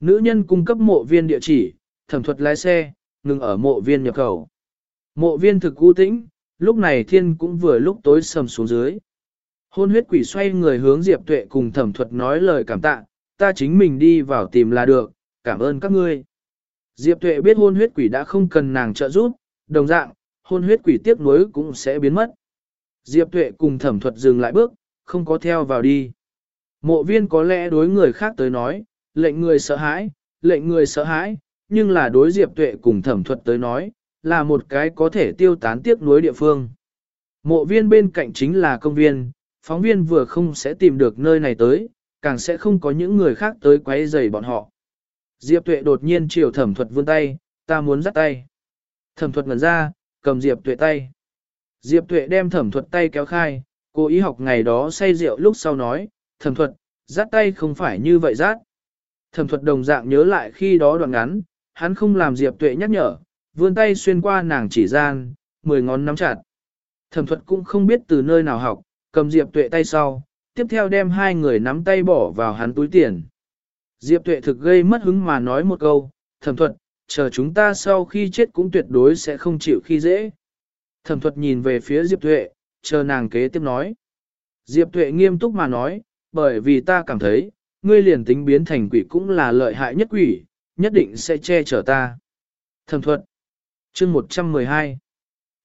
Nữ nhân cung cấp mộ viên địa chỉ, thẩm thuật lái xe, ngừng ở mộ viên nhập khẩu. Mộ viên thực cũ tĩnh, lúc này thiên cũng vừa lúc tối sầm xuống dưới. Hôn huyết quỷ xoay người hướng Diệp Tuệ cùng thẩm thuật nói lời cảm tạ, ta chính mình đi vào tìm là được, cảm ơn các ngươi. Diệp Tuệ biết hôn huyết quỷ đã không cần nàng trợ giúp, đồng dạng, hôn huyết quỷ tiếc nuối cũng sẽ biến mất. Diệp Tuệ cùng thẩm thuật dừng lại bước, không có theo vào đi. Mộ viên có lẽ đối người khác tới nói, lệnh người sợ hãi, lệnh người sợ hãi, nhưng là đối Diệp Tuệ cùng thẩm thuật tới nói, là một cái có thể tiêu tán tiếc nuối địa phương. Mộ viên bên cạnh chính là công viên, phóng viên vừa không sẽ tìm được nơi này tới, càng sẽ không có những người khác tới quấy rầy bọn họ. Diệp Tuệ đột nhiên chiều thẩm thuật vươn tay, ta muốn dắt tay. Thẩm thuật ngẩn ra, cầm Diệp Tuệ tay. Diệp Tuệ đem thẩm thuật tay kéo khai, cô ý học ngày đó say rượu lúc sau nói, thẩm thuật, dắt tay không phải như vậy dắt. Thẩm thuật đồng dạng nhớ lại khi đó đoạn ngắn, hắn không làm Diệp Tuệ nhắc nhở, vươn tay xuyên qua nàng chỉ gian, mười ngón nắm chặt. Thẩm thuật cũng không biết từ nơi nào học, cầm Diệp Tuệ tay sau, tiếp theo đem hai người nắm tay bỏ vào hắn túi tiền. Diệp Tuệ thực gây mất hứng mà nói một câu, thẩm thuật, chờ chúng ta sau khi chết cũng tuyệt đối sẽ không chịu khi dễ. Thẩm thuật nhìn về phía Diệp Tuệ, chờ nàng kế tiếp nói. Diệp Tuệ nghiêm túc mà nói, bởi vì ta cảm thấy, ngươi liền tính biến thành quỷ cũng là lợi hại nhất quỷ, nhất định sẽ che chở ta. Thẩm thuật chương 112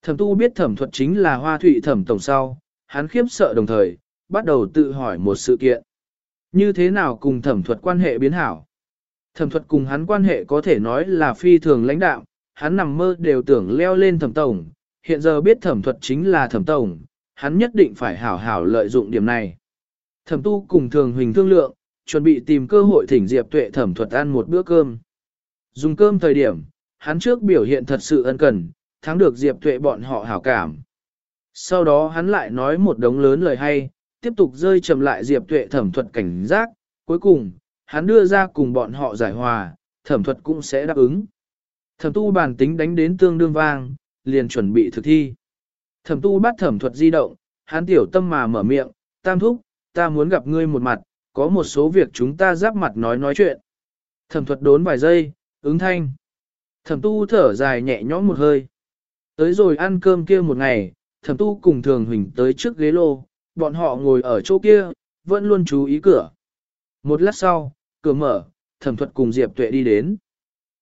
Thẩm tu biết thẩm thuật chính là hoa thụy thẩm tổng sau, hắn khiếp sợ đồng thời, bắt đầu tự hỏi một sự kiện. Như thế nào cùng thẩm thuật quan hệ biến hảo? Thẩm thuật cùng hắn quan hệ có thể nói là phi thường lãnh đạo, hắn nằm mơ đều tưởng leo lên thẩm tổng, hiện giờ biết thẩm thuật chính là thẩm tổng, hắn nhất định phải hảo hảo lợi dụng điểm này. Thẩm tu cùng thường huỳnh thương lượng, chuẩn bị tìm cơ hội thỉnh Diệp Tuệ thẩm thuật ăn một bữa cơm. Dùng cơm thời điểm, hắn trước biểu hiện thật sự ân cần, thắng được Diệp Tuệ bọn họ hảo cảm. Sau đó hắn lại nói một đống lớn lời hay, tiếp tục rơi chậm lại Diệp Tuệ thẩm thuật cảnh giác, cuối cùng, hắn đưa ra cùng bọn họ giải hòa, thẩm thuật cũng sẽ đáp ứng. Thẩm tu bản tính đánh đến tương đương vang, liền chuẩn bị thực thi. Thẩm tu bắt thẩm thuật di động, hắn tiểu tâm mà mở miệng, tam thúc, ta muốn gặp ngươi một mặt, có một số việc chúng ta giáp mặt nói nói chuyện. Thẩm thuật đốn vài giây, ứng thanh. Thẩm tu thở dài nhẹ nhõm một hơi. Tới rồi ăn cơm kia một ngày, thẩm tu cùng thường huỳnh tới trước ghế lô, bọn họ ngồi ở chỗ kia, vẫn luôn chú ý cửa. Một lát sau, cửa mở, thẩm thuật cùng Diệp Tuệ đi đến.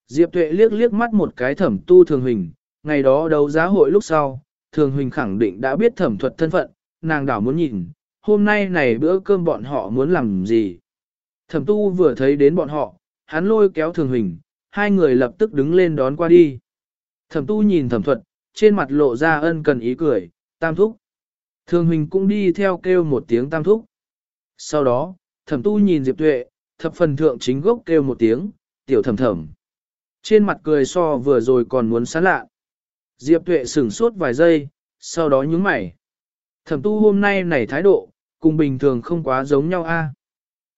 Diệp Tuệ liếc liếc mắt một cái thẩm tu thường huỳnh, ngày đó đấu giá hội lúc sau, thường huỳnh khẳng định đã biết thẩm thuật thân phận, nàng đảo muốn nhìn, hôm nay này bữa cơm bọn họ muốn làm gì. Thẩm tu vừa thấy đến bọn họ, hắn lôi kéo thường huỳnh, hai người lập tức đứng lên đón qua đi. Thẩm tu nhìn thẩm thuật, trên mặt lộ ra ân cần ý cười, tam thúc. Thường huỳnh cũng đi theo kêu một tiếng tam thúc. Sau đó, thẩm tu nhìn Diệp Tuệ, thập phần thượng chính gốc kêu một tiếng, tiểu thẩm thẩm. Trên mặt cười so vừa rồi còn muốn sán lạ. Diệp Tuệ sửng sốt vài giây, sau đó nhướng mày. Thẩm tu hôm nay này thái độ, cùng bình thường không quá giống nhau a.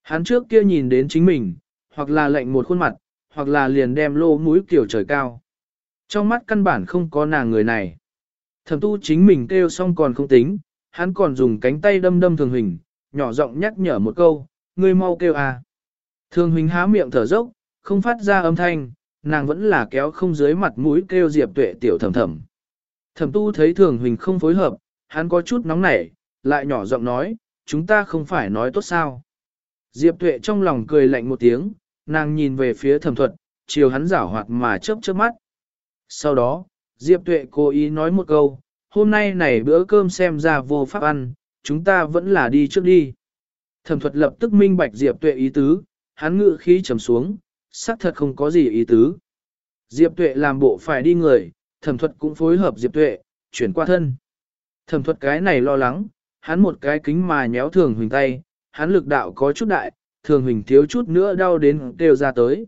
Hắn trước kia nhìn đến chính mình, hoặc là lệnh một khuôn mặt, hoặc là liền đem lô mũi kiểu trời cao. Trong mắt căn bản không có nàng người này. Thẩm tu chính mình kêu xong còn không tính, hắn còn dùng cánh tay đâm đâm thường hình, nhỏ giọng nhắc nhở một câu, ngươi mau kêu à. Thường hình há miệng thở dốc, không phát ra âm thanh, nàng vẫn là kéo không dưới mặt mũi kêu diệp tuệ tiểu thầm thầm. Thẩm tu thấy thường hình không phối hợp, hắn có chút nóng nảy, lại nhỏ giọng nói, chúng ta không phải nói tốt sao. Diệp tuệ trong lòng cười lạnh một tiếng, nàng nhìn về phía thẩm thuật, chiều hắn giảo hoạt mà chớp chớp mắt. Sau đó, Diệp Tuệ cố ý nói một câu, hôm nay này bữa cơm xem ra vô pháp ăn, chúng ta vẫn là đi trước đi. Thẩm thuật lập tức minh bạch Diệp Tuệ ý tứ, hắn ngự khí trầm xuống, xác thật không có gì ý tứ. Diệp Tuệ làm bộ phải đi người, thẩm thuật cũng phối hợp Diệp Tuệ, chuyển qua thân. Thẩm thuật cái này lo lắng, hắn một cái kính mà nhéo thường huỳnh tay, hắn lực đạo có chút đại, thường huỳnh thiếu chút nữa đau đến đều ra tới.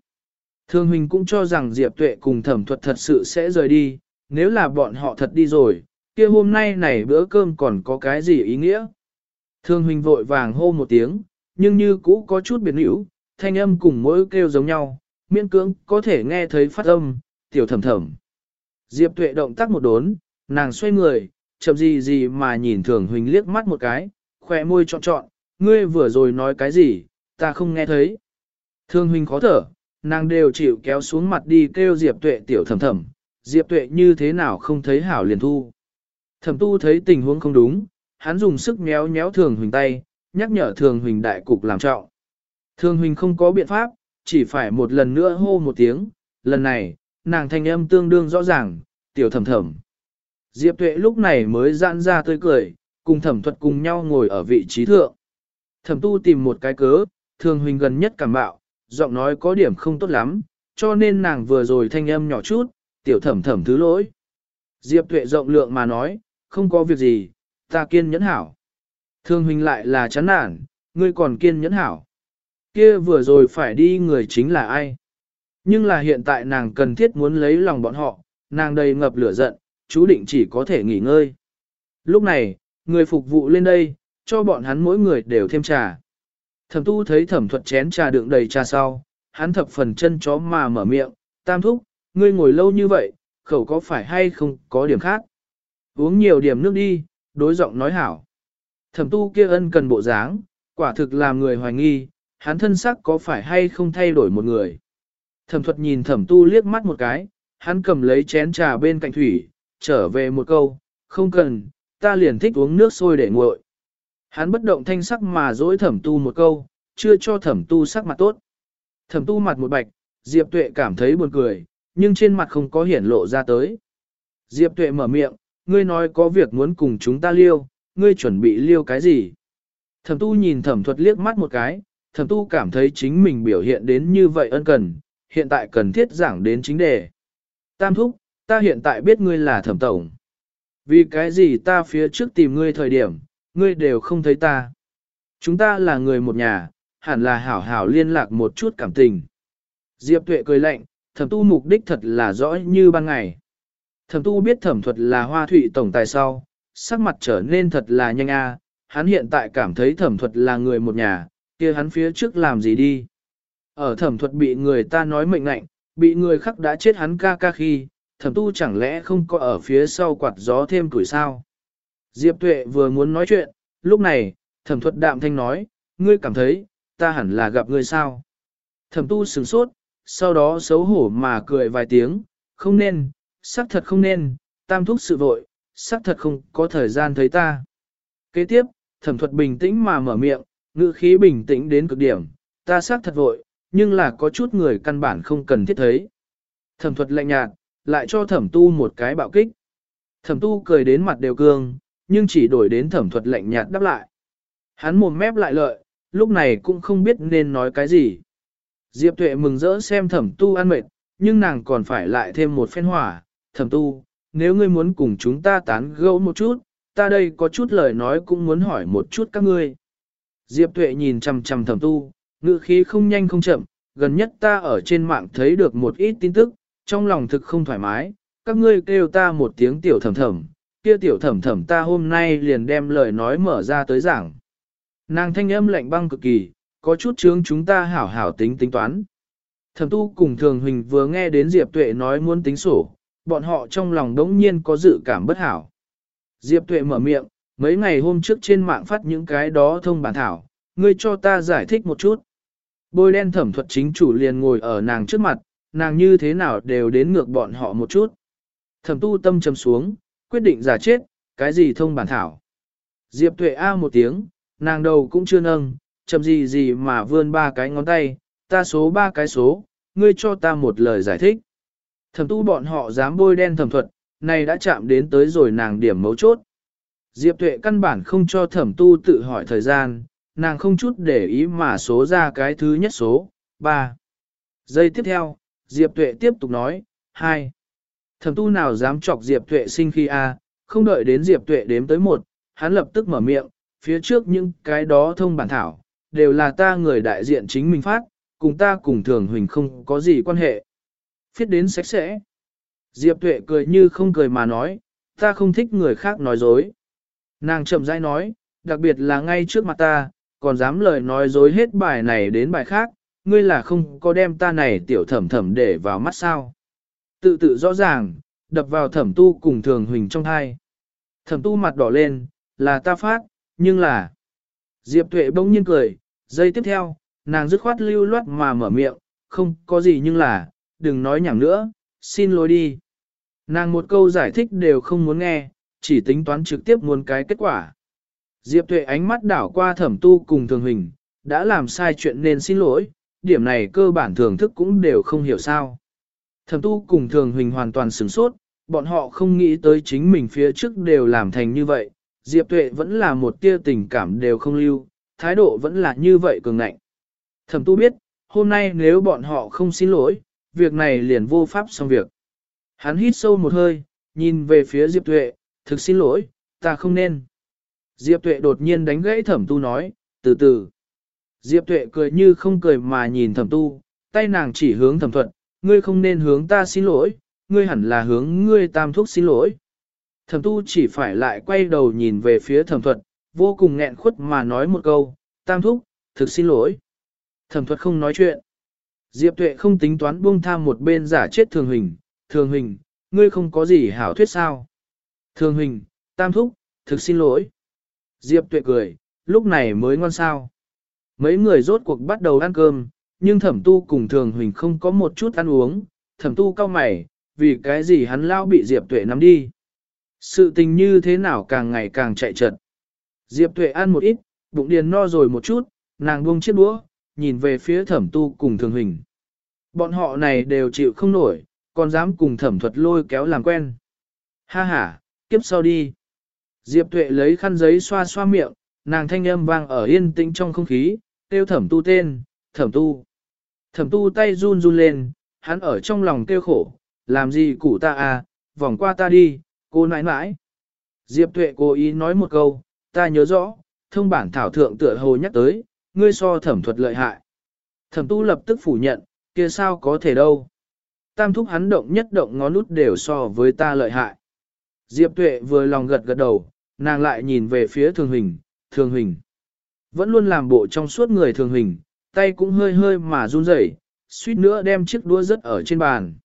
Thường huỳnh cũng cho rằng Diệp Tuệ cùng thẩm thuật thật sự sẽ rời đi, nếu là bọn họ thật đi rồi, kia hôm nay này bữa cơm còn có cái gì ý nghĩa? thường huỳnh vội vàng hô một tiếng, nhưng như cũ có chút biệt hữu, thanh âm cùng mỗi kêu giống nhau, miễn cưỡng có thể nghe thấy phát âm, tiểu thầm thầm. Diệp tuệ động tác một đốn, nàng xoay người, chậm gì gì mà nhìn thường huynh liếc mắt một cái, khỏe môi trọn trọn, ngươi vừa rồi nói cái gì, ta không nghe thấy. Thường huynh khó thở, nàng đều chịu kéo xuống mặt đi kêu Diệp Tuệ tiểu thầm thầm, Diệp Tuệ như thế nào không thấy hảo liền thu. Thẩm tu thấy tình huống không đúng, hắn dùng sức méo méo thường huỳnh tay, nhắc nhở thường huỳnh đại cục làm trọng. Thường huỳnh không có biện pháp, chỉ phải một lần nữa hô một tiếng, lần này, nàng thanh âm tương đương rõ ràng, tiểu thầm thầm. Diệp tuệ lúc này mới giãn ra tươi cười, cùng thẩm thuật cùng nhau ngồi ở vị trí thượng. Thẩm tu tìm một cái cớ, thường huỳnh gần nhất cảm bạo, giọng nói có điểm không tốt lắm, cho nên nàng vừa rồi thanh âm nhỏ chút, tiểu thẩm thẩm thứ lỗi. Diệp tuệ rộng lượng mà nói, không có việc gì, ta kiên nhẫn hảo. Thương huynh lại là chán nản, ngươi còn kiên nhẫn hảo. Kia vừa rồi phải đi người chính là ai? Nhưng là hiện tại nàng cần thiết muốn lấy lòng bọn họ, nàng đầy ngập lửa giận, chú định chỉ có thể nghỉ ngơi. Lúc này, người phục vụ lên đây, cho bọn hắn mỗi người đều thêm trà. Thẩm tu thấy thẩm thuật chén trà đựng đầy trà sau, hắn thập phần chân chó mà mở miệng, tam thúc, ngươi ngồi lâu như vậy, khẩu có phải hay không có điểm khác. Uống nhiều điểm nước đi, đối giọng nói hảo. Thẩm tu kia ân cần bộ dáng, quả thực làm người hoài nghi, hắn thân sắc có phải hay không thay đổi một người. Thẩm thuật nhìn thẩm tu liếc mắt một cái, hắn cầm lấy chén trà bên cạnh thủy, trở về một câu, không cần, ta liền thích uống nước sôi để nguội. Hắn bất động thanh sắc mà dối thẩm tu một câu, chưa cho thẩm tu sắc mặt tốt. Thẩm tu mặt một bạch, Diệp Tuệ cảm thấy buồn cười, nhưng trên mặt không có hiển lộ ra tới. Diệp Tuệ mở miệng, ngươi nói có việc muốn cùng chúng ta liêu, ngươi chuẩn bị liêu cái gì? Thẩm tu nhìn thẩm thuật liếc mắt một cái, thẩm tu cảm thấy chính mình biểu hiện đến như vậy ân cần, hiện tại cần thiết giảng đến chính đề. Tam thúc, ta hiện tại biết ngươi là thẩm tổng. Vì cái gì ta phía trước tìm ngươi thời điểm, ngươi đều không thấy ta. Chúng ta là người một nhà, hẳn là hảo hảo liên lạc một chút cảm tình. Diệp tuệ cười lạnh, thẩm tu mục đích thật là rõ như ban ngày. Thẩm tu biết thẩm thuật là hoa thụy tổng tài sau, sắc mặt trở nên thật là nhanh a. hắn hiện tại cảm thấy thẩm thuật là người một nhà, kia hắn phía trước làm gì đi. Ở thẩm thuật bị người ta nói mệnh lệnh, bị người khác đã chết hắn ca ca khi, thẩm tu chẳng lẽ không có ở phía sau quạt gió thêm tuổi sao. Diệp tuệ vừa muốn nói chuyện, lúc này, thẩm thuật đạm thanh nói, ngươi cảm thấy, ta hẳn là gặp ngươi sao. Thẩm tu sửng sốt, sau đó xấu hổ mà cười vài tiếng, không nên, xác thật không nên, tam thúc sự vội, xác thật không có thời gian thấy ta. Kế tiếp, thẩm thuật bình tĩnh mà mở miệng, ngữ khí bình tĩnh đến cực điểm, ta xác thật vội, nhưng là có chút người căn bản không cần thiết thấy. Thẩm thuật lạnh nhạt, lại cho thẩm tu một cái bạo kích. Thẩm tu cười đến mặt đều cương, nhưng chỉ đổi đến thẩm thuật lạnh nhạt đáp lại. Hắn mồm mép lại lợi, lúc này cũng không biết nên nói cái gì. Diệp tuệ mừng rỡ xem thẩm tu ăn mệt, nhưng nàng còn phải lại thêm một phen hỏa, thẩm tu, nếu ngươi muốn cùng chúng ta tán gẫu một chút, ta đây có chút lời nói cũng muốn hỏi một chút các ngươi. Diệp tuệ nhìn chằm chằm thẩm tu, ngữ khí không nhanh không chậm, gần nhất ta ở trên mạng thấy được một ít tin tức, trong lòng thực không thoải mái, các ngươi kêu ta một tiếng tiểu thầm thầm, kia tiểu thầm thầm ta hôm nay liền đem lời nói mở ra tới giảng. Nàng thanh âm lạnh băng cực kỳ, có chút chướng chúng ta hảo hảo tính tính toán. Thẩm tu cùng thường huỳnh vừa nghe đến Diệp tuệ nói muốn tính sổ, bọn họ trong lòng đống nhiên có dự cảm bất hảo. Diệp Tuệ mở miệng, mấy ngày hôm trước trên mạng phát những cái đó thông bản thảo, ngươi cho ta giải thích một chút. Bôi đen thẩm thuật chính chủ liền ngồi ở nàng trước mặt, nàng như thế nào đều đến ngược bọn họ một chút. Thẩm tu tâm trầm xuống, quyết định giả chết, cái gì thông bản thảo. Diệp Tuệ A một tiếng, nàng đầu cũng chưa nâng, chầm gì gì mà vươn ba cái ngón tay, ta số ba cái số, ngươi cho ta một lời giải thích. Thẩm tu bọn họ dám bôi đen thẩm thuật, này đã chạm đến tới rồi nàng điểm mấu chốt. Diệp tuệ căn bản không cho thẩm tu tự hỏi thời gian, nàng không chút để ý mà số ra cái thứ nhất số, 3. Giây tiếp theo, Diệp tuệ tiếp tục nói, hai. Thẩm tu nào dám chọc Diệp tuệ sinh khi A, không đợi đến Diệp tuệ đếm tới một, hắn lập tức mở miệng, phía trước những cái đó thông bản thảo, đều là ta người đại diện chính mình phát, cùng ta cùng thường huỳnh không có gì quan hệ phiết đến sạch sẽ. Diệp tuệ cười như không cười mà nói, ta không thích người khác nói dối. Nàng chậm rãi nói, đặc biệt là ngay trước mặt ta, còn dám lời nói dối hết bài này đến bài khác, ngươi là không có đem ta này tiểu thẩm thẩm để vào mắt sao. Tự tự rõ ràng, đập vào thẩm tu cùng thường huỳnh trong hai. Thẩm tu mặt đỏ lên, là ta phát, nhưng là... Diệp tuệ bỗng nhiên cười, giây tiếp theo, nàng dứt khoát lưu loát mà mở miệng, không có gì nhưng là, đừng nói nhảm nữa, xin lỗi đi. Nàng một câu giải thích đều không muốn nghe, chỉ tính toán trực tiếp muốn cái kết quả. Diệp Tuệ ánh mắt đảo qua thẩm tu cùng thường hình, đã làm sai chuyện nên xin lỗi, điểm này cơ bản thưởng thức cũng đều không hiểu sao. Thẩm tu cùng thường huỳnh hoàn toàn sửng sốt, bọn họ không nghĩ tới chính mình phía trước đều làm thành như vậy, Diệp Tuệ vẫn là một tia tình cảm đều không lưu, thái độ vẫn là như vậy cường ngạnh. Thẩm tu biết, hôm nay nếu bọn họ không xin lỗi, việc này liền vô pháp xong việc. Hắn hít sâu một hơi, nhìn về phía Diệp Tuệ, thực xin lỗi, ta không nên. Diệp Tuệ đột nhiên đánh gãy thẩm tu nói, từ từ. Diệp Tuệ cười như không cười mà nhìn thẩm tu, tay nàng chỉ hướng thẩm thuận, ngươi không nên hướng ta xin lỗi, ngươi hẳn là hướng ngươi tam thúc xin lỗi. Thẩm tu chỉ phải lại quay đầu nhìn về phía thẩm Thuận, vô cùng nghẹn khuất mà nói một câu, tam thúc, thực xin lỗi. Thẩm thuật không nói chuyện. Diệp tuệ không tính toán buông tham một bên giả chết thường hình, thường hình, ngươi không có gì hảo thuyết sao. Thường hình, tam thúc, thực xin lỗi. Diệp tuệ cười, lúc này mới ngon sao. Mấy người rốt cuộc bắt đầu ăn cơm, nhưng thẩm tu cùng thường Huỳnh không có một chút ăn uống, thẩm tu cao mày, vì cái gì hắn lao bị Diệp tuệ nắm đi. Sự tình như thế nào càng ngày càng chạy trật. Diệp tuệ ăn một ít, bụng điền no rồi một chút, nàng buông chiếc đũa, nhìn về phía thẩm tu cùng thường Huỳnh. Bọn họ này đều chịu không nổi, còn dám cùng thẩm thuật lôi kéo làm quen. Ha ha, kiếp sau đi. Diệp tuệ lấy khăn giấy xoa xoa miệng, nàng thanh âm vang ở yên tĩnh trong không khí, kêu thẩm tu tên, thẩm tu. Thẩm tu tay run run lên, hắn ở trong lòng kêu khổ, làm gì củ ta à, vòng qua ta đi, cô nãi nãi. Diệp tuệ cố ý nói một câu, ta nhớ rõ, thông bản thảo thượng tựa hồ nhắc tới, ngươi so thẩm thuật lợi hại. Thẩm tu lập tức phủ nhận, kia sao có thể đâu. Tam thúc hắn động nhất động ngón út đều so với ta lợi hại. Diệp tuệ vừa lòng gật gật đầu, nàng lại nhìn về phía thường hình, thường hình. Vẫn luôn làm bộ trong suốt người thường hình, tay cũng hơi hơi mà run rẩy, suýt nữa đem chiếc đũa rớt ở trên bàn.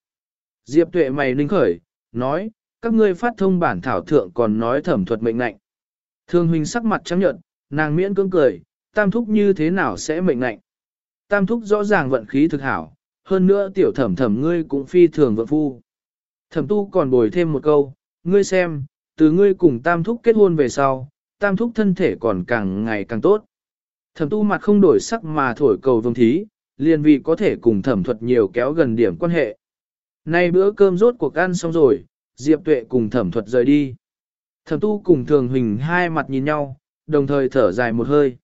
Diệp tuệ mày ninh khởi, nói, các ngươi phát thông bản thảo thượng còn nói thẩm thuật mệnh lệnh. Thường hình sắc mặt trắng nhợt, nàng miễn cưỡng cười, tam thúc như thế nào sẽ mệnh lệnh. Tam thúc rõ ràng vận khí thực hảo, hơn nữa tiểu thẩm thẩm ngươi cũng phi thường vợ phu. Thẩm tu còn bồi thêm một câu, ngươi xem, từ ngươi cùng tam thúc kết hôn về sau, tam thúc thân thể còn càng ngày càng tốt. Thẩm tu mặt không đổi sắc mà thổi cầu vương thí, liền vì có thể cùng thẩm thuật nhiều kéo gần điểm quan hệ. Nay bữa cơm rốt cuộc ăn xong rồi, Diệp Tuệ cùng thẩm thuật rời đi. Thẩm tu cùng thường hình hai mặt nhìn nhau, đồng thời thở dài một hơi.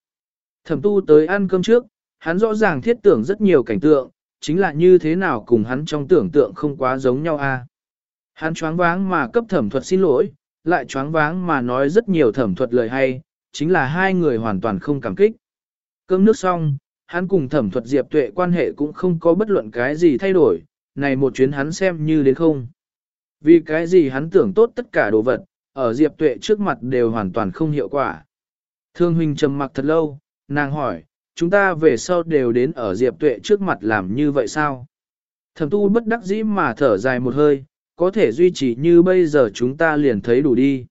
Thẩm tu tới ăn cơm trước, hắn rõ ràng thiết tưởng rất nhiều cảnh tượng, chính là như thế nào cùng hắn trong tưởng tượng không quá giống nhau a. Hắn choáng váng mà cấp thẩm thuật xin lỗi, lại choáng váng mà nói rất nhiều thẩm thuật lời hay, chính là hai người hoàn toàn không cảm kích. Cơm nước xong, hắn cùng thẩm thuật diệp tuệ quan hệ cũng không có bất luận cái gì thay đổi, này một chuyến hắn xem như đến không. Vì cái gì hắn tưởng tốt tất cả đồ vật, ở diệp tuệ trước mặt đều hoàn toàn không hiệu quả. Thương huynh trầm mặc thật lâu, nàng hỏi, chúng ta về sau đều đến ở diệp tuệ trước mặt làm như vậy sao? Thẩm tu bất đắc dĩ mà thở dài một hơi, có thể duy trì như bây giờ chúng ta liền thấy đủ đi.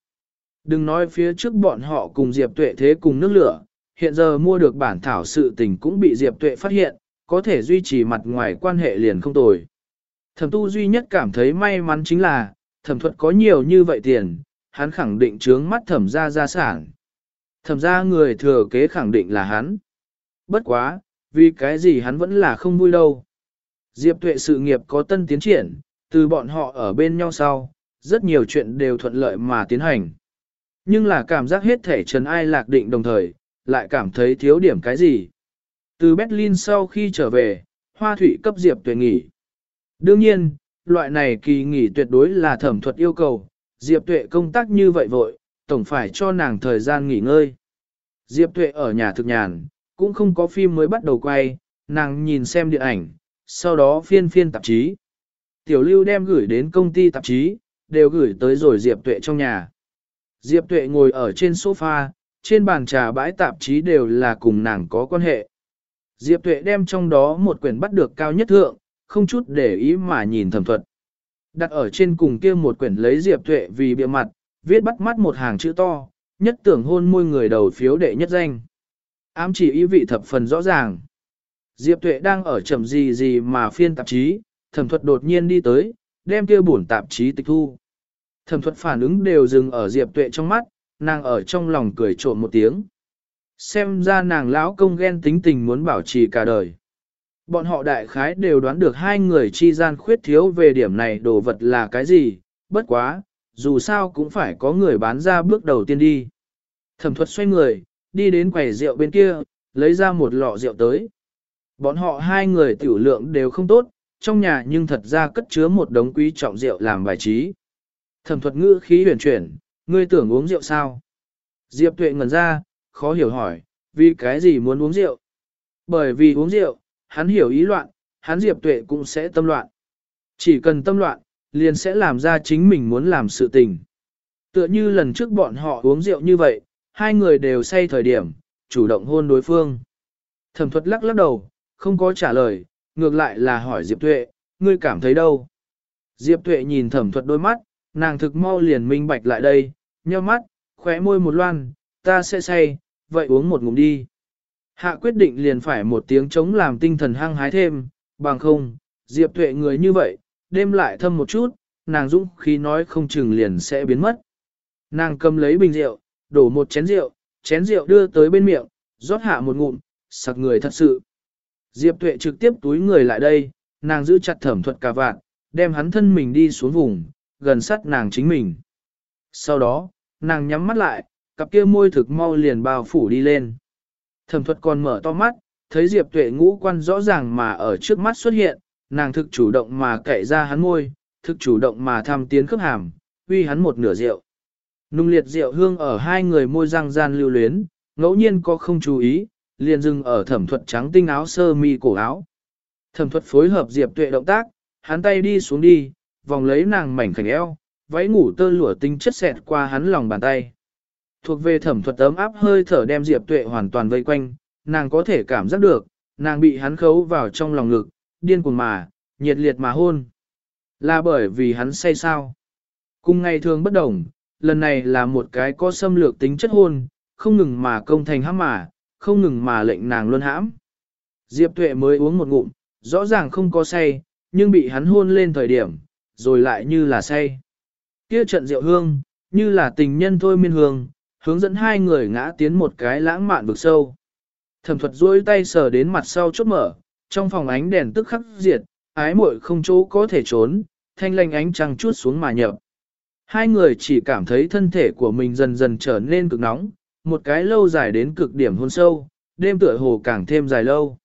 Đừng nói phía trước bọn họ cùng Diệp Tuệ thế cùng nước lửa, hiện giờ mua được bản thảo sự tình cũng bị Diệp Tuệ phát hiện, có thể duy trì mặt ngoài quan hệ liền không tồi. Thẩm tu duy nhất cảm thấy may mắn chính là, thẩm thuật có nhiều như vậy tiền, hắn khẳng định trướng mắt thẩm ra gia sản. Thẩm ra người thừa kế khẳng định là hắn. Bất quá, vì cái gì hắn vẫn là không vui đâu. Diệp tuệ sự nghiệp có tân tiến triển, từ bọn họ ở bên nhau sau, rất nhiều chuyện đều thuận lợi mà tiến hành. Nhưng là cảm giác hết thể trần ai lạc định đồng thời, lại cảm thấy thiếu điểm cái gì. Từ Berlin sau khi trở về, Hoa Thủy cấp Diệp Tuệ nghỉ. Đương nhiên, loại này kỳ nghỉ tuyệt đối là thẩm thuật yêu cầu, Diệp Tuệ công tác như vậy vội, tổng phải cho nàng thời gian nghỉ ngơi. Diệp Tuệ ở nhà thực nhàn, cũng không có phim mới bắt đầu quay, nàng nhìn xem điện ảnh, sau đó phiên phiên tạp chí. Tiểu lưu đem gửi đến công ty tạp chí, đều gửi tới rồi Diệp Tuệ trong nhà. Diệp Tuệ ngồi ở trên sofa, trên bàn trà bãi tạp chí đều là cùng nàng có quan hệ. Diệp Tuệ đem trong đó một quyển bắt được cao nhất thượng, không chút để ý mà nhìn thẩm thuật. Đặt ở trên cùng kia một quyển lấy Diệp Tuệ vì bìa mặt, viết bắt mắt một hàng chữ to, nhất tưởng hôn môi người đầu phiếu đệ nhất danh. Ám chỉ ý vị thập phần rõ ràng. Diệp Tuệ đang ở chậm gì gì mà phiên tạp chí, thẩm thuật đột nhiên đi tới, đem kia bổn tạp chí tịch thu. Thẩm thuật phản ứng đều dừng ở Diệp Tuệ trong mắt, nàng ở trong lòng cười trộm một tiếng. Xem ra nàng lão công ghen tính tình muốn bảo trì cả đời. Bọn họ đại khái đều đoán được hai người chi gian khuyết thiếu về điểm này đồ vật là cái gì, bất quá, dù sao cũng phải có người bán ra bước đầu tiên đi. Thẩm thuật xoay người, đi đến quầy rượu bên kia, lấy ra một lọ rượu tới. Bọn họ hai người tiểu lượng đều không tốt, trong nhà nhưng thật ra cất chứa một đống quý trọng rượu làm bài trí. Thẩm thuật ngữ khí huyền chuyển, ngươi tưởng uống rượu sao? Diệp tuệ ngẩn ra, khó hiểu hỏi, vì cái gì muốn uống rượu? Bởi vì uống rượu, hắn hiểu ý loạn, hắn Diệp tuệ cũng sẽ tâm loạn. Chỉ cần tâm loạn, liền sẽ làm ra chính mình muốn làm sự tình. Tựa như lần trước bọn họ uống rượu như vậy, hai người đều say thời điểm, chủ động hôn đối phương. Thẩm thuật lắc lắc đầu, không có trả lời, ngược lại là hỏi Diệp Tuệ, ngươi cảm thấy đâu? Diệp Tuệ nhìn thẩm thuật đôi mắt, nàng thực mau liền minh bạch lại đây, nheo mắt, khóe môi một loan, ta sẽ say, vậy uống một ngụm đi. Hạ quyết định liền phải một tiếng chống làm tinh thần hăng hái thêm, bằng không, Diệp Tuệ người như vậy, đêm lại thâm một chút, nàng dũng khi nói không chừng liền sẽ biến mất. Nàng cầm lấy bình rượu, đổ một chén rượu, chén rượu đưa tới bên miệng, rót hạ một ngụm, sặc người thật sự. Diệp Tuệ trực tiếp túi người lại đây, nàng giữ chặt thẩm thuật cả vạn, đem hắn thân mình đi xuống vùng, gần sát nàng chính mình. Sau đó, nàng nhắm mắt lại, cặp kia môi thực mau liền bao phủ đi lên. Thẩm thuật còn mở to mắt, thấy Diệp Tuệ ngũ quan rõ ràng mà ở trước mắt xuất hiện, nàng thực chủ động mà cậy ra hắn môi, thực chủ động mà tham tiến khớp hàm, uy hắn một nửa rượu. Nung liệt rượu hương ở hai người môi răng gian lưu luyến, ngẫu nhiên có không chú ý, liền dừng ở thẩm thuật trắng tinh áo sơ mi cổ áo. Thẩm thuật phối hợp Diệp Tuệ động tác, hắn tay đi xuống đi, vòng lấy nàng mảnh khảnh eo, váy ngủ tơ lụa tinh chất xẹt qua hắn lòng bàn tay. Thuộc về thẩm thuật ấm áp hơi thở đem Diệp Tuệ hoàn toàn vây quanh, nàng có thể cảm giác được, nàng bị hắn khấu vào trong lòng ngực, điên cuồng mà, nhiệt liệt mà hôn. Là bởi vì hắn say sao. Cùng ngày thường bất đồng, lần này là một cái có xâm lược tính chất hôn, không ngừng mà công thành hãm mà, không ngừng mà lệnh nàng luôn hãm. Diệp Tuệ mới uống một ngụm, rõ ràng không có say, nhưng bị hắn hôn lên thời điểm, rồi lại như là say. Kia trận rượu hương, như là tình nhân thôi miên hương, hướng dẫn hai người ngã tiến một cái lãng mạn vực sâu. Thẩm thuật duỗi tay sờ đến mặt sau chốt mở, trong phòng ánh đèn tức khắc diệt, ái muội không chỗ có thể trốn, thanh lanh ánh trăng chút xuống mà nhập. Hai người chỉ cảm thấy thân thể của mình dần dần trở nên cực nóng, một cái lâu dài đến cực điểm hôn sâu, đêm tựa hồ càng thêm dài lâu.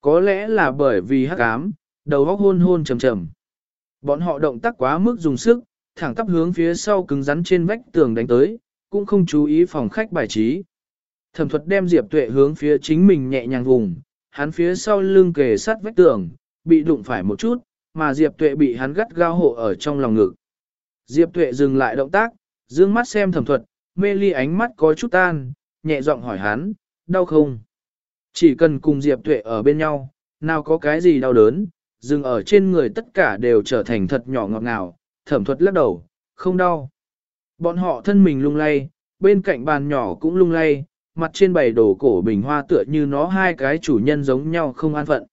Có lẽ là bởi vì hắc ám, đầu óc hôn hôn trầm trầm. Bọn họ động tác quá mức dùng sức, thẳng tắp hướng phía sau cứng rắn trên vách tường đánh tới, cũng không chú ý phòng khách bài trí. Thẩm thuật đem Diệp Tuệ hướng phía chính mình nhẹ nhàng vùng, hắn phía sau lưng kề sát vách tường, bị đụng phải một chút, mà Diệp Tuệ bị hắn gắt gao hộ ở trong lòng ngực. Diệp Tuệ dừng lại động tác, dương mắt xem thẩm thuật, mê ly ánh mắt có chút tan, nhẹ giọng hỏi hắn, đau không? Chỉ cần cùng Diệp Tuệ ở bên nhau, nào có cái gì đau đớn, dừng ở trên người tất cả đều trở thành thật nhỏ ngọt ngào, thẩm thuật lắc đầu, không đau. Bọn họ thân mình lung lay, bên cạnh bàn nhỏ cũng lung lay, mặt trên bày đổ cổ bình hoa tựa như nó hai cái chủ nhân giống nhau không an phận.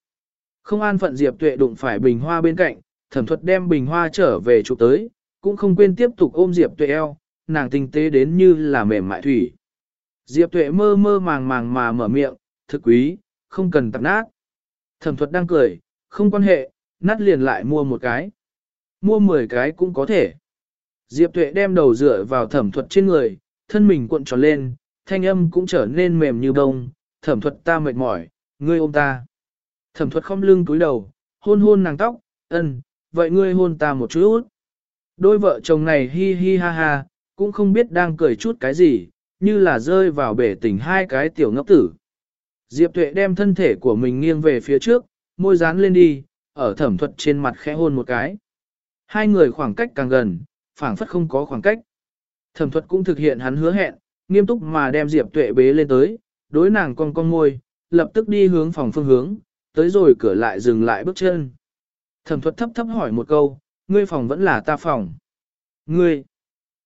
Không an phận Diệp Tuệ đụng phải bình hoa bên cạnh, thẩm thuật đem bình hoa trở về chụp tới, cũng không quên tiếp tục ôm Diệp Tuệ eo, nàng tinh tế đến như là mềm mại thủy. Diệp Tuệ mơ mơ màng màng mà mở miệng, thực quý, không cần tạp nát. Thẩm thuật đang cười, không quan hệ, nát liền lại mua một cái. Mua 10 cái cũng có thể. Diệp Tuệ đem đầu dựa vào thẩm thuật trên người, thân mình cuộn tròn lên, thanh âm cũng trở nên mềm như bông, thẩm thuật ta mệt mỏi, ngươi ôm ta. Thẩm thuật không lưng túi đầu, hôn hôn nàng tóc, ân, vậy ngươi hôn ta một chút. Đôi vợ chồng này hi hi ha ha, cũng không biết đang cười chút cái gì, như là rơi vào bể tỉnh hai cái tiểu ngốc tử. Diệp Tuệ đem thân thể của mình nghiêng về phía trước, môi dán lên đi, ở thẩm thuật trên mặt khẽ hôn một cái. Hai người khoảng cách càng gần, phảng phất không có khoảng cách. Thẩm thuật cũng thực hiện hắn hứa hẹn, nghiêm túc mà đem Diệp Tuệ bế lên tới, đối nàng con con môi, lập tức đi hướng phòng phương hướng, tới rồi cửa lại dừng lại bước chân. Thẩm thuật thấp thấp hỏi một câu, ngươi phòng vẫn là ta phòng. Ngươi!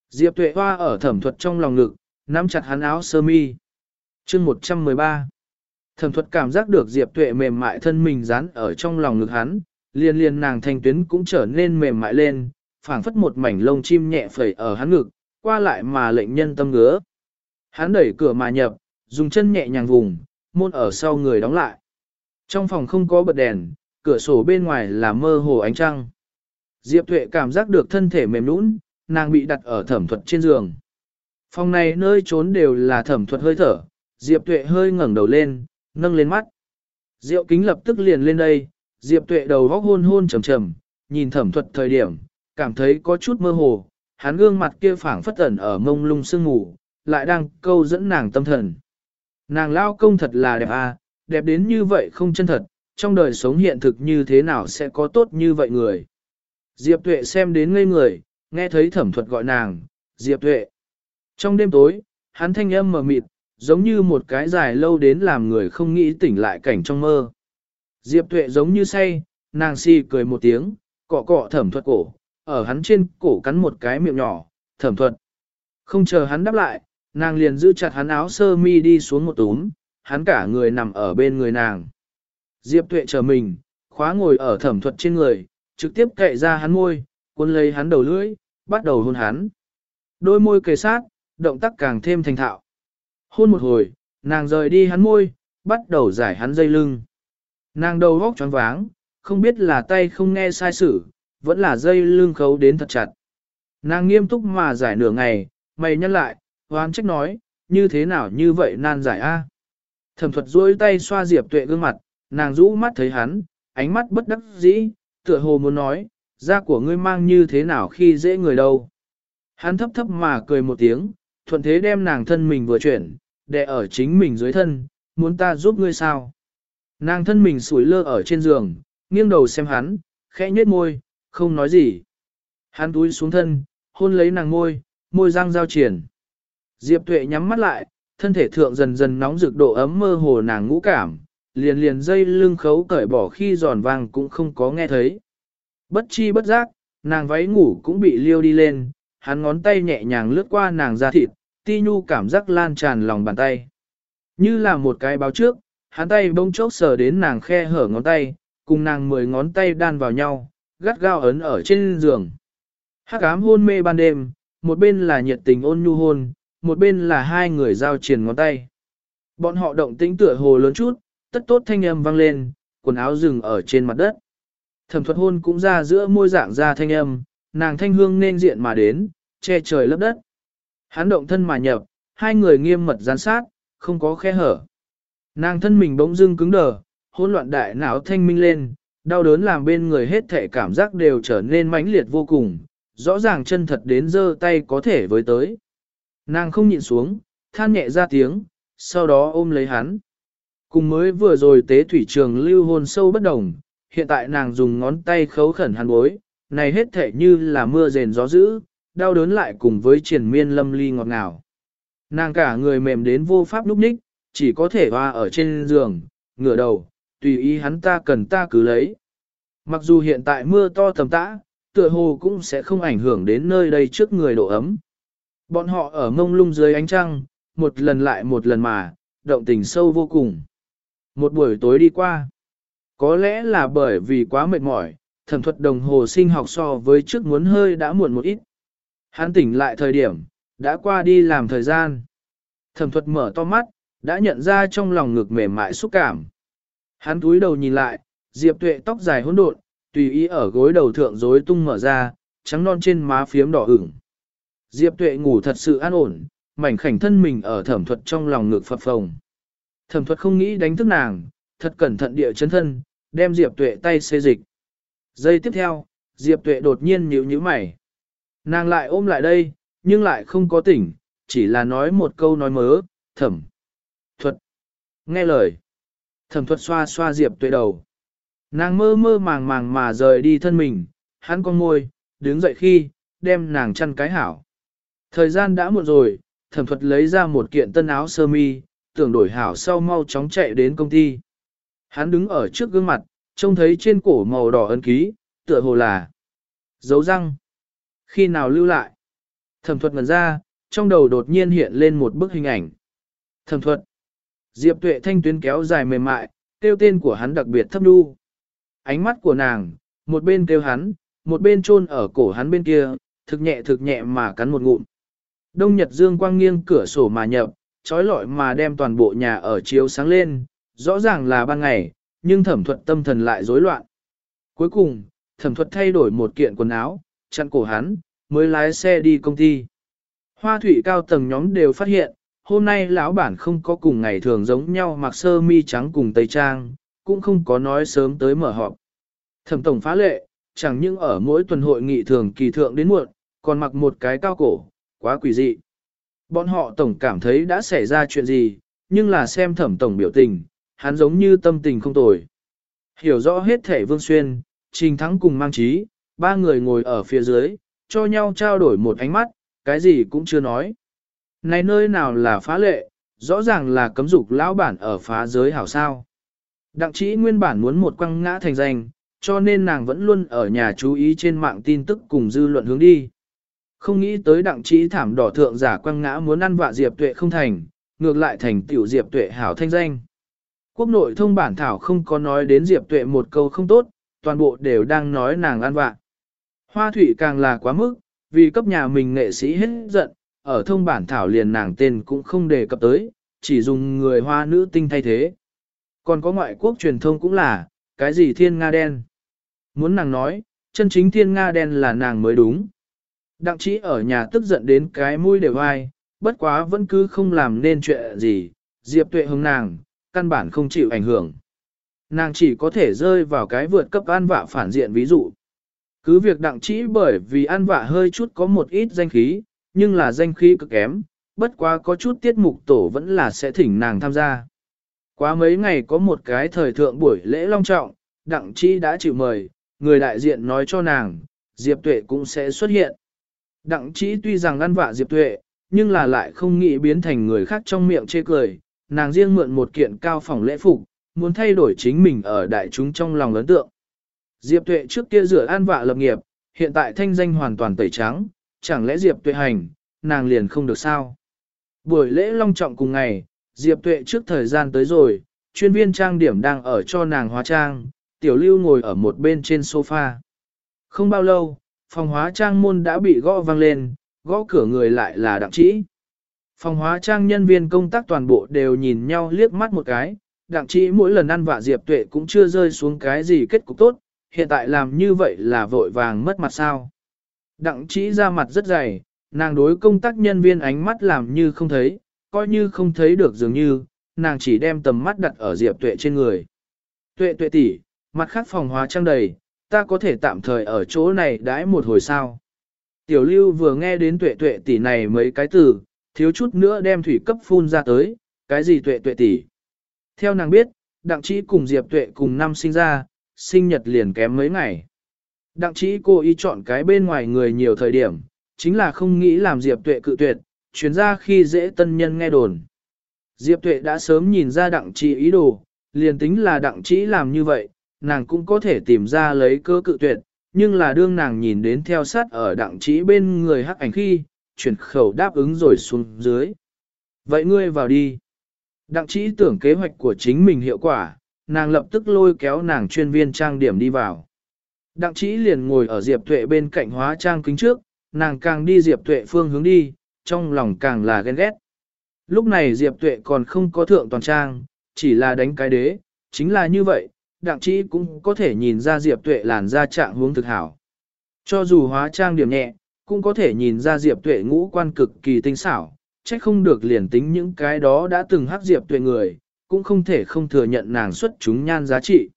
Diệp Tuệ hoa ở thẩm thuật trong lòng ngực, nắm chặt hắn áo sơ mi. chương 113 Thẩm thuật cảm giác được Diệp Tuệ mềm mại thân mình dán ở trong lòng ngực hắn, liền liền nàng thanh tuyến cũng trở nên mềm mại lên, phảng phất một mảnh lông chim nhẹ phẩy ở hắn ngực, qua lại mà lệnh nhân tâm ngứa. Hắn đẩy cửa mà nhập, dùng chân nhẹ nhàng vùng, môn ở sau người đóng lại. Trong phòng không có bật đèn, cửa sổ bên ngoài là mơ hồ ánh trăng. Diệp Tuệ cảm giác được thân thể mềm nũng, nàng bị đặt ở thẩm thuật trên giường. Phòng này nơi trốn đều là thẩm thuật hơi thở, Diệp Tuệ hơi ngẩng đầu lên, nâng lên mắt. Diệu kính lập tức liền lên đây, Diệp Tuệ đầu góc hôn hôn trầm trầm, nhìn thẩm thuật thời điểm, cảm thấy có chút mơ hồ, hắn gương mặt kia phảng phất ẩn ở mông lung sương ngủ, lại đang câu dẫn nàng tâm thần. Nàng lao công thật là đẹp à, đẹp đến như vậy không chân thật, trong đời sống hiện thực như thế nào sẽ có tốt như vậy người. Diệp Tuệ xem đến ngây người, nghe thấy thẩm thuật gọi nàng, Diệp Tuệ. Trong đêm tối, hắn thanh âm mờ mịt, giống như một cái dài lâu đến làm người không nghĩ tỉnh lại cảnh trong mơ. Diệp Tuệ giống như say, nàng si cười một tiếng, cọ cọ thẩm thuật cổ, ở hắn trên cổ cắn một cái miệng nhỏ, thẩm thuật. Không chờ hắn đáp lại, nàng liền giữ chặt hắn áo sơ mi đi xuống một túm, hắn cả người nằm ở bên người nàng. Diệp Tuệ chờ mình, khóa ngồi ở thẩm thuật trên người, trực tiếp cậy ra hắn môi, cuốn lấy hắn đầu lưỡi, bắt đầu hôn hắn. Đôi môi kề sát, động tác càng thêm thành thạo. Hôn một hồi, nàng rời đi hắn môi, bắt đầu giải hắn dây lưng. Nàng đầu góc choáng váng, không biết là tay không nghe sai sự, vẫn là dây lưng khấu đến thật chặt. Nàng nghiêm túc mà giải nửa ngày, mày nhăn lại, hoán trách nói, như thế nào như vậy nan giải a? Thẩm thuật duỗi tay xoa Diệp Tuệ gương mặt, nàng rũ mắt thấy hắn, ánh mắt bất đắc dĩ, tựa hồ muốn nói, da của ngươi mang như thế nào khi dễ người đâu. Hắn thấp thấp mà cười một tiếng, thuận thế đem nàng thân mình vừa chuyển, đè ở chính mình dưới thân, muốn ta giúp ngươi sao. Nàng thân mình sủi lơ ở trên giường, nghiêng đầu xem hắn, khẽ nhếch môi, không nói gì. Hắn túi xuống thân, hôn lấy nàng môi, môi răng giao triển. Diệp tuệ nhắm mắt lại, thân thể thượng dần dần nóng rực độ ấm mơ hồ nàng ngũ cảm, liền liền dây lưng khấu cởi bỏ khi giòn vàng cũng không có nghe thấy. Bất chi bất giác, nàng váy ngủ cũng bị liêu đi lên, hắn ngón tay nhẹ nhàng lướt qua nàng da thịt, ti nhu cảm giác lan tràn lòng bàn tay. Như là một cái báo trước, hắn tay bông chốc sờ đến nàng khe hở ngón tay, cùng nàng mười ngón tay đan vào nhau, gắt gao ấn ở trên giường. Hắc ám hôn mê ban đêm, một bên là nhiệt tình ôn nhu hôn, một bên là hai người giao triển ngón tay. Bọn họ động tĩnh tựa hồ lớn chút, tất tốt thanh âm vang lên, quần áo rừng ở trên mặt đất. Thẩm thuật hôn cũng ra giữa môi dạng ra thanh âm, nàng thanh hương nên diện mà đến, che trời lấp đất. Hắn động thân mà nhập, hai người nghiêm mật gián sát, không có khe hở. Nàng thân mình bỗng dưng cứng đờ, hỗn loạn đại não thanh minh lên, đau đớn làm bên người hết thể cảm giác đều trở nên mãnh liệt vô cùng, rõ ràng chân thật đến giơ tay có thể với tới. Nàng không nhịn xuống, than nhẹ ra tiếng, sau đó ôm lấy hắn. Cùng mới vừa rồi tế thủy trường lưu hôn sâu bất đồng, hiện tại nàng dùng ngón tay khấu khẩn hắn bối, này hết thể như là mưa rền gió dữ, đau đớn lại cùng với triển miên lâm ly ngọt ngào. Nàng cả người mềm đến vô pháp lúc ních, chỉ có thể hoa ở trên giường, ngửa đầu, tùy ý hắn ta cần ta cứ lấy. Mặc dù hiện tại mưa to tầm tã, tựa hồ cũng sẽ không ảnh hưởng đến nơi đây trước người độ ấm. Bọn họ ở mông lung dưới ánh trăng, một lần lại một lần mà, động tình sâu vô cùng. Một buổi tối đi qua, có lẽ là bởi vì quá mệt mỏi, thẩm thuật đồng hồ sinh học so với trước muốn hơi đã muộn một ít. Hắn tỉnh lại thời điểm, đã qua đi làm thời gian. Thẩm thuật mở to mắt, đã nhận ra trong lòng ngực mềm mại xúc cảm. Hắn túi đầu nhìn lại, Diệp Tuệ tóc dài hỗn độn, tùy ý ở gối đầu thượng rối tung mở ra, trắng non trên má phiếm đỏ ửng. Diệp Tuệ ngủ thật sự an ổn, mảnh khảnh thân mình ở thẩm thuật trong lòng ngực phập phồng. Thẩm thuật không nghĩ đánh thức nàng, thật cẩn thận địa chân thân, đem Diệp Tuệ tay xê dịch. Giây tiếp theo, Diệp Tuệ đột nhiên nhíu nhíu mày. Nàng lại ôm lại đây, nhưng lại không có tỉnh, chỉ là nói một câu nói mớ, thẩm. Thuật. Nghe lời. Thẩm thuật xoa xoa Diệp Tuệ đầu. Nàng mơ mơ màng màng mà rời đi thân mình, hắn con môi, đứng dậy khi, đem nàng chăn cái hảo. Thời gian đã muộn rồi, thẩm thuật lấy ra một kiện tân áo sơ mi, tưởng đổi hảo sau mau chóng chạy đến công ty. Hắn đứng ở trước gương mặt, trông thấy trên cổ màu đỏ ấn ký, tựa hồ là dấu răng. Khi nào lưu lại? Thẩm thuật ngần ra, trong đầu đột nhiên hiện lên một bức hình ảnh. Thẩm thuật. Diệp tuệ thanh tuyến kéo dài mềm mại, kêu tên của hắn đặc biệt thấp đu. Ánh mắt của nàng, một bên kêu hắn, một bên chôn ở cổ hắn bên kia, thực nhẹ thực nhẹ mà cắn một ngụm. Đông Nhật Dương quang nghiêng cửa sổ mà nhập, trói lọi mà đem toàn bộ nhà ở chiếu sáng lên, rõ ràng là ban ngày, nhưng thẩm thuật tâm thần lại rối loạn. Cuối cùng, thẩm thuật thay đổi một kiện quần áo, chặn cổ hắn, mới lái xe đi công ty. Hoa thủy cao tầng nhóm đều phát hiện, hôm nay lão bản không có cùng ngày thường giống nhau mặc sơ mi trắng cùng tây trang, cũng không có nói sớm tới mở họp. Thẩm tổng phá lệ, chẳng những ở mỗi tuần hội nghị thường kỳ thượng đến muộn, còn mặc một cái cao cổ, quá quỷ dị. Bọn họ tổng cảm thấy đã xảy ra chuyện gì, nhưng là xem thẩm tổng biểu tình, hắn giống như tâm tình không tồi. Hiểu rõ hết thể vương xuyên, trình thắng cùng mang trí, ba người ngồi ở phía dưới, cho nhau trao đổi một ánh mắt, cái gì cũng chưa nói. Này nơi nào là phá lệ, rõ ràng là cấm dục lão bản ở phá giới hảo sao. Đặng Trĩ nguyên bản muốn một quăng ngã thành danh, cho nên nàng vẫn luôn ở nhà chú ý trên mạng tin tức cùng dư luận hướng đi. Không nghĩ tới đặng Trĩ thảm đỏ thượng giả quăng ngã muốn ăn vạ Diệp Tuệ không thành, ngược lại thành tiểu Diệp Tuệ hảo thanh danh. Quốc nội thông bản thảo không có nói đến Diệp Tuệ một câu không tốt, toàn bộ đều đang nói nàng ăn vạ. Hoa thủy càng là quá mức, vì cấp nhà mình nghệ sĩ hết giận, ở thông bản thảo liền nàng tên cũng không đề cập tới, chỉ dùng người hoa nữ tinh thay thế. Còn có ngoại quốc truyền thông cũng là, cái gì thiên nga đen. Muốn nàng nói, chân chính thiên nga đen là nàng mới đúng. Đặng chỉ ở nhà tức giận đến cái mũi đều ai, bất quá vẫn cứ không làm nên chuyện gì, diệp tuệ hứng nàng, căn bản không chịu ảnh hưởng. Nàng chỉ có thể rơi vào cái vượt cấp an vạ phản diện ví dụ. Cứ việc đặng chỉ bởi vì an vạ hơi chút có một ít danh khí, nhưng là danh khí cực kém, bất quá có chút tiết mục tổ vẫn là sẽ thỉnh nàng tham gia. Quá mấy ngày có một cái thời thượng buổi lễ long trọng, đặng chi đã chịu mời, người đại diện nói cho nàng, Diệp Tuệ cũng sẽ xuất hiện. Đặng chỉ tuy rằng ăn vạ Diệp Tuệ, nhưng là lại không nghĩ biến thành người khác trong miệng chê cười, nàng riêng mượn một kiện cao phòng lễ phục, muốn thay đổi chính mình ở đại chúng trong lòng lớn tượng. Diệp Tuệ trước kia rửa an vạ lập nghiệp, hiện tại thanh danh hoàn toàn tẩy trắng, chẳng lẽ Diệp Tuệ hành, nàng liền không được sao? Buổi lễ long trọng cùng ngày, Diệp Tuệ trước thời gian tới rồi, chuyên viên trang điểm đang ở cho nàng hóa trang, tiểu lưu ngồi ở một bên trên sofa. Không bao lâu, phòng hóa trang môn đã bị gõ vang lên, gõ cửa người lại là đặng trĩ. Phòng hóa trang nhân viên công tác toàn bộ đều nhìn nhau liếc mắt một cái, đặng trĩ mỗi lần ăn vạ Diệp Tuệ cũng chưa rơi xuống cái gì kết cục tốt, hiện tại làm như vậy là vội vàng mất mặt sao. Đặng trĩ ra mặt rất dày, nàng đối công tác nhân viên ánh mắt làm như không thấy, coi như không thấy được dường như, nàng chỉ đem tầm mắt đặt ở Diệp Tuệ trên người. Tuệ tuệ tỷ, mặt khác phòng hóa trang đầy, ta có thể tạm thời ở chỗ này đãi một hồi sao. Tiểu lưu vừa nghe đến tuệ tuệ tỷ này mấy cái từ, thiếu chút nữa đem thủy cấp phun ra tới, cái gì tuệ tuệ tỷ. Theo nàng biết, đặng Trĩ cùng Diệp tuệ cùng năm sinh ra, sinh nhật liền kém mấy ngày. Đặng trí cô ý chọn cái bên ngoài người nhiều thời điểm, chính là không nghĩ làm Diệp tuệ cự tuyệt, chuyến ra khi dễ tân nhân nghe đồn. Diệp tuệ đã sớm nhìn ra đặng trí ý đồ, liền tính là đặng trí làm như vậy, nàng cũng có thể tìm ra lấy cơ cự tuyệt, nhưng là đương nàng nhìn đến theo sát ở đặng trí bên người hắc ảnh khi, chuyển khẩu đáp ứng rồi xuống dưới. Vậy ngươi vào đi. Đặng trí tưởng kế hoạch của chính mình hiệu quả, nàng lập tức lôi kéo nàng chuyên viên trang điểm đi vào. Đặng trí liền ngồi ở Diệp Tuệ bên cạnh hóa trang kính trước, nàng càng đi Diệp Tuệ phương hướng đi, trong lòng càng là ghen ghét. Lúc này Diệp Tuệ còn không có thượng toàn trang, chỉ là đánh cái đế, chính là như vậy, đặng trí cũng có thể nhìn ra Diệp Tuệ làn da trạng hướng thực hảo. Cho dù hóa trang điểm nhẹ, cũng có thể nhìn ra Diệp Tuệ ngũ quan cực kỳ tinh xảo, trách không được liền tính những cái đó đã từng hắc Diệp Tuệ người, cũng không thể không thừa nhận nàng xuất chúng nhan giá trị.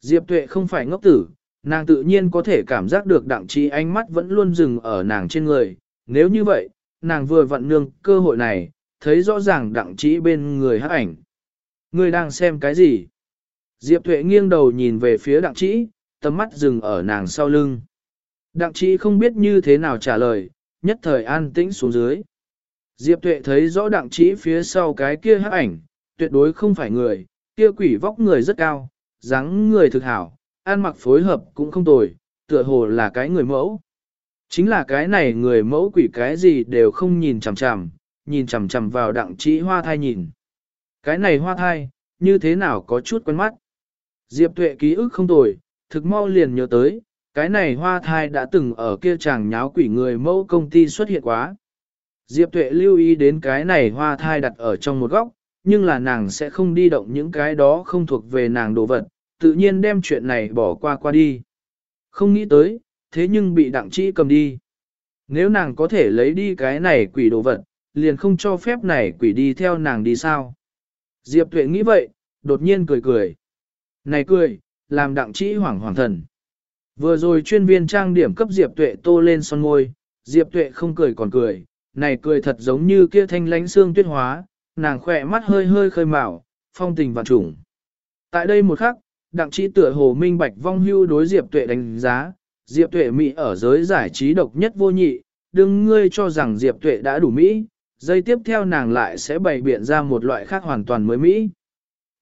Diệp Tuệ không phải ngốc tử, nàng tự nhiên có thể cảm giác được đặng trí ánh mắt vẫn luôn dừng ở nàng trên người, nếu như vậy, nàng vừa vận nương cơ hội này, thấy rõ ràng đặng trí bên người hát ảnh. Người đang xem cái gì? Diệp Tuệ nghiêng đầu nhìn về phía đặng trí tầm mắt dừng ở nàng sau lưng. Đặng trí không biết như thế nào trả lời, nhất thời an tĩnh xuống dưới. Diệp Tuệ thấy rõ đặng trí phía sau cái kia hát ảnh, tuyệt đối không phải người, kia quỷ vóc người rất cao, dáng người thực hảo, ăn mặc phối hợp cũng không tồi, tựa hồ là cái người mẫu. Chính là cái này người mẫu quỷ cái gì đều không nhìn chằm chằm, nhìn chằm chằm vào đặng trĩ hoa thai nhìn. Cái này hoa thai, như thế nào có chút quen mắt. Diệp tuệ ký ức không tồi, thực mau liền nhớ tới, cái này hoa thai đã từng ở kia chàng nháo quỷ người mẫu công ty xuất hiện quá. Diệp tuệ lưu ý đến cái này hoa thai đặt ở trong một góc, nhưng là nàng sẽ không đi động những cái đó không thuộc về nàng đồ vật, tự nhiên đem chuyện này bỏ qua qua đi. Không nghĩ tới, thế nhưng bị đặng trĩ cầm đi. Nếu nàng có thể lấy đi cái này quỷ đồ vật, liền không cho phép này quỷ đi theo nàng đi sao. Diệp tuệ nghĩ vậy, đột nhiên cười cười. Này cười, làm đặng trĩ hoảng hoảng thần. Vừa rồi chuyên viên trang điểm cấp Diệp tuệ tô lên son môi, Diệp tuệ không cười còn cười, này cười thật giống như kia thanh lánh xương tuyết hóa, nàng khỏe mắt hơi hơi khơi mạo, phong tình vạn trùng. Tại đây một khắc, đặng trí tựa hồ minh bạch vong hưu đối Diệp tuệ đánh giá, Diệp tuệ Mỹ ở giới giải trí độc nhất vô nhị, đừng ngươi cho rằng Diệp tuệ đã đủ Mỹ, dây tiếp theo nàng lại sẽ bày biện ra một loại khác hoàn toàn mới Mỹ.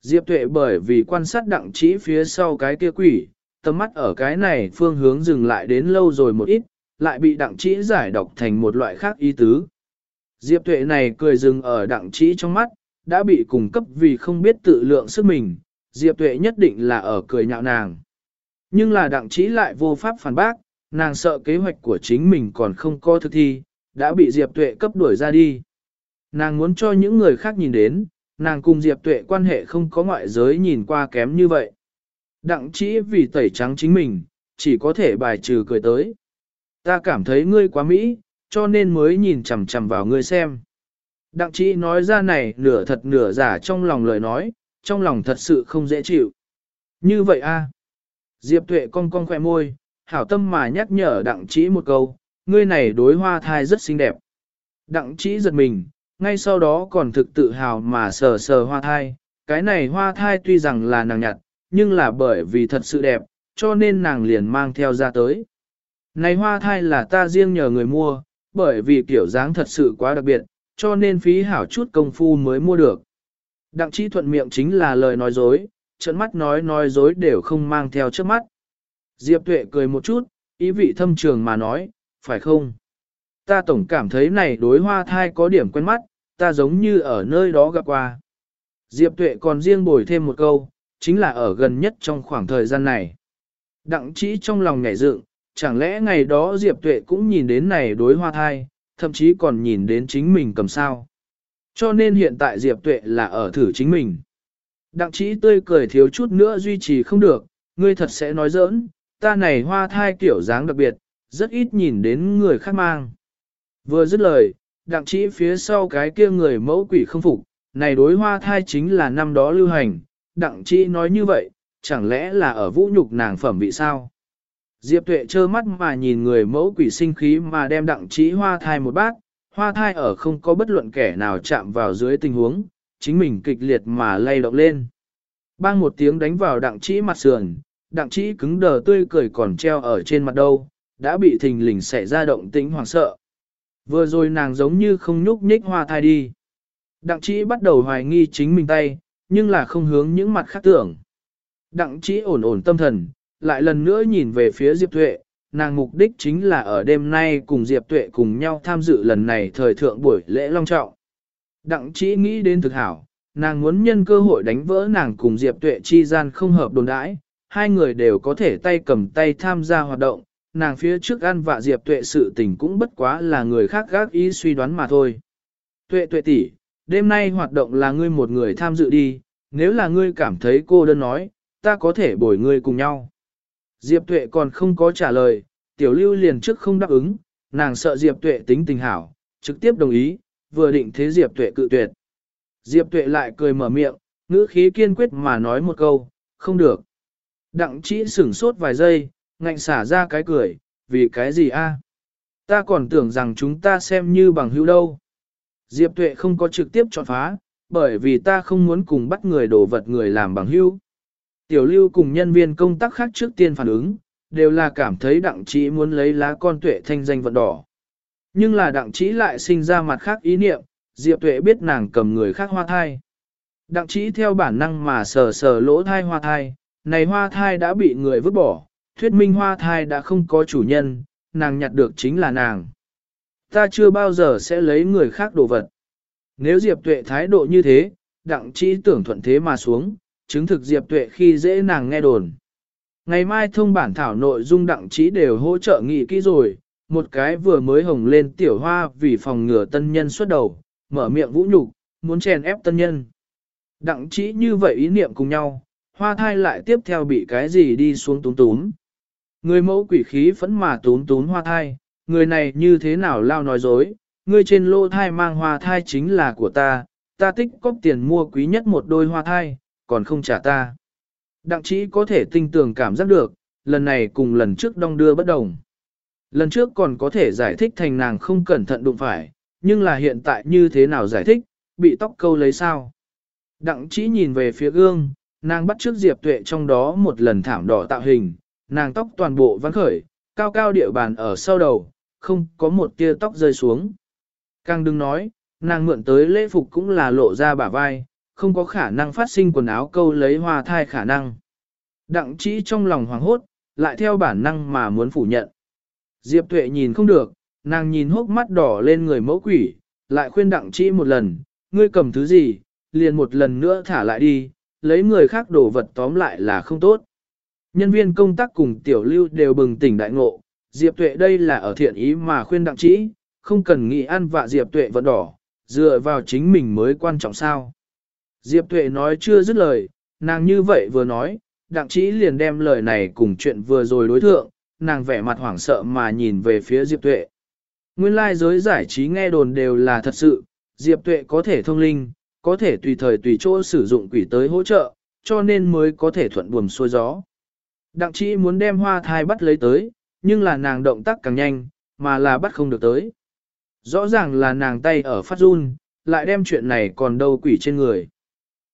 Diệp tuệ bởi vì quan sát đặng trí phía sau cái kia quỷ, tầm mắt ở cái này phương hướng dừng lại đến lâu rồi một ít, lại bị đặng trí giải độc thành một loại khác ý tứ. Diệp tuệ này cười dừng ở đặng trĩ trong mắt, đã bị cung cấp vì không biết tự lượng sức mình, Diệp tuệ nhất định là ở cười nhạo nàng. Nhưng là đặng trĩ lại vô pháp phản bác, nàng sợ kế hoạch của chính mình còn không có thực thi, đã bị Diệp tuệ cấp đuổi ra đi. Nàng muốn cho những người khác nhìn đến, nàng cùng Diệp tuệ quan hệ không có ngoại giới nhìn qua kém như vậy. Đặng trĩ vì tẩy trắng chính mình, chỉ có thể bài trừ cười tới. Ta cảm thấy ngươi quá mỹ, cho nên mới nhìn chằm chằm vào ngươi xem. Đặng chỉ nói ra này nửa thật nửa giả trong lòng lời nói, trong lòng thật sự không dễ chịu. Như vậy a Diệp tuệ cong cong khỏe môi, hảo tâm mà nhắc nhở đặng chỉ một câu, ngươi này đối hoa thai rất xinh đẹp. Đặng chỉ giật mình, ngay sau đó còn thực tự hào mà sờ sờ hoa thai, cái này hoa thai tuy rằng là nàng nhặt, nhưng là bởi vì thật sự đẹp, cho nên nàng liền mang theo ra tới. Này hoa thai là ta riêng nhờ người mua, bởi vì kiểu dáng thật sự quá đặc biệt, cho nên phí hảo chút công phu mới mua được. Đặng trí thuận miệng chính là lời nói dối, trận mắt nói nói dối đều không mang theo trước mắt. Diệp tuệ cười một chút, ý vị thâm trường mà nói, phải không? Ta tổng cảm thấy này đối hoa thai có điểm quen mắt, ta giống như ở nơi đó gặp qua. Diệp tuệ còn riêng bồi thêm một câu, chính là ở gần nhất trong khoảng thời gian này. Đặng chỉ trong lòng nhảy dựng, chẳng lẽ ngày đó Diệp tuệ cũng nhìn đến này đối hoa thai, thậm chí còn nhìn đến chính mình cầm sao. Cho nên hiện tại Diệp tuệ là ở thử chính mình. Đặng trí tươi cười thiếu chút nữa duy trì không được, ngươi thật sẽ nói giỡn, ta này hoa thai kiểu dáng đặc biệt, rất ít nhìn đến người khác mang. Vừa dứt lời, đặng trí phía sau cái kia người mẫu quỷ không phục, này đối hoa thai chính là năm đó lưu hành, đặng trí nói như vậy, chẳng lẽ là ở vũ nhục nàng phẩm vị sao? Diệp tuệ trơ mắt mà nhìn người mẫu quỷ sinh khí mà đem đặng trí hoa thai một bát, hoa thai ở không có bất luận kẻ nào chạm vào dưới tình huống, chính mình kịch liệt mà lay động lên. Bang một tiếng đánh vào đặng trí mặt sườn, đặng trí cứng đờ tươi cười còn treo ở trên mặt đâu, đã bị thình lình xảy ra động tĩnh hoảng sợ. Vừa rồi nàng giống như không nhúc nhích hoa thai đi. Đặng trí bắt đầu hoài nghi chính mình tay, nhưng là không hướng những mặt khác tưởng. Đặng trí ổn ổn tâm thần, lại lần nữa nhìn về phía Diệp Tuệ, nàng mục đích chính là ở đêm nay cùng Diệp Tuệ cùng nhau tham dự lần này thời thượng buổi lễ long trọng. Đặng chỉ nghĩ đến thực hảo, nàng muốn nhân cơ hội đánh vỡ nàng cùng Diệp Tuệ chi gian không hợp đồn đãi, hai người đều có thể tay cầm tay tham gia hoạt động, nàng phía trước ăn vạ Diệp Tuệ sự tình cũng bất quá là người khác gác ý suy đoán mà thôi. Tuệ tuệ tỷ, đêm nay hoạt động là ngươi một người tham dự đi, nếu là ngươi cảm thấy cô đơn nói, ta có thể bồi ngươi cùng nhau. Diệp Tuệ còn không có trả lời, Tiểu Lưu liền trước không đáp ứng, nàng sợ Diệp Tuệ tính tình hảo, trực tiếp đồng ý, vừa định thế Diệp Tuệ cự tuyệt. Diệp Tuệ lại cười mở miệng, ngữ khí kiên quyết mà nói một câu, không được. Đặng chỉ sửng sốt vài giây, ngạnh xả ra cái cười, vì cái gì a? Ta còn tưởng rằng chúng ta xem như bằng hữu đâu. Diệp Tuệ không có trực tiếp chọn phá, bởi vì ta không muốn cùng bắt người đổ vật người làm bằng hữu. Tiểu lưu cùng nhân viên công tác khác trước tiên phản ứng, đều là cảm thấy đặng trí muốn lấy lá con tuệ thanh danh vận đỏ. Nhưng là đặng trí lại sinh ra mặt khác ý niệm, Diệp Tuệ biết nàng cầm người khác hoa thai. Đặng trí theo bản năng mà sờ sờ lỗ thai hoa thai, này hoa thai đã bị người vứt bỏ, thuyết minh hoa thai đã không có chủ nhân, nàng nhặt được chính là nàng. Ta chưa bao giờ sẽ lấy người khác đồ vật. Nếu Diệp Tuệ thái độ như thế, đặng trí tưởng thuận thế mà xuống, chứng thực Diệp Tuệ khi dễ nàng nghe đồn. Ngày mai thông bản thảo nội dung đặng trí đều hỗ trợ nghị kỹ rồi, một cái vừa mới hồng lên tiểu hoa vì phòng ngừa tân nhân xuất đầu, mở miệng vũ nhục, muốn chèn ép tân nhân. Đặng trí như vậy ý niệm cùng nhau, hoa thai lại tiếp theo bị cái gì đi xuống túm túm. Người mẫu quỷ khí phẫn mà túm túm hoa thai, người này như thế nào lao nói dối, người trên lô thai mang hoa thai chính là của ta, ta tích cóp tiền mua quý nhất một đôi hoa thai, còn không trả ta. Đặng chỉ có thể tinh tường cảm giác được, lần này cùng lần trước đong đưa bất đồng. Lần trước còn có thể giải thích thành nàng không cẩn thận đụng phải, nhưng là hiện tại như thế nào giải thích, bị tóc câu lấy sao. Đặng chỉ nhìn về phía gương, nàng bắt trước Diệp Tuệ trong đó một lần thảm đỏ tạo hình, nàng tóc toàn bộ văn khởi, cao cao địa bàn ở sau đầu, không có một tia tóc rơi xuống. Càng đừng nói, nàng mượn tới lễ phục cũng là lộ ra bả vai, không có khả năng phát sinh quần áo câu lấy hoa thai khả năng. Đặng chỉ trong lòng hoảng hốt, lại theo bản năng mà muốn phủ nhận. Diệp Tuệ nhìn không được, nàng nhìn hốc mắt đỏ lên người mẫu quỷ, lại khuyên đặng chỉ một lần, ngươi cầm thứ gì, liền một lần nữa thả lại đi, lấy người khác đổ vật tóm lại là không tốt. Nhân viên công tác cùng tiểu lưu đều bừng tỉnh đại ngộ, Diệp Tuệ đây là ở thiện ý mà khuyên đặng chỉ, không cần nghĩ ăn vạ Diệp Tuệ vẫn đỏ, dựa vào chính mình mới quan trọng sao. Diệp Tuệ nói chưa dứt lời, nàng như vậy vừa nói, đặng chỉ liền đem lời này cùng chuyện vừa rồi đối thượng, nàng vẻ mặt hoảng sợ mà nhìn về phía Diệp Tuệ. Nguyên lai giới giải trí nghe đồn đều là thật sự, Diệp Tuệ có thể thông linh, có thể tùy thời tùy chỗ sử dụng quỷ tới hỗ trợ, cho nên mới có thể thuận buồm xuôi gió. Đặng chỉ muốn đem hoa thai bắt lấy tới, nhưng là nàng động tác càng nhanh, mà là bắt không được tới. Rõ ràng là nàng tay ở phát run, lại đem chuyện này còn đâu quỷ trên người.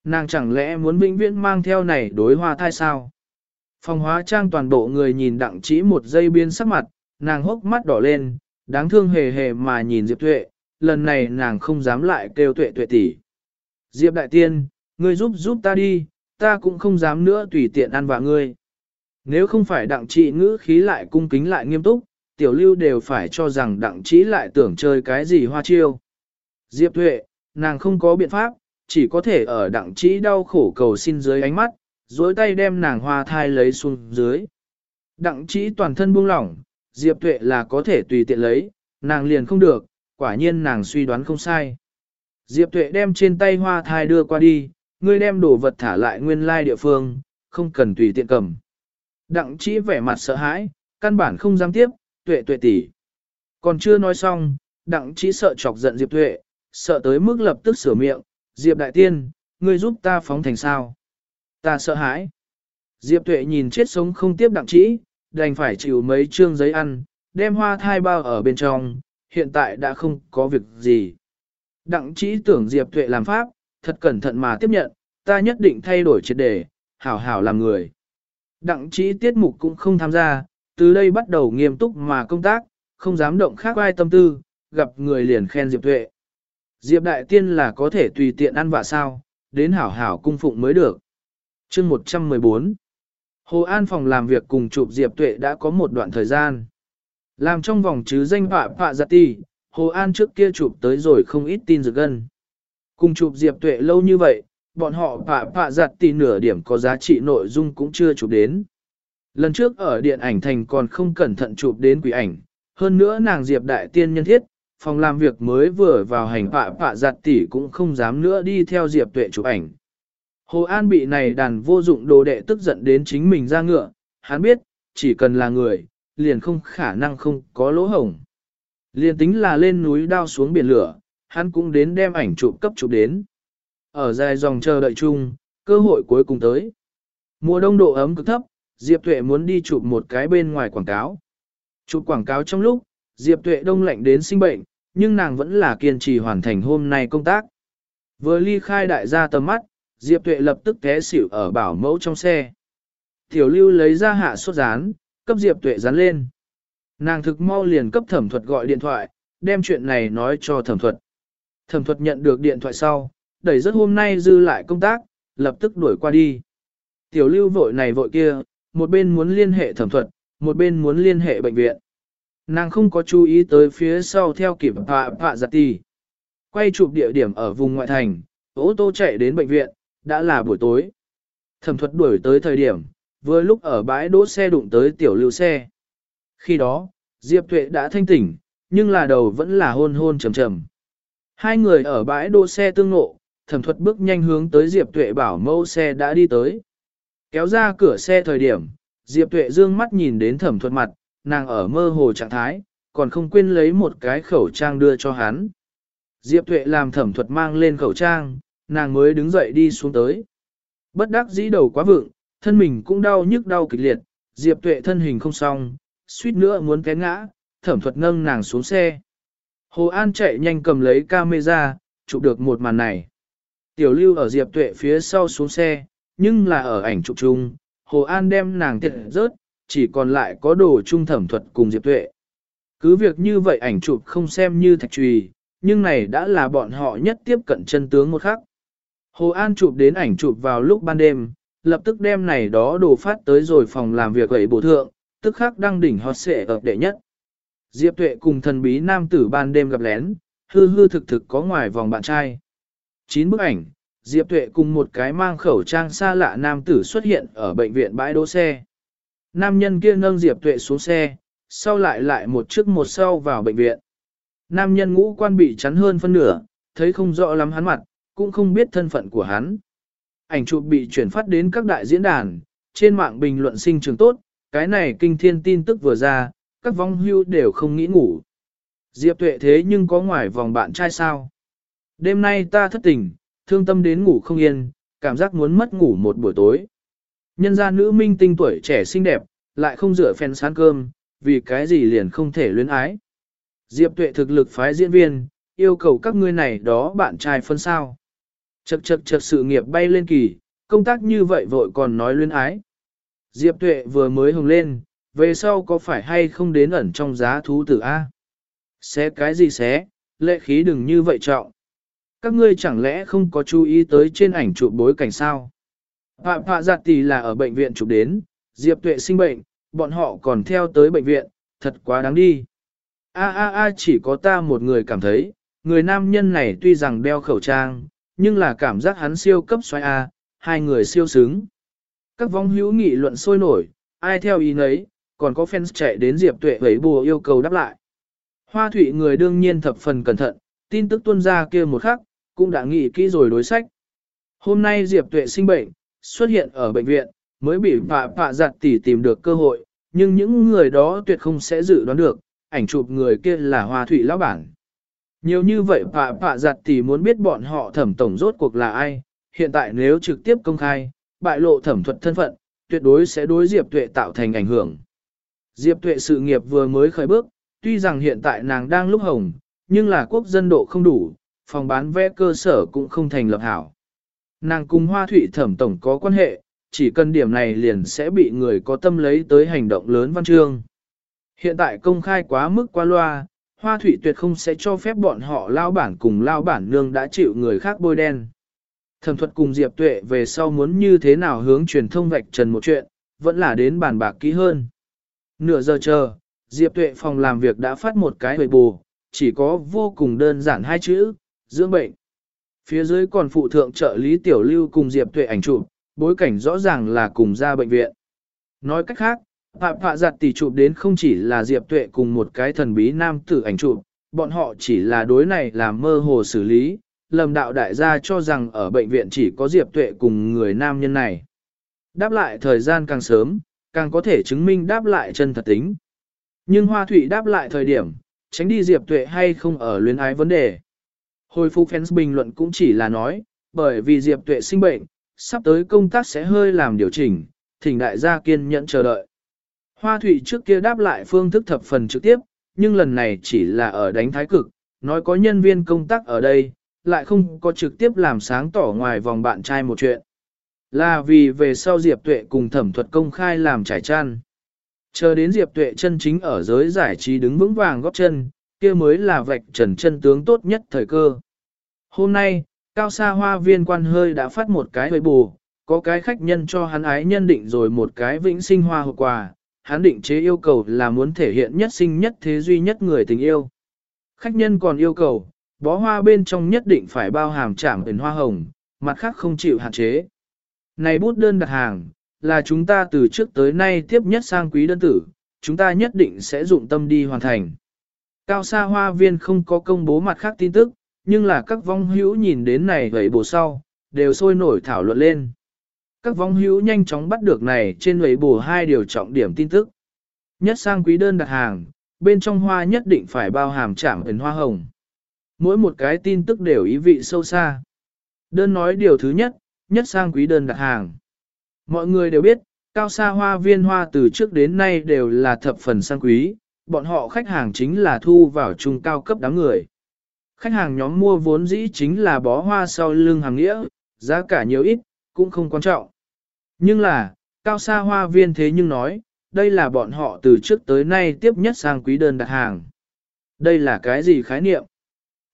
Nàng chẳng lẽ muốn vĩnh viễn mang theo này đối hoa thai sao? Phòng hóa trang toàn bộ người nhìn đặng chỉ một giây biên sắc mặt, nàng hốc mắt đỏ lên, đáng thương hề hề mà nhìn Diệp Tuệ, lần này nàng không dám lại kêu Tuệ Tuệ tỷ. Diệp Đại Tiên, ngươi giúp giúp ta đi, ta cũng không dám nữa tùy tiện ăn vạ ngươi. Nếu không phải đặng trị ngữ khí lại cung kính lại nghiêm túc, tiểu lưu đều phải cho rằng đặng chỉ lại tưởng chơi cái gì hoa chiêu. Diệp Tuệ, nàng không có biện pháp, chỉ có thể ở đặng chỉ đau khổ cầu xin dưới ánh mắt, dối tay đem nàng hoa thai lấy xuống dưới. Đặng chỉ toàn thân buông lỏng, Diệp Tuệ là có thể tùy tiện lấy, nàng liền không được, quả nhiên nàng suy đoán không sai. Diệp Tuệ đem trên tay hoa thai đưa qua đi, ngươi đem đồ vật thả lại nguyên lai địa phương, không cần tùy tiện cầm. Đặng chỉ vẻ mặt sợ hãi, căn bản không dám tiếp, Tuệ Tuệ tỷ. Còn chưa nói xong, đặng chỉ sợ chọc giận Diệp Tuệ, sợ tới mức lập tức sửa miệng, Diệp Đại Tiên, ngươi giúp ta phóng thành sao? Ta sợ hãi. Diệp Tuệ nhìn chết sống không tiếp đặng trĩ, đành phải chịu mấy trương giấy ăn, đem hoa thai bao ở bên trong, hiện tại đã không có việc gì. Đặng trĩ tưởng Diệp Tuệ làm pháp, thật cẩn thận mà tiếp nhận, ta nhất định thay đổi triệt đề, hảo hảo làm người. Đặng trĩ tiết mục cũng không tham gia, từ đây bắt đầu nghiêm túc mà công tác, không dám động khác ai tâm tư, gặp người liền khen Diệp Tuệ. Diệp Đại Tiên là có thể tùy tiện ăn vạ sao, đến hảo hảo cung phụng mới được. chương 114 Hồ An phòng làm việc cùng chụp Diệp Tuệ đã có một đoạn thời gian. Làm trong vòng chứ danh họa họa giặt ti, Hồ An trước kia chụp tới rồi không ít tin dược gân. Cùng chụp Diệp Tuệ lâu như vậy, bọn họ họa họa giặt ti nửa điểm có giá trị nội dung cũng chưa chụp đến. Lần trước ở điện ảnh thành còn không cẩn thận chụp đến quỷ ảnh, hơn nữa nàng Diệp Đại Tiên nhân thiết, phòng làm việc mới vừa vào hành phạ phạ giặt tỷ cũng không dám nữa đi theo Diệp Tuệ chụp ảnh. Hồ An bị này đàn vô dụng đồ đệ tức giận đến chính mình ra ngựa, hắn biết, chỉ cần là người, liền không khả năng không có lỗ hổng. Liền tính là lên núi đao xuống biển lửa, hắn cũng đến đem ảnh chụp cấp chụp đến. Ở dài dòng chờ đợi chung, cơ hội cuối cùng tới. Mùa đông độ ấm cực thấp, Diệp Tuệ muốn đi chụp một cái bên ngoài quảng cáo. Chụp quảng cáo trong lúc, Diệp Tuệ đông lạnh đến sinh bệnh, nhưng nàng vẫn là kiên trì hoàn thành hôm nay công tác. Vừa ly khai đại gia tầm mắt, Diệp Tuệ lập tức té xỉu ở bảo mẫu trong xe. Tiểu lưu lấy ra hạ sốt dán cấp Diệp Tuệ dán lên. Nàng thực mau liền cấp thẩm thuật gọi điện thoại, đem chuyện này nói cho thẩm thuật. Thẩm thuật nhận được điện thoại sau, đẩy rất hôm nay dư lại công tác, lập tức đuổi qua đi. Tiểu lưu vội này vội kia, một bên muốn liên hệ thẩm thuật, một bên muốn liên hệ bệnh viện. Nàng không có chú ý tới phía sau theo kịp họa họa giặt tì. Quay chụp địa điểm ở vùng ngoại thành, ô tô chạy đến bệnh viện, đã là buổi tối. Thẩm thuật đuổi tới thời điểm, vừa lúc ở bãi đỗ xe đụng tới tiểu lưu xe. Khi đó, Diệp Tuệ đã thanh tỉnh, nhưng là đầu vẫn là hôn hôn trầm trầm. Hai người ở bãi đỗ xe tương ngộ, thẩm thuật bước nhanh hướng tới Diệp Tuệ bảo mẫu xe đã đi tới. Kéo ra cửa xe thời điểm, Diệp Tuệ dương mắt nhìn đến thẩm thuật mặt, nàng ở mơ hồ trạng thái, còn không quên lấy một cái khẩu trang đưa cho hắn. Diệp Tuệ làm thẩm thuật mang lên khẩu trang, nàng mới đứng dậy đi xuống tới. Bất đắc dĩ đầu quá vượng, thân mình cũng đau nhức đau kịch liệt, Diệp Tuệ thân hình không xong, suýt nữa muốn té ngã, thẩm thuật nâng nàng xuống xe. Hồ An chạy nhanh cầm lấy camera, chụp được một màn này. Tiểu lưu ở Diệp Tuệ phía sau xuống xe, nhưng là ở ảnh chụp chung, Hồ An đem nàng tiệt rớt, chỉ còn lại có đồ trung thẩm thuật cùng Diệp Tuệ. Cứ việc như vậy ảnh chụp không xem như thạch trùy, nhưng này đã là bọn họ nhất tiếp cận chân tướng một khắc. Hồ An chụp đến ảnh chụp vào lúc ban đêm, lập tức đem này đó đồ phát tới rồi phòng làm việc ấy bổ thượng, tức khắc đăng đỉnh hot xệ ở đệ nhất. Diệp Tuệ cùng thần bí nam tử ban đêm gặp lén, hư hư thực thực có ngoài vòng bạn trai. Chín bức ảnh, Diệp Tuệ cùng một cái mang khẩu trang xa lạ nam tử xuất hiện ở bệnh viện bãi đỗ xe. Nam nhân kia nâng Diệp Tuệ xuống xe, sau lại lại một trước một sau vào bệnh viện. Nam nhân ngũ quan bị chắn hơn phân nửa, thấy không rõ lắm hắn mặt, cũng không biết thân phận của hắn. Ảnh chụp bị chuyển phát đến các đại diễn đàn, trên mạng bình luận sinh trường tốt, cái này kinh thiên tin tức vừa ra, các vong hưu đều không nghĩ ngủ. Diệp tuệ thế nhưng có ngoài vòng bạn trai sao? Đêm nay ta thất tình, thương tâm đến ngủ không yên, cảm giác muốn mất ngủ một buổi tối. Nhân gia nữ minh tinh tuổi trẻ xinh đẹp, lại không rửa phèn sán cơm, vì cái gì liền không thể luyến ái. Diệp tuệ thực lực phái diễn viên, yêu cầu các ngươi này đó bạn trai phân sao. Chật chật chật sự nghiệp bay lên kỳ, công tác như vậy vội còn nói luyến ái. Diệp tuệ vừa mới hồng lên, về sau có phải hay không đến ẩn trong giá thú tử A? Xé cái gì xé, lệ khí đừng như vậy trọng. Các ngươi chẳng lẽ không có chú ý tới trên ảnh chụp bối cảnh sao? Phạm Phạ Giặt Tỷ là ở bệnh viện chụp đến, Diệp Tuệ sinh bệnh, bọn họ còn theo tới bệnh viện, thật quá đáng đi. A a a chỉ có ta một người cảm thấy, người nam nhân này tuy rằng đeo khẩu trang, nhưng là cảm giác hắn siêu cấp xoay A, hai người siêu xứng. Các vong hữu nghị luận sôi nổi, ai theo ý nấy, còn có fans chạy đến Diệp Tuệ với bùa yêu cầu đáp lại. Hoa thủy người đương nhiên thập phần cẩn thận, tin tức tuân ra kia một khắc, cũng đã nghĩ kỹ rồi đối sách. Hôm nay Diệp Tuệ sinh bệnh, xuất hiện ở bệnh viện, mới bị phạ phạ giặt tỉ tìm được cơ hội, nhưng những người đó tuyệt không sẽ dự đoán được, ảnh chụp người kia là hoa thủy lão bản. Nhiều như vậy phạ phạ giặt tỉ muốn biết bọn họ thẩm tổng rốt cuộc là ai, hiện tại nếu trực tiếp công khai, bại lộ thẩm thuật thân phận, tuyệt đối sẽ đối Diệp Tuệ tạo thành ảnh hưởng. Diệp Tuệ sự nghiệp vừa mới khởi bước, tuy rằng hiện tại nàng đang lúc hồng, nhưng là quốc dân độ không đủ, phòng bán vé cơ sở cũng không thành lập hảo. Nàng cùng Hoa Thủy thẩm tổng có quan hệ, chỉ cần điểm này liền sẽ bị người có tâm lấy tới hành động lớn văn chương. Hiện tại công khai quá mức qua loa, Hoa Thủy tuyệt không sẽ cho phép bọn họ lao bản cùng lao bản nương đã chịu người khác bôi đen. Thẩm thuật cùng Diệp Tuệ về sau muốn như thế nào hướng truyền thông vạch trần một chuyện, vẫn là đến bàn bạc kỹ hơn. Nửa giờ chờ, Diệp Tuệ phòng làm việc đã phát một cái hồi bù, chỉ có vô cùng đơn giản hai chữ, dưỡng bệnh. Phía dưới còn phụ thượng trợ lý tiểu lưu cùng Diệp Tuệ ảnh chụp, bối cảnh rõ ràng là cùng ra bệnh viện. Nói cách khác, Phạm Phạ Giặt tỷ chụp đến không chỉ là Diệp Tuệ cùng một cái thần bí nam tử ảnh chụp, bọn họ chỉ là đối này làm mơ hồ xử lý, lầm đạo đại gia cho rằng ở bệnh viện chỉ có Diệp Tuệ cùng người nam nhân này. Đáp lại thời gian càng sớm, càng có thể chứng minh đáp lại chân thật tính. Nhưng Hoa Thụy đáp lại thời điểm, tránh đi Diệp Tuệ hay không ở luyến ái vấn đề. Hồi phục fans bình luận cũng chỉ là nói, bởi vì Diệp Tuệ sinh bệnh, sắp tới công tác sẽ hơi làm điều chỉnh, thỉnh đại gia kiên nhẫn chờ đợi. Hoa Thụy trước kia đáp lại phương thức thập phần trực tiếp, nhưng lần này chỉ là ở đánh thái cực, nói có nhân viên công tác ở đây, lại không có trực tiếp làm sáng tỏ ngoài vòng bạn trai một chuyện. Là vì về sau Diệp Tuệ cùng thẩm thuật công khai làm trải chăn. Chờ đến Diệp Tuệ chân chính ở giới giải trí đứng vững vàng góp chân, kia mới là vạch trần chân tướng tốt nhất thời cơ. Hôm nay, Cao Sa Hoa viên quan hơi đã phát một cái hơi bù, có cái khách nhân cho hắn ái nhân định rồi một cái vĩnh sinh hoa hộp quà, hắn định chế yêu cầu là muốn thể hiện nhất sinh nhất thế duy nhất người tình yêu. Khách nhân còn yêu cầu, bó hoa bên trong nhất định phải bao hàm trảm ẩn hoa hồng, mặt khác không chịu hạn chế. Này bút đơn đặt hàng, là chúng ta từ trước tới nay tiếp nhất sang quý đơn tử, chúng ta nhất định sẽ dụng tâm đi hoàn thành. Cao xa hoa viên không có công bố mặt khác tin tức, nhưng là các vong hữu nhìn đến này vậy bổ sau, đều sôi nổi thảo luận lên. Các vong hữu nhanh chóng bắt được này trên vậy bổ hai điều trọng điểm tin tức. Nhất sang quý đơn đặt hàng, bên trong hoa nhất định phải bao hàm chạm ấn hoa hồng. Mỗi một cái tin tức đều ý vị sâu xa. Đơn nói điều thứ nhất, nhất sang quý đơn đặt hàng. Mọi người đều biết, cao xa hoa viên hoa từ trước đến nay đều là thập phần sang quý, bọn họ khách hàng chính là thu vào trung cao cấp đám người. Khách hàng nhóm mua vốn dĩ chính là bó hoa sau lưng hàng nghĩa, giá cả nhiều ít, cũng không quan trọng. Nhưng là, cao xa hoa viên thế nhưng nói, đây là bọn họ từ trước tới nay tiếp nhất sang quý đơn đặt hàng. Đây là cái gì khái niệm?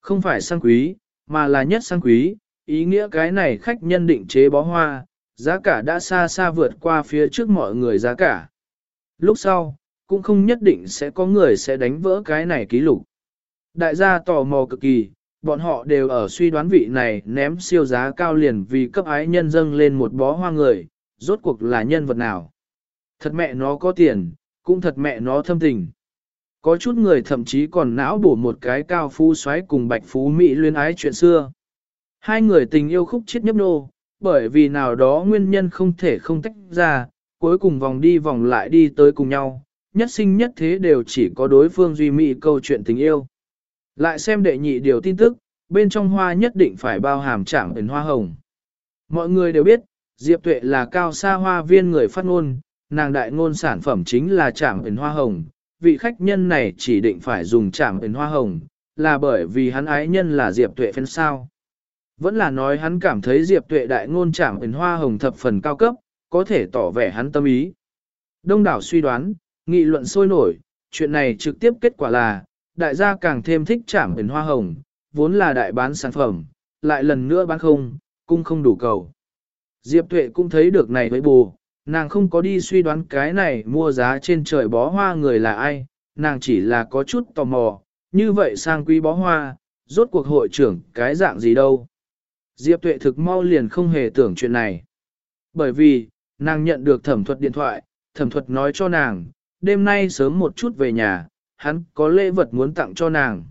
Không phải sang quý, mà là nhất sang quý, ý nghĩa cái này khách nhân định chế bó hoa, giá cả đã xa xa vượt qua phía trước mọi người giá cả. Lúc sau, cũng không nhất định sẽ có người sẽ đánh vỡ cái này ký lục. Đại gia tò mò cực kỳ, bọn họ đều ở suy đoán vị này ném siêu giá cao liền vì cấp ái nhân dâng lên một bó hoa người, rốt cuộc là nhân vật nào. Thật mẹ nó có tiền, cũng thật mẹ nó thâm tình. Có chút người thậm chí còn não bổ một cái cao phú xoáy cùng bạch phú mỹ luyên ái chuyện xưa. Hai người tình yêu khúc chết nhấp nô, bởi vì nào đó nguyên nhân không thể không tách ra, cuối cùng vòng đi vòng lại đi tới cùng nhau, nhất sinh nhất thế đều chỉ có đối phương duy mỹ câu chuyện tình yêu. Lại xem đệ nhị điều tin tức, bên trong hoa nhất định phải bao hàm trạng ẩn hoa hồng. Mọi người đều biết, Diệp Tuệ là cao xa hoa viên người phát ngôn, nàng đại ngôn sản phẩm chính là trạng ẩn hoa hồng. Vị khách nhân này chỉ định phải dùng trạng ẩn hoa hồng, là bởi vì hắn ái nhân là Diệp Tuệ phân sao. Vẫn là nói hắn cảm thấy Diệp Tuệ đại ngôn trạng ẩn hoa hồng thập phần cao cấp, có thể tỏ vẻ hắn tâm ý. Đông đảo suy đoán, nghị luận sôi nổi, chuyện này trực tiếp kết quả là, đại gia càng thêm thích chạm ẩn hoa hồng, vốn là đại bán sản phẩm, lại lần nữa bán không, cung không đủ cầu. Diệp Tuệ cũng thấy được này với bù, nàng không có đi suy đoán cái này mua giá trên trời bó hoa người là ai, nàng chỉ là có chút tò mò, như vậy sang quý bó hoa, rốt cuộc hội trưởng cái dạng gì đâu. Diệp Tuệ thực mau liền không hề tưởng chuyện này. Bởi vì, nàng nhận được thẩm thuật điện thoại, thẩm thuật nói cho nàng, đêm nay sớm một chút về nhà, hắn có lễ vật muốn tặng cho nàng.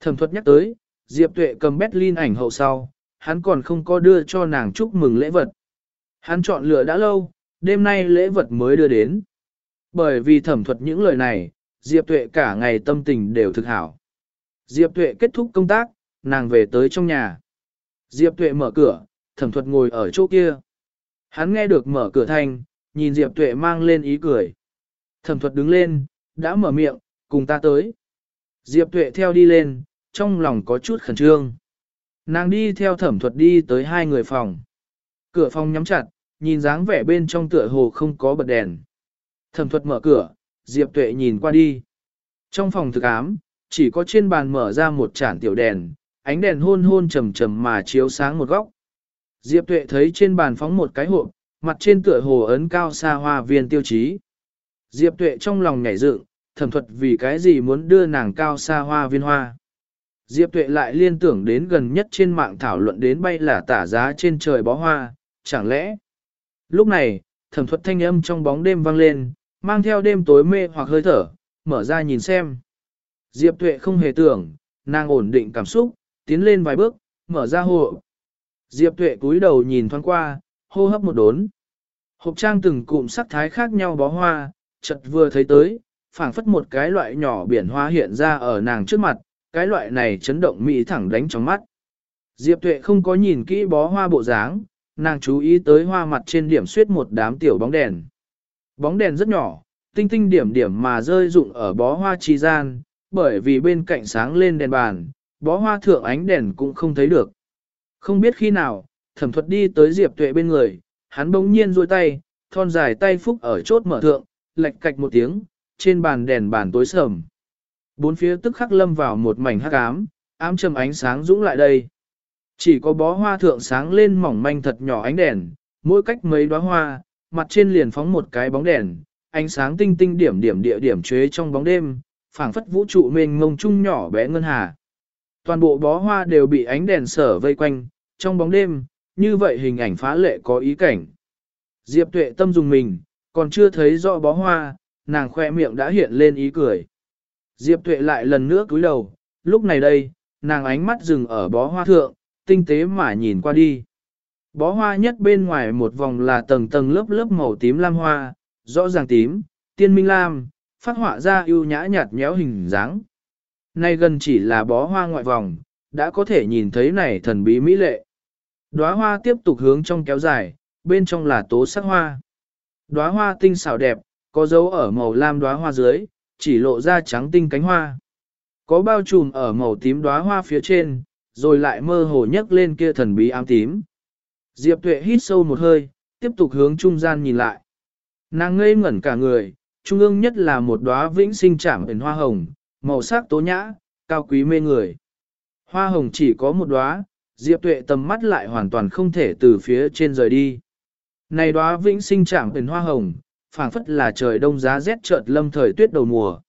Thẩm thuật nhắc tới, Diệp Tuệ cầm Berlin ảnh hậu sau, hắn còn không có đưa cho nàng chúc mừng lễ vật. Hắn chọn lựa đã lâu, đêm nay lễ vật mới đưa đến. Bởi vì thẩm thuật những lời này, Diệp Tuệ cả ngày tâm tình đều thực hảo. Diệp Tuệ kết thúc công tác, nàng về tới trong nhà. Diệp Tuệ mở cửa, thẩm thuật ngồi ở chỗ kia. Hắn nghe được mở cửa thanh, nhìn Diệp Tuệ mang lên ý cười. Thẩm thuật đứng lên, đã mở miệng, cùng ta tới. Diệp Tuệ theo đi lên, trong lòng có chút khẩn trương. Nàng đi theo thẩm thuật đi tới hai người phòng. Cửa phòng nhắm chặt, nhìn dáng vẻ bên trong tựa hồ không có bật đèn. Thẩm thuật mở cửa, Diệp Tuệ nhìn qua đi. Trong phòng thực ám, chỉ có trên bàn mở ra một chản tiểu đèn, ánh đèn hôn hôn trầm trầm mà chiếu sáng một góc. Diệp Tuệ thấy trên bàn phóng một cái hộp, mặt trên tựa hồ ấn cao xa hoa viên tiêu chí. Diệp Tuệ trong lòng nhảy dựng, thẩm thuật vì cái gì muốn đưa nàng cao xa hoa viên hoa. Diệp Tuệ lại liên tưởng đến gần nhất trên mạng thảo luận đến bay là tả giá trên trời bó hoa, chẳng lẽ. Lúc này, thẩm thuật thanh âm trong bóng đêm vang lên, mang theo đêm tối mê hoặc hơi thở, mở ra nhìn xem. Diệp Tuệ không hề tưởng, nàng ổn định cảm xúc, tiến lên vài bước, mở ra hộ. Diệp Tuệ cúi đầu nhìn thoáng qua, hô hấp một đốn. Hộp trang từng cụm sắc thái khác nhau bó hoa, chợt vừa thấy tới, phảng phất một cái loại nhỏ biển hoa hiện ra ở nàng trước mặt, cái loại này chấn động mỹ thẳng đánh trong mắt. Diệp Tuệ không có nhìn kỹ bó hoa bộ dáng, nàng chú ý tới hoa mặt trên điểm suyết một đám tiểu bóng đèn. Bóng đèn rất nhỏ, tinh tinh điểm điểm mà rơi rụng ở bó hoa trì gian, bởi vì bên cạnh sáng lên đèn bàn, bó hoa thượng ánh đèn cũng không thấy được. Không biết khi nào, thẩm thuật đi tới Diệp Tuệ bên người, hắn bỗng nhiên duỗi tay, thon dài tay phúc ở chốt mở thượng, lệch cạch một tiếng, trên bàn đèn bàn tối sầm. Bốn phía tức khắc lâm vào một mảnh hắc ám, ám trầm ánh sáng dũng lại đây. Chỉ có bó hoa thượng sáng lên mỏng manh thật nhỏ ánh đèn, mỗi cách mấy đóa hoa, mặt trên liền phóng một cái bóng đèn, ánh sáng tinh tinh điểm điểm địa điểm chế trong bóng đêm, phảng phất vũ trụ mênh mông chung nhỏ bé ngân hà. Toàn bộ bó hoa đều bị ánh đèn sở vây quanh, trong bóng đêm, như vậy hình ảnh phá lệ có ý cảnh. Diệp tuệ tâm dùng mình, còn chưa thấy rõ bó hoa, nàng khoe miệng đã hiện lên ý cười. Diệp tuệ lại lần nữa cúi đầu, lúc này đây, nàng ánh mắt dừng ở bó hoa thượng, tinh tế mà nhìn qua đi. Bó hoa nhất bên ngoài một vòng là tầng tầng lớp lớp màu tím lam hoa, rõ ràng tím, tiên minh lam, phát họa ra ưu nhã nhạt nhéo hình dáng. Nay gần chỉ là bó hoa ngoại vòng, đã có thể nhìn thấy này thần bí mỹ lệ. Đóa hoa tiếp tục hướng trong kéo dài, bên trong là tố sắc hoa. Đóa hoa tinh xảo đẹp, có dấu ở màu lam đóa hoa dưới, chỉ lộ ra trắng tinh cánh hoa. Có bao trùm ở màu tím đóa hoa phía trên, rồi lại mơ hồ nhấc lên kia thần bí ám tím. Diệp Tuệ hít sâu một hơi, tiếp tục hướng trung gian nhìn lại. Nàng ngây ngẩn cả người, trung ương nhất là một đóa vĩnh sinh trảm ẩn hoa hồng, màu sắc tố nhã, cao quý mê người. Hoa hồng chỉ có một đóa, Diệp Tuệ tầm mắt lại hoàn toàn không thể từ phía trên rời đi. Này đóa vĩnh sinh trạng biển hoa hồng, phảng phất là trời đông giá rét chợt lâm thời tuyết đầu mùa.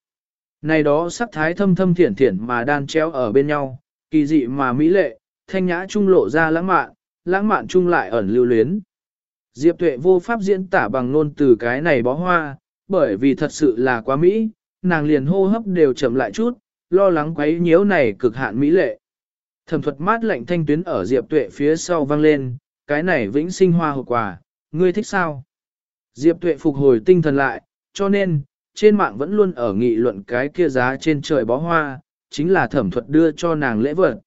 Này đó sắc thái thâm thâm thiển thiển mà đan treo ở bên nhau, kỳ dị mà mỹ lệ, thanh nhã trung lộ ra lãng mạn, lãng mạn trung lại ẩn lưu luyến. Diệp tuệ vô pháp diễn tả bằng ngôn từ cái này bó hoa, bởi vì thật sự là quá mỹ, nàng liền hô hấp đều chậm lại chút, lo lắng quấy nhiễu này cực hạn mỹ lệ. Thẩm thuật mát lạnh thanh tuyến ở Diệp tuệ phía sau vang lên, cái này vĩnh sinh hoa hộp quà, ngươi thích sao? Diệp Tuệ phục hồi tinh thần lại, cho nên, trên mạng vẫn luôn ở nghị luận cái kia giá trên trời bó hoa, chính là thẩm thuật đưa cho nàng lễ vật.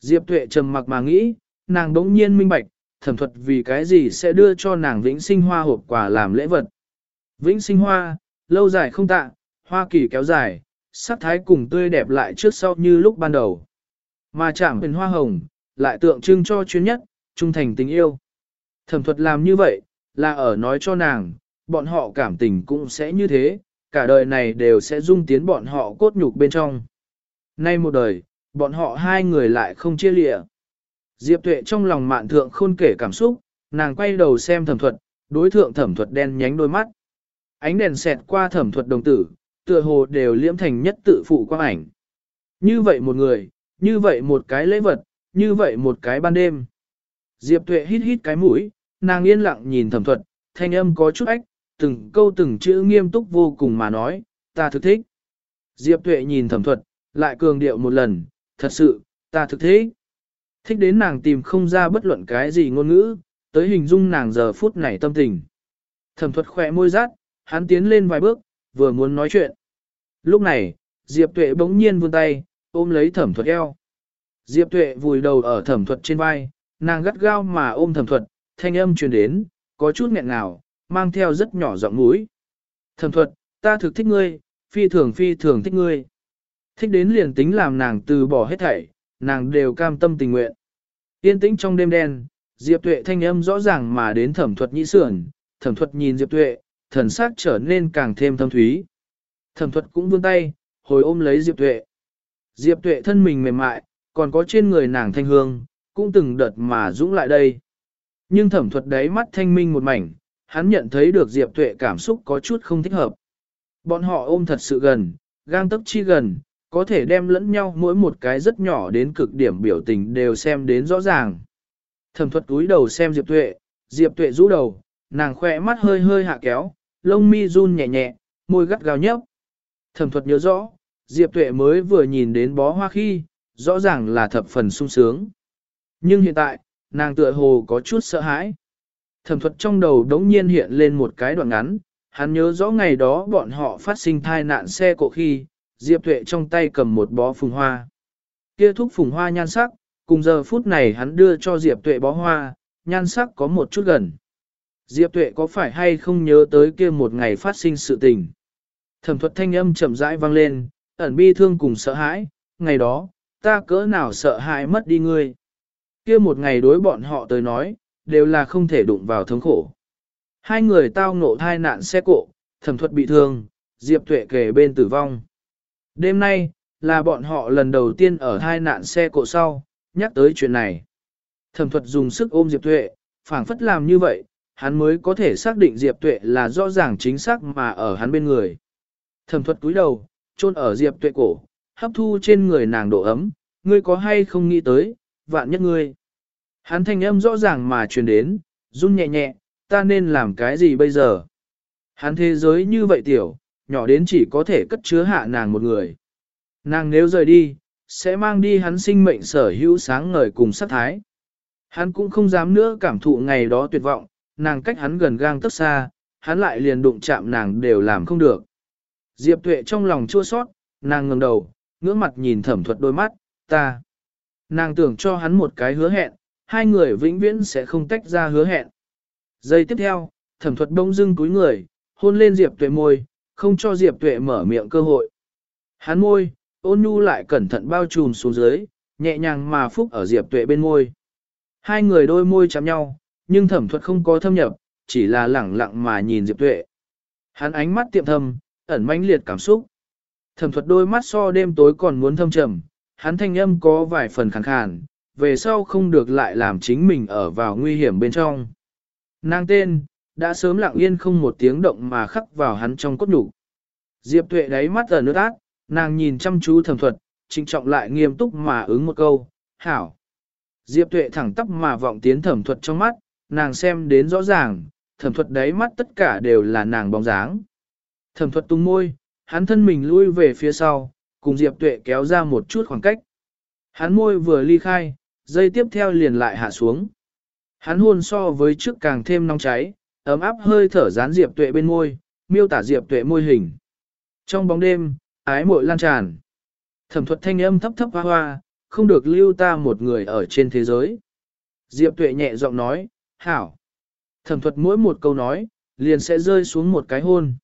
Diệp Tuệ trầm mặc mà nghĩ, nàng đống nhiên minh bạch, thẩm thuật vì cái gì sẽ đưa cho nàng vĩnh sinh hoa hộp quà làm lễ vật. Vĩnh sinh hoa, lâu dài không tạ, hoa kỳ kéo dài, sắc thái cùng tươi đẹp lại trước sau như lúc ban đầu. Mà chạm hình hoa hồng, lại tượng trưng cho chuyên nhất, trung thành tình yêu. Thẩm thuật làm như vậy, là ở nói cho nàng, bọn họ cảm tình cũng sẽ như thế, cả đời này đều sẽ dung tiến bọn họ cốt nhục bên trong. Nay một đời, bọn họ hai người lại không chia lịa. Diệp tuệ trong lòng mạn thượng khôn kể cảm xúc, nàng quay đầu xem thẩm thuật, đối thượng thẩm thuật đen nhánh đôi mắt. Ánh đèn xẹt qua thẩm thuật đồng tử, tựa hồ đều liễm thành nhất tự phụ quang ảnh. Như vậy một người, như vậy một cái lễ vật, như vậy một cái ban đêm. Diệp tuệ hít hít cái mũi, nàng yên lặng nhìn thẩm thuật, thanh âm có chút ách, từng câu từng chữ nghiêm túc vô cùng mà nói, ta thực thích. Diệp tuệ nhìn thẩm thuật, lại cường điệu một lần, thật sự, ta thực thích. Thích đến nàng tìm không ra bất luận cái gì ngôn ngữ, tới hình dung nàng giờ phút này tâm tình. Thẩm thuật khỏe môi rát, hắn tiến lên vài bước, vừa muốn nói chuyện. Lúc này, Diệp Tuệ bỗng nhiên vươn tay, ôm lấy thẩm thuật eo. Diệp Tuệ vùi đầu ở thẩm thuật trên vai, nàng gắt gao mà ôm thẩm thuật, thanh âm truyền đến, có chút nghẹn ngào, mang theo rất nhỏ giọng mũi. Thẩm thuật, ta thực thích ngươi, phi thường phi thường thích ngươi. Thích đến liền tính làm nàng từ bỏ hết thảy, nàng đều cam tâm tình nguyện. Yên tĩnh trong đêm đen, Diệp Tuệ thanh âm rõ ràng mà đến thẩm thuật nhĩ sườn, thẩm thuật nhìn Diệp Tuệ, thần sắc trở nên càng thêm thâm thúy. Thẩm thuật cũng vươn tay, hồi ôm lấy Diệp Tuệ. Diệp Tuệ thân mình mềm mại, còn có trên người nàng thanh hương, cũng từng đợt mà dũng lại đây. Nhưng thẩm thuật đáy mắt thanh minh một mảnh, hắn nhận thấy được Diệp Tuệ cảm xúc có chút không thích hợp. Bọn họ ôm thật sự gần, gang tấc chi gần, có thể đem lẫn nhau mỗi một cái rất nhỏ đến cực điểm biểu tình đều xem đến rõ ràng. Thẩm thuật túi đầu xem Diệp Tuệ, Diệp Tuệ rũ đầu, nàng khỏe mắt hơi hơi hạ kéo, lông mi run nhẹ nhẹ, môi gắt gao nhấp. Thẩm thuật nhớ rõ, Diệp Tuệ mới vừa nhìn đến bó hoa khi, rõ ràng là thập phần sung sướng. Nhưng hiện tại, nàng tựa hồ có chút sợ hãi. Thẩm thuật trong đầu đống nhiên hiện lên một cái đoạn ngắn, hắn nhớ rõ ngày đó bọn họ phát sinh thai nạn xe cộ khi, Diệp Tuệ trong tay cầm một bó phùng hoa. Kia thúc phùng hoa nhan sắc, cùng giờ phút này hắn đưa cho Diệp Tuệ bó hoa, nhan sắc có một chút gần. Diệp Tuệ có phải hay không nhớ tới kia một ngày phát sinh sự tình? Thẩm thuật thanh âm chậm rãi vang lên, ẩn bi thương cùng sợ hãi, ngày đó, ta cỡ nào sợ hãi mất đi ngươi. Kia một ngày đối bọn họ tới nói, đều là không thể đụng vào thống khổ. Hai người tao ngộ thai nạn xe cộ, thẩm thuật bị thương, Diệp Tuệ kề bên tử vong. Đêm nay, là bọn họ lần đầu tiên ở thai nạn xe cộ sau, nhắc tới chuyện này. Thẩm thuật dùng sức ôm Diệp Tuệ, phảng phất làm như vậy, hắn mới có thể xác định Diệp Tuệ là rõ ràng chính xác mà ở hắn bên người. Thẩm thuật cúi đầu, chôn ở Diệp Tuệ cổ, hấp thu trên người nàng độ ấm, ngươi có hay không nghĩ tới, vạn nhất ngươi. Hắn thanh âm rõ ràng mà truyền đến, run nhẹ nhẹ, ta nên làm cái gì bây giờ? Hắn thế giới như vậy tiểu, nhỏ đến chỉ có thể cất chứa hạ nàng một người. Nàng nếu rời đi, sẽ mang đi hắn sinh mệnh sở hữu sáng ngời cùng sát thái. Hắn cũng không dám nữa cảm thụ ngày đó tuyệt vọng, nàng cách hắn gần gang tức xa, hắn lại liền đụng chạm nàng đều làm không được. Diệp tuệ trong lòng chua sót, nàng ngẩng đầu, ngưỡng mặt nhìn thẩm thuật đôi mắt, ta. Nàng tưởng cho hắn một cái hứa hẹn, hai người vĩnh viễn sẽ không tách ra hứa hẹn. Giây tiếp theo, thẩm thuật đông dưng cúi người, hôn lên Diệp tuệ môi, không cho Diệp tuệ mở miệng cơ hội. Hắn môi, ôn nhu lại cẩn thận bao trùm xuống dưới, nhẹ nhàng mà phúc ở Diệp tuệ bên môi. Hai người đôi môi chạm nhau, nhưng thẩm thuật không có thâm nhập, chỉ là lẳng lặng mà nhìn Diệp tuệ. Hắn ánh mắt tiệm thâm, ẩn mãnh liệt cảm xúc. Thẩm thuật đôi mắt so đêm tối còn muốn thâm trầm, hắn thanh âm có vài phần khàn khàn, về sau không được lại làm chính mình ở vào nguy hiểm bên trong. Nàng tên, đã sớm lặng yên không một tiếng động mà khắc vào hắn trong cốt nhục. Diệp tuệ đáy mắt ở nước ác, nàng nhìn chăm chú thẩm thuật, trinh trọng lại nghiêm túc mà ứng một câu, hảo. Diệp tuệ thẳng tắp mà vọng tiến thẩm thuật trong mắt, nàng xem đến rõ ràng, thẩm thuật đáy mắt tất cả đều là nàng bóng dáng. Thẩm thuật tung môi, hắn thân mình lui về phía sau, cùng Diệp tuệ kéo ra một chút khoảng cách. Hắn môi vừa ly khai, dây tiếp theo liền lại hạ xuống. Hắn hôn so với trước càng thêm nóng cháy, ấm áp hơi thở dán Diệp Tuệ bên môi, miêu tả Diệp Tuệ môi hình. Trong bóng đêm, ái muội lan tràn. Thẩm thuật thanh âm thấp thấp hoa hoa, không được lưu ta một người ở trên thế giới. Diệp Tuệ nhẹ giọng nói, hảo. Thẩm thuật mỗi một câu nói, liền sẽ rơi xuống một cái hôn.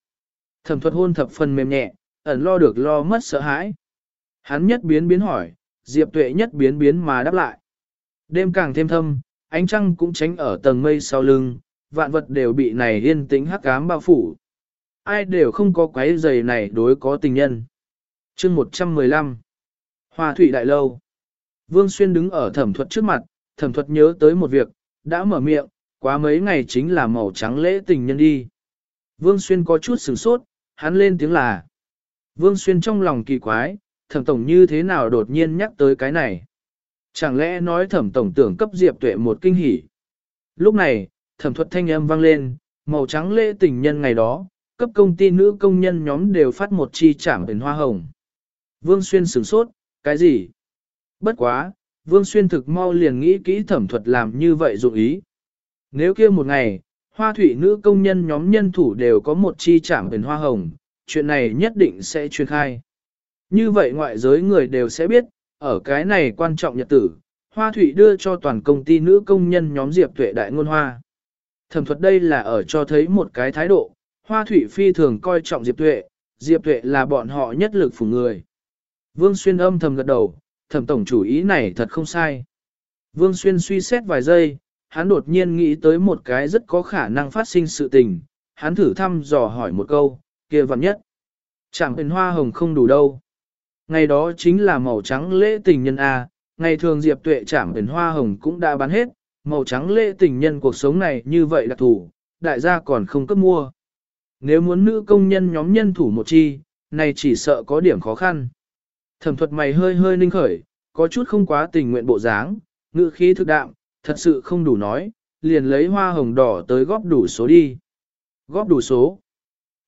Thẩm thuật hôn thập phần mềm nhẹ, ẩn lo được lo mất sợ hãi. Hắn nhất biến biến hỏi, Diệp Tuệ nhất biến biến mà đáp lại. Đêm càng thêm thâm, ánh trăng cũng tránh ở tầng mây sau lưng, vạn vật đều bị này yên tĩnh hắc ám bao phủ. Ai đều không có quái giày này đối có tình nhân. chương 115 Hoa thủy đại lâu Vương Xuyên đứng ở thẩm thuật trước mặt, thẩm thuật nhớ tới một việc, đã mở miệng, quá mấy ngày chính là màu trắng lễ tình nhân đi. Vương Xuyên có chút sửng sốt, hắn lên tiếng là. Vương Xuyên trong lòng kỳ quái, thẩm tổng như thế nào đột nhiên nhắc tới cái này. Chẳng lẽ nói thẩm tổng tưởng cấp Diệp Tuệ một kinh hỉ. Lúc này, thẩm thuật thanh âm vang lên, màu trắng lễ tình nhân ngày đó, cấp công ty nữ công nhân nhóm đều phát một chi trảm đến hoa hồng. Vương Xuyên sửng sốt, cái gì? Bất quá, Vương Xuyên thực mau liền nghĩ kỹ thẩm thuật làm như vậy dụng ý. Nếu kia một ngày, hoa thủy nữ công nhân nhóm nhân thủ đều có một chi trảm đến hoa hồng, chuyện này nhất định sẽ truyền khai. Như vậy ngoại giới người đều sẽ biết, ở cái này quan trọng nhật tử, Hoa Thụy đưa cho toàn công ty nữ công nhân nhóm Diệp Tuệ đại ngôn hoa. Thẩm thuật đây là ở cho thấy một cái thái độ, Hoa Thụy phi thường coi trọng Diệp Tuệ, Diệp Tuệ là bọn họ nhất lực phủ người. Vương Xuyên âm thầm gật đầu, thẩm tổng chủ ý này thật không sai. Vương Xuyên suy xét vài giây, hắn đột nhiên nghĩ tới một cái rất có khả năng phát sinh sự tình, hắn thử thăm dò hỏi một câu, kia vặn nhất. Chẳng hình hoa hồng không đủ đâu. Ngày đó chính là màu trắng lễ tình nhân A, ngày thường Diệp Tuệ chảm hình hoa hồng cũng đã bán hết, màu trắng lễ tình nhân cuộc sống này như vậy là thủ, đại gia còn không cấp mua. Nếu muốn nữ công nhân nhóm nhân thủ một chi, này chỉ sợ có điểm khó khăn. Thẩm thuật mày hơi hơi ninh khởi, có chút không quá tình nguyện bộ dáng, ngữ khí thực đạm, thật sự không đủ nói, liền lấy hoa hồng đỏ tới góp đủ số đi. Góp đủ số,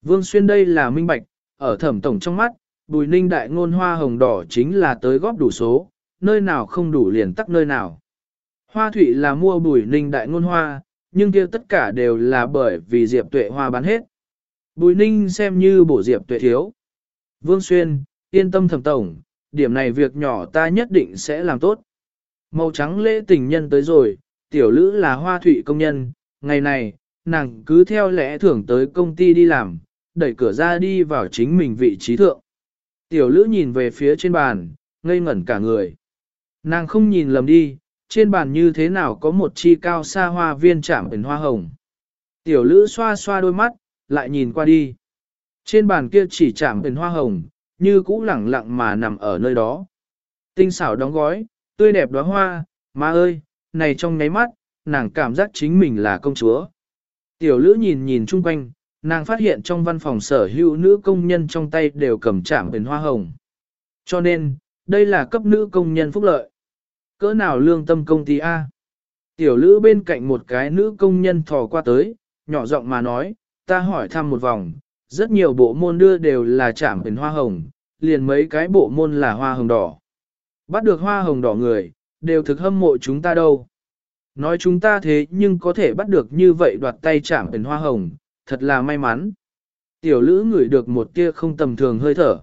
Vương Xuyên đây là minh bạch, ở thẩm tổng trong mắt, bùi ninh đại ngôn hoa hồng đỏ chính là tới góp đủ số, nơi nào không đủ liền tắc nơi nào. Hoa thủy là mua bùi ninh đại ngôn hoa, nhưng kia tất cả đều là bởi vì diệp tuệ hoa bán hết. Bùi ninh xem như bổ diệp tuệ thiếu. Vương Xuyên, yên tâm thẩm tổng, điểm này việc nhỏ ta nhất định sẽ làm tốt. Màu trắng lễ tình nhân tới rồi, tiểu lữ là hoa thủy công nhân, ngày này, nàng cứ theo lẽ thưởng tới công ty đi làm, đẩy cửa ra đi vào chính mình vị trí thượng. Tiểu lữ nhìn về phía trên bàn, ngây ngẩn cả người. Nàng không nhìn lầm đi, trên bàn như thế nào có một chi cao xa hoa viên chạm ẩn hoa hồng. Tiểu lữ xoa xoa đôi mắt, lại nhìn qua đi. Trên bàn kia chỉ chạm ẩn hoa hồng, như cũ lẳng lặng mà nằm ở nơi đó. Tinh xảo đóng gói, tươi đẹp đóa hoa, má ơi, này trong ngáy mắt, nàng cảm giác chính mình là công chúa. Tiểu lữ nhìn nhìn chung quanh, nàng phát hiện trong văn phòng sở hữu nữ công nhân trong tay đều cầm chạm biển hoa hồng. Cho nên, đây là cấp nữ công nhân phúc lợi. Cỡ nào lương tâm công ty A? Tiểu lữ bên cạnh một cái nữ công nhân thò qua tới, nhỏ giọng mà nói, ta hỏi thăm một vòng, rất nhiều bộ môn đưa đều là chạm biển hoa hồng, liền mấy cái bộ môn là hoa hồng đỏ. Bắt được hoa hồng đỏ người, đều thực hâm mộ chúng ta đâu. Nói chúng ta thế nhưng có thể bắt được như vậy đoạt tay chạm biển hoa hồng, thật là may mắn. Tiểu lữ ngửi được một tia không tầm thường hơi thở.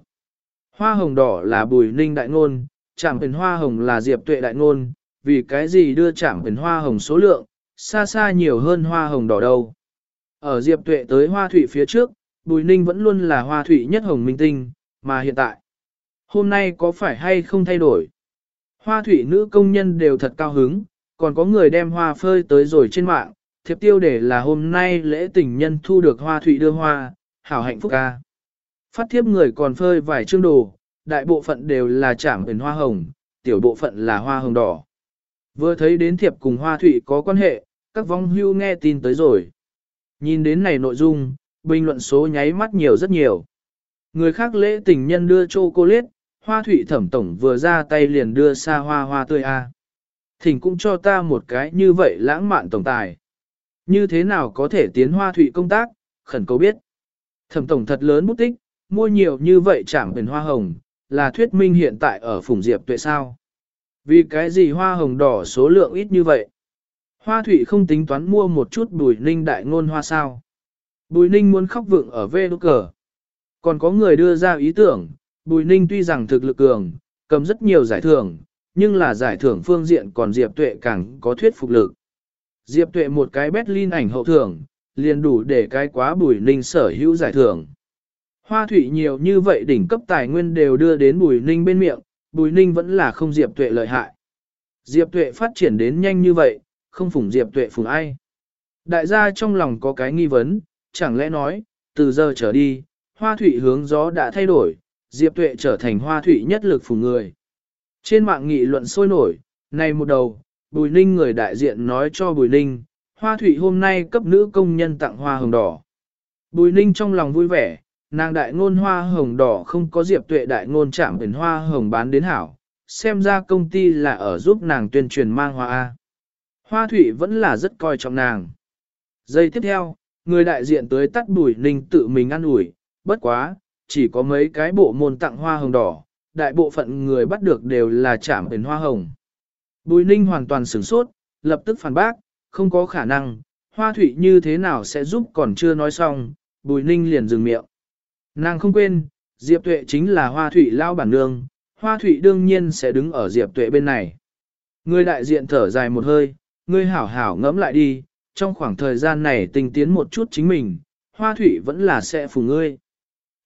Hoa hồng đỏ là bùi ninh đại ngôn, chạm hình hoa hồng là diệp tuệ đại ngôn, vì cái gì đưa chạm hình hoa hồng số lượng, xa xa nhiều hơn hoa hồng đỏ đâu. Ở diệp tuệ tới hoa thủy phía trước, bùi ninh vẫn luôn là hoa thủy nhất hồng minh tinh, mà hiện tại, hôm nay có phải hay không thay đổi? Hoa thủy nữ công nhân đều thật cao hứng, còn có người đem hoa phơi tới rồi trên mạng, thiệp tiêu đề là hôm nay lễ tình nhân thu được hoa thủy đưa hoa, hảo hạnh phúc ca. Phát thiếp người còn phơi vài chương đồ, đại bộ phận đều là chạm ẩn hoa hồng, tiểu bộ phận là hoa hồng đỏ. Vừa thấy đến thiệp cùng hoa thủy có quan hệ, các vong hưu nghe tin tới rồi. Nhìn đến này nội dung, bình luận số nháy mắt nhiều rất nhiều. Người khác lễ tình nhân đưa chocolate, hoa thủy thẩm tổng vừa ra tay liền đưa xa hoa hoa tươi a. Thỉnh cũng cho ta một cái như vậy lãng mạn tổng tài. Như thế nào có thể tiến hoa thụy công tác, khẩn cầu biết. Thẩm tổng thật lớn bút tích, mua nhiều như vậy chẳng bền hoa hồng, là thuyết minh hiện tại ở Phùng Diệp tuệ sao. Vì cái gì hoa hồng đỏ số lượng ít như vậy? Hoa thụy không tính toán mua một chút bùi ninh đại ngôn hoa sao. Bùi ninh muốn khóc vượng ở vê đốt cờ. Còn có người đưa ra ý tưởng, bùi ninh tuy rằng thực lực cường, cầm rất nhiều giải thưởng, nhưng là giải thưởng phương diện còn Diệp Tuệ càng có thuyết phục lực. Diệp Tuệ một cái Berlin ảnh hậu thưởng, liền đủ để cái quá bùi ninh sở hữu giải thưởng. Hoa thủy nhiều như vậy đỉnh cấp tài nguyên đều đưa đến bùi ninh bên miệng, bùi ninh vẫn là không Diệp Tuệ lợi hại. Diệp Tuệ phát triển đến nhanh như vậy, không phủng Diệp Tuệ phủng ai. Đại gia trong lòng có cái nghi vấn, chẳng lẽ nói, từ giờ trở đi, hoa thủy hướng gió đã thay đổi, Diệp Tuệ trở thành hoa thủy nhất lực phủng người. Trên mạng nghị luận sôi nổi, này một đầu, Bùi Ninh người đại diện nói cho Bùi Ninh, hoa thủy hôm nay cấp nữ công nhân tặng hoa hồng đỏ. Bùi Ninh trong lòng vui vẻ, nàng đại ngôn hoa hồng đỏ không có Diệp Tuệ đại ngôn chạm biển hoa hồng bán đến hảo, xem ra công ty là ở giúp nàng tuyên truyền mang hoa A. Hoa thủy vẫn là rất coi trọng nàng. Giây tiếp theo, người đại diện tới tắt bùi ninh tự mình ăn ủi, bất quá, chỉ có mấy cái bộ môn tặng hoa hồng đỏ, đại bộ phận người bắt được đều là chạm biển hoa hồng. Bùi ninh hoàn toàn sửng sốt, lập tức phản bác, không có khả năng, hoa thủy như thế nào sẽ giúp còn chưa nói xong, bùi ninh liền dừng miệng. Nàng không quên, Diệp Tuệ chính là hoa thủy lao bản nương, hoa thủy đương nhiên sẽ đứng ở Diệp Tuệ bên này. Người đại diện thở dài một hơi, ngươi hảo hảo ngẫm lại đi, trong khoảng thời gian này tình tiến một chút chính mình, hoa thủy vẫn là sẽ phù ngươi.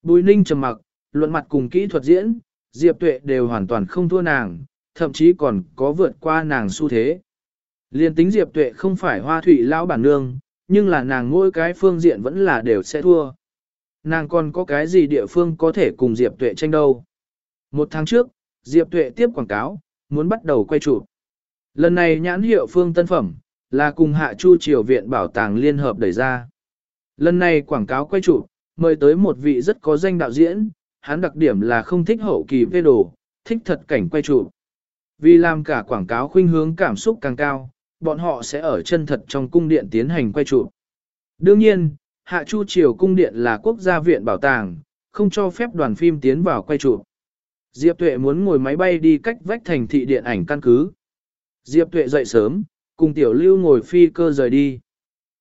Bùi ninh trầm mặc, luận mặt cùng kỹ thuật diễn, Diệp Tuệ đều hoàn toàn không thua nàng, thậm chí còn có vượt qua nàng xu thế. Liên tính Diệp Tuệ không phải hoa thủy lão bản nương, nhưng là nàng mỗi cái phương diện vẫn là đều sẽ thua. Nàng còn có cái gì địa phương có thể cùng Diệp Tuệ tranh đâu. Một tháng trước, Diệp Tuệ tiếp quảng cáo, muốn bắt đầu quay chụp. Lần này nhãn hiệu phương tân phẩm, là cùng Hạ Chu Triều Viện Bảo tàng Liên Hợp đẩy ra. Lần này quảng cáo quay chụp, mời tới một vị rất có danh đạo diễn, hắn đặc điểm là không thích hậu kỳ vê đồ, thích thật cảnh quay chụp. Vì làm cả quảng cáo khuynh hướng cảm xúc càng cao, bọn họ sẽ ở chân thật trong cung điện tiến hành quay chụp. Đương nhiên, Hạ Chu Triều cung điện là quốc gia viện bảo tàng, không cho phép đoàn phim tiến vào quay chụp. Diệp Tuệ muốn ngồi máy bay đi cách vách thành thị điện ảnh căn cứ. Diệp Tuệ dậy sớm, cùng Tiểu Lưu ngồi phi cơ rời đi.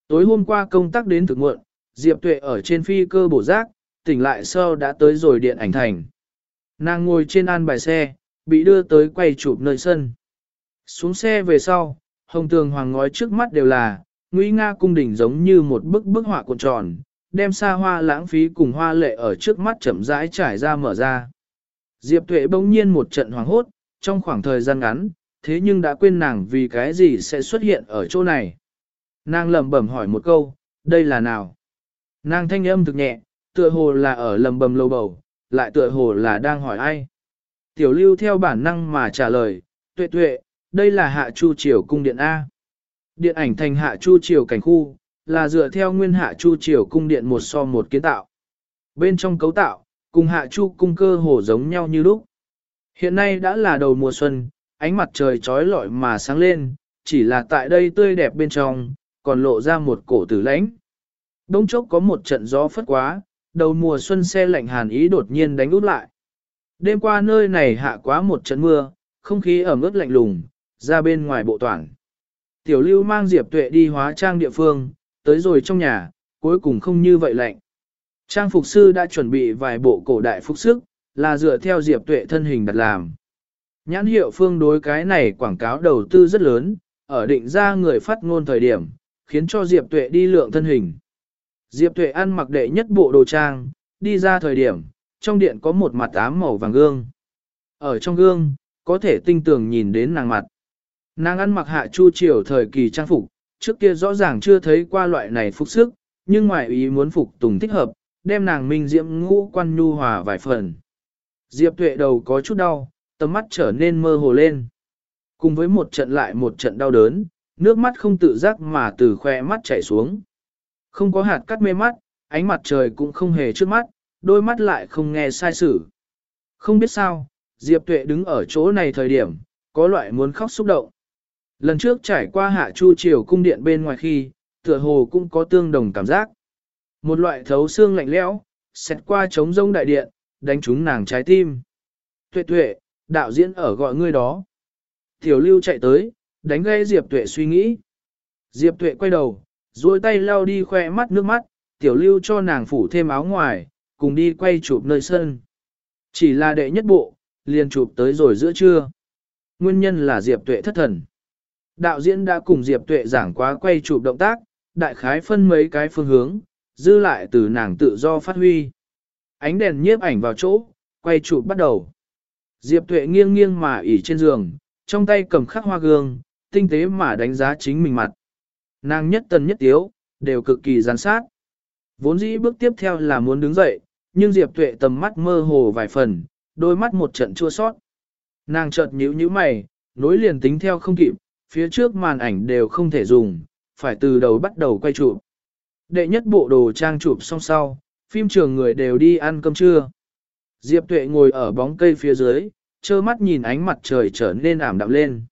Tối hôm qua công tác đến thực muộn, Diệp Tuệ ở trên phi cơ bổ giác, tỉnh lại sau đã tới rồi điện ảnh thành. Nàng ngồi trên an bài xe, bị đưa tới quay chụp nơi sân. Xuống xe về sau, hồng tường hoàng ngói trước mắt đều là, nguy nga cung đỉnh giống như một bức bức họa cuộn tròn, đem xa hoa lãng phí cùng hoa lệ ở trước mắt chậm rãi trải ra mở ra. Diệp Tuệ bỗng nhiên một trận hoàng hốt, trong khoảng thời gian ngắn, thế nhưng đã quên nàng vì cái gì sẽ xuất hiện ở chỗ này. Nàng lẩm bẩm hỏi một câu, đây là nào? Nàng thanh âm thực nhẹ, tựa hồ là ở lầm bầm lâu bầu, lại tựa hồ là đang hỏi ai. Tiểu lưu theo bản năng mà trả lời, tuệ tuệ, đây là hạ chu triều cung điện A. Điện ảnh thành hạ chu triều cảnh khu, là dựa theo nguyên hạ chu triều cung điện một so một kiến tạo. Bên trong cấu tạo, cùng hạ chu cung cơ hồ giống nhau như lúc. Hiện nay đã là đầu mùa xuân, ánh mặt trời trói lọi mà sáng lên, chỉ là tại đây tươi đẹp bên trong, còn lộ ra một cổ tử lãnh. Đông chốc có một trận gió phất quá, đầu mùa xuân xe lạnh hàn ý đột nhiên đánh út lại. Đêm qua nơi này hạ quá một trận mưa, không khí ẩm ướt lạnh lùng, ra bên ngoài bộ toàn. Tiểu lưu mang Diệp Tuệ đi hóa trang địa phương, tới rồi trong nhà, cuối cùng không như vậy lạnh. Trang phục sư đã chuẩn bị vài bộ cổ đại phục sức, là dựa theo Diệp Tuệ thân hình đặt làm. Nhãn hiệu phương đối cái này quảng cáo đầu tư rất lớn, ở định ra người phát ngôn thời điểm, khiến cho Diệp Tuệ đi lượng thân hình. Diệp Tuệ ăn mặc đệ nhất bộ đồ trang, đi ra thời điểm, trong điện có một mặt ám màu vàng gương. Ở trong gương, có thể tinh tường nhìn đến nàng mặt. Nàng ăn mặc hạ chu triều thời kỳ trang phục, trước kia rõ ràng chưa thấy qua loại này phục sức, nhưng ngoại ý muốn phục tùng thích hợp, đem nàng minh diễm ngũ quan nhu hòa vài phần. Diệp tuệ đầu có chút đau, tầm mắt trở nên mơ hồ lên. Cùng với một trận lại một trận đau đớn, nước mắt không tự giác mà từ khoe mắt chảy xuống. Không có hạt cắt mê mắt, ánh mặt trời cũng không hề trước mắt, đôi mắt lại không nghe sai sử. Không biết sao, Diệp Tuệ đứng ở chỗ này thời điểm, có loại muốn khóc xúc động. Lần trước trải qua hạ chu triều cung điện bên ngoài khi, tựa hồ cũng có tương đồng cảm giác. Một loại thấu xương lạnh lẽo, xẹt qua trống rông đại điện, đánh trúng nàng trái tim. Tuệ tuệ, đạo diễn ở gọi ngươi đó. Tiểu lưu chạy tới, đánh gây Diệp tuệ suy nghĩ. Diệp tuệ quay đầu, duỗi tay lau đi khoe mắt nước mắt, tiểu lưu cho nàng phủ thêm áo ngoài, cùng đi quay chụp nơi sân. Chỉ là đệ nhất bộ, liền chụp tới rồi giữa trưa. Nguyên nhân là Diệp tuệ thất thần. Đạo diễn đã cùng Diệp tuệ giảng quá quay chụp động tác, đại khái phân mấy cái phương hướng, dư lại từ nàng tự do phát huy. Ánh đèn nhiếp ảnh vào chỗ, quay chụp bắt đầu. Diệp tuệ nghiêng nghiêng mà ỉ trên giường, trong tay cầm khắc hoa gương, tinh tế mà đánh giá chính mình mặt. Nàng nhất tần nhất tiếu, đều cực kỳ gián sát. Vốn dĩ bước tiếp theo là muốn đứng dậy, nhưng Diệp Tuệ tầm mắt mơ hồ vài phần, đôi mắt một trận chua sót. Nàng chợt nhíu nhíu mày, nối liền tính theo không kịp, phía trước màn ảnh đều không thể dùng, phải từ đầu bắt đầu quay chụp. Đệ nhất bộ đồ trang chụp xong sau, phim trường người đều đi ăn cơm trưa. Diệp Tuệ ngồi ở bóng cây phía dưới, trơ mắt nhìn ánh mặt trời trở nên ảm đạm lên.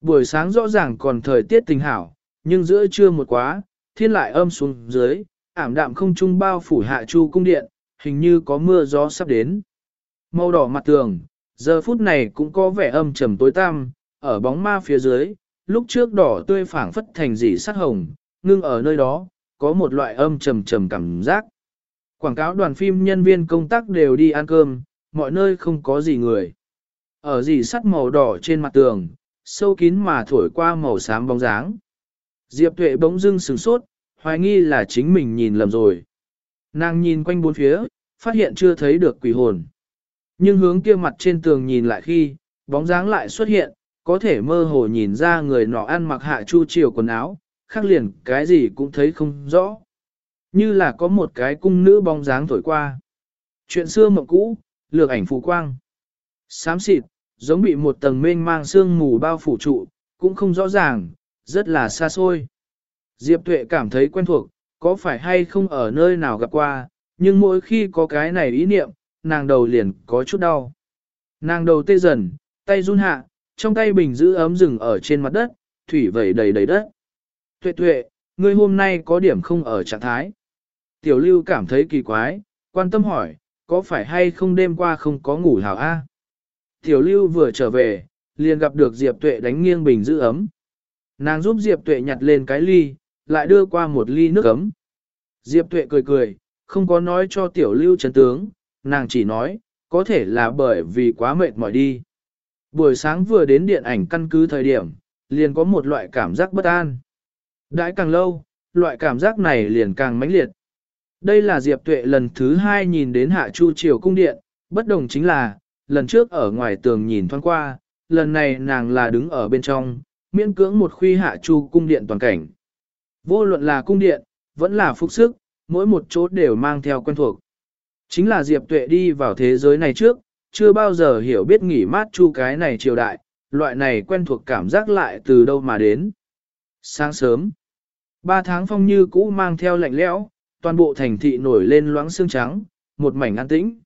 Buổi sáng rõ ràng còn thời tiết tình hảo, nhưng giữa trưa một quá, thiên lại âm xuống dưới, ảm đạm không trung bao phủ hạ chu cung điện, hình như có mưa gió sắp đến. Màu đỏ mặt tường, giờ phút này cũng có vẻ âm trầm tối tăm, ở bóng ma phía dưới, lúc trước đỏ tươi phảng phất thành dị sắc hồng, ngưng ở nơi đó, có một loại âm trầm trầm cảm giác. Quảng cáo đoàn phim nhân viên công tác đều đi ăn cơm, mọi nơi không có gì người. Ở dị sắt màu đỏ trên mặt tường, sâu kín mà thổi qua màu xám bóng dáng. Diệp Tuệ bỗng dưng sửng sốt, hoài nghi là chính mình nhìn lầm rồi. Nàng nhìn quanh bốn phía, phát hiện chưa thấy được quỷ hồn. Nhưng hướng kia mặt trên tường nhìn lại khi, bóng dáng lại xuất hiện, có thể mơ hồ nhìn ra người nọ ăn mặc hạ chu chiều quần áo, khác liền cái gì cũng thấy không rõ. Như là có một cái cung nữ bóng dáng thổi qua. Chuyện xưa mộng cũ, lược ảnh phù quang. Xám xịt, giống bị một tầng mênh mang sương mù bao phủ trụ, cũng không rõ ràng, rất là xa xôi. Diệp Tuệ cảm thấy quen thuộc, có phải hay không ở nơi nào gặp qua, nhưng mỗi khi có cái này ý niệm, nàng đầu liền có chút đau. Nàng đầu tê dần, tay run hạ, trong tay bình giữ ấm rừng ở trên mặt đất, thủy vẩy đầy đầy đất. Tuệ tuệ, ngươi hôm nay có điểm không ở trạng thái. Tiểu lưu cảm thấy kỳ quái, quan tâm hỏi, có phải hay không đêm qua không có ngủ hảo a? Tiểu lưu vừa trở về, liền gặp được Diệp tuệ đánh nghiêng bình giữ ấm. Nàng giúp Diệp tuệ nhặt lên cái ly, lại đưa qua một ly nước ấm. Diệp tuệ cười cười, không có nói cho tiểu lưu chấn tướng, nàng chỉ nói, có thể là bởi vì quá mệt mỏi đi. Buổi sáng vừa đến điện ảnh căn cứ thời điểm, liền có một loại cảm giác bất an. Đãi càng lâu, loại cảm giác này liền càng mãnh liệt. Đây là Diệp Tuệ lần thứ hai nhìn đến Hạ Chu Triều cung điện, bất đồng chính là, lần trước ở ngoài tường nhìn thoáng qua, lần này nàng là đứng ở bên trong, miễn cưỡng một khuy Hạ Chu cung điện toàn cảnh. Vô luận là cung điện, vẫn là phục sức, mỗi một chỗ đều mang theo quen thuộc. Chính là Diệp Tuệ đi vào thế giới này trước, chưa bao giờ hiểu biết nghỉ mát chu cái này triều đại, loại này quen thuộc cảm giác lại từ đâu mà đến. Sáng sớm, ba tháng phong như cũ mang theo lạnh lẽo, toàn bộ thành thị nổi lên loáng xương trắng, một mảnh an tĩnh.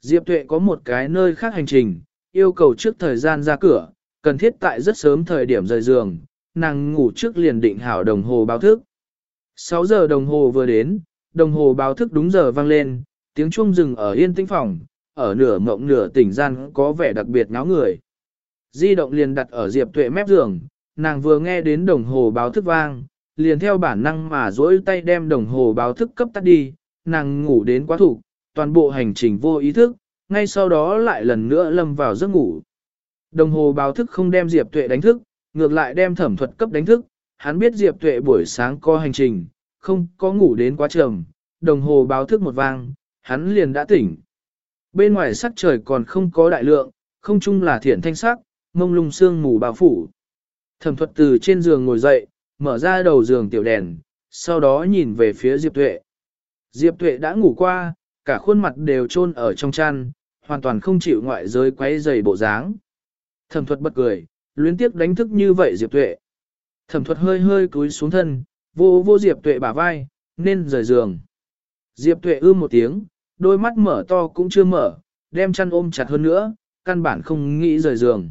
Diệp Tuệ có một cái nơi khác hành trình, yêu cầu trước thời gian ra cửa, cần thiết tại rất sớm thời điểm rời giường, nàng ngủ trước liền định hảo đồng hồ báo thức. 6 giờ đồng hồ vừa đến, đồng hồ báo thức đúng giờ vang lên, tiếng chuông rừng ở yên tĩnh phòng, ở nửa mộng nửa tỉnh gian có vẻ đặc biệt náo người. Di động liền đặt ở Diệp Tuệ mép giường, nàng vừa nghe đến đồng hồ báo thức vang, liền theo bản năng mà duỗi tay đem đồng hồ báo thức cấp tắt đi, nàng ngủ đến quá thủ, toàn bộ hành trình vô ý thức, ngay sau đó lại lần nữa lâm vào giấc ngủ. Đồng hồ báo thức không đem Diệp Tuệ đánh thức, ngược lại đem thẩm thuật cấp đánh thức, hắn biết Diệp Tuệ buổi sáng có hành trình, không có ngủ đến quá trầm, đồng hồ báo thức một vang, hắn liền đã tỉnh. Bên ngoài sắc trời còn không có đại lượng, không chung là thiện thanh sắc, mông lung sương mù bao phủ. Thẩm thuật từ trên giường ngồi dậy, mở ra đầu giường tiểu đèn, sau đó nhìn về phía Diệp Tuệ. Diệp Tuệ đã ngủ qua, cả khuôn mặt đều chôn ở trong chăn, hoàn toàn không chịu ngoại giới quấy rầy bộ dáng. Thẩm thuật bật cười, luyến tiếc đánh thức như vậy Diệp Tuệ. Thẩm thuật hơi hơi cúi xuống thân, vô vô Diệp Tuệ bả vai, nên rời giường. Diệp Tuệ ư một tiếng, đôi mắt mở to cũng chưa mở, đem chăn ôm chặt hơn nữa, căn bản không nghĩ rời giường.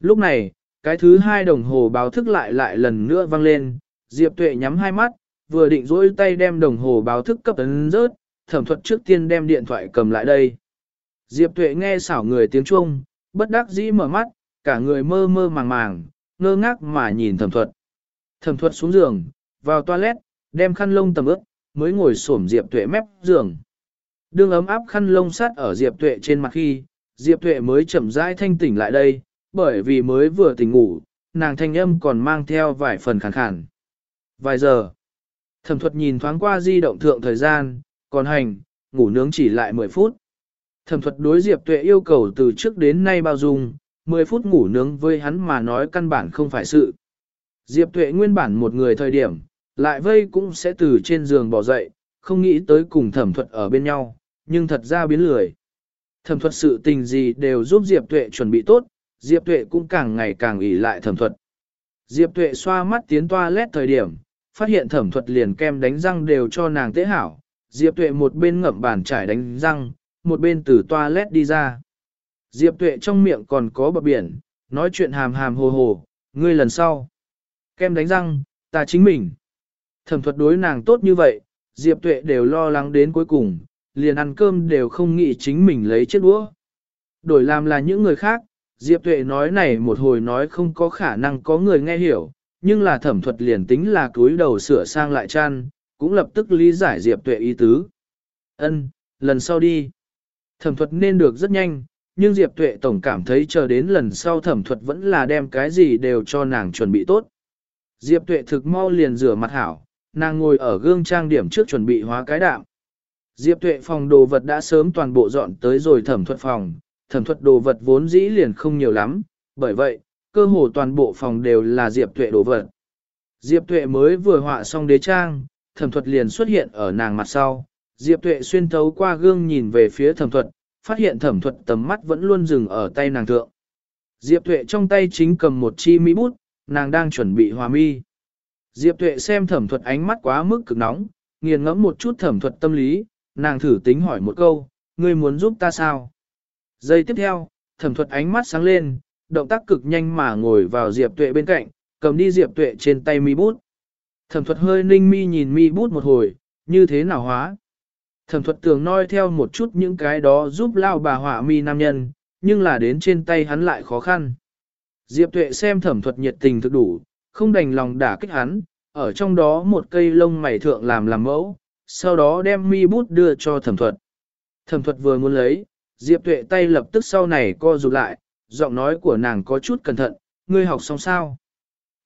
Lúc này, cái thứ hai đồng hồ báo thức lại lại lần nữa vang lên, Diệp Tuệ nhắm hai mắt, vừa định dỗi tay đem đồng hồ báo thức cấp ấn rớt, thẩm thuật trước tiên đem điện thoại cầm lại đây. Diệp Tuệ nghe xảo người tiếng Trung, bất đắc dĩ mở mắt, cả người mơ mơ màng màng, ngơ ngác mà nhìn thẩm thuật. Thẩm thuật xuống giường, vào toilet, đem khăn lông tầm ướt, mới ngồi xổm Diệp Tuệ mép giường. Đương ấm áp khăn lông sát ở Diệp Tuệ trên mặt khi, Diệp Tuệ mới chậm rãi thanh tỉnh lại đây, bởi vì mới vừa tỉnh ngủ, nàng thanh âm còn mang theo vài phần khàn khàn. Vài giờ, thẩm thuật nhìn thoáng qua di động thượng thời gian, còn hành, ngủ nướng chỉ lại 10 phút. Thẩm thuật đối Diệp Tuệ yêu cầu từ trước đến nay bao dung, 10 phút ngủ nướng với hắn mà nói căn bản không phải sự. Diệp Tuệ nguyên bản một người thời điểm, lại vây cũng sẽ từ trên giường bỏ dậy, không nghĩ tới cùng thẩm thuật ở bên nhau, nhưng thật ra biến lười. Thẩm thuật sự tình gì đều giúp Diệp Tuệ chuẩn bị tốt, Diệp Tuệ cũng càng ngày càng ỉ lại thẩm thuật. Diệp Tuệ xoa mắt tiến toa lét thời điểm, phát hiện thẩm thuật liền kem đánh răng đều cho nàng tế hảo. Diệp Tuệ một bên ngậm bàn trải đánh răng, một bên từ toa lét đi ra. Diệp Tuệ trong miệng còn có bờ biển, nói chuyện hàm hàm hồ hồ, ngươi lần sau. Kem đánh răng, ta chính mình. Thẩm thuật đối nàng tốt như vậy, Diệp Tuệ đều lo lắng đến cuối cùng, liền ăn cơm đều không nghĩ chính mình lấy chiếc đũa. Đổi làm là những người khác, Diệp Tuệ nói này một hồi nói không có khả năng có người nghe hiểu, nhưng là thẩm thuật liền tính là cúi đầu sửa sang lại chăn, cũng lập tức lý giải Diệp Tuệ ý tứ. Ân, lần sau đi. Thẩm thuật nên được rất nhanh, nhưng Diệp Tuệ tổng cảm thấy chờ đến lần sau thẩm thuật vẫn là đem cái gì đều cho nàng chuẩn bị tốt. Diệp Tuệ thực mau liền rửa mặt hảo, nàng ngồi ở gương trang điểm trước chuẩn bị hóa cái đạm. Diệp Tuệ phòng đồ vật đã sớm toàn bộ dọn tới rồi thẩm thuật phòng, thẩm thuật đồ vật vốn dĩ liền không nhiều lắm, bởi vậy, cơ hồ toàn bộ phòng đều là Diệp Tuệ đồ vật. Diệp Tuệ mới vừa họa xong đế trang, thẩm thuật liền xuất hiện ở nàng mặt sau. Diệp Tuệ xuyên thấu qua gương nhìn về phía thẩm thuật, phát hiện thẩm thuật tầm mắt vẫn luôn dừng ở tay nàng thượng. Diệp Tuệ trong tay chính cầm một chi mi bút, nàng đang chuẩn bị hòa mi. Diệp Tuệ xem thẩm thuật ánh mắt quá mức cực nóng, nghiền ngẫm một chút thẩm thuật tâm lý, nàng thử tính hỏi một câu, ngươi muốn giúp ta sao? Giây tiếp theo, thẩm thuật ánh mắt sáng lên, động tác cực nhanh mà ngồi vào Diệp Tuệ bên cạnh, cầm đi Diệp Tuệ trên tay mi bút. Thẩm thuật hơi ninh mi nhìn mi bút một hồi, như thế nào hóa? Thẩm thuật tường noi theo một chút những cái đó giúp lao bà họa mi nam nhân, nhưng là đến trên tay hắn lại khó khăn. Diệp Tuệ xem thẩm thuật nhiệt tình thực đủ, không đành lòng đả kích hắn, ở trong đó một cây lông mày thượng làm làm mẫu, sau đó đem mi bút đưa cho thẩm thuật. Thẩm thuật vừa muốn lấy, Diệp Tuệ tay lập tức sau này co rụt lại, giọng nói của nàng có chút cẩn thận, ngươi học xong sao?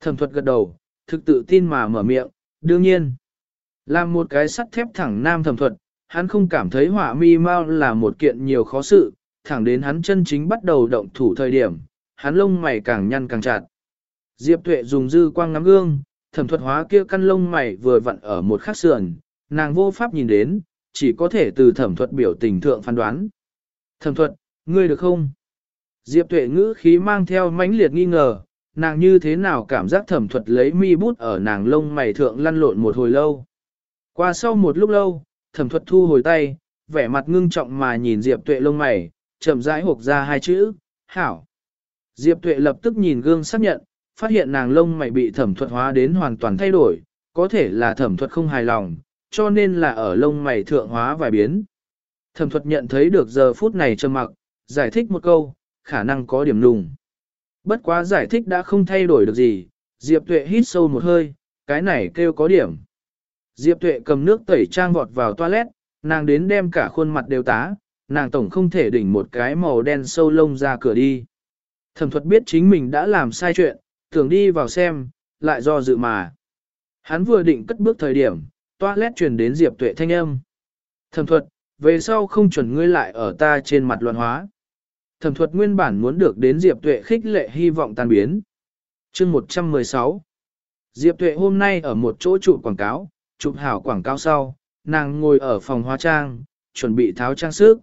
Thẩm thuật gật đầu, thực tự tin mà mở miệng, đương nhiên. Làm một cái sắt thép thẳng nam thẩm thuật, hắn không cảm thấy họa mi mau là một kiện nhiều khó sự, thẳng đến hắn chân chính bắt đầu động thủ thời điểm, hắn lông mày càng nhăn càng chặt. Diệp Tuệ dùng dư quang ngắm gương, thẩm thuật hóa kia căn lông mày vừa vặn ở một khắc sườn, nàng vô pháp nhìn đến, chỉ có thể từ thẩm thuật biểu tình thượng phán đoán. Thẩm thuật, ngươi được không? Diệp tuệ ngữ khí mang theo mãnh liệt nghi ngờ, nàng như thế nào cảm giác thẩm thuật lấy mi bút ở nàng lông mày thượng lăn lộn một hồi lâu. Qua sau một lúc lâu, thẩm thuật thu hồi tay, vẻ mặt ngưng trọng mà nhìn Diệp tuệ lông mày, chậm rãi hộp ra hai chữ, Hảo. Diệp Tuệ lập tức nhìn gương xác nhận, phát hiện nàng lông mày bị thẩm thuật hóa đến hoàn toàn thay đổi, có thể là thẩm thuật không hài lòng, cho nên là ở lông mày thượng hóa vài biến. Thẩm thuật nhận thấy được giờ phút này trầm mặc, giải thích một câu, khả năng có điểm lùng. Bất quá giải thích đã không thay đổi được gì, Diệp Tuệ hít sâu một hơi, cái này kêu có điểm. Diệp Tuệ cầm nước tẩy trang vọt vào toilet, nàng đến đem cả khuôn mặt đều tá, nàng tổng không thể đỉnh một cái màu đen sâu lông ra cửa đi. Thẩm thuật biết chính mình đã làm sai chuyện, tưởng đi vào xem, lại do dự mà. Hắn vừa định cất bước thời điểm, toilet truyền đến Diệp Tuệ thanh âm. Thẩm thuật, về sau không chuẩn ngươi lại ở ta trên mặt loạn hóa. Thẩm thuật nguyên bản muốn được đến Diệp Tuệ khích lệ hy vọng tan biến. chương 116 Diệp Tuệ hôm nay ở một chỗ trụ quảng cáo, chụp hảo quảng cáo sau, nàng ngồi ở phòng hóa trang, chuẩn bị tháo trang sức.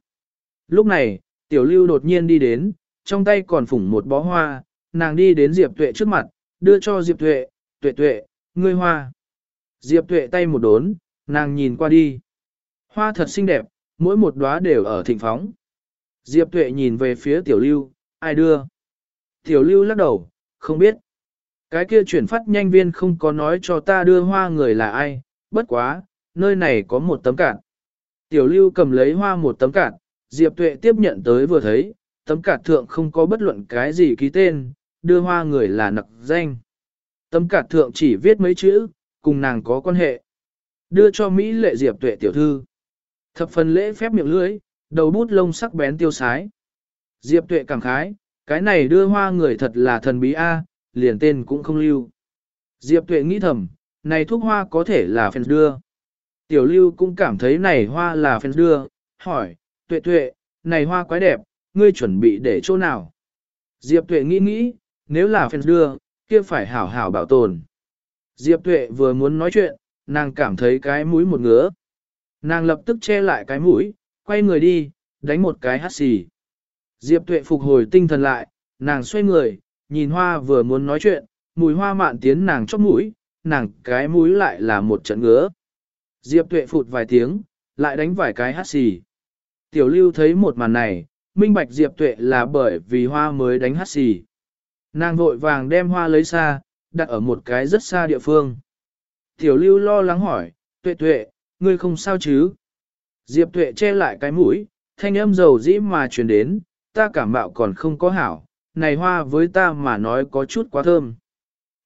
Lúc này, Tiểu Lưu đột nhiên đi đến, trong tay còn phủng một bó hoa, nàng đi đến Diệp Tuệ trước mặt, đưa cho Diệp Tuệ, Tuệ Tuệ, ngươi hoa. Diệp Tuệ tay một đốn, nàng nhìn qua đi. Hoa thật xinh đẹp, mỗi một đóa đều ở thịnh phóng. Diệp Tuệ nhìn về phía Tiểu Lưu, ai đưa? Tiểu Lưu lắc đầu, không biết. Cái kia chuyển phát nhanh viên không có nói cho ta đưa hoa người là ai, bất quá, nơi này có một tấm cạn. Tiểu Lưu cầm lấy hoa một tấm cạn, Diệp Tuệ tiếp nhận tới vừa thấy, tấm cạn thượng không có bất luận cái gì ký tên, đưa hoa người là nặc danh. Tấm cạn thượng chỉ viết mấy chữ, cùng nàng có quan hệ. Đưa cho Mỹ lệ Diệp Tuệ tiểu thư. Thập phần lễ phép miệng lưỡi, đầu bút lông sắc bén tiêu sái. Diệp Tuệ cảm khái, cái này đưa hoa người thật là thần bí A, liền tên cũng không lưu. Diệp Tuệ nghĩ thầm, này thuốc hoa có thể là phèn đưa. Tiểu lưu cũng cảm thấy này hoa là phèn đưa, hỏi, Tuệ Tuệ, này hoa quái đẹp, ngươi chuẩn bị để chỗ nào? Diệp Tuệ nghĩ nghĩ, nếu là phèn đưa, kia phải hảo hảo bảo tồn. Diệp Tuệ vừa muốn nói chuyện, nàng cảm thấy cái mũi một ngứa. Nàng lập tức che lại cái mũi, quay người đi, đánh một cái hắt xì. Diệp Tuệ phục hồi tinh thần lại, nàng xoay người, nhìn hoa vừa muốn nói chuyện, mùi hoa mạn tiến nàng chóp mũi, nàng cái mũi lại là một trận ngứa. Diệp Tuệ phụt vài tiếng, lại đánh vài cái hát xì. Tiểu lưu thấy một màn này, minh bạch Diệp Tuệ là bởi vì hoa mới đánh hát xì. Nàng vội vàng đem hoa lấy xa, đặt ở một cái rất xa địa phương. Tiểu lưu lo lắng hỏi, Tuệ Tuệ, ngươi không sao chứ? Diệp Tuệ che lại cái mũi, thanh âm dầu dĩ mà truyền đến, ta cảm bạo còn không có hảo, này hoa với ta mà nói có chút quá thơm.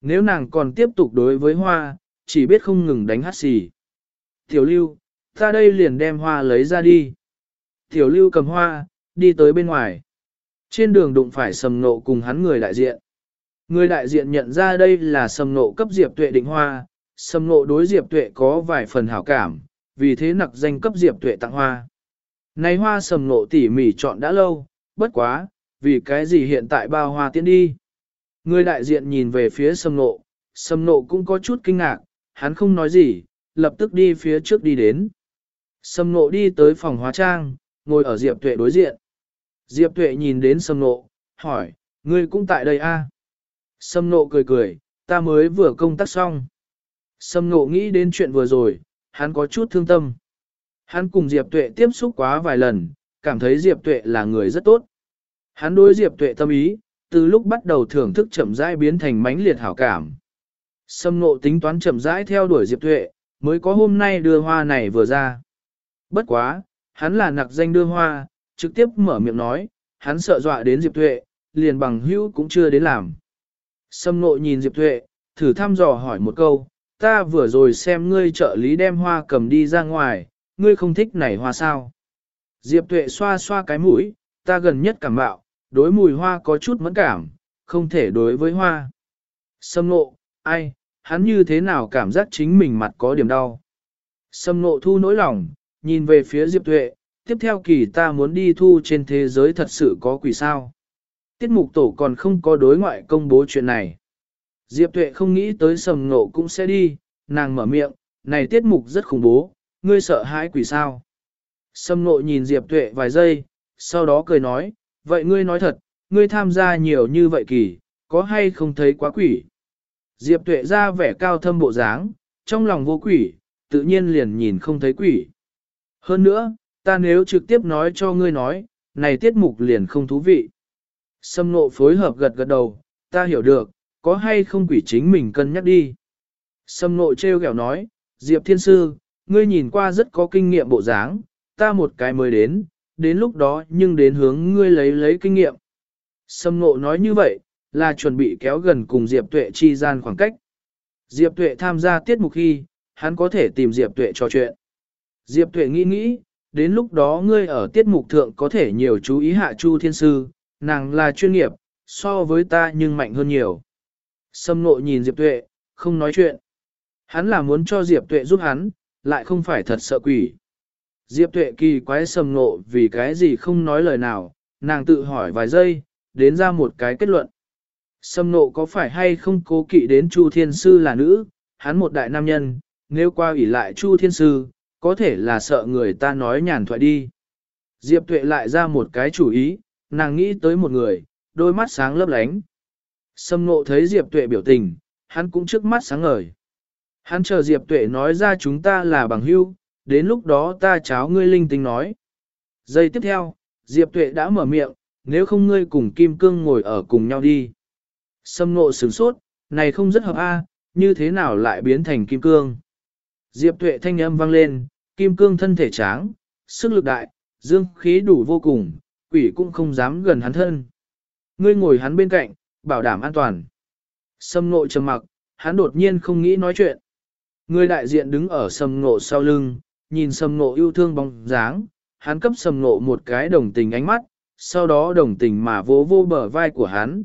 Nếu nàng còn tiếp tục đối với hoa, chỉ biết không ngừng đánh hát xì. Tiểu lưu, ta đây liền đem hoa lấy ra đi. Tiểu lưu cầm hoa, đi tới bên ngoài. Trên đường đụng phải sầm nộ cùng hắn người đại diện. Người đại diện nhận ra đây là sầm nộ cấp Diệp Tuệ định hoa, sầm nộ đối Diệp Tuệ có vài phần hảo cảm, vì thế nặc danh cấp Diệp Tuệ tặng hoa. Này hoa sầm nộ tỉ mỉ chọn đã lâu, bất quá, vì cái gì hiện tại bao hoa tiến đi. Người đại diện nhìn về phía Sâm nộ, Sâm nộ cũng có chút kinh ngạc, hắn không nói gì, lập tức đi phía trước đi đến. Sâm nộ đi tới phòng hóa trang, ngồi ở Diệp Tuệ đối diện. Diệp Tuệ nhìn đến Sâm nộ, hỏi, ngươi cũng tại đây a? À? Sâm nộ cười cười, ta mới vừa công tác xong. Sâm nộ nghĩ đến chuyện vừa rồi, hắn có chút thương tâm. Hắn cùng Diệp Tuệ tiếp xúc quá vài lần, cảm thấy Diệp Tuệ là người rất tốt. Hắn đối Diệp Tuệ tâm ý, từ lúc bắt đầu thưởng thức chậm rãi biến thành mãnh liệt hảo cảm. Sâm nộ tính toán chậm rãi theo đuổi Diệp Tuệ, mới có hôm nay đưa hoa này vừa ra. Bất quá, hắn là nặc danh đưa hoa, trực tiếp mở miệng nói, hắn sợ dọa đến Diệp Tuệ, liền bằng hữu cũng chưa đến làm. Sâm nộ nhìn Diệp Tuệ, thử thăm dò hỏi một câu, ta vừa rồi xem ngươi trợ lý đem hoa cầm đi ra ngoài, ngươi không thích nảy hoa sao. Diệp Tuệ xoa xoa cái mũi, ta gần nhất cảm bạo, đối mùi hoa có chút mẫn cảm, không thể đối với hoa. Sâm nộ, ai, hắn như thế nào cảm giác chính mình mặt có điểm đau. Sâm nộ thu nỗi lòng, nhìn về phía Diệp Tuệ, tiếp theo kỳ ta muốn đi thu trên thế giới thật sự có quỷ sao. Tiết mục tổ còn không có đối ngoại công bố chuyện này. Diệp Tuệ không nghĩ tới sầm nộ cũng sẽ đi, nàng mở miệng, này tiết mục rất khủng bố, ngươi sợ hãi quỷ sao. Sầm nộ nhìn Diệp Tuệ vài giây, sau đó cười nói, vậy ngươi nói thật, ngươi tham gia nhiều như vậy kỳ, có hay không thấy quá quỷ? Diệp tuệ ra vẻ cao thâm bộ dáng, trong lòng vô quỷ, tự nhiên liền nhìn không thấy quỷ. Hơn nữa, ta nếu trực tiếp nói cho ngươi nói, này tiết mục liền không thú vị. Sâm nộ phối hợp gật gật đầu, ta hiểu được, có hay không quỷ chính mình cân nhắc đi. Sâm nộ treo kẹo nói, Diệp Thiên Sư, ngươi nhìn qua rất có kinh nghiệm bộ dáng, ta một cái mới đến, đến lúc đó nhưng đến hướng ngươi lấy lấy kinh nghiệm. Sâm ngộ nói như vậy, là chuẩn bị kéo gần cùng Diệp Tuệ chi gian khoảng cách. Diệp Tuệ tham gia tiết mục khi, hắn có thể tìm Diệp Tuệ trò chuyện. Diệp Tuệ nghĩ nghĩ, đến lúc đó ngươi ở tiết mục thượng có thể nhiều chú ý hạ Chu Thiên Sư, nàng là chuyên nghiệp, so với ta nhưng mạnh hơn nhiều. Sâm nộ nhìn Diệp Tuệ, không nói chuyện. Hắn là muốn cho Diệp Tuệ giúp hắn, lại không phải thật sợ quỷ. Diệp Tuệ kỳ quái sầm nộ vì cái gì không nói lời nào, nàng tự hỏi vài giây, đến ra một cái kết luận. Sầm nộ có phải hay không cố kỵ đến Chu Thiên Sư là nữ, hắn một đại nam nhân, nếu qua ủy lại Chu Thiên Sư, có thể là sợ người ta nói nhàn thoại đi. Diệp Tuệ lại ra một cái chủ ý, nàng nghĩ tới một người, đôi mắt sáng lấp lánh. Sâm nộ thấy Diệp Tuệ biểu tình, hắn cũng trước mắt sáng ngời. Hắn chờ Diệp Tuệ nói ra chúng ta là bằng hữu, đến lúc đó ta cháo ngươi linh tinh nói. Giây tiếp theo, Diệp Tuệ đã mở miệng, nếu không ngươi cùng Kim Cương ngồi ở cùng nhau đi. Sâm ngộ sửng sốt, này không rất hợp a, như thế nào lại biến thành Kim Cương. Diệp Tuệ thanh âm vang lên, Kim Cương thân thể tráng, sức lực đại, dương khí đủ vô cùng, quỷ cũng không dám gần hắn thân. Ngươi ngồi hắn bên cạnh, bảo đảm an toàn. Sâm ngộ trầm mặc, hắn đột nhiên không nghĩ nói chuyện. Người đại diện đứng ở sâm ngộ sau lưng, nhìn sâm nộ yêu thương bóng dáng, hắn cấp sâm nộ một cái đồng tình ánh mắt, sau đó đồng tình mà vô vô bờ vai của hắn.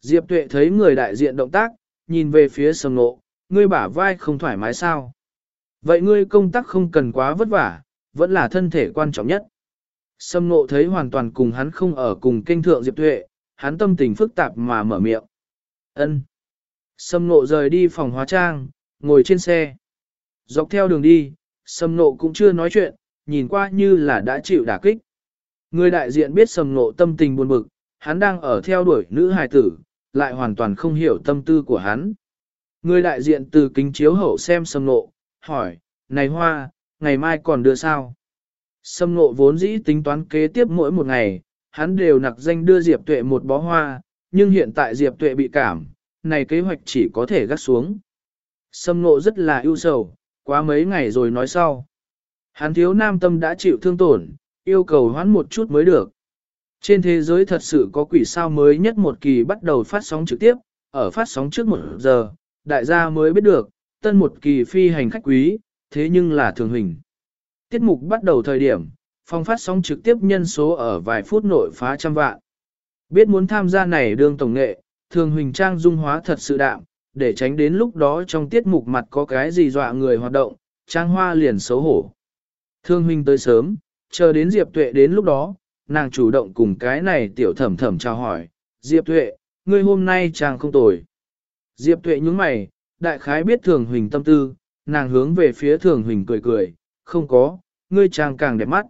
Diệp tuệ thấy người đại diện động tác, nhìn về phía sâm nộ, ngươi bả vai không thoải mái sao. Vậy ngươi công tác không cần quá vất vả, vẫn là thân thể quan trọng nhất. Sâm nộ thấy hoàn toàn cùng hắn không ở cùng kinh thượng Diệp tuệ, hắn tâm tình phức tạp mà mở miệng. ân Sâm nộ rời đi phòng hóa trang, ngồi trên xe. Dọc theo đường đi, sâm nộ cũng chưa nói chuyện, nhìn qua như là đã chịu đả kích. Người đại diện biết sâm nộ tâm tình buồn bực, hắn đang ở theo đuổi nữ hài tử, lại hoàn toàn không hiểu tâm tư của hắn. Người đại diện từ kính chiếu hậu xem sâm nộ, hỏi, này hoa, ngày mai còn đưa sao? Sâm nộ vốn dĩ tính toán kế tiếp mỗi một ngày, hắn đều nặc danh đưa Diệp Tuệ một bó hoa, nhưng hiện tại Diệp Tuệ bị cảm, này kế hoạch chỉ có thể gắt xuống. Sâm Nộ rất là ưu sầu, quá mấy ngày rồi nói sau. Hắn thiếu nam tâm đã chịu thương tổn, yêu cầu hoãn một chút mới được. Trên thế giới thật sự có quỷ sao mới nhất một kỳ bắt đầu phát sóng trực tiếp, ở phát sóng trước một giờ, đại gia mới biết được, tân một kỳ phi hành khách quý, thế nhưng là thường hình. Tiết mục bắt đầu thời điểm, phòng phát sóng trực tiếp nhân số ở vài phút nội phá trăm vạn. Biết muốn tham gia này đương tổng nghệ, thường huỳnh trang dung hóa thật sự đạm, để tránh đến lúc đó trong tiết mục mặt có cái gì dọa người hoạt động, trang hoa liền xấu hổ. Thương huynh tới sớm, chờ đến Diệp Tuệ đến lúc đó, nàng chủ động cùng cái này tiểu thẩm thẩm chào hỏi, Diệp Tuệ, ngươi hôm nay chàng không tồi. Diệp Tuệ nhúng mày, đại khái biết thường huỳnh tâm tư, nàng hướng về phía thường huỳnh cười cười, không có, ngươi chàng càng đẹp mắt.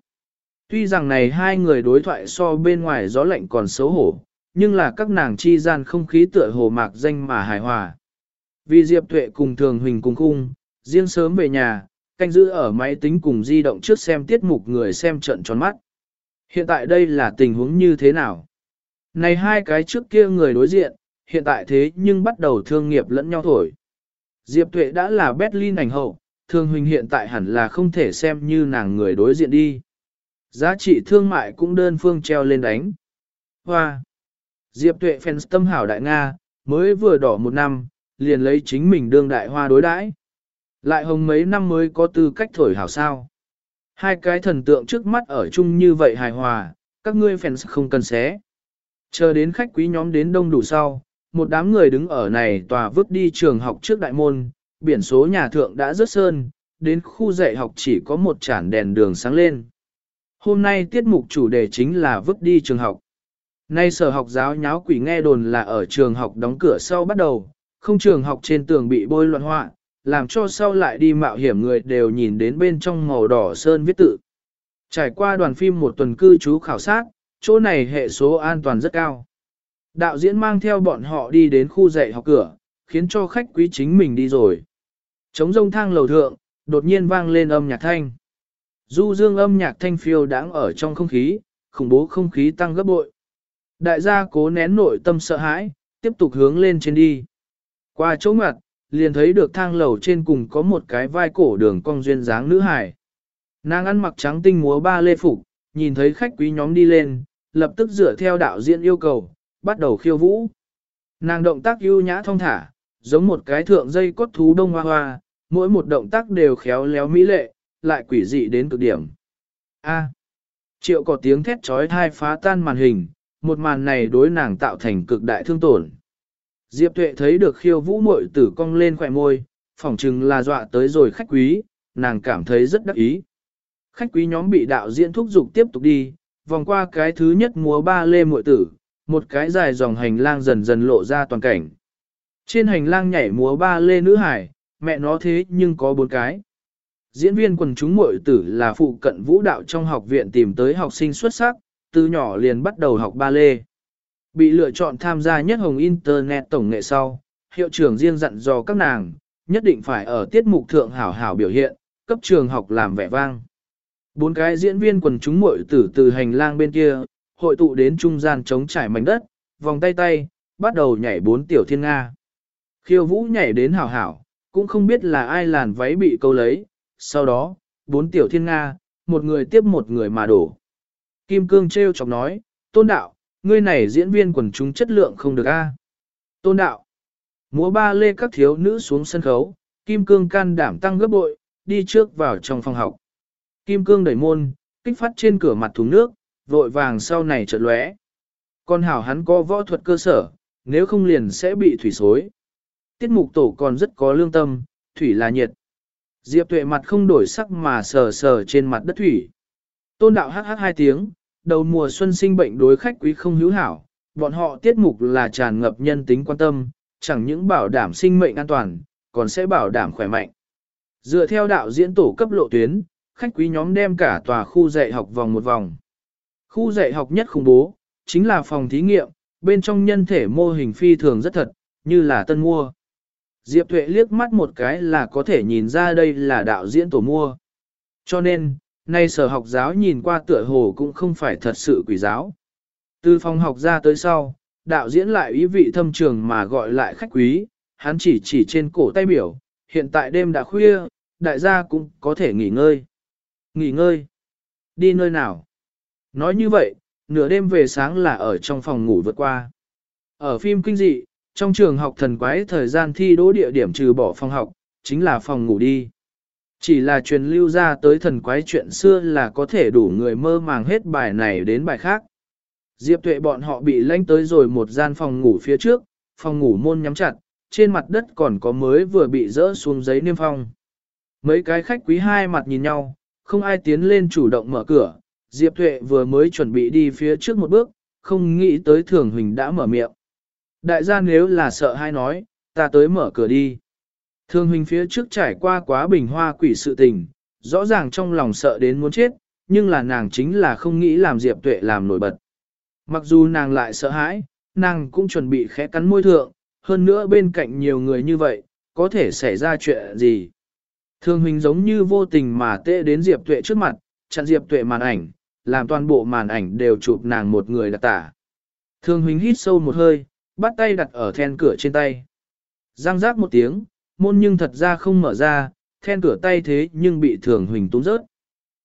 Tuy rằng này hai người đối thoại so bên ngoài gió lạnh còn xấu hổ, nhưng là các nàng chi gian không khí tựa hồ mạc danh mà hài hòa. Vì Diệp Tuệ cùng Thường Huỳnh cùng khung, riêng sớm về nhà, canh giữ ở máy tính cùng di động trước xem tiết mục người xem trận tròn mắt. Hiện tại đây là tình huống như thế nào? Này hai cái trước kia người đối diện, hiện tại thế nhưng bắt đầu thương nghiệp lẫn nhau thổi. Diệp Tuệ đã là Berlin ảnh hậu, Thường Huỳnh hiện tại hẳn là không thể xem như nàng người đối diện đi. Giá trị thương mại cũng đơn phương treo lên đánh. Hoa! Diệp Tuệ fans tâm hảo đại Nga, mới vừa đỏ một năm, liền lấy chính mình đương đại hoa đối đãi. Lại hồng mấy năm mới có tư cách thổi hảo sao. Hai cái thần tượng trước mắt ở chung như vậy hài hòa, các ngươi fans không cần xé. Chờ đến khách quý nhóm đến đông đủ sau, một đám người đứng ở này tòa vứt đi trường học trước đại môn, biển số nhà thượng đã rớt sơn, đến khu dạy học chỉ có một chản đèn đường sáng lên. Hôm nay tiết mục chủ đề chính là vứt đi trường học. Nay sở học giáo nháo quỷ nghe đồn là ở trường học đóng cửa sau bắt đầu, không trường học trên tường bị bôi loạn họa, làm cho sau lại đi mạo hiểm người đều nhìn đến bên trong màu đỏ sơn viết tự. Trải qua đoàn phim một tuần cư trú khảo sát, chỗ này hệ số an toàn rất cao. Đạo diễn mang theo bọn họ đi đến khu dạy học cửa, khiến cho khách quý chính mình đi rồi. Trống rông thang lầu thượng, đột nhiên vang lên âm nhạc thanh. Du dương âm nhạc thanh phiêu đáng ở trong không khí, khủng bố không khí tăng gấp bội. Đại gia cố nén nội tâm sợ hãi, tiếp tục hướng lên trên đi. Qua chỗ ngoặt, liền thấy được thang lầu trên cùng có một cái vai cổ đường cong duyên dáng nữ hải. Nàng ăn mặc trắng tinh múa ba lê phục, nhìn thấy khách quý nhóm đi lên, lập tức dựa theo đạo diễn yêu cầu, bắt đầu khiêu vũ. Nàng động tác ưu nhã thong thả, giống một cái thượng dây cốt thú đông hoa hoa, mỗi một động tác đều khéo léo mỹ lệ, lại quỷ dị đến cực điểm. A. triệu có tiếng thét trói thai phá tan màn hình, một màn này đối nàng tạo thành cực đại thương tổn. Diệp Tuệ thấy được khiêu vũ muội tử cong lên khỏe môi, phỏng chừng là dọa tới rồi khách quý, nàng cảm thấy rất đắc ý. Khách quý nhóm bị đạo diễn thúc giục tiếp tục đi, vòng qua cái thứ nhất múa ba lê muội tử, một cái dài dòng hành lang dần dần lộ ra toàn cảnh. Trên hành lang nhảy múa ba lê nữ hải, mẹ nó thế nhưng có bốn cái. Diễn viên quần chúng muội tử là phụ cận vũ đạo trong học viện tìm tới học sinh xuất sắc, từ nhỏ liền bắt đầu học ba lê. Bị lựa chọn tham gia nhất hồng Internet tổng nghệ sau, hiệu trưởng riêng dặn dò các nàng, nhất định phải ở tiết mục thượng hảo hảo biểu hiện, cấp trường học làm vẻ vang. Bốn cái diễn viên quần chúng muội tử từ hành lang bên kia, hội tụ đến trung gian chống trải mảnh đất, vòng tay tay, bắt đầu nhảy bốn tiểu thiên Nga. Khiêu vũ nhảy đến hảo hảo, cũng không biết là ai làn váy bị câu lấy, sau đó, bốn tiểu thiên Nga, một người tiếp một người mà đổ. Kim Cương treo chọc nói, tôn đạo, ngươi này diễn viên quần chúng chất lượng không được a. Tôn đạo, múa ba lê các thiếu nữ xuống sân khấu, Kim Cương can đảm tăng gấp bội, đi trước vào trong phòng học. Kim Cương đẩy môn, kích phát trên cửa mặt thùng nước, vội vàng sau này chợt lóe. Con hảo hắn có võ thuật cơ sở, nếu không liền sẽ bị thủy xối. Tiết mục tổ còn rất có lương tâm, thủy là nhiệt. Diệp tuệ mặt không đổi sắc mà sờ sờ trên mặt đất thủy. Tôn đạo hát hát hai tiếng, đầu mùa xuân sinh bệnh đối khách quý không hữu hảo, bọn họ tiết mục là tràn ngập nhân tính quan tâm, chẳng những bảo đảm sinh mệnh an toàn, còn sẽ bảo đảm khỏe mạnh. Dựa theo đạo diễn tổ cấp lộ tuyến, khách quý nhóm đem cả tòa khu dạy học vòng một vòng. Khu dạy học nhất khủng bố, chính là phòng thí nghiệm, bên trong nhân thể mô hình phi thường rất thật, như là tân mua. Diệp Thuệ liếc mắt một cái là có thể nhìn ra đây là đạo diễn tổ mua. Cho nên, nay sở học giáo nhìn qua tựa hồ cũng không phải thật sự quỷ giáo. Từ phòng học ra tới sau, đạo diễn lại ý vị thâm trường mà gọi lại khách quý, hắn chỉ chỉ trên cổ tay biểu, hiện tại đêm đã khuya, đại gia cũng có thể nghỉ ngơi. Nghỉ ngơi? Đi nơi nào? Nói như vậy, nửa đêm về sáng là ở trong phòng ngủ vượt qua. Ở phim kinh dị, trong trường học thần quái thời gian thi đỗ địa điểm trừ bỏ phòng học, chính là phòng ngủ đi. Chỉ là truyền lưu ra tới thần quái chuyện xưa là có thể đủ người mơ màng hết bài này đến bài khác. Diệp tuệ bọn họ bị lanh tới rồi một gian phòng ngủ phía trước, phòng ngủ môn nhắm chặt, trên mặt đất còn có mới vừa bị rỡ xuống giấy niêm phong. Mấy cái khách quý hai mặt nhìn nhau, không ai tiến lên chủ động mở cửa, Diệp Tuệ vừa mới chuẩn bị đi phía trước một bước, không nghĩ tới Thường Huỳnh đã mở miệng. Đại gia nếu là sợ hay nói, ta tới mở cửa đi. Thương Huỳnh phía trước trải qua quá bình hoa quỷ sự tình, rõ ràng trong lòng sợ đến muốn chết, nhưng là nàng chính là không nghĩ làm Diệp Tuệ làm nổi bật. Mặc dù nàng lại sợ hãi, nàng cũng chuẩn bị khẽ cắn môi thượng, hơn nữa bên cạnh nhiều người như vậy, có thể xảy ra chuyện gì. Thương Huỳnh giống như vô tình mà tệ đến Diệp Tuệ trước mặt, chặn Diệp Tuệ màn ảnh, làm toàn bộ màn ảnh đều chụp nàng một người đặc tả. Thương huynh hít sâu một hơi, bắt tay đặt ở then cửa trên tay. Giang giác một tiếng, môn nhưng thật ra không mở ra, then cửa tay thế nhưng bị thường huỳnh túng rớt.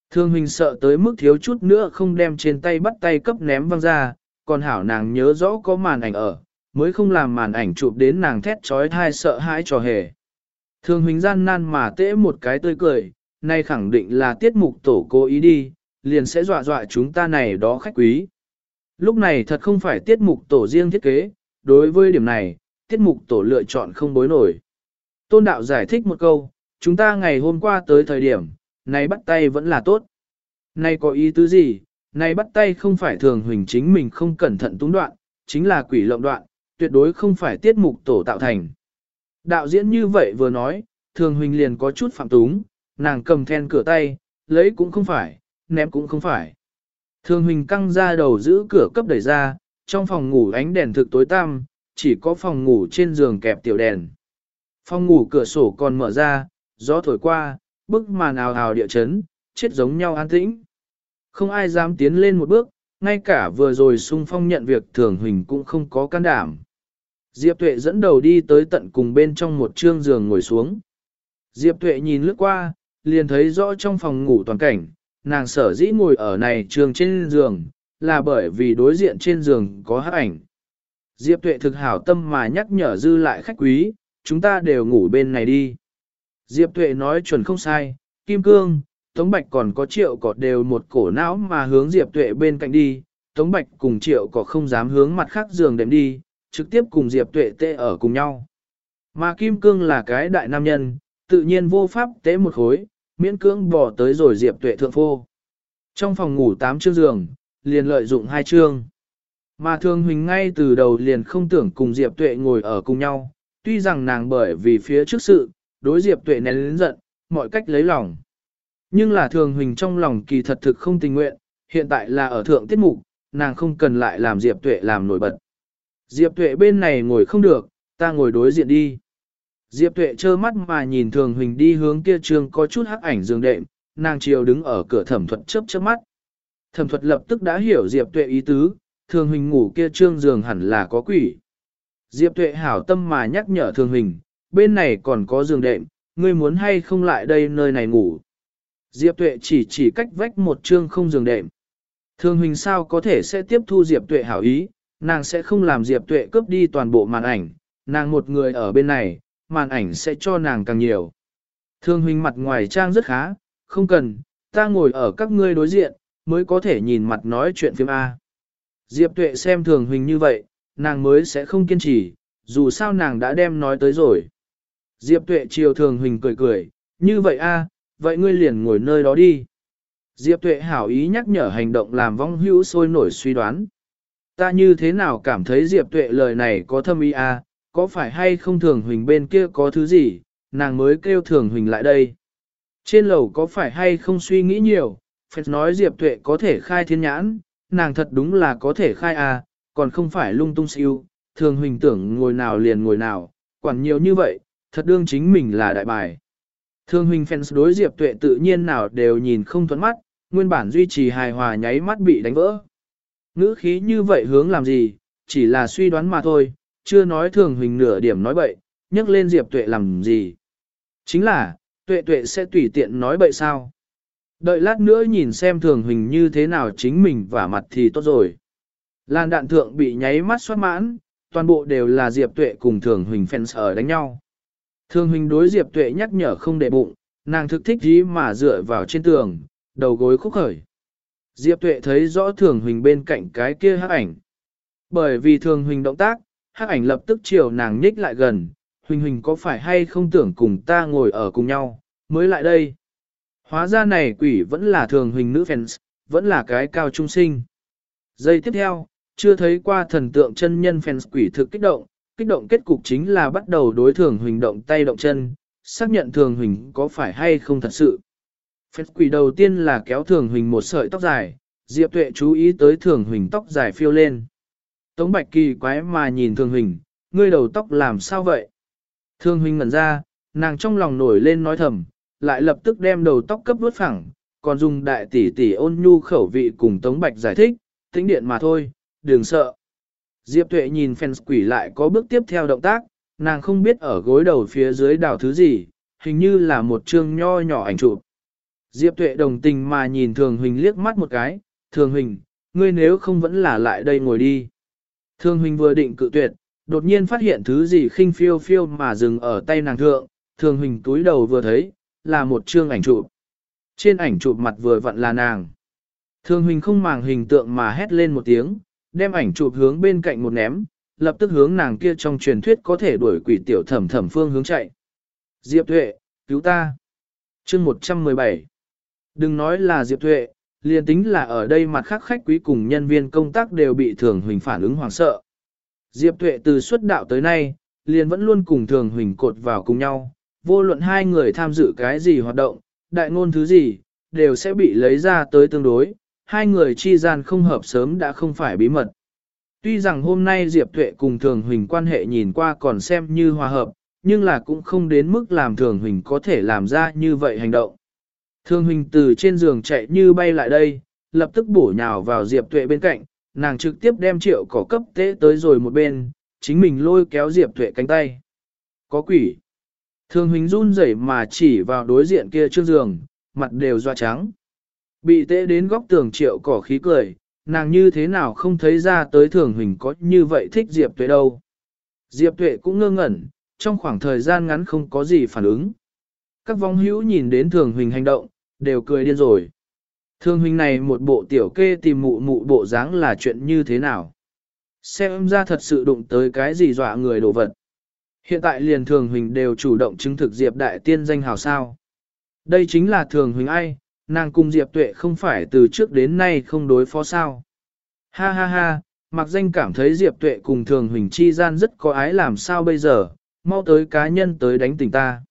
Thường huỳnh sợ tới mức thiếu chút nữa không đem trên tay bắt tay cấp ném văng ra, còn hảo nàng nhớ rõ có màn ảnh ở, mới không làm màn ảnh chụp đến nàng thét trói thai sợ hãi trò hề. Thường huỳnh gian nan mà tễ một cái tươi cười, nay khẳng định là tiết mục tổ cố ý đi, liền sẽ dọa dọa chúng ta này đó khách quý. Lúc này thật không phải tiết mục tổ riêng thiết kế, đối với điểm này, tiết mục tổ lựa chọn không bối nổi. Tôn đạo giải thích một câu, chúng ta ngày hôm qua tới thời điểm, này bắt tay vẫn là tốt. Này có ý tứ gì, này bắt tay không phải thường huỳnh chính mình không cẩn thận túng đoạn, chính là quỷ lộng đoạn, tuyệt đối không phải tiết mục tổ tạo thành. Đạo diễn như vậy vừa nói, thường huỳnh liền có chút phạm túng, nàng cầm then cửa tay, lấy cũng không phải, ném cũng không phải. Thường Huỳnh căng ra đầu giữ cửa cấp đẩy ra, trong phòng ngủ ánh đèn thực tối tăm, chỉ có phòng ngủ trên giường kẹp tiểu đèn. Phòng ngủ cửa sổ còn mở ra, gió thổi qua, bức màn ào ào địa chấn, chết giống nhau an tĩnh. Không ai dám tiến lên một bước, ngay cả vừa rồi sung phong nhận việc thường huỳnh cũng không có can đảm. Diệp Tuệ dẫn đầu đi tới tận cùng bên trong một trương giường ngồi xuống. Diệp Tuệ nhìn lướt qua, liền thấy rõ trong phòng ngủ toàn cảnh, nàng sở dĩ ngồi ở này trường trên giường, là bởi vì đối diện trên giường có hát ảnh. Diệp Tuệ thực hảo tâm mà nhắc nhở dư lại khách quý, chúng ta đều ngủ bên này đi. Diệp Tuệ nói chuẩn không sai, Kim Cương, Tống Bạch còn có triệu cọ đều một cổ não mà hướng Diệp Tuệ bên cạnh đi, Tống Bạch cùng triệu cọ không dám hướng mặt khác giường đệm đi, trực tiếp cùng Diệp Tuệ tê ở cùng nhau. Mà Kim Cương là cái đại nam nhân, tự nhiên vô pháp tế một khối, miễn cưỡng bỏ tới rồi Diệp Tuệ thượng phô. Trong phòng ngủ 8 chương giường, liền lợi dụng hai chương. Mà Thương Huỳnh ngay từ đầu liền không tưởng cùng Diệp Tuệ ngồi ở cùng nhau, tuy rằng nàng bởi vì phía trước sự, đối Diệp Tuệ nén lớn giận, mọi cách lấy lòng. Nhưng là Thường Huỳnh trong lòng kỳ thật thực không tình nguyện, hiện tại là ở thượng tiết mục, nàng không cần lại làm Diệp Tuệ làm nổi bật. Diệp Tuệ bên này ngồi không được, ta ngồi đối diện đi. Diệp Tuệ trơ mắt mà nhìn Thường Huỳnh đi hướng kia trường có chút hắc ảnh giường đệm, nàng chiều đứng ở cửa thẩm thuật chớp chớp mắt. Thẩm thuật lập tức đã hiểu Diệp Tuệ ý tứ, Thường Huỳnh ngủ kia trương giường hẳn là có quỷ. Diệp Tuệ hảo tâm mà nhắc nhở Thường Hình. bên này còn có giường đệm, ngươi muốn hay không lại đây nơi này ngủ. Diệp Tuệ chỉ chỉ cách vách một trương không giường đệm. Thường Hình sao có thể sẽ tiếp thu Diệp Tuệ hảo ý, nàng sẽ không làm Diệp Tuệ cướp đi toàn bộ màn ảnh, nàng một người ở bên này, màn ảnh sẽ cho nàng càng nhiều. Thương huynh mặt ngoài trang rất khá, không cần, ta ngồi ở các ngươi đối diện, mới có thể nhìn mặt nói chuyện phim A. Diệp tuệ xem thường huynh như vậy, nàng mới sẽ không kiên trì, dù sao nàng đã đem nói tới rồi. Diệp tuệ chiều thường Huỳnh cười cười, như vậy A, vậy ngươi liền ngồi nơi đó đi. Diệp tuệ hảo ý nhắc nhở hành động làm vong hữu sôi nổi suy đoán. Ta như thế nào cảm thấy Diệp tuệ lời này có thâm ý A, có phải hay không thường huỳnh bên kia có thứ gì, nàng mới kêu thường huỳnh lại đây. Trên lầu có phải hay không suy nghĩ nhiều, phép nói Diệp Tuệ có thể khai thiên nhãn, nàng thật đúng là có thể khai à, còn không phải lung tung siêu, thường huỳnh tưởng ngồi nào liền ngồi nào, quản nhiều như vậy, thật đương chính mình là đại bài. Thường huỳnh fans đối Diệp Tuệ tự nhiên nào đều nhìn không thuẫn mắt, nguyên bản duy trì hài hòa nháy mắt bị đánh vỡ. Ngữ khí như vậy hướng làm gì, chỉ là suy đoán mà thôi, chưa nói thường huỳnh nửa điểm nói bậy, nhắc lên Diệp Tuệ làm gì. Chính là, Tuệ Tuệ sẽ tùy tiện nói bậy sao. Đợi lát nữa nhìn xem thường huỳnh như thế nào chính mình và mặt thì tốt rồi. Lan đạn thượng bị nháy mắt xoát mãn, toàn bộ đều là Diệp Tuệ cùng thường huỳnh fans ở đánh nhau. Thường huỳnh đối Diệp Tuệ nhắc nhở không để bụng, nàng thực thích gì mà dựa vào trên tường, đầu gối khúc khởi. Diệp Tuệ thấy rõ thường huỳnh bên cạnh cái kia hắc ảnh. Bởi vì thường huỳnh động tác, hắc ảnh lập tức chiều nàng nhích lại gần, Huỳnh Huỳnh có phải hay không tưởng cùng ta ngồi ở cùng nhau, mới lại đây. Hóa ra này quỷ vẫn là thường Huỳnh nữ fans, vẫn là cái cao trung sinh. Giây tiếp theo, chưa thấy qua thần tượng chân nhân fans quỷ thực kích động, kích động kết cục chính là bắt đầu đối thường Huỳnh động tay động chân, xác nhận thường Huỳnh có phải hay không thật sự. Fans quỷ đầu tiên là kéo thường Huỳnh một sợi tóc dài, Diệp Tuệ chú ý tới thường Huỳnh tóc dài phiêu lên. Tống Bạch kỳ quái mà nhìn Thường Huỳnh, ngươi đầu tóc làm sao vậy? Thường Huỳnh ngẩn ra, nàng trong lòng nổi lên nói thầm, lại lập tức đem đầu tóc cấp vuốt phẳng, còn dùng đại tỷ tỷ ôn nhu khẩu vị cùng Tống Bạch giải thích, tĩnh điện mà thôi, đừng sợ. Diệp Tuệ nhìn fans quỷ lại có bước tiếp theo động tác, nàng không biết ở gối đầu phía dưới đảo thứ gì, hình như là một chương nho nhỏ ảnh chụp. Diệp Tuệ đồng tình mà nhìn Thường Huỳnh liếc mắt một cái, Thường Huỳnh, ngươi nếu không vẫn là lại đây ngồi đi. Thường Huỳnh vừa định cự tuyệt, đột nhiên phát hiện thứ gì khinh phiêu phiêu mà dừng ở tay nàng thượng, Thường Huỳnh túi đầu vừa thấy, là một chương ảnh chụp. Trên ảnh chụp mặt vừa vặn là nàng. Thường Huỳnh không màng hình tượng mà hét lên một tiếng, đem ảnh chụp hướng bên cạnh một ném, lập tức hướng nàng kia trong truyền thuyết có thể đuổi quỷ tiểu thẩm thẩm phương hướng chạy. Diệp Tuệ, cứu ta. Chương 117. Đừng nói là Diệp Tuệ, liền tính là ở đây mặt khác khách quý cùng nhân viên công tác đều bị thường huỳnh phản ứng hoảng sợ. Diệp Tuệ từ xuất đạo tới nay, liền vẫn luôn cùng thường huỳnh cột vào cùng nhau, vô luận hai người tham dự cái gì hoạt động, đại ngôn thứ gì, đều sẽ bị lấy ra tới tương đối, hai người chi gian không hợp sớm đã không phải bí mật. Tuy rằng hôm nay Diệp Tuệ cùng Thường Huỳnh quan hệ nhìn qua còn xem như hòa hợp, nhưng là cũng không đến mức làm Thường Huỳnh có thể làm ra như vậy hành động. Thường Huỳnh từ trên giường chạy như bay lại đây, lập tức bổ nhào vào Diệp Tuệ bên cạnh, nàng trực tiếp đem triệu cỏ cấp tế tới rồi một bên, chính mình lôi kéo Diệp Tuệ cánh tay. Có quỷ. Thường Huỳnh run rẩy mà chỉ vào đối diện kia trước giường, mặt đều doa trắng. Bị tế đến góc tường triệu cỏ khí cười, nàng như thế nào không thấy ra tới Thường Huỳnh có như vậy thích Diệp Tuệ đâu. Diệp Tuệ cũng ngơ ngẩn, trong khoảng thời gian ngắn không có gì phản ứng. Các vong hữu nhìn đến Thường Huỳnh hành động, đều cười điên rồi. Thường Huỳnh này một bộ tiểu kê tìm mụ mụ bộ dáng là chuyện như thế nào? Xem ra thật sự đụng tới cái gì dọa người đồ vật. Hiện tại liền Thường Huỳnh đều chủ động chứng thực Diệp Đại Tiên danh hào sao. Đây chính là Thường Huỳnh ai, nàng cùng Diệp Tuệ không phải từ trước đến nay không đối phó sao. Ha ha ha, mặc danh cảm thấy Diệp Tuệ cùng Thường Huỳnh chi gian rất có ái làm sao bây giờ, mau tới cá nhân tới đánh tỉnh ta.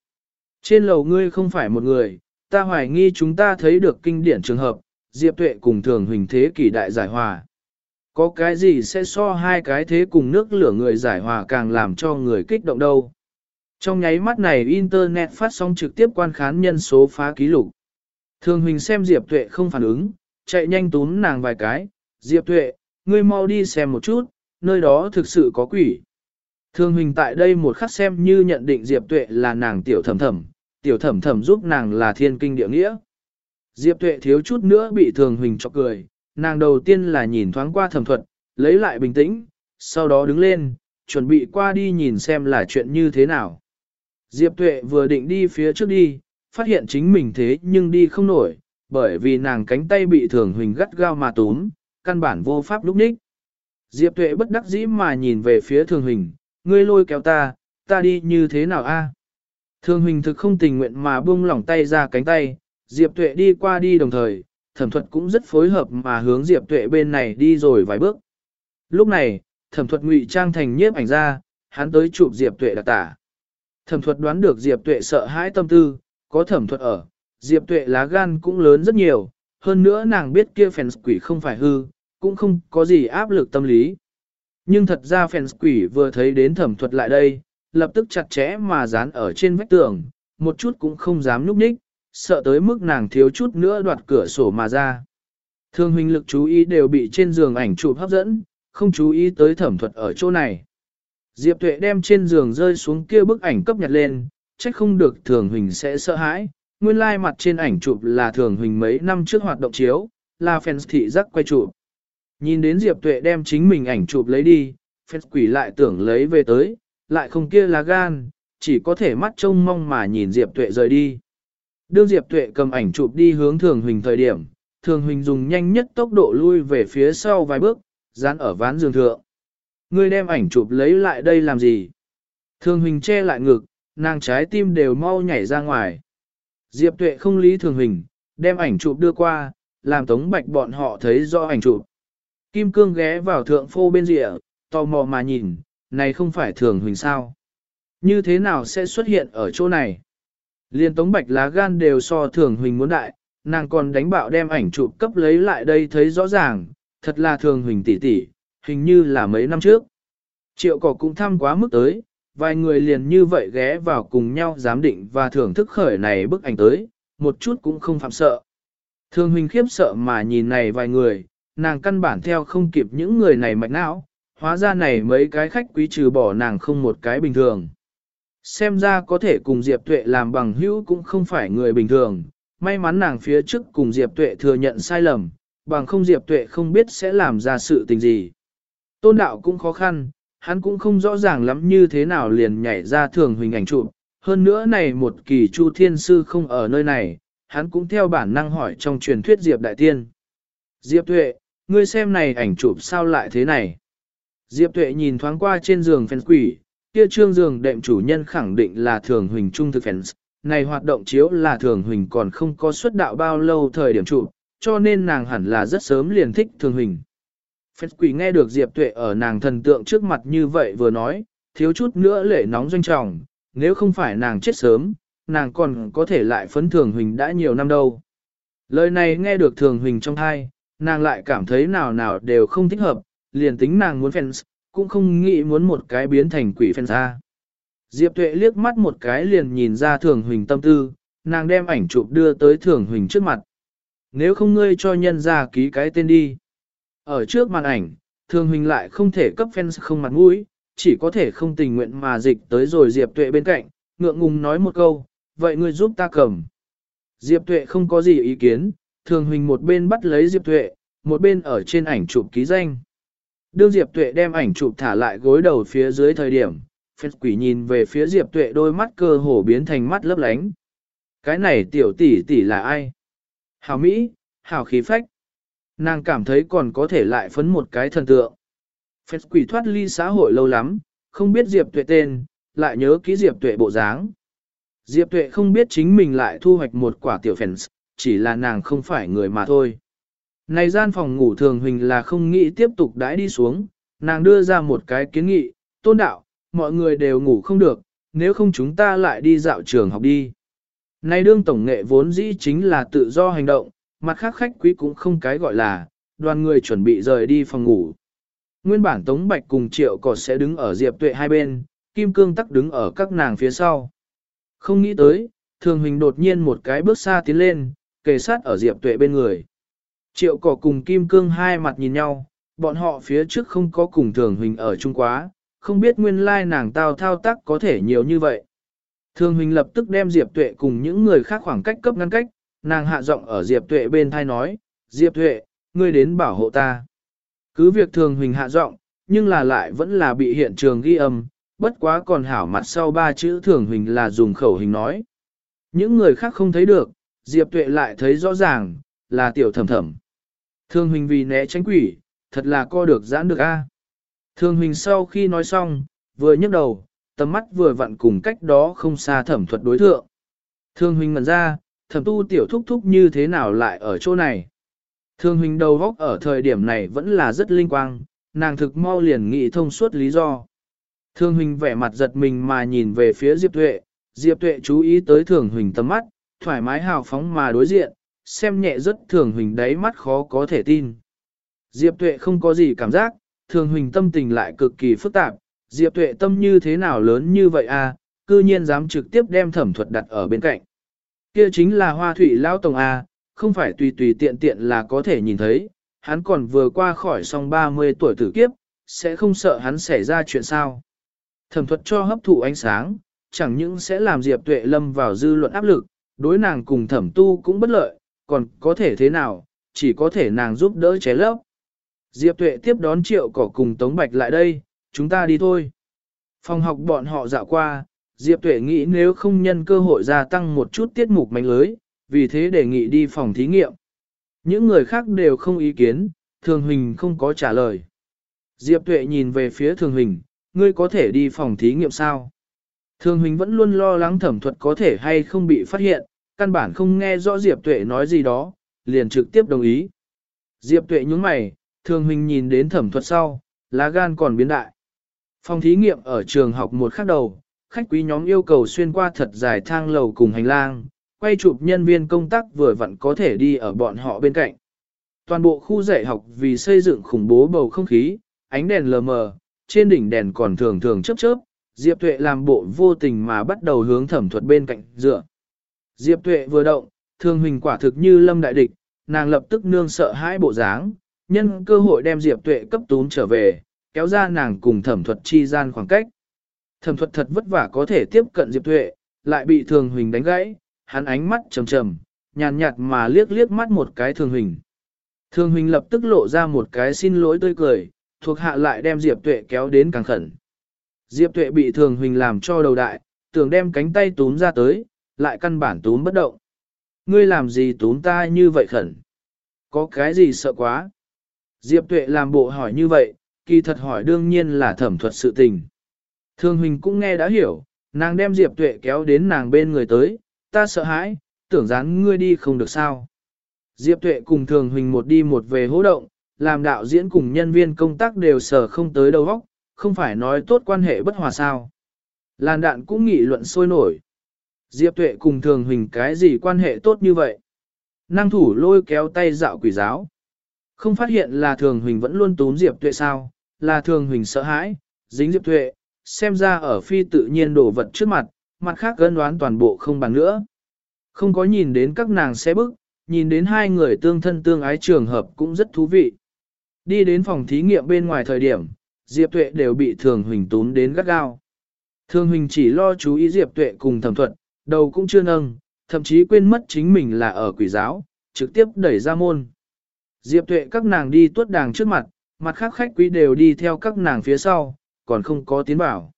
Trên lầu ngươi không phải một người, ta hoài nghi chúng ta thấy được kinh điển trường hợp, Diệp Tuệ cùng Thường Huỳnh thế kỷ đại giải hòa. Có cái gì sẽ so hai cái thế cùng nước lửa người giải hòa càng làm cho người kích động đâu. Trong nháy mắt này Internet phát sóng trực tiếp quan khán nhân số phá ký lục. Thường Huỳnh xem Diệp Tuệ không phản ứng, chạy nhanh túm nàng vài cái. Diệp Tuệ, ngươi mau đi xem một chút, nơi đó thực sự có quỷ. Thường Huỳnh tại đây một khắc xem như nhận định Diệp Tuệ là nàng tiểu thẩm thẩm, tiểu thẩm thẩm giúp nàng là thiên kinh địa nghĩa. Diệp Tuệ thiếu chút nữa bị Thường Huỳnh chọc cười, nàng đầu tiên là nhìn thoáng qua thẩm thuật, lấy lại bình tĩnh, sau đó đứng lên, chuẩn bị qua đi nhìn xem là chuyện như thế nào. Diệp Tuệ vừa định đi phía trước đi, phát hiện chính mình thế nhưng đi không nổi, bởi vì nàng cánh tay bị Thường Huỳnh gắt gao mà túm, căn bản vô pháp lúc ních. Diệp Tuệ bất đắc dĩ mà nhìn về phía Thường Huỳnh, ngươi lôi kéo ta, ta đi như thế nào a? Thường Huỳnh thực không tình nguyện mà buông lỏng tay ra cánh tay, Diệp Tuệ đi qua đi đồng thời, thẩm thuật cũng rất phối hợp mà hướng Diệp Tuệ bên này đi rồi vài bước. Lúc này, thẩm thuật ngụy trang thành nhiếp ảnh ra, hắn tới chụp Diệp Tuệ đặc tả. Thẩm thuật đoán được Diệp Tuệ sợ hãi tâm tư, có thẩm thuật ở, Diệp Tuệ lá gan cũng lớn rất nhiều, hơn nữa nàng biết kia phèn quỷ không phải hư, cũng không có gì áp lực tâm lý. Nhưng thật ra phèn quỷ vừa thấy đến thẩm thuật lại đây, lập tức chặt chẽ mà dán ở trên vách tường, một chút cũng không dám núp ních, sợ tới mức nàng thiếu chút nữa đoạt cửa sổ mà ra. Thương huynh lực chú ý đều bị trên giường ảnh chụp hấp dẫn, không chú ý tới thẩm thuật ở chỗ này. Diệp Tuệ đem trên giường rơi xuống kia bức ảnh cấp nhặt lên, trách không được thường huỳnh sẽ sợ hãi. Nguyên lai like mặt trên ảnh chụp là thường huỳnh mấy năm trước hoạt động chiếu, là fans thị giác quay chụp. Nhìn đến Diệp Tuệ đem chính mình ảnh chụp lấy đi, fans quỷ lại tưởng lấy về tới, lại không kia là gan, chỉ có thể mắt trông mong mà nhìn Diệp Tuệ rời đi. Đương Diệp Tuệ cầm ảnh chụp đi hướng Thường Huỳnh thời điểm, Thường Huỳnh dùng nhanh nhất tốc độ lui về phía sau vài bước, dán ở ván giường thượng. Ngươi đem ảnh chụp lấy lại đây làm gì? Thường Huỳnh che lại ngực, nàng trái tim đều mau nhảy ra ngoài. Diệp Tuệ không lý Thường hình, đem ảnh chụp đưa qua, làm Tống Bạch bọn họ thấy rõ ảnh chụp. Kim Cương ghé vào thượng phô bên rìa, tò mò mà nhìn, này không phải Thường Huỳnh sao? Như thế nào sẽ xuất hiện ở chỗ này? Liên tống bạch lá gan đều so thường huỳnh muốn đại, nàng còn đánh bạo đem ảnh chụp cấp lấy lại đây thấy rõ ràng, thật là thường huỳnh tỷ tỷ, hình như là mấy năm trước. Triệu cỏ cũng thăm quá mức tới, vài người liền như vậy ghé vào cùng nhau giám định và thưởng thức khởi này bức ảnh tới, một chút cũng không phạm sợ. Thường huỳnh khiếp sợ mà nhìn này vài người, nàng căn bản theo không kịp những người này mạch não, hóa ra này mấy cái khách quý trừ bỏ nàng không một cái bình thường. Xem ra có thể cùng Diệp Tuệ làm bằng hữu cũng không phải người bình thường, may mắn nàng phía trước cùng Diệp Tuệ thừa nhận sai lầm, bằng không Diệp Tuệ không biết sẽ làm ra sự tình gì. Tôn đạo cũng khó khăn, hắn cũng không rõ ràng lắm như thế nào liền nhảy ra thường hình ảnh chụp. Hơn nữa này một kỳ Chu Thiên Sư không ở nơi này, hắn cũng theo bản năng hỏi trong truyền thuyết Diệp Đại Tiên. Diệp Tuệ, ngươi xem này ảnh chụp sao lại thế này? Diệp Tuệ nhìn thoáng qua trên giường phèn quỷ, kia trương giường đệm chủ nhân khẳng định là thường huỳnh trung thực phèn này hoạt động chiếu là thường huỳnh còn không có xuất đạo bao lâu thời điểm trụ, cho nên nàng hẳn là rất sớm liền thích thường huỳnh. Phép quỷ nghe được Diệp Tuệ ở nàng thần tượng trước mặt như vậy vừa nói, thiếu chút nữa lệ nóng doanh trọng, nếu không phải nàng chết sớm, nàng còn có thể lại phấn thường huỳnh đã nhiều năm đâu. Lời này nghe được thường huỳnh trong thai, nàng lại cảm thấy nào nào đều không thích hợp, liền tính nàng muốn fans, cũng không nghĩ muốn một cái biến thành quỷ fans ra. Diệp Tuệ liếc mắt một cái liền nhìn ra Thường Huỳnh tâm tư, nàng đem ảnh chụp đưa tới Thường Huỳnh trước mặt. nếu không ngươi cho nhân ra ký cái tên đi. Ở trước màn ảnh, thường huynh lại không thể cấp fans không mặt mũi, chỉ có thể không tình nguyện mà dịch tới rồi Diệp Tuệ bên cạnh, ngượng ngùng nói một câu, vậy ngươi giúp ta cầm. Diệp Tuệ không có gì ý kiến, thường huynh một bên bắt lấy Diệp Tuệ, một bên ở trên ảnh chụp ký danh. Đương Diệp Tuệ đem ảnh chụp thả lại gối đầu phía dưới thời điểm, phết quỷ nhìn về phía Diệp Tuệ đôi mắt cơ hồ biến thành mắt lấp lánh. Cái này tiểu tỷ tỷ là ai? Hảo Mỹ, hảo khí phách. Nàng cảm thấy còn có thể lại phấn một cái thần tượng. Phép quỷ thoát ly xã hội lâu lắm, không biết Diệp Tuệ tên, lại nhớ ký Diệp Tuệ bộ dáng. Diệp Tuệ không biết chính mình lại thu hoạch một quả tiểu fans, chỉ là nàng không phải người mà thôi. Này gian phòng ngủ thường huynh là không nghĩ tiếp tục đãi đi xuống, nàng đưa ra một cái kiến nghị, tôn đạo, mọi người đều ngủ không được, nếu không chúng ta lại đi dạo trường học đi. Này đương tổng nghệ vốn dĩ chính là tự do hành động, mặt khác khách quý cũng không cái gọi là, đoàn người chuẩn bị rời đi phòng ngủ. Nguyên bản Tống Bạch cùng Triệu Cỏ sẽ đứng ở Diệp Tuệ hai bên, Kim Cương tắc đứng ở các nàng phía sau. Không nghĩ tới, Thường Huỳnh đột nhiên một cái bước xa tiến lên, kề sát ở Diệp Tuệ bên người. Triệu Cỏ cùng Kim Cương hai mặt nhìn nhau, bọn họ phía trước không có cùng Thường Huỳnh ở chung quá, không biết nguyên lai nàng tao thao tác có thể nhiều như vậy. Thường Huỳnh lập tức đem Diệp Tuệ cùng những người khác khoảng cách cấp ngăn cách, nàng hạ giọng ở Diệp Tuệ bên thai nói, Diệp Tuệ, ngươi đến bảo hộ ta. Cứ việc Thường Huỳnh hạ giọng, nhưng là lại vẫn là bị hiện trường ghi âm, bất quá còn hảo mặt sau ba chữ Thường Huỳnh là dùng khẩu hình nói. Những người khác không thấy được, Diệp Tuệ lại thấy rõ ràng, là tiểu thầm thầm. Thường Huỳnh vì né tránh quỷ, thật là co được giãn được a. Thường Huỳnh sau khi nói xong, vừa nhấc đầu, tầm mắt vừa vặn cùng cách đó không xa thẩm thuật đối thượng. Thường Huỳnh ngẩn ra, thẩm tu tiểu thúc thúc như thế nào lại ở chỗ này. Thường Huỳnh đầu góc ở thời điểm này vẫn là rất linh quang, nàng thực mau liền nghĩ thông suốt lý do. Thường Huỳnh vẻ mặt giật mình mà nhìn về phía Diệp Tuệ, Diệp Tuệ chú ý tới Thường Huỳnh tầm mắt, thoải mái hào phóng mà đối diện, xem nhẹ rất Thường Huỳnh đáy mắt khó có thể tin. Diệp Tuệ không có gì cảm giác, Thường Huỳnh tâm tình lại cực kỳ phức tạp, Diệp Tuệ tâm như thế nào lớn như vậy à, cư nhiên dám trực tiếp đem thẩm thuật đặt ở bên cạnh. Kia chính là hoa thủy lao tổng A, không phải tùy tùy tiện tiện là có thể nhìn thấy, hắn còn vừa qua khỏi xong 30 tuổi tử kiếp, sẽ không sợ hắn xảy ra chuyện sao. Thẩm thuật cho hấp thụ ánh sáng, chẳng những sẽ làm Diệp Tuệ lâm vào dư luận áp lực, đối nàng cùng thẩm tu cũng bất lợi, còn có thể thế nào, chỉ có thể nàng giúp đỡ ché lấp. Diệp Tuệ tiếp đón triệu cỏ cùng Tống Bạch lại đây, chúng ta đi thôi. Phòng học bọn họ dạo qua, Diệp Tuệ nghĩ nếu không nhân cơ hội gia tăng một chút tiết mục mánh lưới, vì thế đề nghị đi phòng thí nghiệm. Những người khác đều không ý kiến, Thường Huỳnh không có trả lời. Diệp Tuệ nhìn về phía Thường Huỳnh, ngươi có thể đi phòng thí nghiệm sao? Thường Huỳnh vẫn luôn lo lắng thẩm thuật có thể hay không bị phát hiện, căn bản không nghe rõ Diệp Tuệ nói gì đó, liền trực tiếp đồng ý. Diệp Tuệ nhúng mày, Thường Huỳnh nhìn đến thẩm thuật sau, lá gan còn biến đại. Phòng thí nghiệm ở trường học một khắc đầu, khách quý nhóm yêu cầu xuyên qua thật dài thang lầu cùng hành lang, quay chụp nhân viên công tác vừa vặn có thể đi ở bọn họ bên cạnh. Toàn bộ khu dạy học vì xây dựng khủng bố bầu không khí, ánh đèn lờ mờ, trên đỉnh đèn còn thường thường chớp chớp, Diệp Tuệ làm bộ vô tình mà bắt đầu hướng thẩm thuật bên cạnh dựa. Diệp Tuệ vừa động, thương huỳnh quả thực như lâm đại địch, nàng lập tức nương sợ hãi bộ dáng, nhân cơ hội đem Diệp Tuệ cấp tún trở về, kéo ra nàng cùng thẩm thuật chi gian khoảng cách. Thẩm thuật thật vất vả có thể tiếp cận Diệp Tuệ, lại bị thường huỳnh đánh gãy, hắn ánh mắt trầm trầm, nhàn nhạt mà liếc liếc mắt một cái thường huỳnh. Thường huỳnh lập tức lộ ra một cái xin lỗi tươi cười, thuộc hạ lại đem Diệp Tuệ kéo đến càng khẩn. Diệp Tuệ bị thường huỳnh làm cho đầu đại, tưởng đem cánh tay túm ra tới, lại căn bản túm bất động. Ngươi làm gì túm ta như vậy khẩn? Có cái gì sợ quá? Diệp Tuệ làm bộ hỏi như vậy, kỳ thật hỏi đương nhiên là thẩm thuật sự tình. Thường Huỳnh cũng nghe đã hiểu, nàng đem Diệp Tuệ kéo đến nàng bên người tới, ta sợ hãi, tưởng rán ngươi đi không được sao. Diệp Tuệ cùng Thường Huỳnh một đi một về hỗ động, làm đạo diễn cùng nhân viên công tác đều sở không tới đâu vóc, không phải nói tốt quan hệ bất hòa sao. Làn đạn cũng nghị luận sôi nổi. Diệp Tuệ cùng Thường Huỳnh cái gì quan hệ tốt như vậy? Năng thủ lôi kéo tay dạo quỷ giáo. Không phát hiện là Thường Huỳnh vẫn luôn túm Diệp Tuệ sao, là Thường Huỳnh sợ hãi, dính Diệp Tuệ, xem ra ở phi tự nhiên đổ vật trước mặt, mặt khác gân đoán toàn bộ không bằng nữa. Không có nhìn đến các nàng xe bức, nhìn đến hai người tương thân tương ái trường hợp cũng rất thú vị. Đi đến phòng thí nghiệm bên ngoài thời điểm, Diệp Tuệ đều bị Thường Huỳnh tốn đến gắt gao. Thường Huỳnh chỉ lo chú ý Diệp Tuệ cùng thẩm thuận, đầu cũng chưa nâng, thậm chí quên mất chính mình là ở quỷ giáo, trực tiếp đẩy ra môn. Diệp Tuệ các nàng đi tuốt đàng trước mặt, mặt khác khách quý đều đi theo các nàng phía sau, còn không có tiến bảo.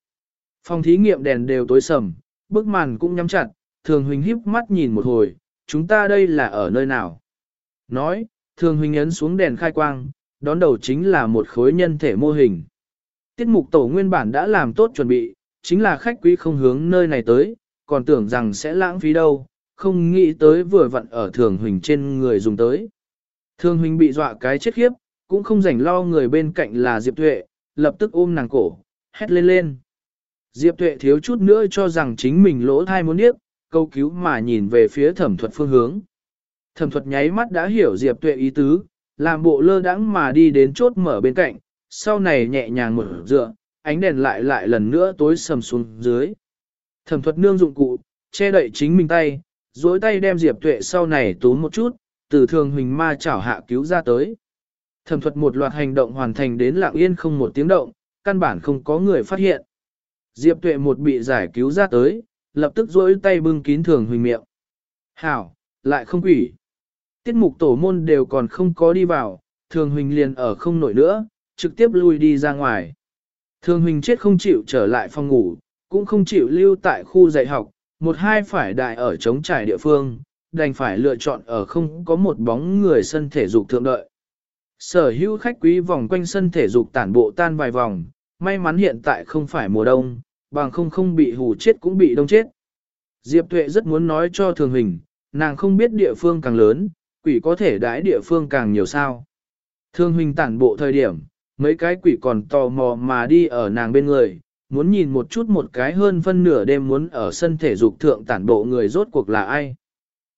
Phòng thí nghiệm đèn đều tối sầm, bức màn cũng nhắm chặt, Thường Huỳnh híp mắt nhìn một hồi, chúng ta đây là ở nơi nào? Nói, Thường Huỳnh ấn xuống đèn khai quang, đón đầu chính là một khối nhân thể mô hình. Tiết mục tổ nguyên bản đã làm tốt chuẩn bị, chính là khách quý không hướng nơi này tới, còn tưởng rằng sẽ lãng phí đâu, không nghĩ tới vừa vặn ở Thường Huỳnh trên người dùng tới. Thường Huỳnh bị dọa cái chết khiếp, cũng không rảnh lo người bên cạnh là Diệp Tuệ, lập tức ôm nàng cổ, hét lên lên. Diệp Tuệ thiếu chút nữa cho rằng chính mình lỗ thai muốn điếc, câu cứu mà nhìn về phía thẩm thuật phương hướng. Thẩm thuật nháy mắt đã hiểu Diệp Tuệ ý tứ, làm bộ lơ đãng mà đi đến chốt mở bên cạnh, sau này nhẹ nhàng mở dựa, ánh đèn lại lại lần nữa tối sầm xuống dưới. Thẩm thuật nương dụng cụ, che đậy chính mình tay, duỗi tay đem Diệp Tuệ sau này túm một chút, từ thường huỳnh ma chảo hạ cứu ra tới. Thẩm thuật một loạt hành động hoàn thành đến lặng yên không một tiếng động, căn bản không có người phát hiện. Diệp Tuệ một bị giải cứu ra tới, lập tức duỗi tay bưng kín thường huỳnh miệng. Hảo, lại không quỷ. Tiết mục tổ môn đều còn không có đi vào, thường huỳnh liền ở không nổi nữa, trực tiếp lui đi ra ngoài. Thường huỳnh chết không chịu trở lại phòng ngủ, cũng không chịu lưu tại khu dạy học, một hai phải đại ở trống trải địa phương, đành phải lựa chọn ở không có một bóng người sân thể dục thượng đợi. Sở hữu khách quý vòng quanh sân thể dục tản bộ tan vài vòng, may mắn hiện tại không phải mùa đông, bằng không không bị hù chết cũng bị đông chết. Diệp Tuệ rất muốn nói cho Thường Huỳnh, nàng không biết địa phương càng lớn, quỷ có thể đãi địa phương càng nhiều sao. Thường Huỳnh tản bộ thời điểm, mấy cái quỷ còn tò mò mà đi ở nàng bên người, muốn nhìn một chút một cái hơn phân nửa đêm muốn ở sân thể dục thượng tản bộ người rốt cuộc là ai.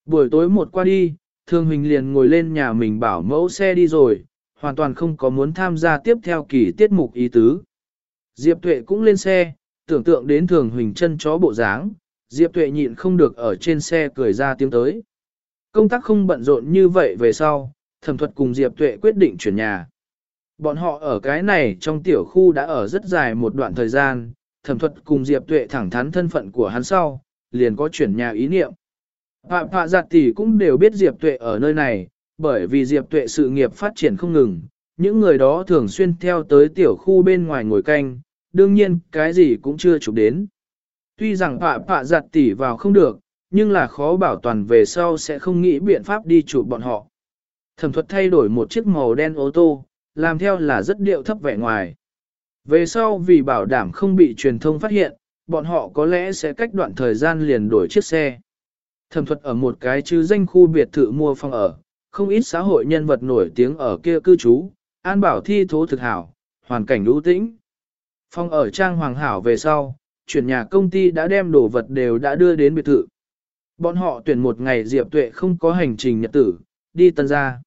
Buổi tối một qua đi, Thương Huỳnh liền ngồi lên nhà mình bảo mẫu xe đi rồi, hoàn toàn không có muốn tham gia tiếp theo kỳ tiết mục ý tứ. Diệp Tuệ cũng lên xe, tưởng tượng đến Thường Huỳnh chân chó bộ dáng, Diệp Tuệ nhịn không được ở trên xe cười ra tiếng tới. Công tác không bận rộn như vậy về sau, thẩm thuật cùng Diệp Tuệ quyết định chuyển nhà. Bọn họ ở cái này trong tiểu khu đã ở rất dài một đoạn thời gian, thẩm thuật cùng Diệp Tuệ thẳng thắn thân phận của hắn sau, liền có chuyển nhà ý niệm. Phạm Phạ Giạt Tỷ cũng đều biết Diệp Tuệ ở nơi này, bởi vì Diệp Tuệ sự nghiệp phát triển không ngừng, những người đó thường xuyên theo tới tiểu khu bên ngoài ngồi canh, đương nhiên cái gì cũng chưa chụp đến. Tuy rằng Phạm Phạ giặt tỉ vào không được, nhưng là khó bảo toàn về sau sẽ không nghĩ biện pháp đi chụp bọn họ. Thẩm thuật thay đổi một chiếc màu đen ô tô, làm theo là rất điệu thấp vẻ ngoài. Về sau vì bảo đảm không bị truyền thông phát hiện, bọn họ có lẽ sẽ cách đoạn thời gian liền đổi chiếc xe. Thẩm thuật ở một cái chứ danh khu biệt thự mua phòng ở, không ít xã hội nhân vật nổi tiếng ở kia cư trú, an bảo thi thố thực hảo, hoàn cảnh lũ tĩnh. phong ở trang hoàng hảo về sau, chuyển nhà công ty đã đem đồ vật đều đã đưa đến biệt thự. Bọn họ tuyển một ngày Diệp Tuệ không có hành trình nhật tử, đi tân ra.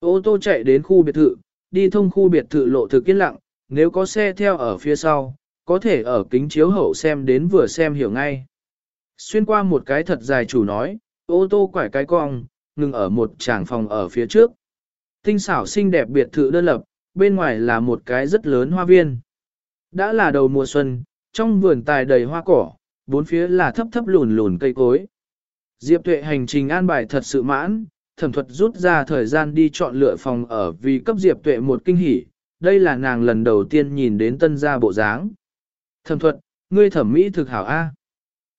Ô tô chạy đến khu biệt thự, đi thông khu biệt thự lộ thực yên lặng, nếu có xe theo ở phía sau, có thể ở kính chiếu hậu xem đến vừa xem hiểu ngay. Xuyên qua một cái thật dài chủ nói, ô tô quải cái cong, ngừng ở một tràng phòng ở phía trước. Tinh xảo xinh đẹp biệt thự đơn lập, bên ngoài là một cái rất lớn hoa viên. Đã là đầu mùa xuân, trong vườn tài đầy hoa cỏ, bốn phía là thấp thấp lùn lùn cây cối. Diệp tuệ hành trình an bài thật sự mãn, thẩm thuật rút ra thời gian đi chọn lựa phòng ở vì cấp Diệp tuệ một kinh hỉ, đây là nàng lần đầu tiên nhìn đến tân gia bộ dáng. Thẩm thuật, ngươi thẩm mỹ thực hảo A.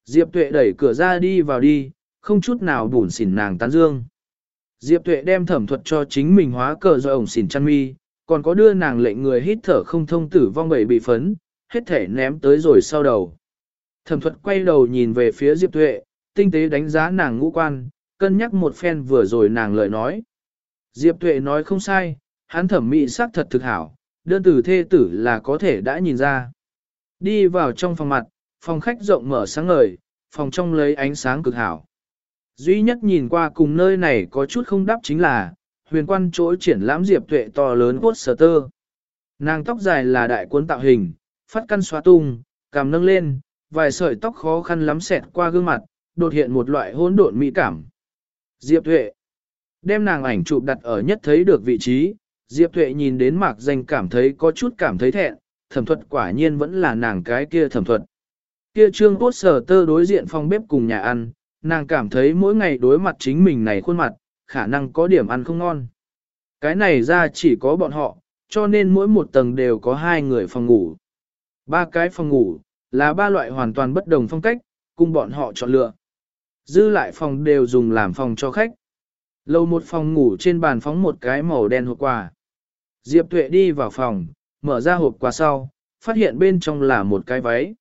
Diệp tuệ đẩy cửa ra đi vào đi, không chút nào bùn xỉn nàng tán dương. Diệp tuệ đem thẩm thuật cho chính mình hóa cờ do ổng xỉn chăn mi, còn có đưa nàng lệnh người hít thở không thông tử vong bậy bị phấn, hết thể ném tới rồi sau đầu. Thẩm thuật quay đầu nhìn về phía Diệp tuệ, tinh tế đánh giá nàng ngũ quan, cân nhắc một phen vừa rồi nàng lời nói. Diệp tuệ nói không sai, hắn thẩm mỹ sắc thật thực hảo, đơn từ thê tử là có thể đã nhìn ra. Đi vào trong phòng mặt, phòng khách rộng mở sáng ngời, phòng trong lấy ánh sáng cực hảo. Duy nhất nhìn qua cùng nơi này có chút không đáp chính là, huyền quan chỗ triển lãm diệp tuệ to lớn cốt sở tơ. Nàng tóc dài là đại cuốn tạo hình, phát căn xóa tung, cằm nâng lên, vài sợi tóc khó khăn lắm xẹt qua gương mặt, đột hiện một loại hỗn độn mỹ cảm. Diệp tuệ. Đem nàng ảnh chụp đặt ở nhất thấy được vị trí, Diệp Tuệ nhìn đến mạc danh cảm thấy có chút cảm thấy thẹn, thẩm thuật quả nhiên vẫn là nàng cái kia thẩm thuật. Kia trương cốt sở tơ đối diện phòng bếp cùng nhà ăn, nàng cảm thấy mỗi ngày đối mặt chính mình này khuôn mặt, khả năng có điểm ăn không ngon. Cái này ra chỉ có bọn họ, cho nên mỗi một tầng đều có hai người phòng ngủ. Ba cái phòng ngủ, là ba loại hoàn toàn bất đồng phong cách, cùng bọn họ chọn lựa. Dư lại phòng đều dùng làm phòng cho khách. Lầu một phòng ngủ trên bàn phóng một cái màu đen hộp quà. Diệp Tuệ đi vào phòng, mở ra hộp quà sau, phát hiện bên trong là một cái váy.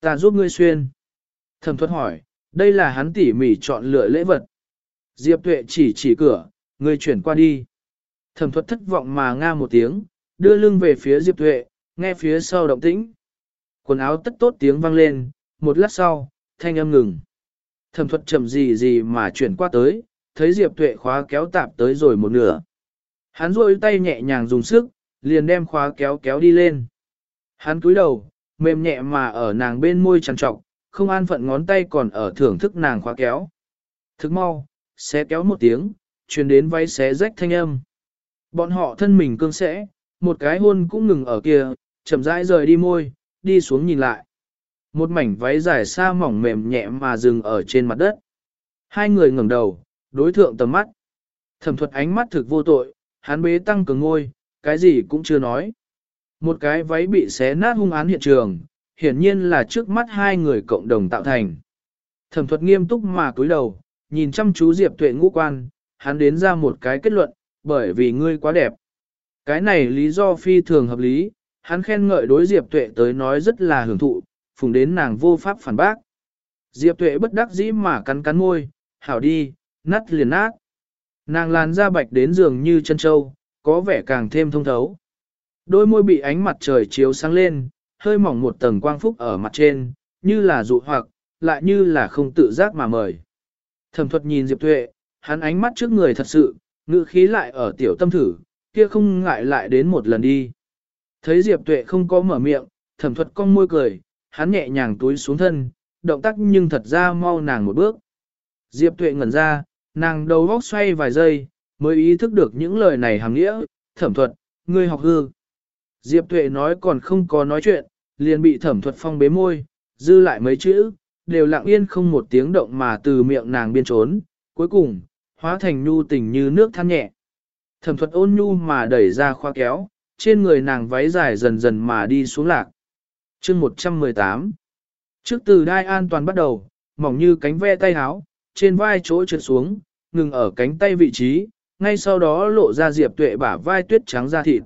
Ta giúp ngươi xuyên. Thẩm thuật hỏi, đây là hắn tỉ mỉ chọn lựa lễ vật. Diệp Tuệ chỉ chỉ cửa, người chuyển qua đi. Thẩm thuật thất vọng mà nga một tiếng, đưa lưng về phía Diệp Tuệ, nghe phía sau động tĩnh. Quần áo tất tốt tiếng vang lên, một lát sau, thanh âm ngừng. Thẩm thuật chậm gì gì mà chuyển qua tới, thấy Diệp Tuệ khóa kéo tạp tới rồi một nửa. Hắn rôi tay nhẹ nhàng dùng sức, liền đem khóa kéo kéo đi lên. Hắn cúi đầu, mềm nhẹ mà ở nàng bên môi trằn trọc, không an phận ngón tay còn ở thưởng thức nàng khóa kéo. Thức mau, xé kéo một tiếng, truyền đến váy xé rách thanh âm. Bọn họ thân mình cương sẽ, một cái hôn cũng ngừng ở kia, chậm rãi rời đi môi, đi xuống nhìn lại. Một mảnh váy dài xa mỏng mềm nhẹ mà dừng ở trên mặt đất. Hai người ngẩng đầu, đối thượng tầm mắt. Thẩm thuật ánh mắt thực vô tội, hắn bế tăng cường ngôi, cái gì cũng chưa nói. Một cái váy bị xé nát hung án hiện trường, hiển nhiên là trước mắt hai người cộng đồng tạo thành. Thẩm thuật nghiêm túc mà cúi đầu, nhìn chăm chú Diệp Tuệ ngũ quan, hắn đến ra một cái kết luận, bởi vì ngươi quá đẹp. Cái này lý do phi thường hợp lý, hắn khen ngợi đối Diệp Tuệ tới nói rất là hưởng thụ, phùng đến nàng vô pháp phản bác. Diệp Tuệ bất đắc dĩ mà cắn cắn môi, hảo đi, nát liền nát. Nàng làn da bạch đến giường như chân trâu, có vẻ càng thêm thông thấu. Đôi môi bị ánh mặt trời chiếu sáng lên, hơi mỏng một tầng quang phúc ở mặt trên, như là dụ hoặc, lại như là không tự giác mà mời. Thẩm thuật nhìn Diệp Tuệ, hắn ánh mắt trước người thật sự, ngự khí lại ở tiểu tâm thử, kia không ngại lại đến một lần đi. Thấy Diệp Tuệ không có mở miệng, thẩm thuật cong môi cười, hắn nhẹ nhàng túi xuống thân, động tác nhưng thật ra mau nàng một bước. Diệp Tuệ ngẩn ra, nàng đầu góc xoay vài giây, mới ý thức được những lời này hàng nghĩa, thẩm thuật, ngươi học hư. Diệp Tuệ nói còn không có nói chuyện, liền bị thẩm thuật phong bế môi, dư lại mấy chữ, đều lặng yên không một tiếng động mà từ miệng nàng biên trốn, cuối cùng, hóa thành nhu tình như nước than nhẹ. Thẩm thuật ôn nhu mà đẩy ra khoa kéo, trên người nàng váy dài dần dần mà đi xuống lạc. chương 118 Trước từ đai an toàn bắt đầu, mỏng như cánh ve tay háo, trên vai chỗ trượt xuống, ngừng ở cánh tay vị trí, ngay sau đó lộ ra Diệp Tuệ bả vai tuyết trắng ra thịt.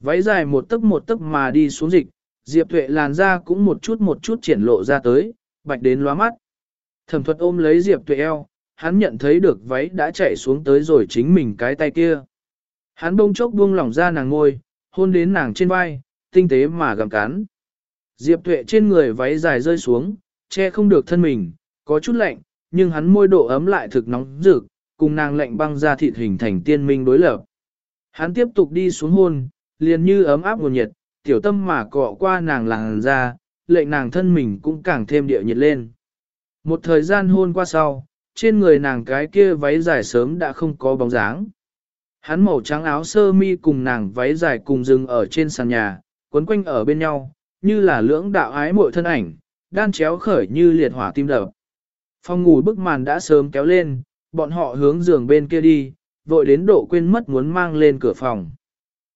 Váy dài một tấc một tấc mà đi xuống dịch, Diệp Tuệ làn da cũng một chút một chút triển lộ ra tới, bạch đến lóa mắt. Thẩm thuật ôm lấy Diệp Tuệ eo, hắn nhận thấy được váy đã chạy xuống tới rồi chính mình cái tay kia. Hắn bông chốc buông lỏng ra nàng ngôi, hôn đến nàng trên vai, tinh tế mà gặm cắn. Diệp Tuệ trên người váy dài rơi xuống, che không được thân mình, có chút lạnh, nhưng hắn môi độ ấm lại thực nóng rực, cùng nàng lạnh băng ra thịt hình thành tiên minh đối lập. Hắn tiếp tục đi xuống hôn, liền như ấm áp nguồn nhiệt, tiểu tâm mà cọ qua nàng làng ra, lệnh nàng thân mình cũng càng thêm địa nhiệt lên. Một thời gian hôn qua sau, trên người nàng cái kia váy dài sớm đã không có bóng dáng. Hắn màu trắng áo sơ mi cùng nàng váy dài cùng dừng ở trên sàn nhà, quấn quanh ở bên nhau, như là lưỡng đạo ái mội thân ảnh, đan chéo khởi như liệt hỏa tim đập. Phòng ngủ bức màn đã sớm kéo lên, bọn họ hướng giường bên kia đi, vội đến độ quên mất muốn mang lên cửa phòng.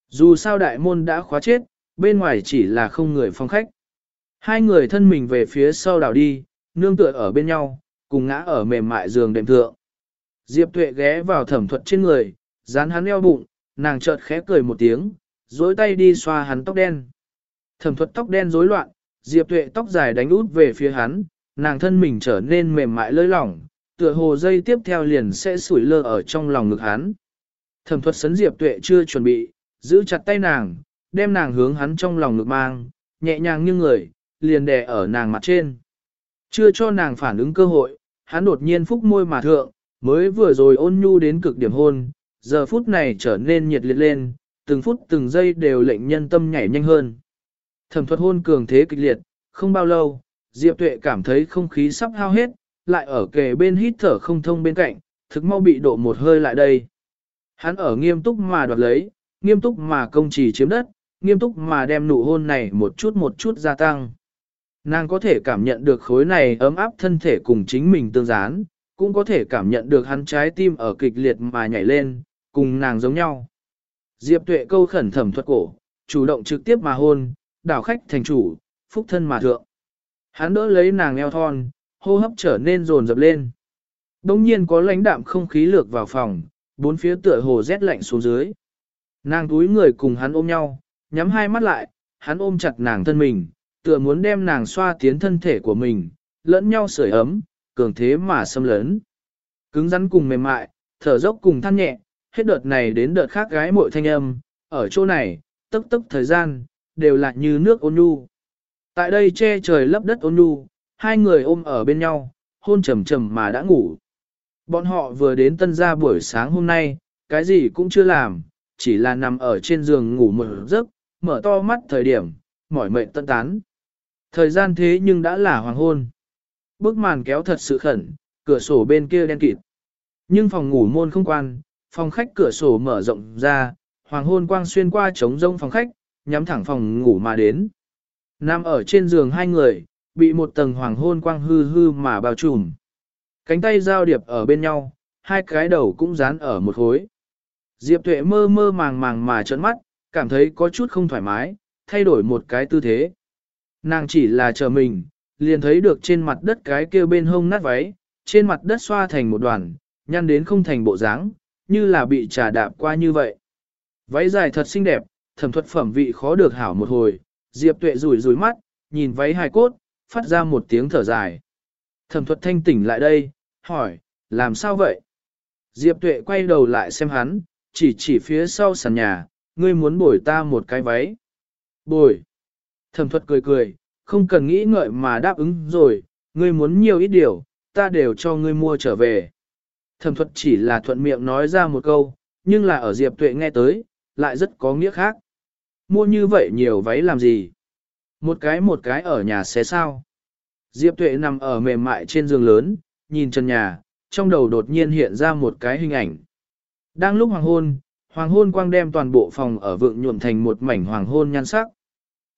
Dù sao đại môn đã khóa chết, bên ngoài chỉ là không người phong khách. Hai người thân mình về phía sau đảo đi, nương tựa ở bên nhau, cùng ngã ở mềm mại giường đệm thượng. Diệp Tuệ ghé vào thẩm thuật trên người, dán hắn eo bụng, nàng chợt khẽ cười một tiếng, dối tay đi xoa hắn tóc đen. Thẩm thuật tóc đen rối loạn, Diệp Tuệ tóc dài đánh út về phía hắn, nàng thân mình trở nên mềm mại lơi lỏng, tựa hồ dây tiếp theo liền sẽ sủi lơ ở trong lòng ngực hắn. Thẩm thuật sấn Diệp Tuệ chưa chuẩn bị, giữ chặt tay nàng, đem nàng hướng hắn trong lòng ngực mang, nhẹ nhàng như người, liền đè ở nàng mặt trên. Chưa cho nàng phản ứng cơ hội, hắn đột nhiên phúc môi mà thượng, mới vừa rồi ôn nhu đến cực điểm hôn, giờ phút này trở nên nhiệt liệt lên, từng phút từng giây đều lệnh nhân tâm nhảy nhanh hơn. Thẩm thuật hôn cường thế kịch liệt, không bao lâu, Diệp Tuệ cảm thấy không khí sắp hao hết, lại ở kề bên hít thở không thông bên cạnh, thực mau bị độ một hơi lại đây. Hắn ở nghiêm túc mà đoạt lấy, nghiêm túc mà công trì chiếm đất, nghiêm túc mà đem nụ hôn này một chút một chút gia tăng. Nàng có thể cảm nhận được khối này ấm áp thân thể cùng chính mình tương gián, cũng có thể cảm nhận được hắn trái tim ở kịch liệt mà nhảy lên, cùng nàng giống nhau. Diệp tuệ câu khẩn thẩm thuật cổ, chủ động trực tiếp mà hôn, đảo khách thành chủ, phúc thân mà thượng. Hắn đỡ lấy nàng eo thon, hô hấp trở nên rồn rập lên. Đông nhiên có lãnh đạm không khí lược vào phòng, bốn phía tựa hồ rét lạnh xuống dưới. Nàng túi người cùng hắn ôm nhau, nhắm hai mắt lại, hắn ôm chặt nàng thân mình, tựa muốn đem nàng xoa tiến thân thể của mình, lẫn nhau sưởi ấm, cường thế mà xâm lớn. Cứng rắn cùng mềm mại, thở dốc cùng than nhẹ, hết đợt này đến đợt khác gái mội thanh âm, ở chỗ này, tức tức thời gian, đều là như nước ôn nhu. Tại đây che trời lấp đất ôn nhu, hai người ôm ở bên nhau, hôn trầm trầm mà đã ngủ. Bọn họ vừa đến tân gia buổi sáng hôm nay, cái gì cũng chưa làm, chỉ là nằm ở trên giường ngủ một giấc, mở to mắt thời điểm, mỏi mệt tân tán. Thời gian thế nhưng đã là hoàng hôn. Bức màn kéo thật sự khẩn, cửa sổ bên kia đen kịt. Nhưng phòng ngủ môn không quan, phòng khách cửa sổ mở rộng ra, hoàng hôn quang xuyên qua trống rông phòng khách, nhắm thẳng phòng ngủ mà đến. Nằm ở trên giường hai người, bị một tầng hoàng hôn quang hư hư mà bao trùm. Cánh tay giao điệp ở bên nhau, hai cái đầu cũng dán ở một khối. Diệp tuệ mơ mơ màng màng mà trợn mắt, cảm thấy có chút không thoải mái, thay đổi một cái tư thế. Nàng chỉ là chờ mình, liền thấy được trên mặt đất cái kia bên hông nát váy, trên mặt đất xoa thành một đoàn, nhăn đến không thành bộ dáng, như là bị trà đạp qua như vậy. Váy dài thật xinh đẹp, thẩm thuật phẩm vị khó được hảo một hồi, Diệp Tuệ rủi rủi mắt, nhìn váy hài cốt, phát ra một tiếng thở dài. Thẩm thuật thanh tỉnh lại đây, hỏi, làm sao vậy? Diệp Tuệ quay đầu lại xem hắn, chỉ chỉ phía sau sàn nhà, ngươi muốn bồi ta một cái váy. Bồi. Thẩm thuật cười cười, không cần nghĩ ngợi mà đáp ứng rồi, ngươi muốn nhiều ít điều, ta đều cho ngươi mua trở về. Thẩm thuật chỉ là thuận miệng nói ra một câu, nhưng là ở Diệp Tuệ nghe tới, lại rất có nghĩa khác. Mua như vậy nhiều váy làm gì? Một cái một cái ở nhà xé sao? Diệp Tuệ nằm ở mềm mại trên giường lớn, nhìn chân nhà, trong đầu đột nhiên hiện ra một cái hình ảnh. Đang lúc hoàng hôn, hoàng hôn quang đem toàn bộ phòng ở vượng nhuộm thành một mảnh hoàng hôn nhan sắc.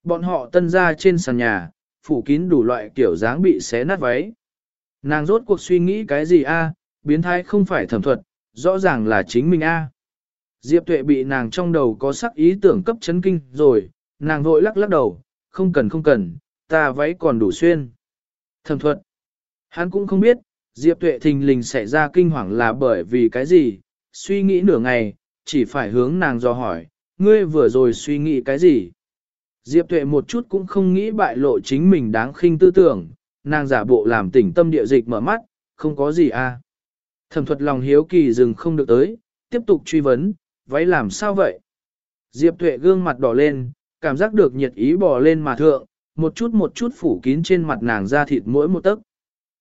Bọn họ tân ra trên sàn nhà, phủ kín đủ loại kiểu dáng bị xé nát váy. Nàng rốt cuộc suy nghĩ cái gì a? biến thái không phải thẩm thuật, rõ ràng là chính mình a. Diệp tuệ bị nàng trong đầu có sắc ý tưởng cấp chấn kinh rồi, nàng vội lắc lắc đầu, không cần không cần, ta váy còn đủ xuyên. Thẩm thuật, hắn cũng không biết, Diệp tuệ thình lình xảy ra kinh hoàng là bởi vì cái gì, suy nghĩ nửa ngày, chỉ phải hướng nàng do hỏi, ngươi vừa rồi suy nghĩ cái gì. Diệp tuệ một chút cũng không nghĩ bại lộ chính mình đáng khinh tư tưởng, nàng giả bộ làm tỉnh tâm địa dịch mở mắt, không có gì à. Thẩm thuật lòng hiếu kỳ dừng không được tới, tiếp tục truy vấn, váy làm sao vậy? Diệp tuệ gương mặt đỏ lên, cảm giác được nhiệt ý bò lên mà thượng, một chút một chút phủ kín trên mặt nàng ra thịt mỗi một tấc.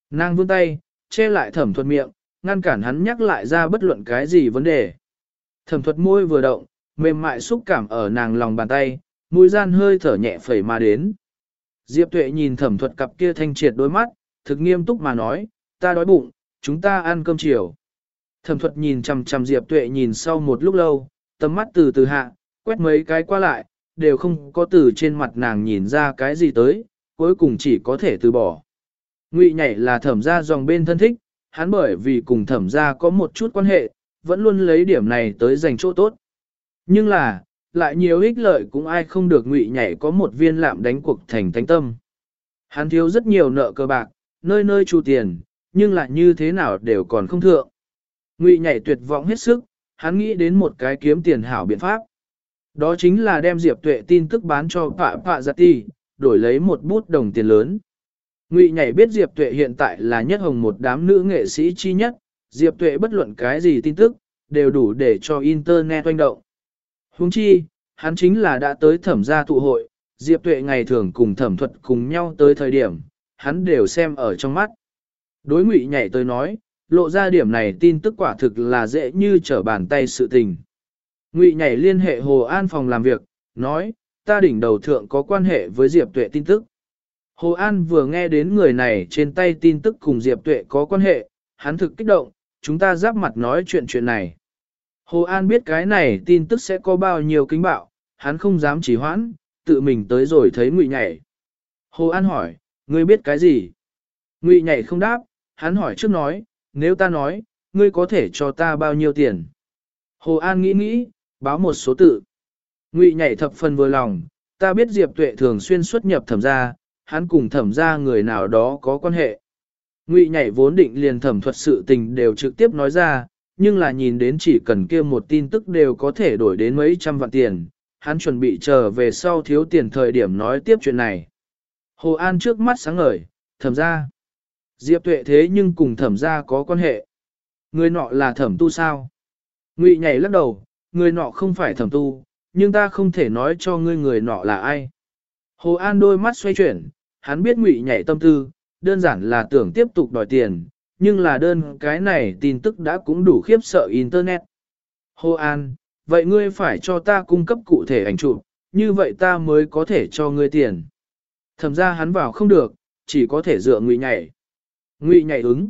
Nàng vươn tay, che lại thẩm thuật miệng, ngăn cản hắn nhắc lại ra bất luận cái gì vấn đề. Thẩm thuật môi vừa động, mềm mại xúc cảm ở nàng lòng bàn tay, mũi gian hơi thở nhẹ phẩy mà đến. Diệp tuệ nhìn thẩm thuật cặp kia thanh triệt đôi mắt, thực nghiêm túc mà nói, ta đói bụng, chúng ta ăn cơm chiều. Thẩm thuật nhìn chằm chằm Diệp tuệ nhìn sau một lúc lâu, tầm mắt từ từ hạ, quét mấy cái qua lại, đều không có từ trên mặt nàng nhìn ra cái gì tới, cuối cùng chỉ có thể từ bỏ. Ngụy nhảy là thẩm gia dòng bên thân thích, hắn bởi vì cùng thẩm gia có một chút quan hệ, vẫn luôn lấy điểm này tới giành chỗ tốt. Nhưng là, lại nhiều ích lợi cũng ai không được ngụy nhảy có một viên lạm đánh cuộc thành thánh tâm. Hắn thiếu rất nhiều nợ cơ bạc, nơi nơi chu tiền, nhưng lại như thế nào đều còn không thượng. Ngụy nhảy tuyệt vọng hết sức, hắn nghĩ đến một cái kiếm tiền hảo biện pháp. Đó chính là đem Diệp Tuệ tin tức bán cho Phạ Phạ Giặt Ti, đổi lấy một bút đồng tiền lớn. Ngụy nhảy biết Diệp Tuệ hiện tại là nhất hồng một đám nữ nghệ sĩ chi nhất, Diệp Tuệ bất luận cái gì tin tức, đều đủ để cho Internet oanh động. Huống chi, hắn chính là đã tới thẩm gia tụ hội, Diệp Tuệ ngày thường cùng thẩm thuật cùng nhau tới thời điểm, hắn đều xem ở trong mắt. Đối ngụy nhảy tới nói, lộ ra điểm này tin tức quả thực là dễ như trở bàn tay sự tình. Ngụy nhảy liên hệ Hồ An phòng làm việc, nói, ta đỉnh đầu thượng có quan hệ với Diệp Tuệ tin tức. Hồ An vừa nghe đến người này trên tay tin tức cùng Diệp Tuệ có quan hệ, hắn thực kích động, chúng ta giáp mặt nói chuyện chuyện này. Hồ An biết cái này tin tức sẽ có bao nhiêu kính bạo, hắn không dám chỉ hoãn, tự mình tới rồi thấy Ngụy nhảy. Hồ An hỏi, ngươi biết cái gì? Ngụy nhảy không đáp, hắn hỏi trước nói, nếu ta nói, ngươi có thể cho ta bao nhiêu tiền? Hồ An nghĩ nghĩ, báo một số tự. Ngụy nhảy thập phần vừa lòng, ta biết Diệp Tuệ thường xuyên xuất nhập thẩm gia, hắn cùng thẩm gia người nào đó có quan hệ. Ngụy nhảy vốn định liền thẩm thuật sự tình đều trực tiếp nói ra, nhưng là nhìn đến chỉ cần kia một tin tức đều có thể đổi đến mấy trăm vạn tiền, hắn chuẩn bị chờ về sau thiếu tiền thời điểm nói tiếp chuyện này. Hồ An trước mắt sáng ngời, thẩm gia. Diệp tuệ thế nhưng cùng thẩm gia có quan hệ. Người nọ là thẩm tu sao? Ngụy nhảy lắc đầu, người nọ không phải thẩm tu, nhưng ta không thể nói cho ngươi người nọ là ai. Hồ An đôi mắt xoay chuyển, hắn biết ngụy nhảy tâm tư, đơn giản là tưởng tiếp tục đòi tiền, nhưng là đơn cái này tin tức đã cũng đủ khiếp sợ Internet. hô An, vậy ngươi phải cho ta cung cấp cụ thể ảnh chụp, như vậy ta mới có thể cho ngươi tiền. Thẩm ra hắn vào không được, chỉ có thể dựa ngụy nhảy. Ngụy nhảy ứng.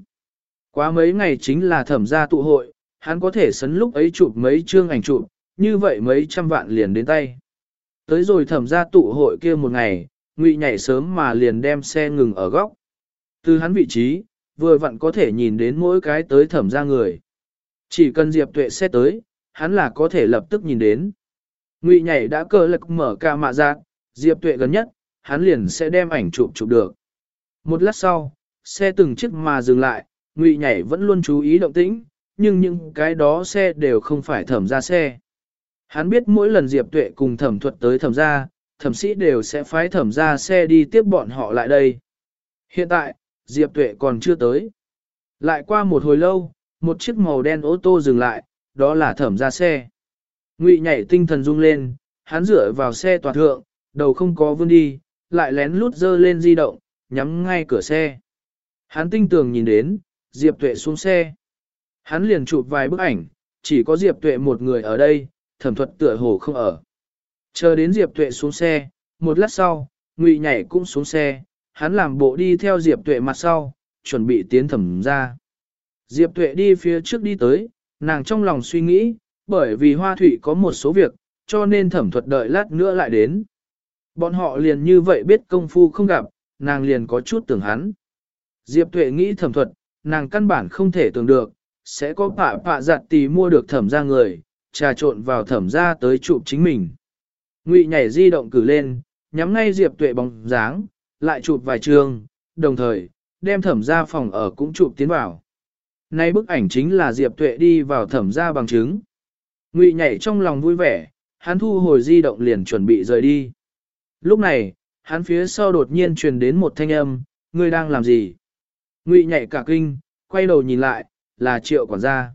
Quá mấy ngày chính là thẩm ra tụ hội, hắn có thể sấn lúc ấy chụp mấy chương ảnh chụp, như vậy mấy trăm vạn liền đến tay. Tới rồi thẩm ra tụ hội kia một ngày, ngụy nhảy sớm mà liền đem xe ngừng ở góc. Từ hắn vị trí, vừa vặn có thể nhìn đến mỗi cái tới thẩm ra người. Chỉ cần Diệp Tuệ xe tới, hắn là có thể lập tức nhìn đến. Ngụy nhảy đã cờ lực mở ca mạ ra, Diệp Tuệ gần nhất, hắn liền sẽ đem ảnh chụp chụp được. Một lát sau, xe từng chiếc mà dừng lại, Ngụy nhảy vẫn luôn chú ý động tĩnh, nhưng những cái đó xe đều không phải thẩm ra xe. Hắn biết mỗi lần Diệp Tuệ cùng thẩm thuật tới thẩm ra, thẩm sĩ đều sẽ phái thẩm ra xe đi tiếp bọn họ lại đây. Hiện tại, Diệp Tuệ còn chưa tới. Lại qua một hồi lâu, một chiếc màu đen ô tô dừng lại, đó là thẩm ra xe. Ngụy nhảy tinh thần rung lên, hắn dựa vào xe toàn thượng, đầu không có vươn đi, lại lén lút dơ lên di động, nhắm ngay cửa xe. Hắn tinh tường nhìn đến, Diệp Tuệ xuống xe. Hắn liền chụp vài bức ảnh, chỉ có Diệp Tuệ một người ở đây, thẩm thuật tựa hồ không ở. Chờ đến Diệp Tuệ xuống xe, một lát sau, Ngụy nhảy cũng xuống xe, hắn làm bộ đi theo Diệp Tuệ mặt sau, chuẩn bị tiến thẩm ra. Diệp Tuệ đi phía trước đi tới, nàng trong lòng suy nghĩ, bởi vì Hoa Thụy có một số việc, cho nên thẩm thuật đợi lát nữa lại đến. Bọn họ liền như vậy biết công phu không gặp, nàng liền có chút tưởng hắn. Diệp Tuệ nghĩ thẩm thuật, nàng căn bản không thể tưởng được, sẽ có phạ phạ giặt tì mua được thẩm ra người, trà trộn vào thẩm ra tới chụp chính mình. Ngụy nhảy di động cử lên, nhắm ngay Diệp Tuệ bóng dáng, lại chụp vài trường, đồng thời, đem thẩm ra phòng ở cũng chụp tiến vào. Nay bức ảnh chính là Diệp Tuệ đi vào thẩm ra bằng chứng. Ngụy nhảy trong lòng vui vẻ, hắn thu hồi di động liền chuẩn bị rời đi. Lúc này, hắn phía sau đột nhiên truyền đến một thanh âm, ngươi đang làm gì? Ngụy nhảy cả kinh, quay đầu nhìn lại, là triệu quản gia.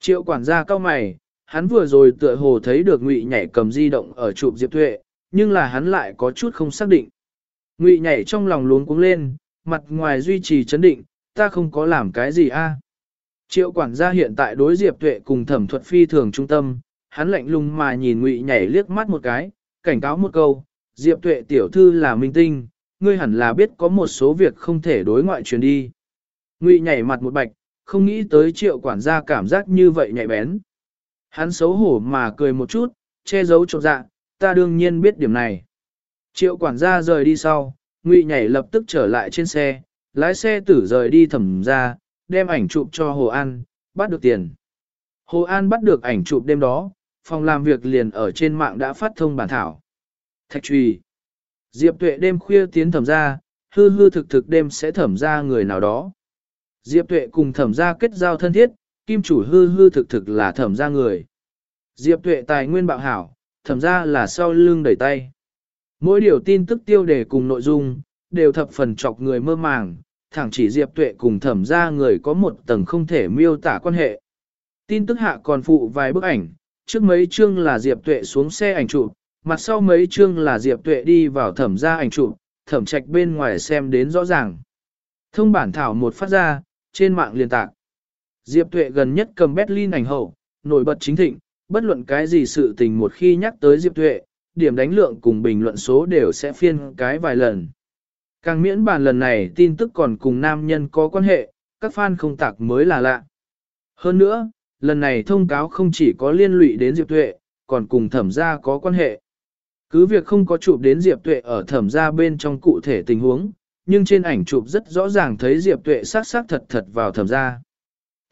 Triệu quản gia cao mày, hắn vừa rồi tựa hồ thấy được Ngụy nhảy cầm di động ở chụp Diệp Tuệ, nhưng là hắn lại có chút không xác định. Ngụy nhảy trong lòng luống cuống lên, mặt ngoài duy trì chấn định, ta không có làm cái gì a. Triệu quản gia hiện tại đối Diệp Tuệ cùng thẩm thuật phi thường trung tâm, hắn lạnh lùng mà nhìn Ngụy nhảy liếc mắt một cái, cảnh cáo một câu, Diệp Tuệ tiểu thư là minh tinh, ngươi hẳn là biết có một số việc không thể đối ngoại truyền đi. Ngụy nhảy mặt một bạch, không nghĩ tới triệu quản gia cảm giác như vậy nhạy bén. Hắn xấu hổ mà cười một chút, che giấu trột dạ, ta đương nhiên biết điểm này. Triệu quản gia rời đi sau, Ngụy nhảy lập tức trở lại trên xe, lái xe tử rời đi thẩm ra, đem ảnh chụp cho Hồ An, bắt được tiền. Hồ An bắt được ảnh chụp đêm đó, phòng làm việc liền ở trên mạng đã phát thông bản thảo. Thạch trùy. Diệp tuệ đêm khuya tiến thẩm ra, hư hư thực thực đêm sẽ thẩm ra người nào đó. Diệp tuệ cùng thẩm ra kết giao thân thiết, kim chủ hư hư thực thực là thẩm ra người. Diệp tuệ tài nguyên bạo hảo, thẩm ra là sau lưng đẩy tay. Mỗi điều tin tức tiêu đề cùng nội dung, đều thập phần chọc người mơ màng, thẳng chỉ Diệp Tuệ cùng thẩm ra người có một tầng không thể miêu tả quan hệ. Tin tức hạ còn phụ vài bức ảnh, trước mấy chương là Diệp Tuệ xuống xe ảnh chụp, mặt sau mấy chương là Diệp Tuệ đi vào thẩm ra ảnh chụp, thẩm trạch bên ngoài xem đến rõ ràng. Thông bản thảo một phát ra, trên mạng liên tạc. Diệp Tuệ gần nhất cầm Berlin ảnh hậu, nổi bật chính thịnh, bất luận cái gì sự tình một khi nhắc tới Diệp Tuệ, điểm đánh lượng cùng bình luận số đều sẽ phiên cái vài lần. Càng miễn bàn lần này tin tức còn cùng nam nhân có quan hệ, các fan không tạc mới là lạ. Hơn nữa, lần này thông cáo không chỉ có liên lụy đến Diệp Tuệ, còn cùng thẩm gia có quan hệ. Cứ việc không có chụp đến Diệp Tuệ ở thẩm gia bên trong cụ thể tình huống, nhưng trên ảnh chụp rất rõ ràng thấy Diệp Tuệ sát sát thật thật vào thẩm gia.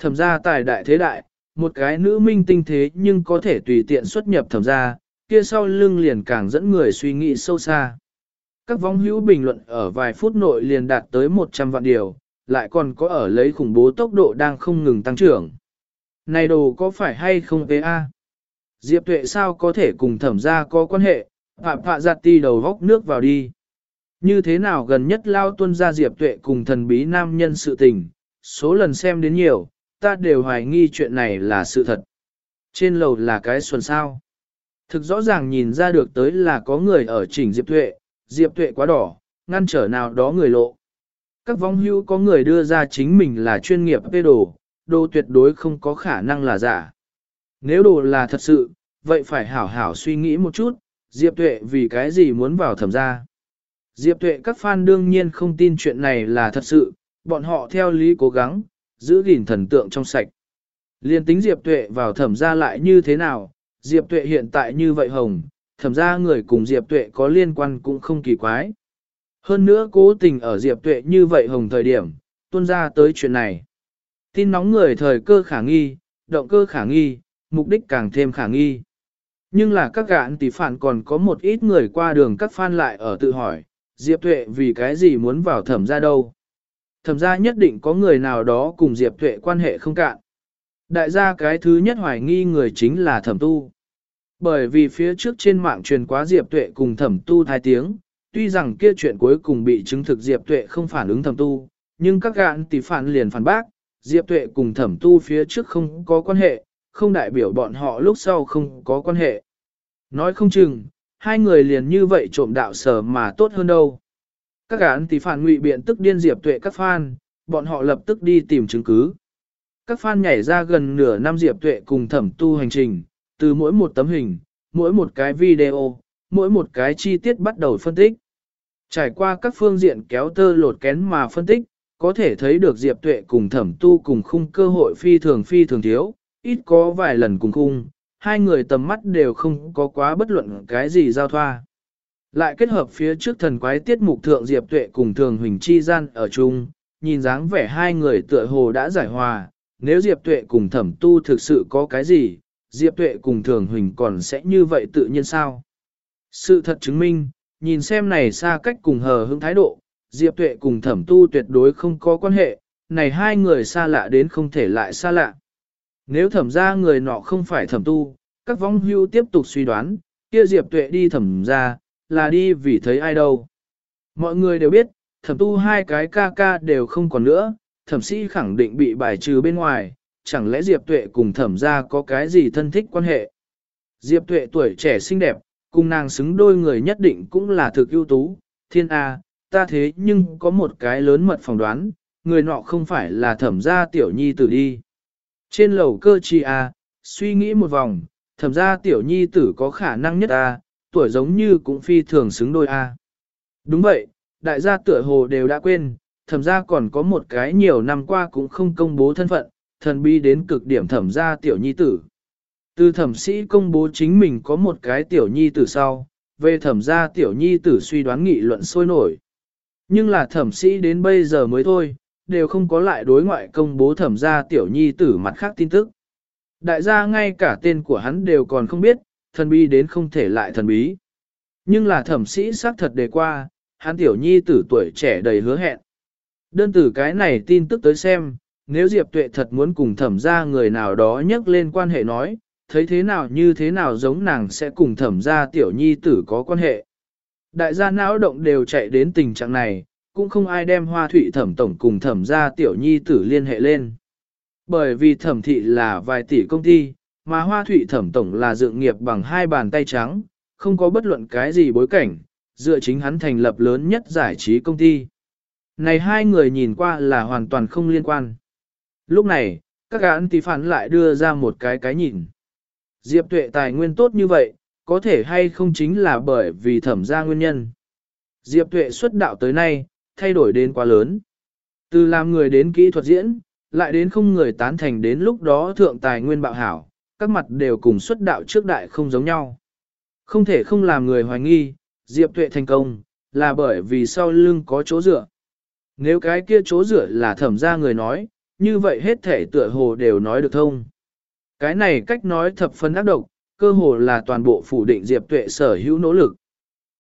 Thẩm gia tài đại thế đại, một cái nữ minh tinh thế nhưng có thể tùy tiện xuất nhập thẩm gia, kia sau lưng liền càng dẫn người suy nghĩ sâu xa. Các vong hữu bình luận ở vài phút nội liền đạt tới 100 vạn điều, lại còn có ở lấy khủng bố tốc độ đang không ngừng tăng trưởng. Này đồ có phải hay không a? Diệp tuệ sao có thể cùng thẩm gia có quan hệ, phạm phạ giặt ti đầu góc nước vào đi. Như thế nào gần nhất lao tuân ra Diệp tuệ cùng thần bí nam nhân sự tình, số lần xem đến nhiều, ta đều hoài nghi chuyện này là sự thật. Trên lầu là cái xuân sao. Thực rõ ràng nhìn ra được tới là có người ở chỉnh Diệp tuệ, Diệp tuệ quá đỏ, ngăn trở nào đó người lộ. Các vong hữu có người đưa ra chính mình là chuyên nghiệp phê đồ, đồ tuyệt đối không có khả năng là giả. Nếu đồ là thật sự, vậy phải hảo hảo suy nghĩ một chút, Diệp Tuệ vì cái gì muốn vào thẩm gia. Diệp Tuệ các fan đương nhiên không tin chuyện này là thật sự, bọn họ theo lý cố gắng, giữ gìn thần tượng trong sạch. Liên tính Diệp Tuệ vào thẩm gia lại như thế nào, Diệp Tuệ hiện tại như vậy hồng, thẩm gia người cùng Diệp Tuệ có liên quan cũng không kỳ quái. Hơn nữa cố tình ở Diệp Tuệ như vậy hồng thời điểm, tuôn ra tới chuyện này. Tin nóng người thời cơ khả nghi, động cơ khả nghi, mục đích càng thêm khả nghi. Nhưng là các gạn tỷ phản còn có một ít người qua đường các fan lại ở tự hỏi, Diệp Tuệ vì cái gì muốn vào thẩm gia đâu. Thẩm gia nhất định có người nào đó cùng Diệp Tuệ quan hệ không cạn. Đại gia cái thứ nhất hoài nghi người chính là thẩm tu. Bởi vì phía trước trên mạng truyền quá Diệp Tuệ cùng thẩm tu thai tiếng, tuy rằng kia chuyện cuối cùng bị chứng thực Diệp Tuệ không phản ứng thẩm tu, nhưng các gạn tỷ phản liền phản bác, Diệp Tuệ cùng thẩm tu phía trước không có quan hệ, không đại biểu bọn họ lúc sau không có quan hệ. Nói không chừng, hai người liền như vậy trộm đạo sở mà tốt hơn đâu. Các gán tỷ phản ngụy biện tức điên Diệp Tuệ các fan, bọn họ lập tức đi tìm chứng cứ. Các fan nhảy ra gần nửa năm Diệp Tuệ cùng thẩm tu hành trình, từ mỗi một tấm hình, mỗi một cái video, mỗi một cái chi tiết bắt đầu phân tích. Trải qua các phương diện kéo tơ lột kén mà phân tích, có thể thấy được Diệp Tuệ cùng thẩm tu cùng khung cơ hội phi thường phi thường thiếu, ít có vài lần cùng khung, hai người tầm mắt đều không có quá bất luận cái gì giao thoa. Lại kết hợp phía trước thần quái tiết mục thượng Diệp Tuệ cùng thường huỳnh chi gian ở chung, nhìn dáng vẻ hai người tựa hồ đã giải hòa, nếu Diệp Tuệ cùng thẩm tu thực sự có cái gì, Diệp Tuệ cùng thường huỳnh còn sẽ như vậy tự nhiên sao? Sự thật chứng minh, nhìn xem này xa cách cùng hờ hững thái độ, Diệp Tuệ cùng thẩm tu tuyệt đối không có quan hệ, này hai người xa lạ đến không thể lại xa lạ. Nếu thẩm ra người nọ không phải thẩm tu, các vong hưu tiếp tục suy đoán, kia Diệp Tuệ đi thẩm ra, là đi vì thấy ai đâu. Mọi người đều biết, thẩm tu hai cái ca ca đều không còn nữa, thẩm sĩ khẳng định bị bài trừ bên ngoài, chẳng lẽ Diệp Tuệ cùng thẩm ra có cái gì thân thích quan hệ. Diệp Tuệ tuổi trẻ xinh đẹp, cùng nàng xứng đôi người nhất định cũng là thực ưu tú, thiên A, ta thế nhưng có một cái lớn mật phỏng đoán, người nọ không phải là thẩm gia tiểu nhi tử đi. Trên lầu cơ chi A, suy nghĩ một vòng, thẩm gia tiểu nhi tử có khả năng nhất A, tuổi giống như cũng phi thường xứng đôi A. Đúng vậy, đại gia tựa hồ đều đã quên, thẩm gia còn có một cái nhiều năm qua cũng không công bố thân phận, thần bi đến cực điểm thẩm gia tiểu nhi tử. Từ thẩm sĩ công bố chính mình có một cái tiểu nhi tử sau, về thẩm gia tiểu nhi tử suy đoán nghị luận sôi nổi. Nhưng là thẩm sĩ đến bây giờ mới thôi, đều không có lại đối ngoại công bố thẩm gia tiểu nhi tử mặt khác tin tức. Đại gia ngay cả tên của hắn đều còn không biết, thần bí đến không thể lại thần bí. Nhưng là thẩm sĩ xác thật đề qua, hắn tiểu nhi tử tuổi trẻ đầy hứa hẹn. Đơn từ cái này tin tức tới xem, nếu Diệp Tuệ thật muốn cùng thẩm gia người nào đó nhắc lên quan hệ nói, thấy thế nào như thế nào giống nàng sẽ cùng thẩm gia tiểu nhi tử có quan hệ. Đại gia não động đều chạy đến tình trạng này, cũng không ai đem hoa thủy thẩm tổng cùng thẩm gia tiểu nhi tử liên hệ lên. Bởi vì thẩm thị là vài tỷ công ty, mà hoa thủy thẩm tổng là dựng nghiệp bằng hai bàn tay trắng, không có bất luận cái gì bối cảnh, dựa chính hắn thành lập lớn nhất giải trí công ty. Này hai người nhìn qua là hoàn toàn không liên quan. Lúc này, các gã tỷ phản lại đưa ra một cái cái nhìn. Diệp tuệ tài nguyên tốt như vậy, có thể hay không chính là bởi vì thẩm gia nguyên nhân. Diệp tuệ xuất đạo tới nay, thay đổi đến quá lớn. Từ làm người đến kỹ thuật diễn, lại đến không người tán thành đến lúc đó thượng tài nguyên bạo hảo, các mặt đều cùng xuất đạo trước đại không giống nhau. Không thể không làm người hoài nghi, Diệp Tuệ thành công, là bởi vì sau lưng có chỗ dựa. Nếu cái kia chỗ dựa là thẩm ra người nói, như vậy hết thể tựa hồ đều nói được thông. Cái này cách nói thập phân ác độc, cơ hồ là toàn bộ phủ định Diệp Tuệ sở hữu nỗ lực.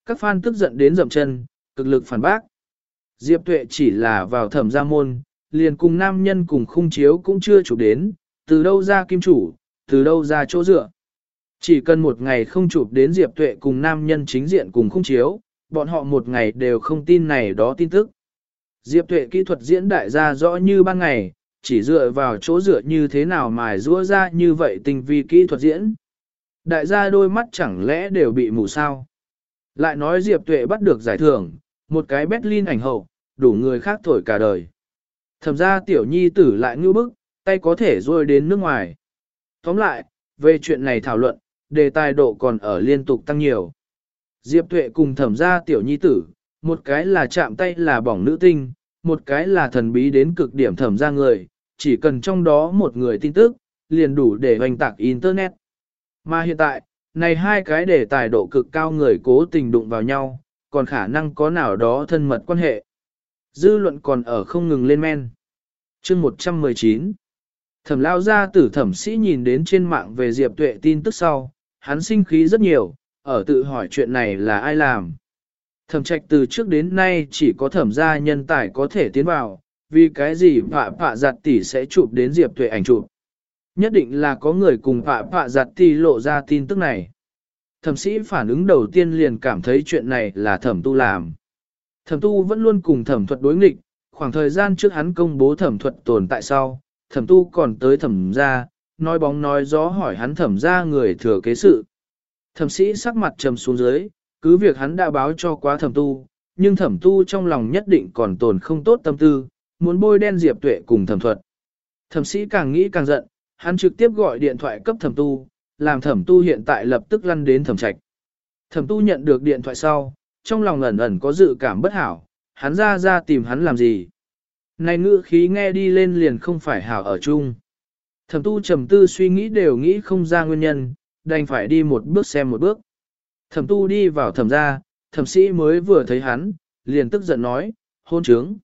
Các fan tức giận đến dậm chân, cực lực phản bác. Diệp Tuệ chỉ là vào thẩm gia môn, liền cùng nam nhân cùng khung chiếu cũng chưa chụp đến, từ đâu ra kim chủ, từ đâu ra chỗ dựa. Chỉ cần một ngày không chụp đến Diệp Tuệ cùng nam nhân chính diện cùng khung chiếu, bọn họ một ngày đều không tin này đó tin tức. Diệp Tuệ kỹ thuật diễn đại ra rõ như ban ngày, chỉ dựa vào chỗ dựa như thế nào mài rũa ra như vậy tình vi kỹ thuật diễn. Đại gia đôi mắt chẳng lẽ đều bị mù sao. Lại nói Diệp Tuệ bắt được giải thưởng, một cái Berlin ảnh hậu, đủ người khác thổi cả đời. Thẩm ra tiểu nhi tử lại ngưu bức, tay có thể rôi đến nước ngoài. Tóm lại, về chuyện này thảo luận, đề tài độ còn ở liên tục tăng nhiều. Diệp Tuệ cùng thẩm ra tiểu nhi tử, một cái là chạm tay là bỏng nữ tinh, một cái là thần bí đến cực điểm thẩm ra người, chỉ cần trong đó một người tin tức, liền đủ để hoành tạc Internet. Mà hiện tại, này hai cái đề tài độ cực cao người cố tình đụng vào nhau, còn khả năng có nào đó thân mật quan hệ. Dư luận còn ở không ngừng lên men. chương 119 Thẩm lao ra tử thẩm sĩ nhìn đến trên mạng về Diệp Tuệ tin tức sau, hắn sinh khí rất nhiều, ở tự hỏi chuyện này là ai làm. Thẩm trạch từ trước đến nay chỉ có thẩm gia nhân tài có thể tiến vào, vì cái gì phạ phạ giặt tỷ sẽ chụp đến Diệp Tuệ ảnh chụp. Nhất định là có người cùng phạ phạ giặt tỷ lộ ra tin tức này. Thẩm sĩ phản ứng đầu tiên liền cảm thấy chuyện này là thẩm tu làm. Thẩm tu vẫn luôn cùng thẩm thuật đối nghịch, khoảng thời gian trước hắn công bố thẩm thuật tồn tại sau, thẩm tu còn tới thẩm ra, nói bóng nói gió hỏi hắn thẩm ra người thừa kế sự. Thẩm sĩ sắc mặt trầm xuống dưới, cứ việc hắn đã báo cho quá thẩm tu, nhưng thẩm tu trong lòng nhất định còn tồn không tốt tâm tư, muốn bôi đen Diệp Tuệ cùng thẩm thuật. Thẩm sĩ càng nghĩ càng giận, hắn trực tiếp gọi điện thoại cấp thẩm tu, làm thẩm tu hiện tại lập tức lăn đến thẩm trạch. Thẩm tu nhận được điện thoại sau, trong lòng ẩn ẩn có dự cảm bất hảo, hắn ra ra tìm hắn làm gì. Này ngữ khí nghe đi lên liền không phải hảo ở chung. Thẩm tu trầm tư suy nghĩ đều nghĩ không ra nguyên nhân, đành phải đi một bước xem một bước. Thẩm tu đi vào thẩm ra, thẩm sĩ mới vừa thấy hắn, liền tức giận nói, hôn trướng.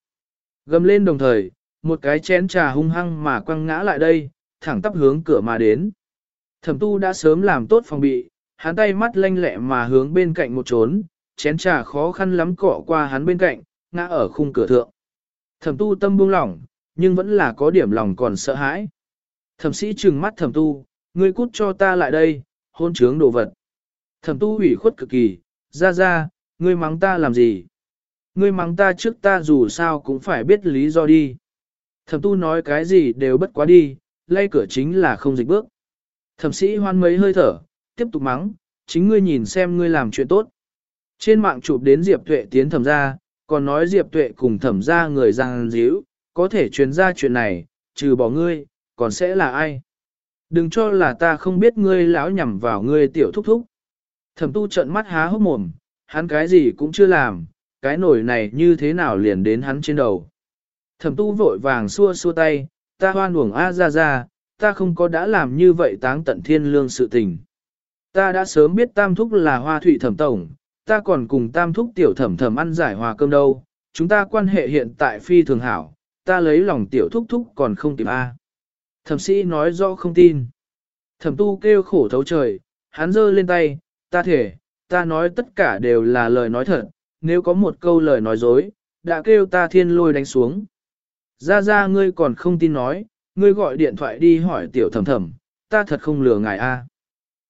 Gầm lên đồng thời, một cái chén trà hung hăng mà quăng ngã lại đây, thẳng tắp hướng cửa mà đến. Thẩm tu đã sớm làm tốt phòng bị, hắn tay mắt lanh lẹ mà hướng bên cạnh một trốn, chén trà khó khăn lắm cọ qua hắn bên cạnh, ngã ở khung cửa thượng. Thẩm tu tâm buông lỏng, nhưng vẫn là có điểm lòng còn sợ hãi. Thẩm sĩ trừng mắt thẩm tu, ngươi cút cho ta lại đây, hôn trướng đồ vật. Thẩm tu ủy khuất cực kỳ, ra ra, ngươi mắng ta làm gì? Ngươi mắng ta trước ta dù sao cũng phải biết lý do đi. Thẩm tu nói cái gì đều bất quá đi, lay cửa chính là không dịch bước. Thẩm sĩ hoan mấy hơi thở, tiếp tục mắng, chính ngươi nhìn xem ngươi làm chuyện tốt. Trên mạng chụp đến Diệp Tuệ tiến thẩm ra, còn nói Diệp Tuệ cùng thẩm ra người giang díu, có thể truyền ra chuyện này, trừ bỏ ngươi, còn sẽ là ai? Đừng cho là ta không biết ngươi lão nhằm vào ngươi tiểu thúc thúc. Thẩm tu trận mắt há hốc mồm, hắn cái gì cũng chưa làm, cái nổi này như thế nào liền đến hắn trên đầu. Thẩm tu vội vàng xua xua tay, ta hoan uổng a ra ra, ta không có đã làm như vậy táng tận thiên lương sự tình. Ta đã sớm biết tam thúc là hoa thủy thẩm tổng, ta còn cùng tam thúc tiểu thẩm thẩm ăn giải hòa cơm đâu, chúng ta quan hệ hiện tại phi thường hảo, ta lấy lòng tiểu thúc thúc còn không tìm A. Thẩm sĩ nói rõ không tin. Thẩm tu kêu khổ thấu trời, hắn giơ lên tay, ta thể, ta nói tất cả đều là lời nói thật, nếu có một câu lời nói dối, đã kêu ta thiên lôi đánh xuống. Ra ra ngươi còn không tin nói, ngươi gọi điện thoại đi hỏi tiểu thẩm thẩm, ta thật không lừa ngài a.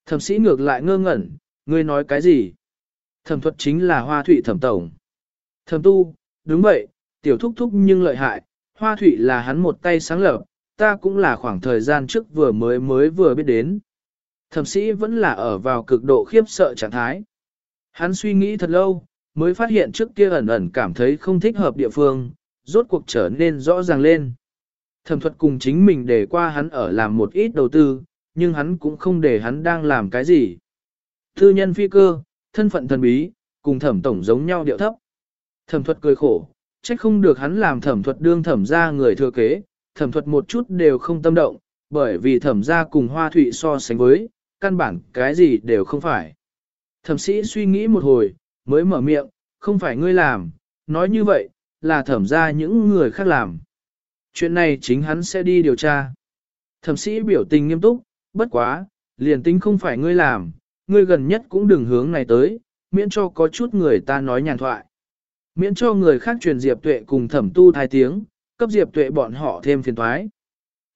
Thẩm sĩ ngược lại ngơ ngẩn, ngươi nói cái gì? Thẩm thuật chính là hoa thủy thẩm tổng. Thẩm tu, đúng vậy, tiểu thúc thúc nhưng lợi hại, hoa thủy là hắn một tay sáng lập, ta cũng là khoảng thời gian trước vừa mới mới vừa biết đến. Thẩm sĩ vẫn là ở vào cực độ khiếp sợ trạng thái. Hắn suy nghĩ thật lâu, mới phát hiện trước kia ẩn ẩn cảm thấy không thích hợp địa phương, rốt cuộc trở nên rõ ràng lên. Thẩm thuật cùng chính mình để qua hắn ở làm một ít đầu tư, nhưng hắn cũng không để hắn đang làm cái gì. Thư nhân phi cơ, thân phận thần bí, cùng thẩm tổng giống nhau điệu thấp. Thẩm thuật cười khổ, trách không được hắn làm thẩm thuật đương thẩm ra người thừa kế, thẩm thuật một chút đều không tâm động, bởi vì thẩm ra cùng hoa thụy so sánh với, căn bản cái gì đều không phải. Thẩm sĩ suy nghĩ một hồi, mới mở miệng, không phải ngươi làm, nói như vậy, là thẩm ra những người khác làm. Chuyện này chính hắn sẽ đi điều tra. Thẩm sĩ biểu tình nghiêm túc, bất quá, liền tính không phải ngươi làm, ngươi gần nhất cũng đừng hướng này tới, miễn cho có chút người ta nói nhàn thoại. Miễn cho người khác truyền Diệp Tuệ cùng thẩm tu thai tiếng, cấp Diệp Tuệ bọn họ thêm phiền thoái.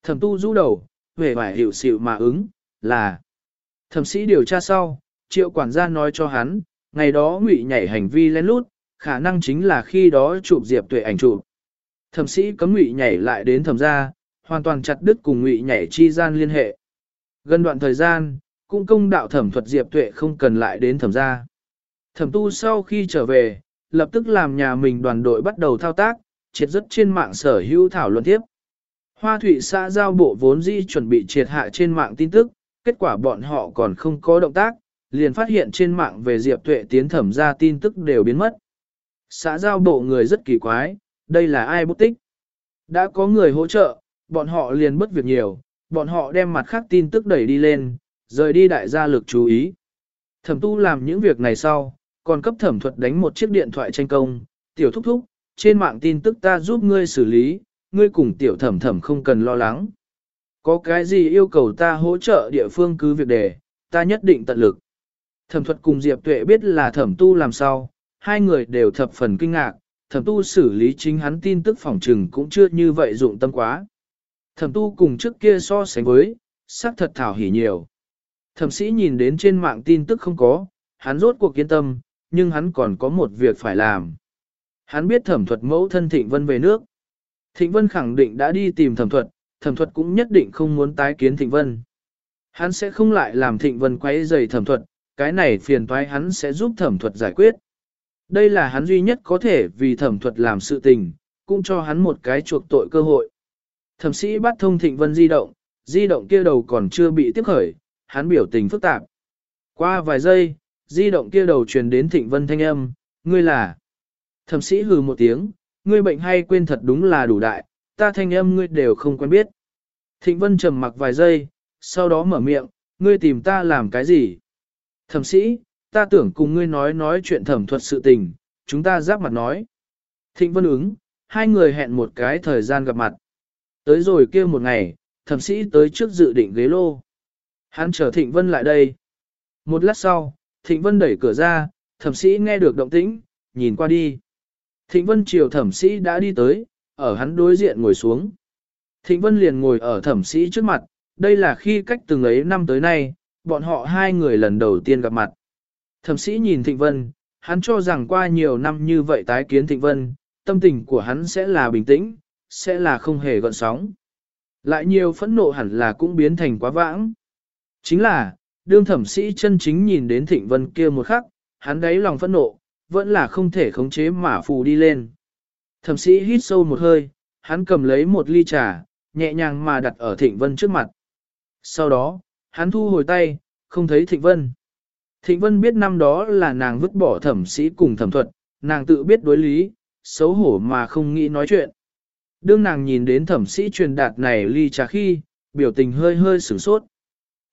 Thẩm tu rũ đầu, về vải hiểu xịu mà ứng, là thẩm sĩ điều tra sau, triệu quản gia nói cho hắn, ngày đó ngụy nhảy hành vi lén lút, khả năng chính là khi đó chụp Diệp Tuệ ảnh chụp. Thẩm sĩ cấm ngụy nhảy lại đến thẩm gia, hoàn toàn chặt đứt cùng ngụy nhảy chi gian liên hệ. Gần đoạn thời gian, cung công đạo thẩm thuật Diệp Tuệ không cần lại đến thẩm gia. Thẩm tu sau khi trở về, lập tức làm nhà mình đoàn đội bắt đầu thao tác, triệt rất trên mạng sở hữu thảo luận tiếp. Hoa thủy xã giao bộ vốn di chuẩn bị triệt hạ trên mạng tin tức, kết quả bọn họ còn không có động tác, liền phát hiện trên mạng về Diệp Tuệ tiến thẩm ra tin tức đều biến mất. Xã giao bộ người rất kỳ quái, đây là ai bút tích? Đã có người hỗ trợ, bọn họ liền bất việc nhiều, bọn họ đem mặt khác tin tức đẩy đi lên, rời đi đại gia lực chú ý. Thẩm tu làm những việc này sau, còn cấp thẩm thuật đánh một chiếc điện thoại tranh công, tiểu thúc thúc, trên mạng tin tức ta giúp ngươi xử lý, ngươi cùng tiểu thẩm thẩm không cần lo lắng. Có cái gì yêu cầu ta hỗ trợ địa phương cứ việc đề, ta nhất định tận lực. Thẩm thuật cùng Diệp Tuệ biết là thẩm tu làm sao, hai người đều thập phần kinh ngạc, thẩm tu xử lý chính hắn tin tức phòng trừng cũng chưa như vậy dụng tâm quá. Thẩm tu cùng trước kia so sánh với, sắc thật thảo hỉ nhiều. Thẩm sĩ nhìn đến trên mạng tin tức không có, hắn rốt cuộc kiên tâm, nhưng hắn còn có một việc phải làm. Hắn biết thẩm thuật mẫu thân Thịnh Vân về nước. Thịnh Vân khẳng định đã đi tìm thẩm thuật, thẩm thuật cũng nhất định không muốn tái kiến Thịnh Vân. Hắn sẽ không lại làm Thịnh Vân quấy rầy thẩm thuật, cái này phiền toái hắn sẽ giúp thẩm thuật giải quyết. Đây là hắn duy nhất có thể vì thẩm thuật làm sự tình, cũng cho hắn một cái chuộc tội cơ hội. Thẩm sĩ bắt thông Thịnh Vân di động, di động kia đầu còn chưa bị tiếp khởi, hắn biểu tình phức tạp. Qua vài giây, di động kia đầu truyền đến Thịnh Vân thanh âm, ngươi là. Thẩm sĩ hừ một tiếng, ngươi bệnh hay quên thật đúng là đủ đại, ta thanh âm ngươi đều không quen biết. Thịnh Vân trầm mặc vài giây, sau đó mở miệng, ngươi tìm ta làm cái gì? Thẩm sĩ, ta tưởng cùng ngươi nói nói chuyện thẩm thuật sự tình, chúng ta giáp mặt nói. Thịnh Vân ứng, hai người hẹn một cái thời gian gặp mặt. Tới rồi kia một ngày, thẩm sĩ tới trước dự định ghế lô. Hắn chờ Thịnh Vân lại đây. Một lát sau, Thịnh Vân đẩy cửa ra, thẩm sĩ nghe được động tĩnh, nhìn qua đi. Thịnh Vân chiều thẩm sĩ đã đi tới, ở hắn đối diện ngồi xuống. Thịnh Vân liền ngồi ở thẩm sĩ trước mặt, đây là khi cách từng ấy năm tới nay, bọn họ hai người lần đầu tiên gặp mặt. Thẩm sĩ nhìn Thịnh Vân, hắn cho rằng qua nhiều năm như vậy tái kiến Thịnh Vân, tâm tình của hắn sẽ là bình tĩnh, sẽ là không hề gợn sóng. Lại nhiều phẫn nộ hẳn là cũng biến thành quá vãng. Chính là, đương thẩm sĩ chân chính nhìn đến Thịnh Vân kia một khắc, hắn đáy lòng phẫn nộ, vẫn là không thể khống chế mà phù đi lên. Thẩm sĩ hít sâu một hơi, hắn cầm lấy một ly trà, nhẹ nhàng mà đặt ở Thịnh Vân trước mặt. Sau đó, hắn thu hồi tay, không thấy Thịnh Vân. Thịnh Vân biết năm đó là nàng vứt bỏ thẩm sĩ cùng thẩm thuật, nàng tự biết đối lý, xấu hổ mà không nghĩ nói chuyện. Đương nàng nhìn đến thẩm sĩ truyền đạt này ly trà khi, biểu tình hơi hơi sửng sốt.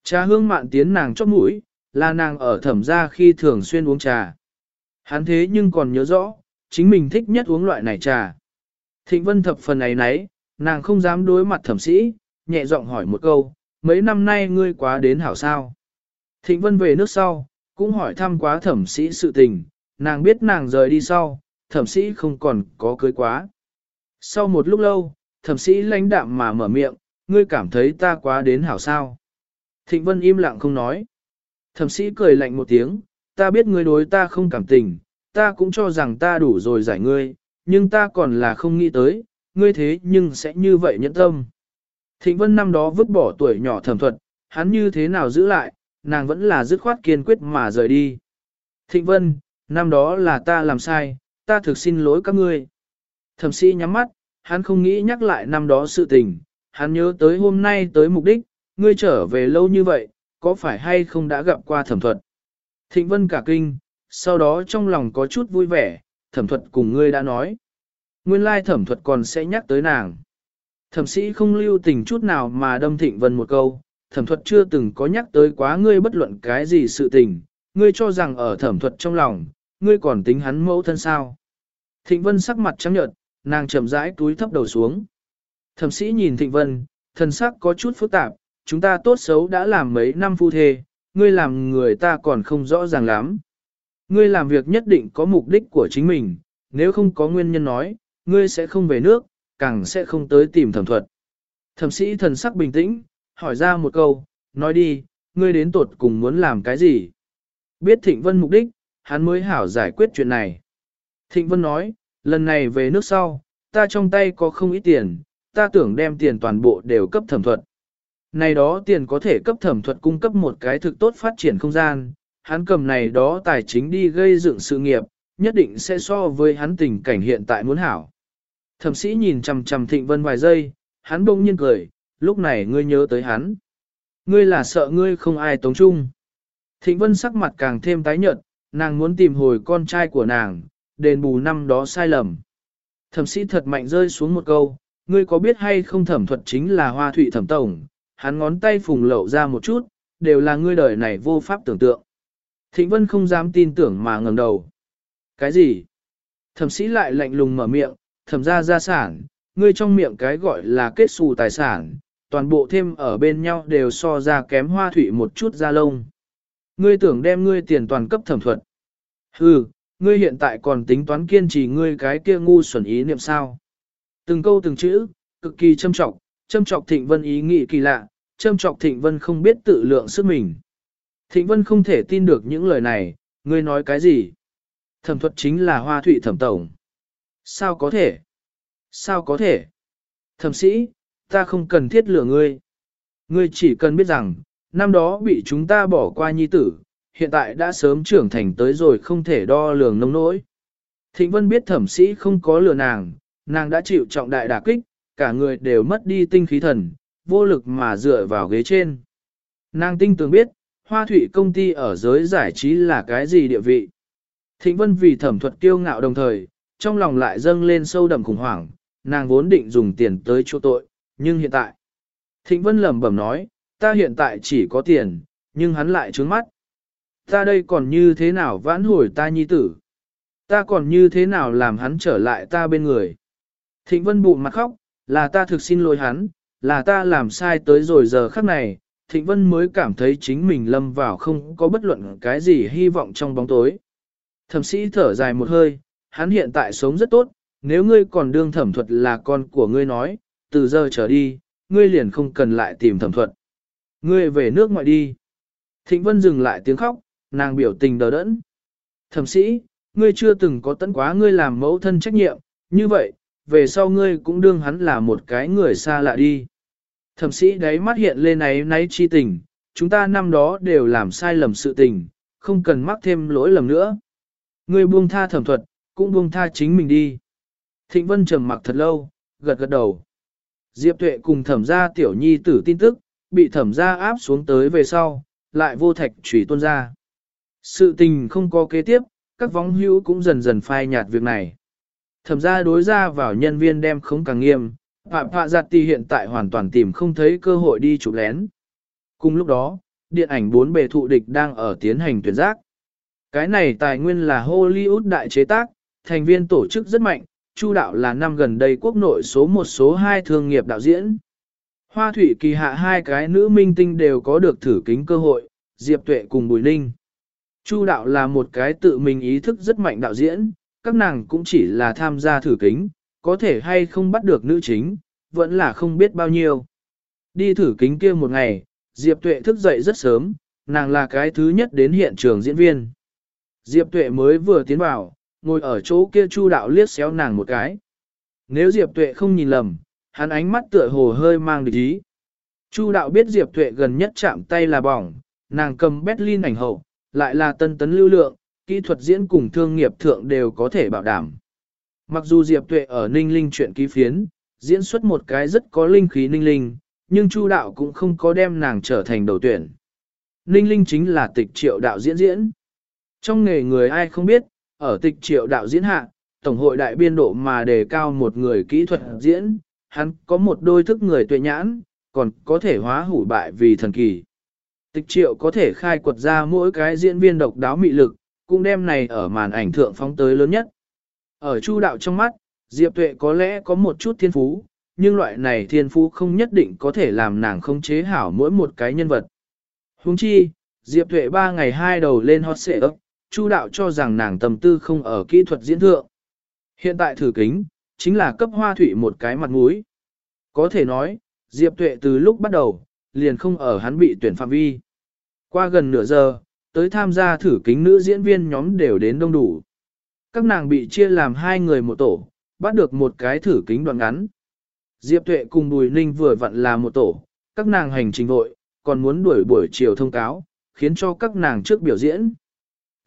Trà hương mạn tiến nàng chóp mũi, là nàng ở thẩm gia khi thường xuyên uống trà. Hắn thế nhưng còn nhớ rõ, chính mình thích nhất uống loại này trà. Thịnh vân thập phần ấy nấy, nàng không dám đối mặt thẩm sĩ, nhẹ giọng hỏi một câu, mấy năm nay ngươi quá đến hảo sao. Thịnh vân về nước sau, cũng hỏi thăm quá thẩm sĩ sự tình, nàng biết nàng rời đi sau, thẩm sĩ không còn có cưới quá. Sau một lúc lâu, thẩm sĩ lãnh đạm mà mở miệng, ngươi cảm thấy ta quá đến hảo sao. Thịnh vân im lặng không nói. Thẩm sĩ cười lạnh một tiếng, ta biết ngươi đối ta không cảm tình, ta cũng cho rằng ta đủ rồi giải ngươi, nhưng ta còn là không nghĩ tới, ngươi thế nhưng sẽ như vậy nhẫn tâm. Thịnh Vân năm đó vứt bỏ tuổi nhỏ thẩm thuật, hắn như thế nào giữ lại, nàng vẫn là dứt khoát kiên quyết mà rời đi. Thịnh Vân, năm đó là ta làm sai, ta thực xin lỗi các ngươi. Thẩm sĩ nhắm mắt, hắn không nghĩ nhắc lại năm đó sự tình, hắn nhớ tới hôm nay tới mục đích, ngươi trở về lâu như vậy, có phải hay không đã gặp qua thẩm thuật. Thịnh Vân cả kinh, sau đó trong lòng có chút vui vẻ, thẩm thuật cùng ngươi đã nói. Nguyên lai thẩm thuật còn sẽ nhắc tới nàng. Thẩm sĩ không lưu tình chút nào mà đâm Thịnh Vân một câu, thẩm thuật chưa từng có nhắc tới quá ngươi bất luận cái gì sự tình, ngươi cho rằng ở thẩm thuật trong lòng, ngươi còn tính hắn mẫu thân sao. Thịnh Vân sắc mặt trắng nhợt, nàng chậm rãi túi thấp đầu xuống. Thẩm sĩ nhìn Thịnh Vân, thần sắc có chút phức tạp, chúng ta tốt xấu đã làm mấy năm phu thê, ngươi làm người ta còn không rõ ràng lắm. Ngươi làm việc nhất định có mục đích của chính mình, nếu không có nguyên nhân nói, ngươi sẽ không về nước, càng sẽ không tới tìm thẩm thuật. Thẩm sĩ thần sắc bình tĩnh, hỏi ra một câu, nói đi, ngươi đến tột cùng muốn làm cái gì? Biết Thịnh Vân mục đích, hắn mới hảo giải quyết chuyện này. Thịnh Vân nói, lần này về nước sau, ta trong tay có không ít tiền, ta tưởng đem tiền toàn bộ đều cấp thẩm thuật. Này đó tiền có thể cấp thẩm thuật cung cấp một cái thực tốt phát triển không gian, hắn cầm này đó tài chính đi gây dựng sự nghiệp, nhất định sẽ so với hắn tình cảnh hiện tại muốn hảo. Thẩm sĩ nhìn chằm chằm Thịnh Vân vài giây, hắn bỗng nhiên cười, lúc này ngươi nhớ tới hắn. Ngươi là sợ ngươi không ai tống chung. Thịnh Vân sắc mặt càng thêm tái nhợt, nàng muốn tìm hồi con trai của nàng, đền bù năm đó sai lầm. Thẩm sĩ thật mạnh rơi xuống một câu, ngươi có biết hay không thẩm thuật chính là hoa thụy thẩm tổng, hắn ngón tay phùng lậu ra một chút, đều là ngươi đời này vô pháp tưởng tượng. Thịnh Vân không dám tin tưởng mà ngẩng đầu. Cái gì? Thẩm sĩ lại lạnh lùng mở miệng, thẩm ra gia sản, ngươi trong miệng cái gọi là kết xù tài sản, toàn bộ thêm ở bên nhau đều so ra kém hoa thủy một chút da lông. Ngươi tưởng đem ngươi tiền toàn cấp thẩm thuật. Hừ, ngươi hiện tại còn tính toán kiên trì ngươi cái kia ngu xuẩn ý niệm sao. Từng câu từng chữ, cực kỳ châm trọng, châm trọng thịnh vân ý nghĩ kỳ lạ, châm trọng thịnh vân không biết tự lượng sức mình. Thịnh vân không thể tin được những lời này, ngươi nói cái gì? Thẩm thuật chính là hoa thủy thẩm tổng. Sao có thể? Sao có thể? Thẩm sĩ, ta không cần thiết lừa ngươi. Ngươi chỉ cần biết rằng, năm đó bị chúng ta bỏ qua nhi tử, hiện tại đã sớm trưởng thành tới rồi không thể đo lường nông nỗi. Thịnh Vân biết thẩm sĩ không có lừa nàng, nàng đã chịu trọng đại đả kích, cả người đều mất đi tinh khí thần, vô lực mà dựa vào ghế trên. Nàng tinh tường biết, hoa thủy công ty ở giới giải trí là cái gì địa vị. Thịnh Vân vì thẩm thuật kiêu ngạo đồng thời, trong lòng lại dâng lên sâu đậm khủng hoảng, nàng vốn định dùng tiền tới chỗ tội, nhưng hiện tại. Thịnh Vân lẩm bẩm nói, ta hiện tại chỉ có tiền, nhưng hắn lại trướng mắt. Ta đây còn như thế nào vãn hồi ta nhi tử? Ta còn như thế nào làm hắn trở lại ta bên người? Thịnh Vân bụng mặt khóc, là ta thực xin lỗi hắn, là ta làm sai tới rồi giờ khắc này, Thịnh Vân mới cảm thấy chính mình lâm vào không có bất luận cái gì hy vọng trong bóng tối. Thẩm sĩ thở dài một hơi, hắn hiện tại sống rất tốt, nếu ngươi còn đương thẩm thuật là con của ngươi nói, từ giờ trở đi, ngươi liền không cần lại tìm thẩm thuật. Ngươi về nước ngoại đi. Thịnh Vân dừng lại tiếng khóc, nàng biểu tình đờ đẫn. Thẩm sĩ, ngươi chưa từng có tận quá ngươi làm mẫu thân trách nhiệm, như vậy, về sau ngươi cũng đương hắn là một cái người xa lạ đi. Thẩm sĩ đấy mắt hiện lên ấy náy chi tình, chúng ta năm đó đều làm sai lầm sự tình, không cần mắc thêm lỗi lầm nữa. Ngươi buông tha thẩm thuật, cũng buông tha chính mình đi. Thịnh Vân trầm mặc thật lâu, gật gật đầu. Diệp Tuệ cùng thẩm gia tiểu nhi tử tin tức, bị thẩm gia áp xuống tới về sau, lại vô thạch trùy tuôn ra. Sự tình không có kế tiếp, các vóng hữu cũng dần dần phai nhạt việc này. Thẩm gia đối ra vào nhân viên đem không càng nghiêm, Phạm Phạ Giặt Tì hiện tại hoàn toàn tìm không thấy cơ hội đi chụp lén. Cùng lúc đó, điện ảnh bốn bề thụ địch đang ở tiến hành tuyển giác. Cái này tài nguyên là Hollywood đại chế tác, thành viên tổ chức rất mạnh, Chu đạo là năm gần đây quốc nội số một số hai thương nghiệp đạo diễn. Hoa thủy kỳ hạ hai cái nữ minh tinh đều có được thử kính cơ hội, Diệp Tuệ cùng Bùi Ninh. Chu đạo là một cái tự mình ý thức rất mạnh đạo diễn, các nàng cũng chỉ là tham gia thử kính, có thể hay không bắt được nữ chính, vẫn là không biết bao nhiêu. Đi thử kính kia một ngày, Diệp Tuệ thức dậy rất sớm, nàng là cái thứ nhất đến hiện trường diễn viên. Diệp Tuệ mới vừa tiến vào, ngồi ở chỗ kia Chu đạo liếc xéo nàng một cái. Nếu Diệp Tuệ không nhìn lầm, hắn ánh mắt tựa hồ hơi mang địch ý. Chu đạo biết Diệp Tuệ gần nhất chạm tay là bỏng, nàng cầm Berlin ảnh hậu, lại là tân tấn lưu lượng, kỹ thuật diễn cùng thương nghiệp thượng đều có thể bảo đảm. Mặc dù Diệp Tuệ ở Ninh Linh chuyện ký phiến, diễn xuất một cái rất có linh khí Ninh Linh, nhưng Chu đạo cũng không có đem nàng trở thành đầu tuyển. Ninh Linh chính là tịch triệu đạo diễn diễn. Trong nghề người ai không biết, ở tịch triệu đạo diễn hạ, Tổng hội đại biên độ mà đề cao một người kỹ thuật diễn, hắn có một đôi thức người tuệ nhãn, còn có thể hóa hủ bại vì thần kỳ. Tịch triệu có thể khai quật ra mỗi cái diễn viên độc đáo mị lực, cũng đem này ở màn ảnh thượng phóng tới lớn nhất. Ở chu đạo trong mắt, Diệp Tuệ có lẽ có một chút thiên phú, nhưng loại này thiên phú không nhất định có thể làm nàng không chế hảo mỗi một cái nhân vật. Huống chi, Diệp Tuệ ba ngày hai đầu lên hot xệ ấp, chu đạo cho rằng nàng tầm tư không ở kỹ thuật diễn thượng. Hiện tại thử kính, chính là cấp hoa thủy một cái mặt mũi. Có thể nói, Diệp Tuệ từ lúc bắt đầu, liền không ở hắn bị tuyển phạm vi. Qua gần nửa giờ, tới tham gia thử kính nữ diễn viên nhóm đều đến đông đủ. Các nàng bị chia làm hai người một tổ, bắt được một cái thử kính đoạn ngắn. Diệp Tuệ cùng Bùi Ninh vừa vặn là một tổ, các nàng hành trình vội, còn muốn đuổi buổi chiều thông cáo, khiến cho các nàng trước biểu diễn.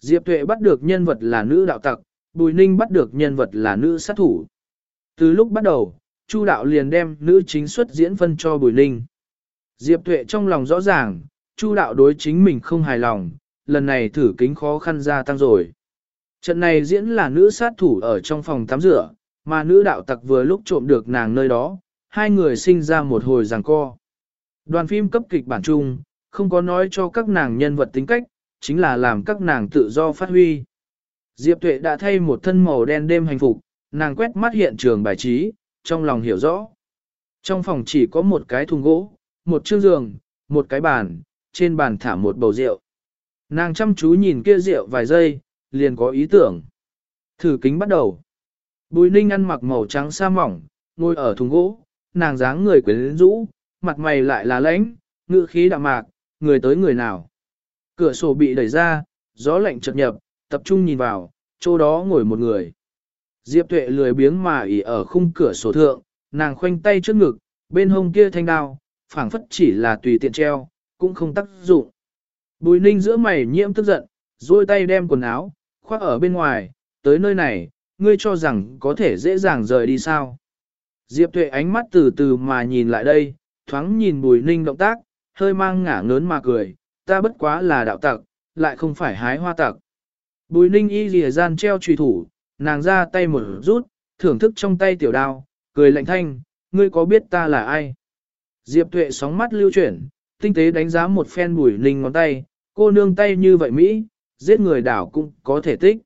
Diệp Tuệ bắt được nhân vật là nữ đạo tặc, Bùi Ninh bắt được nhân vật là nữ sát thủ. Từ lúc bắt đầu, Chu đạo liền đem nữ chính xuất diễn phân cho Bùi Ninh. Diệp Tuệ trong lòng rõ ràng, Chu đạo đối chính mình không hài lòng, lần này thử kính khó khăn gia tăng rồi. Trận này diễn là nữ sát thủ ở trong phòng tắm rửa, mà nữ đạo tặc vừa lúc trộm được nàng nơi đó, hai người sinh ra một hồi giằng co. Đoàn phim cấp kịch bản chung, không có nói cho các nàng nhân vật tính cách, chính là làm các nàng tự do phát huy. Diệp Tuệ đã thay một thân màu đen đêm hành phục, nàng quét mắt hiện trường bài trí, trong lòng hiểu rõ. Trong phòng chỉ có một cái thùng gỗ, một chiếc giường, một cái bàn, trên bàn thả một bầu rượu. Nàng chăm chú nhìn kia rượu vài giây, liền có ý tưởng. Thử kính bắt đầu. Bùi ninh ăn mặc màu trắng sa mỏng, ngồi ở thùng gỗ, nàng dáng người quyến rũ, mặt mày lại là lãnh, ngự khí đạm mạc, người tới người nào. Cửa sổ bị đẩy ra, gió lạnh chợt nhập, tập trung nhìn vào, chỗ đó ngồi một người. Diệp tuệ lười biếng mà ỉ ở khung cửa sổ thượng, nàng khoanh tay trước ngực, bên hông kia thanh đao, phảng phất chỉ là tùy tiện treo, cũng không tác dụng. Bùi ninh giữa mày nhiễm tức giận, duỗi tay đem quần áo, khoác ở bên ngoài, tới nơi này, ngươi cho rằng có thể dễ dàng rời đi sao. Diệp tuệ ánh mắt từ từ mà nhìn lại đây, thoáng nhìn bùi ninh động tác, hơi mang ngả ngớn mà cười, ta bất quá là đạo tặc, lại không phải hái hoa tặc. Bùi ninh y lìa gian treo trùy thủ, nàng ra tay một rút, thưởng thức trong tay tiểu đao, cười lạnh thanh, ngươi có biết ta là ai? Diệp tuệ sóng mắt lưu chuyển, tinh tế đánh giá một phen bùi ninh ngón tay, cô nương tay như vậy Mỹ, giết người đảo cũng có thể tích.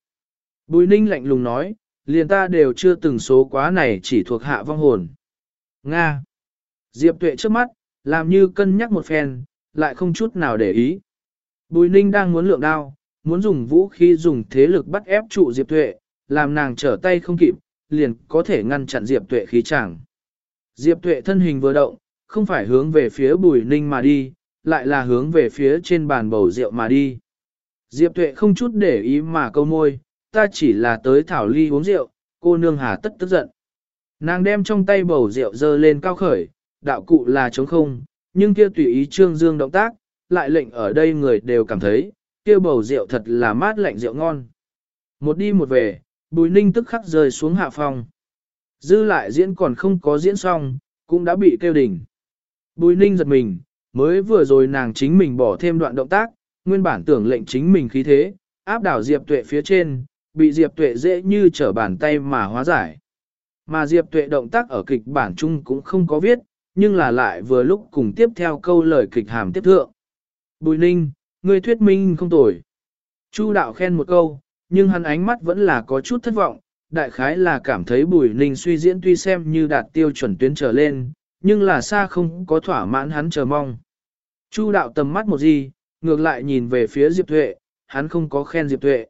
Bùi ninh lạnh lùng nói, liền ta đều chưa từng số quá này chỉ thuộc hạ vong hồn. Nga. Diệp tuệ trước mắt, làm như cân nhắc một phen, lại không chút nào để ý. Bùi ninh đang muốn lượng đao, muốn dùng vũ khí dùng thế lực bắt ép trụ Diệp tuệ, làm nàng trở tay không kịp, liền có thể ngăn chặn Diệp tuệ khí chẳng. Diệp tuệ thân hình vừa động, không phải hướng về phía bùi ninh mà đi, lại là hướng về phía trên bàn bầu rượu mà đi. Diệp tuệ không chút để ý mà câu môi, ta chỉ là tới thảo ly uống rượu, cô nương hà tất tức giận. Nàng đem trong tay bầu rượu dơ lên cao khởi, đạo cụ là trống không, nhưng kia tùy ý trương dương động tác, lại lệnh ở đây người đều cảm thấy, kia bầu rượu thật là mát lạnh rượu ngon. Một đi một về, bùi ninh tức khắc rơi xuống hạ phòng. Dư lại diễn còn không có diễn xong, cũng đã bị kêu đỉnh. Bùi ninh giật mình, mới vừa rồi nàng chính mình bỏ thêm đoạn động tác, nguyên bản tưởng lệnh chính mình khí thế, áp đảo Diệp Tuệ phía trên, bị Diệp Tuệ dễ như trở bàn tay mà hóa giải. Mà Diệp Tuệ động tác ở kịch bản chung cũng không có viết, nhưng là lại vừa lúc cùng tiếp theo câu lời kịch hàm tiếp thượng. Bùi ninh, người thuyết minh không tồi. Chu đạo khen một câu, nhưng hắn ánh mắt vẫn là có chút thất vọng, đại khái là cảm thấy bùi ninh suy diễn tuy xem như đạt tiêu chuẩn tuyến trở lên, nhưng là xa không có thỏa mãn hắn chờ mong. Chu đạo tầm mắt một gì, ngược lại nhìn về phía Diệp Tuệ, hắn không có khen Diệp Tuệ.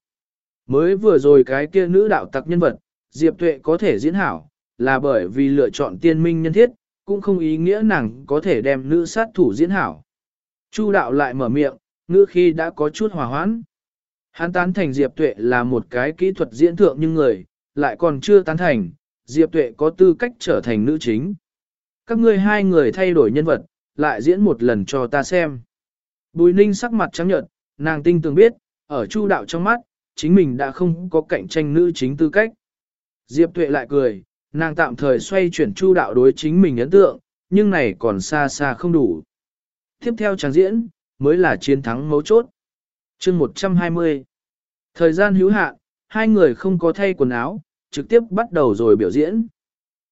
Mới vừa rồi cái kia nữ đạo tặc nhân vật, Diệp Tuệ có thể diễn hảo, là bởi vì lựa chọn tiên minh nhân thiết, cũng không ý nghĩa nàng có thể đem nữ sát thủ diễn hảo. Chu đạo lại mở miệng, ngữ khi đã có chút hòa hoãn. Hắn tán thành Diệp Tuệ là một cái kỹ thuật diễn thượng nhưng người, lại còn chưa tán thành, Diệp Tuệ có tư cách trở thành nữ chính. Các ngươi hai người thay đổi nhân vật, lại diễn một lần cho ta xem. Bùi ninh sắc mặt trắng nhợt, nàng tinh tường biết, ở chu đạo trong mắt, chính mình đã không có cạnh tranh nữ chính tư cách. Diệp Tuệ lại cười, nàng tạm thời xoay chuyển chu đạo đối chính mình ấn tượng, nhưng này còn xa xa không đủ. Tiếp theo trang diễn, mới là chiến thắng mấu chốt. chương 120 Thời gian hữu hạn, hai người không có thay quần áo, trực tiếp bắt đầu rồi biểu diễn.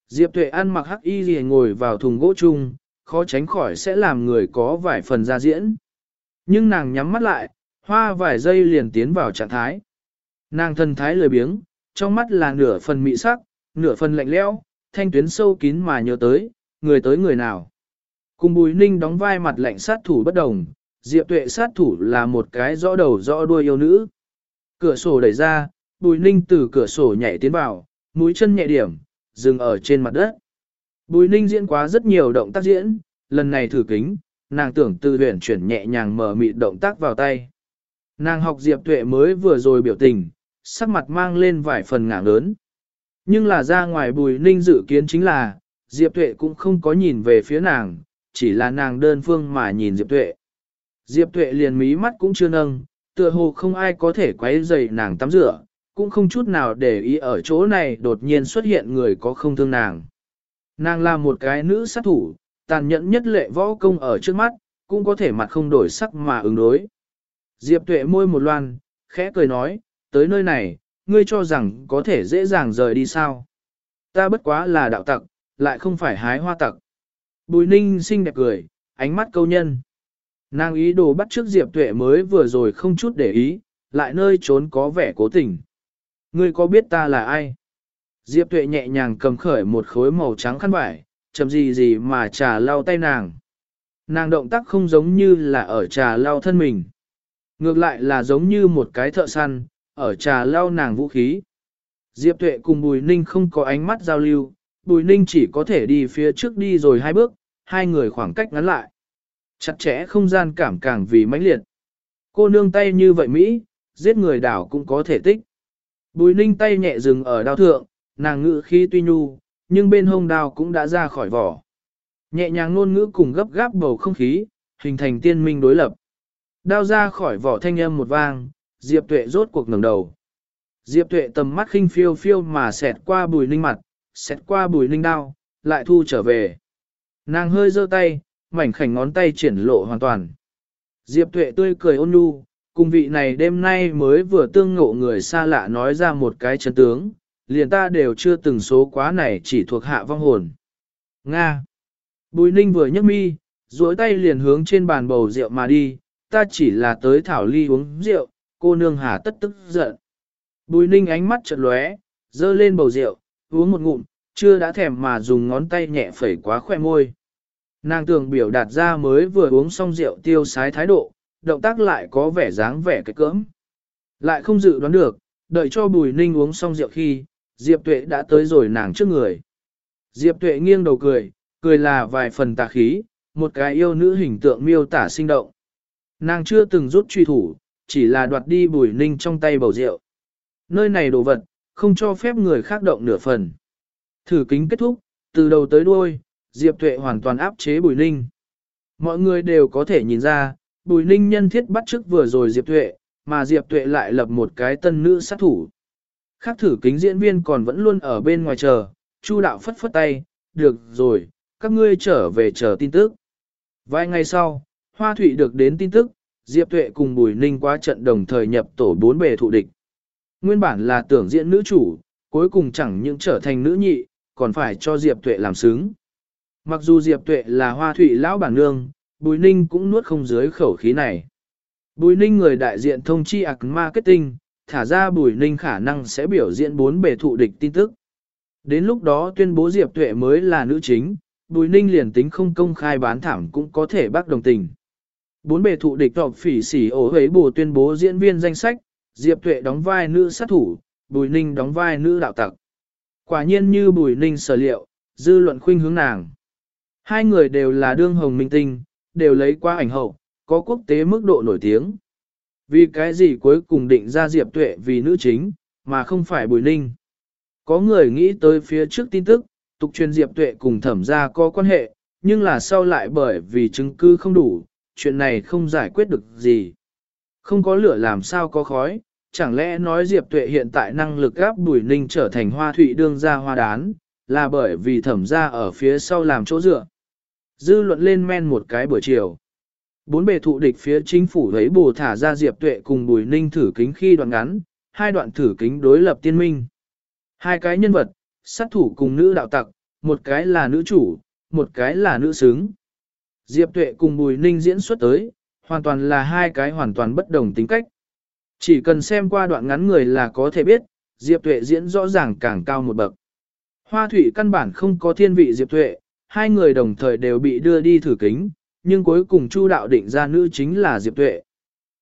Diệp Tuệ ăn mặc hắc y gì ngồi vào thùng gỗ chung, khó tránh khỏi sẽ làm người có vài phần ra diễn. Nhưng nàng nhắm mắt lại, hoa vài giây liền tiến vào trạng thái. Nàng thân thái lười biếng, trong mắt là nửa phần mị sắc, nửa phần lạnh lẽo, thanh tuyến sâu kín mà nhớ tới, người tới người nào. Cùng Bùi Ninh đóng vai mặt lạnh sát thủ bất đồng, Diệp Tuệ sát thủ là một cái rõ đầu rõ đuôi yêu nữ. Cửa sổ đẩy ra, Bùi Ninh từ cửa sổ nhảy tiến vào, mũi chân nhẹ điểm, dừng ở trên mặt đất. Bùi Ninh diễn quá rất nhiều động tác diễn, lần này thử kính, nàng tưởng từ huyền chuyển nhẹ nhàng mở mịt động tác vào tay. Nàng học Diệp Tuệ mới vừa rồi biểu tình, sắc mặt mang lên vài phần ngảng lớn. Nhưng là ra ngoài Bùi Ninh dự kiến chính là, Diệp Tuệ cũng không có nhìn về phía nàng, chỉ là nàng đơn phương mà nhìn Diệp Tuệ. Diệp Tuệ liền mí mắt cũng chưa nâng, tựa hồ không ai có thể quấy rầy nàng tắm rửa, cũng không chút nào để ý ở chỗ này đột nhiên xuất hiện người có không thương nàng. Nàng là một cái nữ sát thủ, tàn nhẫn nhất lệ võ công ở trước mắt, cũng có thể mặt không đổi sắc mà ứng đối. Diệp tuệ môi một loan, khẽ cười nói, tới nơi này, ngươi cho rằng có thể dễ dàng rời đi sao. Ta bất quá là đạo tặc, lại không phải hái hoa tặc. Bùi ninh xinh đẹp cười, ánh mắt câu nhân. Nàng ý đồ bắt trước Diệp tuệ mới vừa rồi không chút để ý, lại nơi trốn có vẻ cố tình. Ngươi có biết ta là ai? Diệp tuệ nhẹ nhàng cầm khởi một khối màu trắng khăn vải, chậm gì gì mà trà lau tay nàng. Nàng động tác không giống như là ở trà lau thân mình. Ngược lại là giống như một cái thợ săn, ở trà lau nàng vũ khí. Diệp tuệ cùng Bùi Ninh không có ánh mắt giao lưu, Bùi Ninh chỉ có thể đi phía trước đi rồi hai bước, hai người khoảng cách ngắn lại. Chặt chẽ không gian cảm càng vì mãnh liệt. Cô nương tay như vậy Mỹ, giết người đảo cũng có thể tích. Bùi ninh tay nhẹ dừng ở đao thượng, nàng ngữ khí tuy nhu, nhưng bên hông đao cũng đã ra khỏi vỏ. Nhẹ nhàng ngôn ngữ cùng gấp gáp bầu không khí, hình thành tiên minh đối lập. Đao ra khỏi vỏ thanh âm một vang, Diệp Tuệ rốt cuộc ngẩng đầu. Diệp Tuệ tầm mắt khinh phiêu phiêu mà xẹt qua bùi ninh mặt, xẹt qua bùi ninh đao, lại thu trở về. Nàng hơi giơ tay, mảnh khảnh ngón tay triển lộ hoàn toàn. Diệp Tuệ tươi cười ôn nhu, cùng vị này đêm nay mới vừa tương ngộ người xa lạ nói ra một cái chân tướng, liền ta đều chưa từng số quá này chỉ thuộc hạ vong hồn. Nga. Bùi ninh vừa nhấc mi, duỗi tay liền hướng trên bàn bầu rượu mà đi, ta chỉ là tới thảo ly uống rượu, cô nương hà tất tức giận. Bùi ninh ánh mắt chợt lóe, dơ lên bầu rượu, uống một ngụm, chưa đã thèm mà dùng ngón tay nhẹ phẩy quá khoe môi. Nàng tưởng biểu đạt ra mới vừa uống xong rượu tiêu sái thái độ, động tác lại có vẻ dáng vẻ cái cỡm. Lại không dự đoán được, đợi cho Bùi Ninh uống xong rượu khi, Diệp Tuệ đã tới rồi nàng trước người. Diệp Tuệ nghiêng đầu cười, cười là vài phần tà khí, một cái yêu nữ hình tượng miêu tả sinh động. Nàng chưa từng rút truy thủ, chỉ là đoạt đi Bùi Ninh trong tay bầu rượu. Nơi này đồ vật, không cho phép người khác động nửa phần. Thử kính kết thúc, từ đầu tới đuôi, Diệp Tuệ hoàn toàn áp chế Bùi Ninh. Mọi người đều có thể nhìn ra, Bùi Ninh nhân thiết bắt trước vừa rồi Diệp Tuệ, mà Diệp Tuệ lại lập một cái tân nữ sát thủ. Khác thử kính diễn viên còn vẫn luôn ở bên ngoài chờ, Chu đạo phất phất tay, được rồi, các ngươi trở về chờ tin tức. Vài ngày sau, Hoa Thụy được đến tin tức, Diệp Tuệ cùng Bùi Ninh qua trận đồng thời nhập tổ bốn bề thụ địch. Nguyên bản là tưởng diễn nữ chủ, cuối cùng chẳng những trở thành nữ nhị, còn phải cho Diệp Tuệ làm xứng. Mặc dù Diệp Tuệ là Hoa Thụy lão bản nương, Bùi Ninh cũng nuốt không dưới khẩu khí này. Bùi Ninh người đại diện thông chi ạc marketing, thả ra Bùi Ninh khả năng sẽ biểu diễn bốn bề thụ địch tin tức. Đến lúc đó tuyên bố Diệp Tuệ mới là nữ chính, Bùi Ninh liền tính không công khai bán thảm cũng có thể bác đồng tình. Bốn bề thụ địch tộc phỉ sỉ ổ hế bù tuyên bố diễn viên danh sách, Diệp Tuệ đóng vai nữ sát thủ, Bùi Ninh đóng vai nữ đạo tặc. Quả nhiên như Bùi Ninh sở liệu, dư luận khuynh hướng nàng. Hai người đều là đương hồng minh tinh, đều lấy qua ảnh hậu, có quốc tế mức độ nổi tiếng. Vì cái gì cuối cùng định ra Diệp Tuệ vì nữ chính, mà không phải Bùi Ninh. Có người nghĩ tới phía trước tin tức, tục truyền Diệp Tuệ cùng thẩm gia có quan hệ, nhưng là sau lại bởi vì chứng cứ không đủ, chuyện này không giải quyết được gì. Không có lửa làm sao có khói, chẳng lẽ nói Diệp Tuệ hiện tại năng lực gáp Bùi Ninh trở thành hoa thụy đương gia hoa đán, là bởi vì thẩm gia ở phía sau làm chỗ dựa. Dư luận lên men một cái buổi chiều. Bốn bề thụ địch phía chính phủ thấy bù thả ra Diệp Tuệ cùng Bùi Ninh thử kính khi đoạn ngắn, hai đoạn thử kính đối lập tiên minh. Hai cái nhân vật, sát thủ cùng nữ đạo tặc, một cái là nữ chủ, một cái là nữ xứng. Diệp Tuệ cùng Bùi Ninh diễn xuất tới, hoàn toàn là hai cái hoàn toàn bất đồng tính cách. Chỉ cần xem qua đoạn ngắn người là có thể biết, Diệp Tuệ diễn rõ ràng càng cao một bậc. Hoa Thủy căn bản không có thiên vị Diệp Tuệ, hai người đồng thời đều bị đưa đi thử kính, nhưng cuối cùng Chu đạo định ra nữ chính là Diệp Tuệ.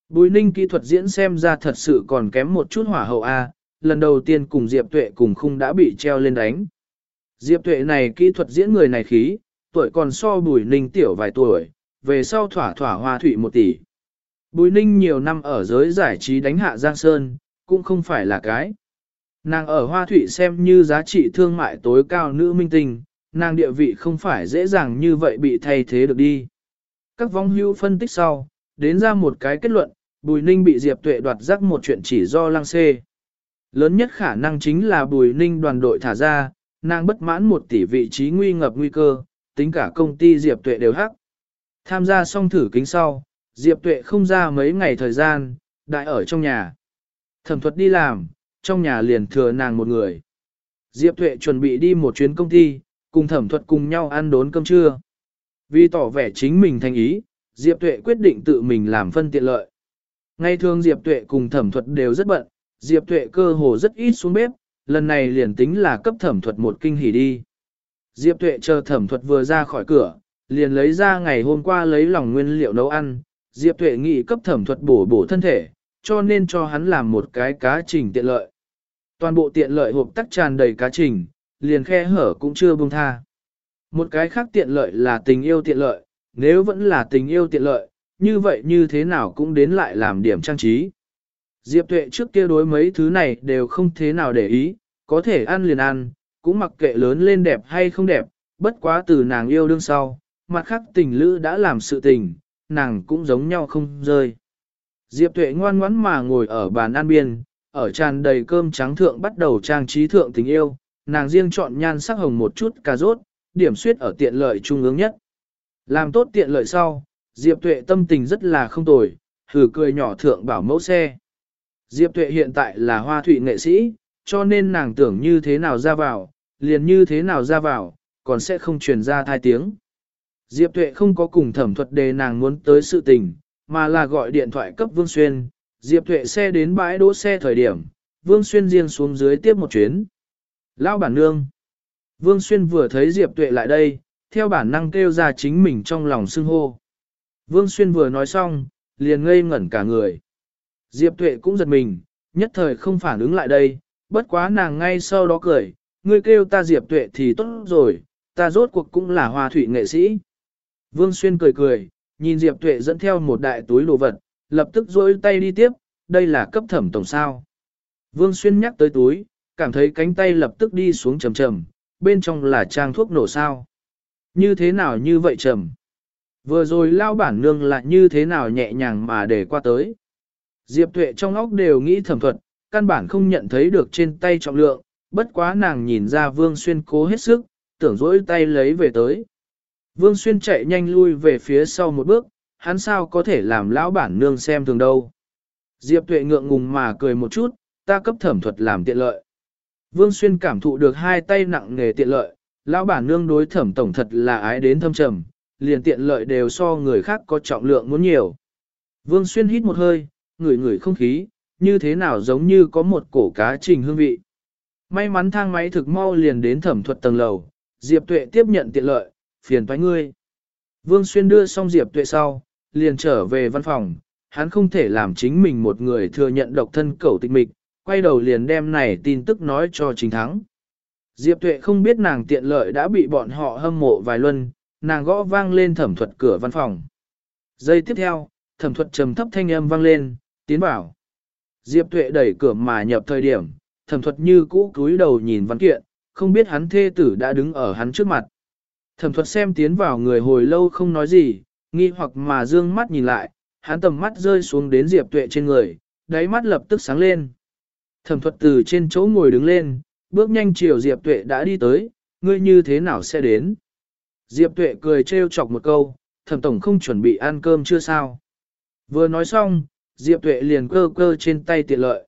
Bùi Ninh kỹ thuật diễn xem ra thật sự còn kém một chút hỏa hậu A, lần đầu tiên cùng Diệp Tuệ cùng khung đã bị treo lên đánh. Diệp Tuệ này kỹ thuật diễn người này khí, tuổi còn so Bùi Ninh tiểu vài tuổi, về sau thỏa thỏa hoa thủy một tỷ. Bùi Ninh nhiều năm ở giới giải trí đánh hạ Giang Sơn, cũng không phải là cái. Nàng ở Hoa Thủy xem như giá trị thương mại tối cao nữ minh tinh, nàng địa vị không phải dễ dàng như vậy bị thay thế được đi. Các vong hưu phân tích sau, đến ra một cái kết luận, Bùi Ninh bị Diệp Tuệ đoạt giác một chuyện chỉ do lăng xê. Lớn nhất khả năng chính là Bùi Ninh đoàn đội thả ra, nàng bất mãn một tỷ vị trí nguy ngập nguy cơ, tính cả công ty Diệp Tuệ đều hắc. Tham gia xong thử kính sau, Diệp Tuệ không ra mấy ngày thời gian, đại ở trong nhà. Thẩm thuật đi làm, trong nhà liền thừa nàng một người. Diệp Tuệ chuẩn bị đi một chuyến công ty, cùng thẩm thuật cùng nhau ăn đốn cơm trưa. Vì tỏ vẻ chính mình thành ý, Diệp Tuệ quyết định tự mình làm phân tiện lợi. Ngay thường Diệp Tuệ cùng thẩm thuật đều rất bận, Diệp Tuệ cơ hồ rất ít xuống bếp, lần này liền tính là cấp thẩm thuật một kinh hỉ đi. Diệp Tuệ chờ thẩm thuật vừa ra khỏi cửa, liền lấy ra ngày hôm qua lấy lòng nguyên liệu nấu ăn, Diệp Tuệ nghĩ cấp thẩm thuật bổ bổ thân thể, cho nên cho hắn làm một cái cá trình tiện lợi. Toàn bộ tiện lợi hộp tắc tràn đầy cá trình, liền khe hở cũng chưa buông tha. Một cái khác tiện lợi là tình yêu tiện lợi, nếu vẫn là tình yêu tiện lợi, như vậy như thế nào cũng đến lại làm điểm trang trí. Diệp Tuệ trước kia đối mấy thứ này đều không thế nào để ý, có thể ăn liền ăn, cũng mặc kệ lớn lên đẹp hay không đẹp, bất quá từ nàng yêu đương sau, mặt khác tình lữ đã làm sự tình, nàng cũng giống nhau không rơi. Diệp Tuệ ngoan ngoãn mà ngồi ở bàn ăn biên, ở tràn đầy cơm trắng thượng bắt đầu trang trí thượng tình yêu, nàng riêng chọn nhan sắc hồng một chút cà rốt, điểm suyết ở tiện lợi trung ương nhất. Làm tốt tiện lợi sau, Diệp Tuệ tâm tình rất là không tồi, thử cười nhỏ thượng bảo mẫu xe. Diệp Tuệ hiện tại là hoa thủy nghệ sĩ, cho nên nàng tưởng như thế nào ra vào, liền như thế nào ra vào, còn sẽ không truyền ra thai tiếng. Diệp Tuệ không có cùng thẩm thuật đề nàng muốn tới sự tình, mà là gọi điện thoại cấp Vương Xuyên. Diệp Tuệ xe đến bãi đỗ xe thời điểm, Vương Xuyên riêng xuống dưới tiếp một chuyến. Lao bản nương. Vương Xuyên vừa thấy Diệp Tuệ lại đây, theo bản năng kêu ra chính mình trong lòng xưng hô. Vương Xuyên vừa nói xong, liền ngây ngẩn cả người. Diệp Tuệ cũng giật mình, nhất thời không phản ứng lại đây, bất quá nàng ngay sau đó cười, ngươi kêu ta Diệp Tuệ thì tốt rồi, ta rốt cuộc cũng là hoa thủy nghệ sĩ. Vương Xuyên cười cười, nhìn Diệp Tuệ dẫn theo một đại túi đồ vật, lập tức dối tay đi tiếp, đây là cấp thẩm tổng sao. Vương Xuyên nhắc tới túi, cảm thấy cánh tay lập tức đi xuống trầm trầm, bên trong là trang thuốc nổ sao. Như thế nào như vậy trầm? Vừa rồi lao bản nương lại như thế nào nhẹ nhàng mà để qua tới. Diệp Tuệ trong óc đều nghĩ thẩm thuật, căn bản không nhận thấy được trên tay trọng lượng, bất quá nàng nhìn ra Vương Xuyên cố hết sức, tưởng dỗi tay lấy về tới. Vương Xuyên chạy nhanh lui về phía sau một bước, hắn sao có thể làm lão bản nương xem thường đâu. Diệp Tuệ ngượng ngùng mà cười một chút, ta cấp thẩm thuật làm tiện lợi. Vương Xuyên cảm thụ được hai tay nặng nghề tiện lợi, lão bản nương đối thẩm tổng thật là ái đến thâm trầm, liền tiện lợi đều so người khác có trọng lượng muốn nhiều. Vương Xuyên hít một hơi, ngửi ngửi không khí, như thế nào giống như có một cổ cá trình hương vị. May mắn thang máy thực mau liền đến thẩm thuật tầng lầu, Diệp Tuệ tiếp nhận tiện lợi, phiền toái ngươi. Vương Xuyên đưa xong Diệp Tuệ sau, liền trở về văn phòng, hắn không thể làm chính mình một người thừa nhận độc thân cẩu tịch mịch, quay đầu liền đem này tin tức nói cho Trình thắng. Diệp Tuệ không biết nàng tiện lợi đã bị bọn họ hâm mộ vài luân, nàng gõ vang lên thẩm thuật cửa văn phòng. Giây tiếp theo, thẩm thuật trầm thấp thanh âm vang lên, tiến vào. Diệp Tuệ đẩy cửa mà nhập thời điểm, thẩm thuật như cũ cúi đầu nhìn văn kiện, không biết hắn thê tử đã đứng ở hắn trước mặt. Thẩm thuật xem tiến vào người hồi lâu không nói gì, nghi hoặc mà dương mắt nhìn lại, hắn tầm mắt rơi xuống đến Diệp Tuệ trên người, đáy mắt lập tức sáng lên. Thẩm thuật từ trên chỗ ngồi đứng lên, bước nhanh chiều Diệp Tuệ đã đi tới, ngươi như thế nào sẽ đến? Diệp Tuệ cười trêu chọc một câu, thẩm tổng không chuẩn bị ăn cơm chưa sao? Vừa nói xong, Diệp Tuệ liền cơ cơ trên tay tiện lợi.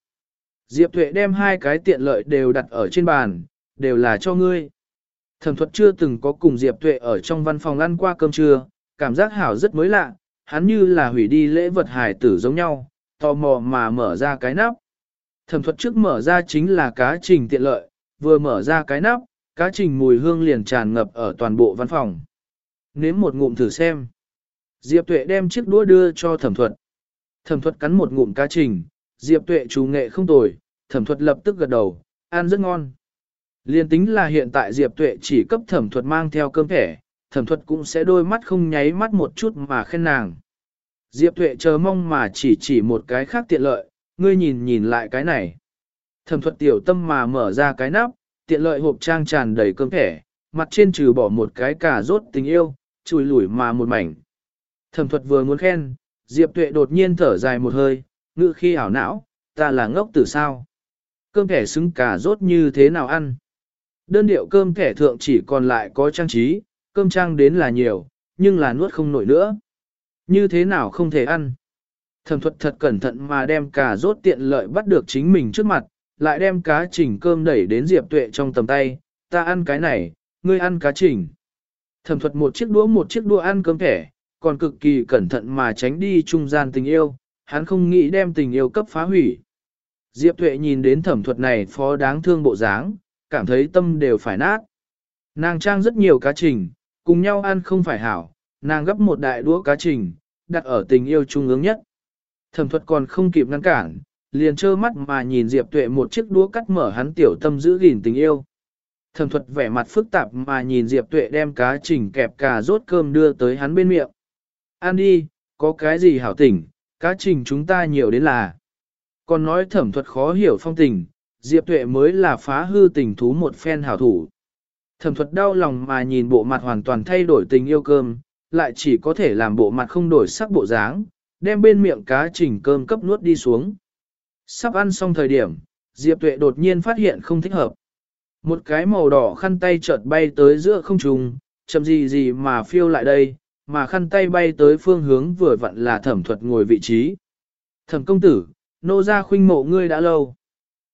Diệp Tuệ đem hai cái tiện lợi đều đặt ở trên bàn, đều là cho ngươi. Thẩm thuật chưa từng có cùng Diệp Tuệ ở trong văn phòng ăn qua cơm trưa, cảm giác hảo rất mới lạ, hắn như là hủy đi lễ vật hài tử giống nhau, tò mò mà mở ra cái nắp. Thẩm thuật trước mở ra chính là cá trình tiện lợi, vừa mở ra cái nắp, cá trình mùi hương liền tràn ngập ở toàn bộ văn phòng. Nếm một ngụm thử xem. Diệp Tuệ đem chiếc đũa đưa cho thẩm thuật. Thẩm thuật cắn một ngụm cá trình, Diệp Tuệ chú nghệ không tồi, thẩm thuật lập tức gật đầu, ăn rất ngon. Liên tính là hiện tại Diệp Tuệ chỉ cấp thẩm thuật mang theo cơm thẻ, thẩm thuật cũng sẽ đôi mắt không nháy mắt một chút mà khen nàng. Diệp Tuệ chờ mong mà chỉ chỉ một cái khác tiện lợi, ngươi nhìn nhìn lại cái này. Thẩm thuật tiểu tâm mà mở ra cái nắp, tiện lợi hộp trang tràn đầy cơm thẻ, mặt trên trừ bỏ một cái cà rốt tình yêu, chùi lủi mà một mảnh. Thẩm thuật vừa muốn khen, Diệp Tuệ đột nhiên thở dài một hơi, ngự khi ảo não, ta là ngốc từ sao. Cơm thẻ xứng cà rốt như thế nào ăn. Đơn điệu cơm thẻ thượng chỉ còn lại có trang trí, cơm trang đến là nhiều, nhưng là nuốt không nổi nữa. Như thế nào không thể ăn? Thẩm thuật thật cẩn thận mà đem cà rốt tiện lợi bắt được chính mình trước mặt, lại đem cá chỉnh cơm đẩy đến Diệp Tuệ trong tầm tay, ta ăn cái này, ngươi ăn cá chỉnh. Thẩm thuật một chiếc đũa một chiếc đũa ăn cơm thẻ, còn cực kỳ cẩn thận mà tránh đi trung gian tình yêu, hắn không nghĩ đem tình yêu cấp phá hủy. Diệp Tuệ nhìn đến thẩm thuật này phó đáng thương bộ dáng, cảm thấy tâm đều phải nát. Nàng trang rất nhiều cá trình, cùng nhau ăn không phải hảo, nàng gấp một đại đũa cá trình, đặt ở tình yêu trung ương nhất. Thẩm thuật còn không kịp ngăn cản, liền trơ mắt mà nhìn Diệp Tuệ một chiếc đũa cắt mở hắn tiểu tâm giữ gìn tình yêu. Thẩm thuật vẻ mặt phức tạp mà nhìn Diệp Tuệ đem cá chỉnh kẹp cà rốt cơm đưa tới hắn bên miệng. Ăn đi, có cái gì hảo tỉnh, cá trình chúng ta nhiều đến là. Còn nói thẩm thuật khó hiểu phong tình, Diệp Tuệ mới là phá hư tình thú một phen hảo thủ. Thẩm thuật đau lòng mà nhìn bộ mặt hoàn toàn thay đổi tình yêu cơm, lại chỉ có thể làm bộ mặt không đổi sắc bộ dáng, đem bên miệng cá trình cơm cấp nuốt đi xuống. Sắp ăn xong thời điểm, Diệp Tuệ đột nhiên phát hiện không thích hợp. Một cái màu đỏ khăn tay chợt bay tới giữa không trung, chậm gì gì mà phiêu lại đây, mà khăn tay bay tới phương hướng vừa vặn là thẩm thuật ngồi vị trí. Thẩm công tử, nô ra khuynh mộ ngươi đã lâu.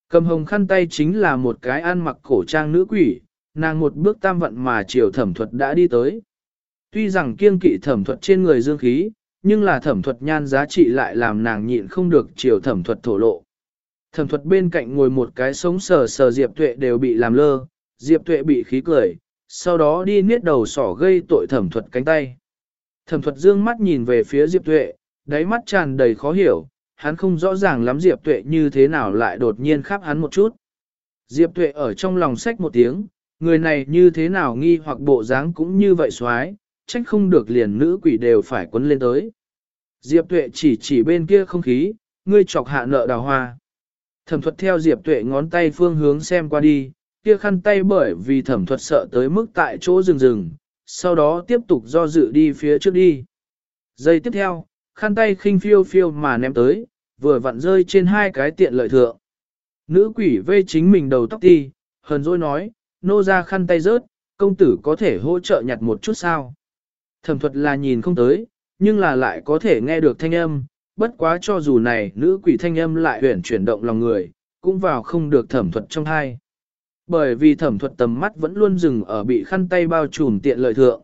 Cầm hồng khăn tay chính là một cái ăn mặc cổ trang nữ quỷ, nàng một bước tam vận mà chiều thẩm thuật đã đi tới. Tuy rằng kiêng kỵ thẩm thuật trên người dương khí, nhưng là thẩm thuật nhan giá trị lại làm nàng nhịn không được chiều thẩm thuật thổ lộ. Thẩm thuật bên cạnh ngồi một cái sống sờ sờ Diệp Tuệ đều bị làm lơ, Diệp Tuệ bị khí cười, sau đó đi niết đầu sỏ gây tội thẩm thuật cánh tay. Thẩm thuật dương mắt nhìn về phía Diệp Tuệ, đáy mắt tràn đầy khó hiểu, hắn không rõ ràng lắm Diệp Tuệ như thế nào lại đột nhiên khắp hắn một chút. Diệp Tuệ ở trong lòng sách một tiếng, người này như thế nào nghi hoặc bộ dáng cũng như vậy xoái, trách không được liền nữ quỷ đều phải quấn lên tới. Diệp Tuệ chỉ chỉ bên kia không khí, ngươi chọc hạ nợ đào hoa. Thẩm thuật theo Diệp Tuệ ngón tay phương hướng xem qua đi, kia khăn tay bởi vì thẩm thuật sợ tới mức tại chỗ rừng rừng, sau đó tiếp tục do dự đi phía trước đi. Giây tiếp theo, khăn tay khinh phiêu phiêu mà ném tới, vừa vặn rơi trên hai cái tiện lợi thượng. Nữ quỷ vê chính mình đầu tóc ti, hờn dỗi nói, nô ra khăn tay rớt, công tử có thể hỗ trợ nhặt một chút sao. Thẩm thuật là nhìn không tới, nhưng là lại có thể nghe được thanh âm, bất quá cho dù này nữ quỷ thanh âm lại huyển chuyển động lòng người, cũng vào không được thẩm thuật trong hai. Bởi vì thẩm thuật tầm mắt vẫn luôn dừng ở bị khăn tay bao trùm tiện lợi thượng.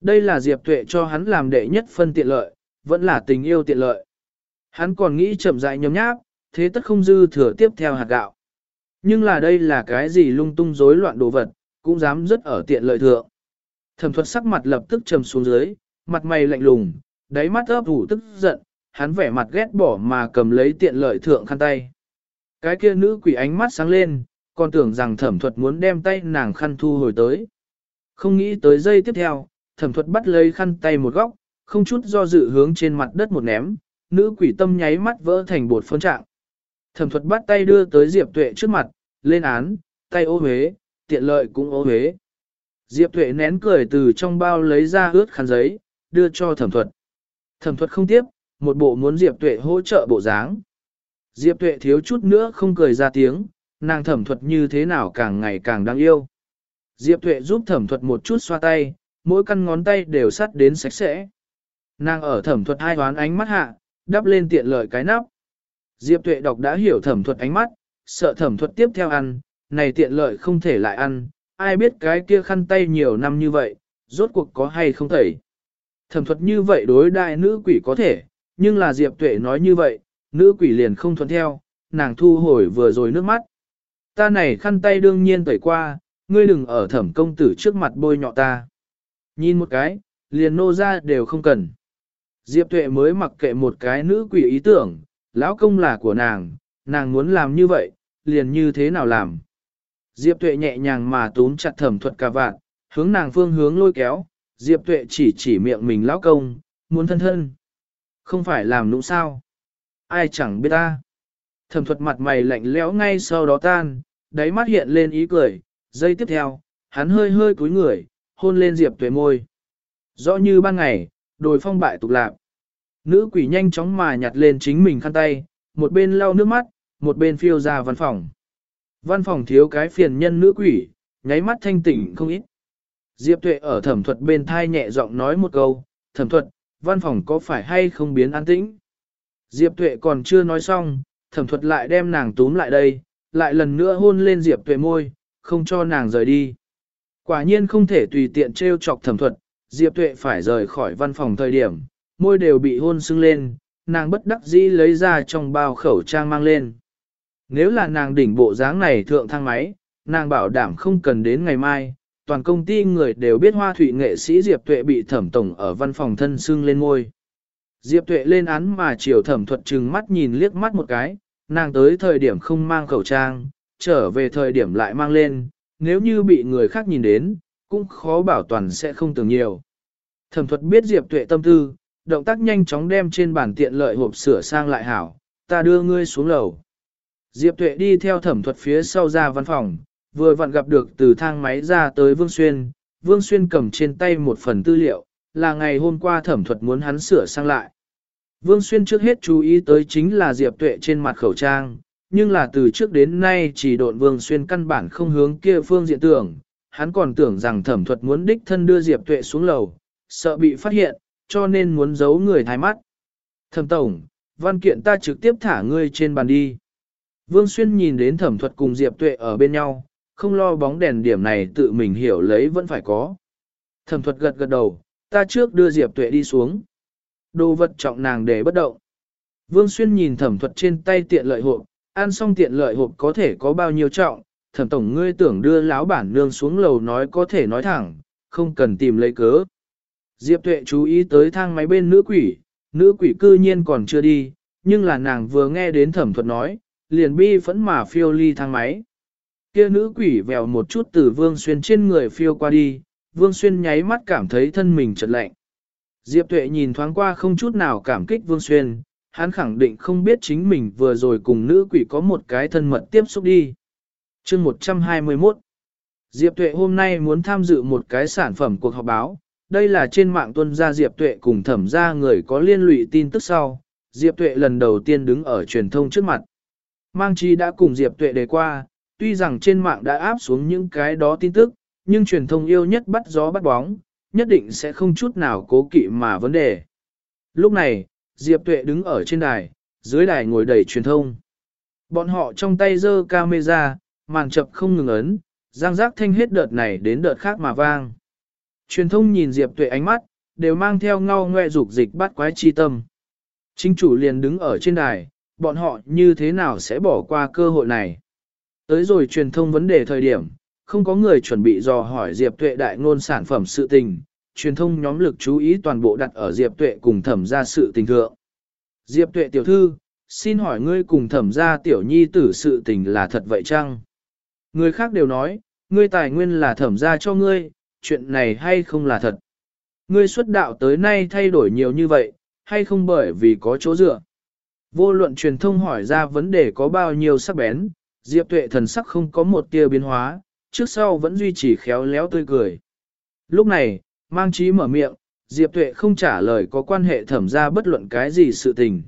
Đây là Diệp Tuệ cho hắn làm đệ nhất phân tiện lợi, vẫn là tình yêu tiện lợi. Hắn còn nghĩ chậm rãi nhấm nháp, thế tất không dư thừa tiếp theo hạt gạo. Nhưng là đây là cái gì lung tung rối loạn đồ vật, cũng dám rất ở tiện lợi thượng. Thẩm thuật sắc mặt lập tức trầm xuống dưới, mặt mày lạnh lùng, đáy mắt ấp ủ tức giận, hắn vẻ mặt ghét bỏ mà cầm lấy tiện lợi thượng khăn tay. Cái kia nữ quỷ ánh mắt sáng lên, còn tưởng rằng thẩm thuật muốn đem tay nàng khăn thu hồi tới. Không nghĩ tới giây tiếp theo, thẩm thuật bắt lấy khăn tay một góc, không chút do dự hướng trên mặt đất một ném, nữ quỷ tâm nháy mắt vỡ thành bột phân trạng. Thẩm thuật bắt tay đưa tới Diệp Tuệ trước mặt, lên án, tay ô huế, tiện lợi cũng ô huế. Diệp Tuệ nén cười từ trong bao lấy ra ướt khăn giấy, đưa cho thẩm thuật. Thẩm thuật không tiếp, một bộ muốn Diệp Tuệ hỗ trợ bộ dáng. Diệp Tuệ thiếu chút nữa không cười ra tiếng, nàng thẩm thuật như thế nào càng ngày càng đáng yêu. Diệp Tuệ giúp thẩm thuật một chút xoa tay, mỗi căn ngón tay đều sắt đến sạch sẽ. Nàng ở thẩm thuật hai hoán ánh mắt hạ, đắp lên tiện lợi cái nắp. Diệp Tuệ đọc đã hiểu thẩm thuật ánh mắt, sợ thẩm thuật tiếp theo ăn, này tiện lợi không thể lại ăn, ai biết cái kia khăn tay nhiều năm như vậy, rốt cuộc có hay không thể? Thẩm thuật như vậy đối đại nữ quỷ có thể, nhưng là Diệp Tuệ nói như vậy, nữ quỷ liền không thuận theo, nàng thu hồi vừa rồi nước mắt. Ta này khăn tay đương nhiên tẩy qua, ngươi đừng ở thẩm công tử trước mặt bôi nhọ ta. Nhìn một cái, liền nô ra đều không cần. Diệp Tuệ mới mặc kệ một cái nữ quỷ ý tưởng, lão công là của nàng, nàng muốn làm như vậy, liền như thế nào làm. Diệp Tuệ nhẹ nhàng mà túm chặt thẩm thuật cả vạn, hướng nàng phương hướng lôi kéo, Diệp Tuệ chỉ chỉ miệng mình lão công, muốn thân thân. Không phải làm nũng sao. Ai chẳng biết ta. Thẩm thuật mặt mày lạnh lẽo ngay sau đó tan, đáy mắt hiện lên ý cười, giây tiếp theo, hắn hơi hơi cúi người, hôn lên Diệp Tuệ môi. Rõ như ban ngày, đồi phong bại tục lạc. Nữ quỷ nhanh chóng mà nhặt lên chính mình khăn tay, một bên lau nước mắt, một bên phiêu ra văn phòng. Văn phòng thiếu cái phiền nhân nữ quỷ, nháy mắt thanh tỉnh không ít. Diệp Tuệ ở thẩm thuật bên thai nhẹ giọng nói một câu, thẩm thuật, văn phòng có phải hay không biến an tĩnh? Diệp Tuệ còn chưa nói xong, thẩm thuật lại đem nàng túm lại đây, lại lần nữa hôn lên Diệp Tuệ môi, không cho nàng rời đi. Quả nhiên không thể tùy tiện trêu chọc thẩm thuật, Diệp Tuệ phải rời khỏi văn phòng thời điểm, môi đều bị hôn sưng lên, nàng bất đắc dĩ lấy ra trong bao khẩu trang mang lên. Nếu là nàng đỉnh bộ dáng này thượng thang máy, nàng bảo đảm không cần đến ngày mai, toàn công ty người đều biết hoa thủy nghệ sĩ Diệp Tuệ bị thẩm tổng ở văn phòng thân xưng lên môi. Diệp Tuệ lên án mà chiều thẩm thuật trừng mắt nhìn liếc mắt một cái, nàng tới thời điểm không mang khẩu trang, trở về thời điểm lại mang lên, nếu như bị người khác nhìn đến, cũng khó bảo toàn sẽ không tưởng nhiều. Thẩm thuật biết Diệp Tuệ tâm tư, động tác nhanh chóng đem trên bàn tiện lợi hộp sửa sang lại hảo, ta đưa ngươi xuống lầu. Diệp Tuệ đi theo thẩm thuật phía sau ra văn phòng, vừa vặn gặp được từ thang máy ra tới Vương Xuyên, Vương Xuyên cầm trên tay một phần tư liệu, là ngày hôm qua thẩm thuật muốn hắn sửa sang lại. Vương Xuyên trước hết chú ý tới chính là Diệp Tuệ trên mặt khẩu trang, nhưng là từ trước đến nay chỉ độn Vương Xuyên căn bản không hướng kia phương diện tưởng, hắn còn tưởng rằng thẩm thuật muốn đích thân đưa Diệp Tuệ xuống lầu, sợ bị phát hiện, cho nên muốn giấu người thái mắt. Thẩm Tổng, văn kiện ta trực tiếp thả ngươi trên bàn đi. Vương Xuyên nhìn đến thẩm thuật cùng Diệp Tuệ ở bên nhau, không lo bóng đèn điểm này tự mình hiểu lấy vẫn phải có. Thẩm thuật gật gật đầu, ta trước đưa Diệp Tuệ đi xuống. Đồ vật trọng nàng để bất động. Vương Xuyên nhìn thẩm thuật trên tay tiện lợi hộp, ăn xong tiện lợi hộp có thể có bao nhiêu trọng, thẩm tổng ngươi tưởng đưa lão bản nương xuống lầu nói có thể nói thẳng, không cần tìm lấy cớ. Diệp Tuệ chú ý tới thang máy bên nữ quỷ, nữ quỷ cư nhiên còn chưa đi, nhưng là nàng vừa nghe đến thẩm thuật nói, liền bi phẫn mà phiêu ly thang máy. Kia nữ quỷ vèo một chút từ Vương Xuyên trên người phiêu qua đi, Vương Xuyên nháy mắt cảm thấy thân mình chật lạnh. Diệp Tuệ nhìn thoáng qua không chút nào cảm kích Vương Xuyên, hắn khẳng định không biết chính mình vừa rồi cùng nữ quỷ có một cái thân mật tiếp xúc đi. chương 121 Diệp Tuệ hôm nay muốn tham dự một cái sản phẩm cuộc họp báo, đây là trên mạng tuân gia Diệp Tuệ cùng thẩm gia người có liên lụy tin tức sau, Diệp Tuệ lần đầu tiên đứng ở truyền thông trước mặt. Mang Chi đã cùng Diệp Tuệ đề qua, tuy rằng trên mạng đã áp xuống những cái đó tin tức, nhưng truyền thông yêu nhất bắt gió bắt bóng, nhất định sẽ không chút nào cố kỵ mà vấn đề. Lúc này, Diệp Tuệ đứng ở trên đài, dưới đài ngồi đầy truyền thông. Bọn họ trong tay giơ camera, màn chập không ngừng ấn, giang giác thanh hết đợt này đến đợt khác mà vang. Truyền thông nhìn Diệp Tuệ ánh mắt, đều mang theo ngao ngoe dục dịch bắt quái chi tâm. Chính chủ liền đứng ở trên đài, bọn họ như thế nào sẽ bỏ qua cơ hội này. Tới rồi truyền thông vấn đề thời điểm, không có người chuẩn bị dò hỏi Diệp Tuệ đại ngôn sản phẩm sự tình, truyền thông nhóm lực chú ý toàn bộ đặt ở Diệp Tuệ cùng thẩm ra sự tình thượng. Diệp Tuệ tiểu thư, xin hỏi ngươi cùng thẩm ra tiểu nhi tử sự tình là thật vậy chăng? Người khác đều nói, ngươi tài nguyên là thẩm ra cho ngươi, chuyện này hay không là thật? Ngươi xuất đạo tới nay thay đổi nhiều như vậy, hay không bởi vì có chỗ dựa? Vô luận truyền thông hỏi ra vấn đề có bao nhiêu sắc bén, Diệp Tuệ thần sắc không có một tia biến hóa, trước sau vẫn duy trì khéo léo tươi cười. Lúc này, mang trí mở miệng, Diệp Tuệ không trả lời có quan hệ thẩm ra bất luận cái gì sự tình.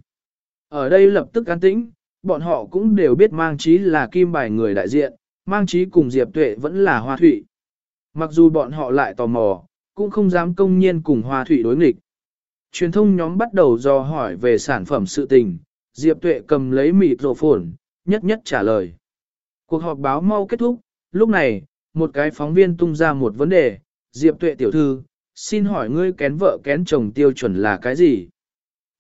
Ở đây lập tức an tĩnh, bọn họ cũng đều biết mang trí là kim bài người đại diện, mang trí cùng Diệp Tuệ vẫn là hoa thủy. Mặc dù bọn họ lại tò mò, cũng không dám công nhiên cùng hoa thủy đối nghịch. Truyền thông nhóm bắt đầu dò hỏi về sản phẩm sự tình, Diệp Tuệ cầm lấy mịt rổ phổn, nhất nhất trả lời. Cuộc họp báo mau kết thúc, lúc này, một cái phóng viên tung ra một vấn đề, Diệp Tuệ tiểu thư, xin hỏi ngươi kén vợ kén chồng tiêu chuẩn là cái gì?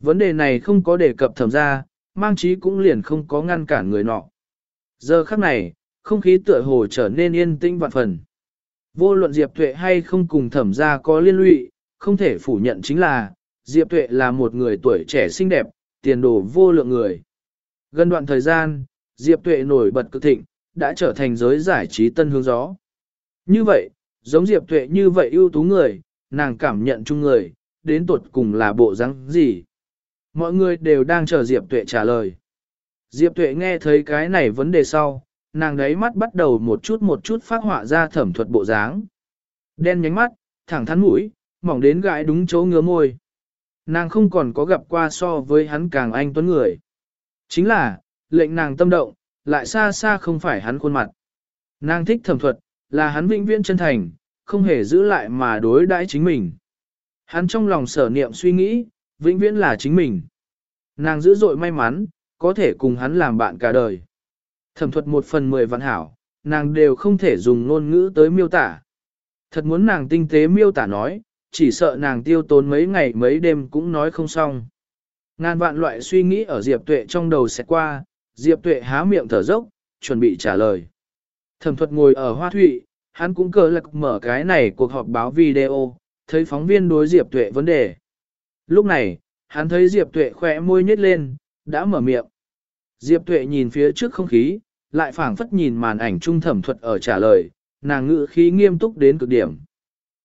Vấn đề này không có đề cập thẩm ra, mang trí cũng liền không có ngăn cản người nọ. Giờ khắc này, không khí tựa hồ trở nên yên tĩnh vạn phần. Vô luận Diệp Tuệ hay không cùng thẩm ra có liên lụy, không thể phủ nhận chính là, Diệp Tuệ là một người tuổi trẻ xinh đẹp, tiền đồ vô lượng người. Gần đoạn thời gian, Diệp Tuệ nổi bật cực thịnh, đã trở thành giới giải trí tân hướng gió. Như vậy, giống Diệp Tuệ như vậy ưu tú người, nàng cảm nhận chung người, đến tuột cùng là bộ răng gì. Mọi người đều đang chờ Diệp Tuệ trả lời. Diệp Tuệ nghe thấy cái này vấn đề sau, nàng đấy mắt bắt đầu một chút một chút phát họa ra thẩm thuật bộ dáng. Đen nhánh mắt, thẳng thắn mũi, mỏng đến gãi đúng chỗ ngứa môi. Nàng không còn có gặp qua so với hắn càng anh tuấn người. Chính là, lệnh nàng tâm động, lại xa xa không phải hắn khuôn mặt. Nàng thích thẩm thuật, là hắn vĩnh viễn chân thành, không hề giữ lại mà đối đãi chính mình. Hắn trong lòng sở niệm suy nghĩ, vĩnh viễn là chính mình. Nàng dữ dội may mắn, có thể cùng hắn làm bạn cả đời. Thẩm thuật một phần mười vạn hảo, nàng đều không thể dùng ngôn ngữ tới miêu tả. Thật muốn nàng tinh tế miêu tả nói, chỉ sợ nàng tiêu tốn mấy ngày mấy đêm cũng nói không xong. Ngàn vạn loại suy nghĩ ở Diệp Tuệ trong đầu sẽ qua, Diệp Tuệ há miệng thở dốc, chuẩn bị trả lời. Thẩm thuật ngồi ở hoa thụy, hắn cũng cờ lạc mở cái này cuộc họp báo video, thấy phóng viên đối Diệp Tuệ vấn đề. Lúc này, hắn thấy Diệp Tuệ khỏe môi nhếch lên, đã mở miệng. Diệp Tuệ nhìn phía trước không khí, lại phảng phất nhìn màn ảnh trung thẩm thuật ở trả lời, nàng ngữ khí nghiêm túc đến cực điểm.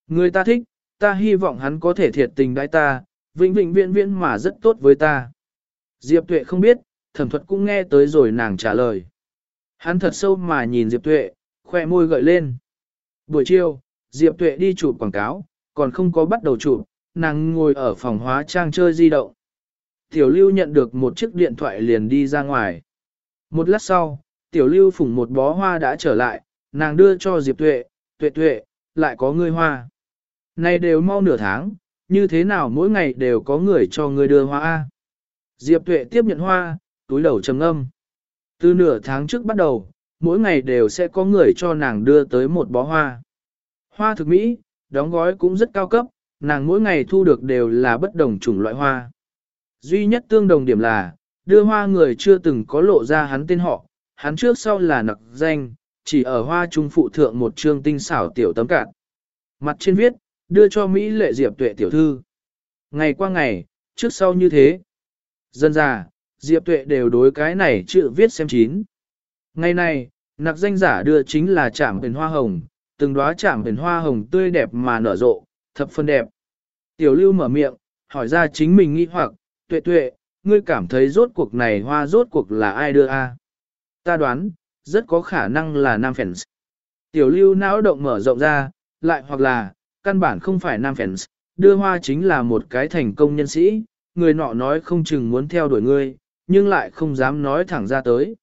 Người ta thích, ta hy vọng hắn có thể thiệt tình đãi ta, vĩnh vĩnh viễn viễn mà rất tốt với ta. Diệp Tuệ không biết, thẩm thuật cũng nghe tới rồi nàng trả lời. Hắn thật sâu mà nhìn Diệp Tuệ, khoe môi gợi lên. Buổi chiều, Diệp Tuệ đi chụp quảng cáo, còn không có bắt đầu chụp, nàng ngồi ở phòng hóa trang chơi di động. Tiểu Lưu nhận được một chiếc điện thoại liền đi ra ngoài. Một lát sau, Tiểu Lưu phủng một bó hoa đã trở lại, nàng đưa cho Diệp Tuệ, Tuệ Tuệ, lại có người hoa. Này đều mau nửa tháng, như thế nào mỗi ngày đều có người cho người đưa hoa A. Diệp Tuệ tiếp nhận hoa, túi đầu trầm âm. Từ nửa tháng trước bắt đầu, mỗi ngày đều sẽ có người cho nàng đưa tới một bó hoa. Hoa thực mỹ, đóng gói cũng rất cao cấp, nàng mỗi ngày thu được đều là bất đồng chủng loại hoa. Duy nhất tương đồng điểm là, đưa hoa người chưa từng có lộ ra hắn tên họ, hắn trước sau là nặc danh, chỉ ở hoa trung phụ thượng một chương tinh xảo tiểu tấm cạn. Mặt trên viết, đưa cho Mỹ lệ Diệp tuệ tiểu thư. Ngày qua ngày, trước sau như thế. Dân già, Diệp tuệ đều đối cái này chữ viết xem chín. Ngày này, nặc danh giả đưa chính là chạm biển hoa hồng, từng đóa chạm biển hoa hồng tươi đẹp mà nở rộ, thập phân đẹp. Tiểu lưu mở miệng, hỏi ra chính mình nghi hoặc, tuệ tuệ, ngươi cảm thấy rốt cuộc này hoa rốt cuộc là ai đưa a? Ta đoán, rất có khả năng là nam phèn. Tiểu lưu não động mở rộng ra, lại hoặc là, căn bản không phải nam fans, đưa hoa chính là một cái thành công nhân sĩ, người nọ nói không chừng muốn theo đuổi ngươi, nhưng lại không dám nói thẳng ra tới.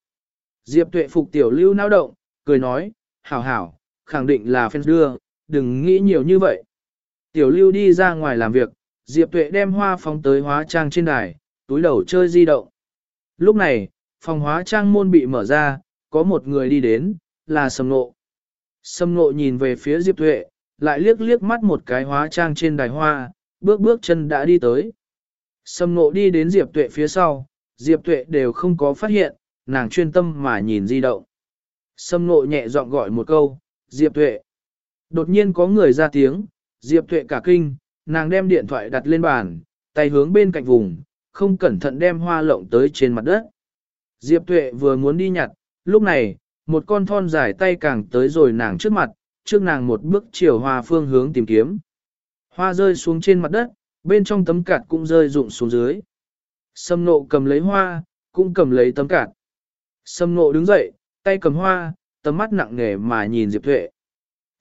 Diệp tuệ phục tiểu lưu não động, cười nói, hảo hảo, khẳng định là fans đưa, đừng nghĩ nhiều như vậy. Tiểu lưu đi ra ngoài làm việc, Diệp tuệ đem hoa phóng tới hóa trang trên đài, túi đầu chơi di động. Lúc này, phòng hóa trang môn bị mở ra, có một người đi đến, là sầm nộ. Sầm nộ nhìn về phía Diệp tuệ, lại liếc liếc mắt một cái hóa trang trên đài hoa, bước bước chân đã đi tới. Sầm nộ đi đến Diệp tuệ phía sau, Diệp tuệ đều không có phát hiện, nàng chuyên tâm mà nhìn di động. Sâm nộ nhẹ giọng gọi một câu, Diệp tuệ. Đột nhiên có người ra tiếng, Diệp tuệ cả kinh, nàng đem điện thoại đặt lên bàn, tay hướng bên cạnh vùng, không cẩn thận đem hoa lộng tới trên mặt đất. Diệp tuệ vừa muốn đi nhặt, lúc này, một con thon dài tay càng tới rồi nàng trước mặt, trước nàng một bước chiều hoa phương hướng tìm kiếm. Hoa rơi xuống trên mặt đất, bên trong tấm cạt cũng rơi rụng xuống dưới. Sâm nộ cầm lấy hoa, cũng cầm lấy tấm cạt. Sâm nộ đứng dậy, tay cầm hoa, tầm mắt nặng nề mà nhìn Diệp Tuệ.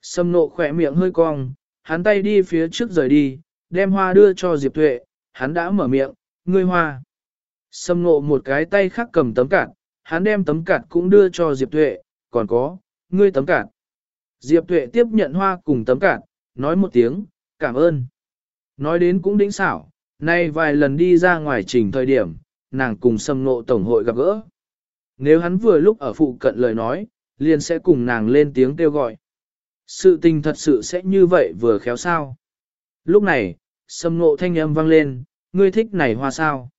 Sâm nộ khỏe miệng hơi cong, hắn tay đi phía trước rời đi, đem hoa đưa cho Diệp Tuệ, hắn đã mở miệng, ngươi hoa. Sâm nộ một cái tay khác cầm tấm cạt, hắn đem tấm cạt cũng đưa cho Diệp Tuệ, còn có, ngươi tấm cạt. Diệp Tuệ tiếp nhận hoa cùng tấm cạn, nói một tiếng, cảm ơn. Nói đến cũng đỉnh xảo, nay vài lần đi ra ngoài trình thời điểm, nàng cùng Sâm nộ tổng hội gặp gỡ. Nếu hắn vừa lúc ở phụ cận lời nói, liền sẽ cùng nàng lên tiếng kêu gọi. Sự tình thật sự sẽ như vậy vừa khéo sao. Lúc này, sâm nộ thanh âm vang lên, ngươi thích này hoa sao.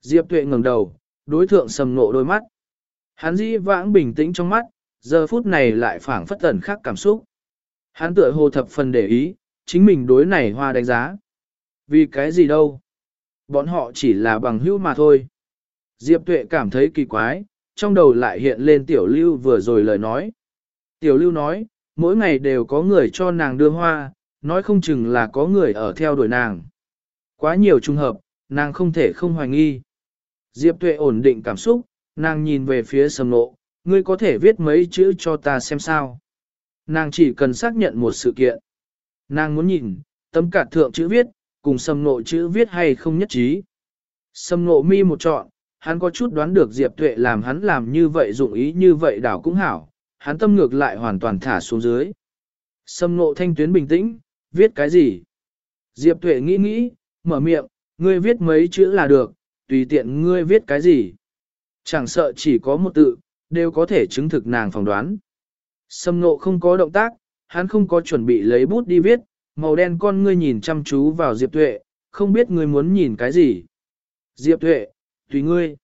Diệp tuệ ngẩng đầu, đối thượng sâm nộ đôi mắt. Hắn dĩ vãng bình tĩnh trong mắt, giờ phút này lại phảng phất tẩn khác cảm xúc. Hắn tựa hồ thập phần để ý, chính mình đối này hoa đánh giá. Vì cái gì đâu? Bọn họ chỉ là bằng hữu mà thôi. Diệp tuệ cảm thấy kỳ quái, trong đầu lại hiện lên tiểu lưu vừa rồi lời nói. Tiểu lưu nói, mỗi ngày đều có người cho nàng đưa hoa, nói không chừng là có người ở theo đuổi nàng. Quá nhiều trùng hợp, nàng không thể không hoài nghi. Diệp tuệ ổn định cảm xúc, nàng nhìn về phía sầm nộ, ngươi có thể viết mấy chữ cho ta xem sao. Nàng chỉ cần xác nhận một sự kiện. Nàng muốn nhìn, tấm cạt thượng chữ viết, cùng sầm nộ chữ viết hay không nhất trí. Sầm nộ mi một chọn, hắn có chút đoán được Diệp Tuệ làm hắn làm như vậy dụng ý như vậy đảo cũng hảo, hắn tâm ngược lại hoàn toàn thả xuống dưới. Sầm nộ thanh tuyến bình tĩnh, viết cái gì? Diệp Tuệ nghĩ nghĩ, mở miệng, ngươi viết mấy chữ là được, tùy tiện ngươi viết cái gì. Chẳng sợ chỉ có một tự, đều có thể chứng thực nàng phỏng đoán. Sâm ngộ không có động tác, hắn không có chuẩn bị lấy bút đi viết, màu đen con ngươi nhìn chăm chú vào Diệp Tuệ, không biết ngươi muốn nhìn cái gì. Diệp Tuệ, tùy ngươi.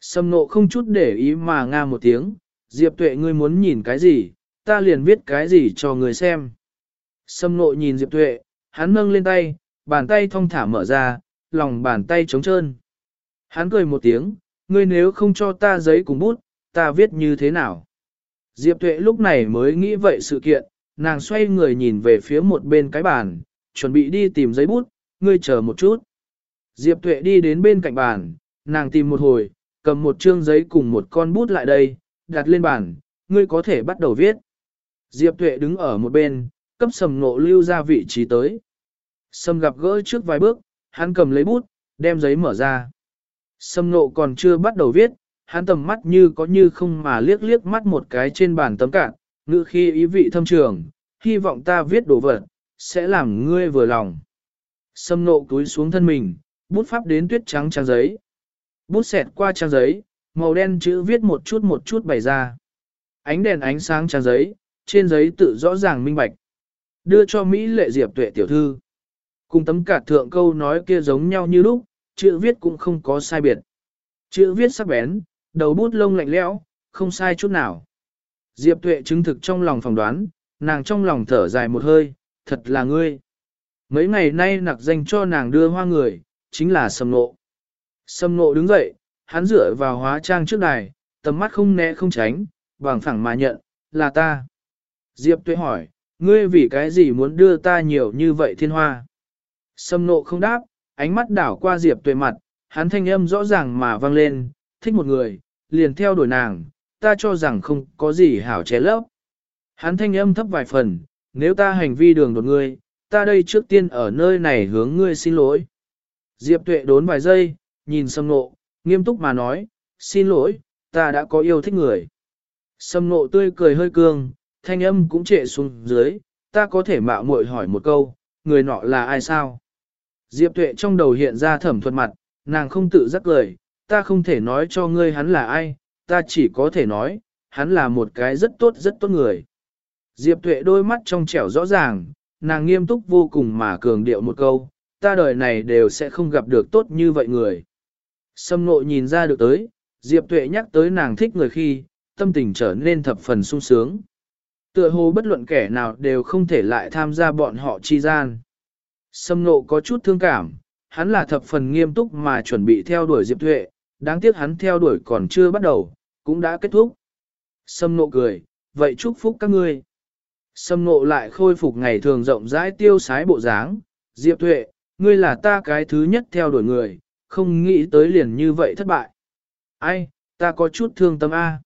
Sâm nộ không chút để ý mà nga một tiếng, Diệp Tuệ ngươi muốn nhìn cái gì, ta liền viết cái gì cho ngươi xem. Sâm nộ nhìn Diệp Tuệ, hắn nâng lên tay, bàn tay thong thả mở ra, lòng bàn tay trống trơn. Hắn cười một tiếng, ngươi nếu không cho ta giấy cùng bút, ta viết như thế nào? Diệp Tuệ lúc này mới nghĩ vậy sự kiện, nàng xoay người nhìn về phía một bên cái bàn, chuẩn bị đi tìm giấy bút, ngươi chờ một chút. Diệp Tuệ đi đến bên cạnh bàn, nàng tìm một hồi, cầm một chương giấy cùng một con bút lại đây, đặt lên bàn, ngươi có thể bắt đầu viết. Diệp Tuệ đứng ở một bên, cấp sầm nộ lưu ra vị trí tới. Sầm gặp gỡ trước vài bước, hắn cầm lấy bút, đem giấy mở ra. Sầm nộ còn chưa bắt đầu viết, hắn tầm mắt như có như không mà liếc liếc mắt một cái trên bàn tấm cạn, ngữ khi ý vị thâm trường, hy vọng ta viết đồ vật, sẽ làm ngươi vừa lòng. Sâm nộ túi xuống thân mình, bút pháp đến tuyết trắng trang giấy. Bút xẹt qua trang giấy, màu đen chữ viết một chút một chút bày ra. Ánh đèn ánh sáng trang giấy, trên giấy tự rõ ràng minh bạch. Đưa cho Mỹ lệ diệp tuệ tiểu thư. Cùng tấm cả thượng câu nói kia giống nhau như lúc, chữ viết cũng không có sai biệt. Chữ viết sắc bén, đầu bút lông lạnh lẽo, không sai chút nào. Diệp tuệ chứng thực trong lòng phỏng đoán, nàng trong lòng thở dài một hơi, thật là ngươi. Mấy ngày nay nặc danh cho nàng đưa hoa người, chính là sầm nộ. Sầm nộ đứng dậy, hắn dựa vào hóa trang trước đài, tầm mắt không né không tránh, bằng phẳng mà nhận, là ta. Diệp tuệ hỏi, ngươi vì cái gì muốn đưa ta nhiều như vậy thiên hoa? Sâm nộ không đáp, ánh mắt đảo qua Diệp tuệ mặt, hắn thanh âm rõ ràng mà vang lên, thích một người, liền theo đuổi nàng, ta cho rằng không có gì hảo ché lấp. Hắn thanh âm thấp vài phần, nếu ta hành vi đường đột ngươi, ta đây trước tiên ở nơi này hướng ngươi xin lỗi. Diệp tuệ đốn vài giây, nhìn sâm nộ, nghiêm túc mà nói, xin lỗi, ta đã có yêu thích người. Sâm nộ tươi cười hơi cương, thanh âm cũng trệ xuống dưới, ta có thể mạo muội hỏi một câu, người nọ là ai sao? Diệp tuệ trong đầu hiện ra thẩm thuật mặt, nàng không tự giác lời, ta không thể nói cho ngươi hắn là ai, ta chỉ có thể nói, hắn là một cái rất tốt rất tốt người. Diệp Tuệ đôi mắt trong trẻo rõ ràng, nàng nghiêm túc vô cùng mà cường điệu một câu, ta đời này đều sẽ không gặp được tốt như vậy người. Sâm nội nhìn ra được tới, Diệp Tuệ nhắc tới nàng thích người khi, tâm tình trở nên thập phần sung sướng. Tựa hồ bất luận kẻ nào đều không thể lại tham gia bọn họ chi gian. Sâm nộ có chút thương cảm, hắn là thập phần nghiêm túc mà chuẩn bị theo đuổi Diệp Tuệ, đáng tiếc hắn theo đuổi còn chưa bắt đầu, cũng đã kết thúc. Sâm nộ cười, vậy chúc phúc các ngươi. Sâm nộ lại khôi phục ngày thường rộng rãi tiêu sái bộ dáng, Diệp Tuệ, ngươi là ta cái thứ nhất theo đuổi người, không nghĩ tới liền như vậy thất bại. Ai, ta có chút thương tâm A.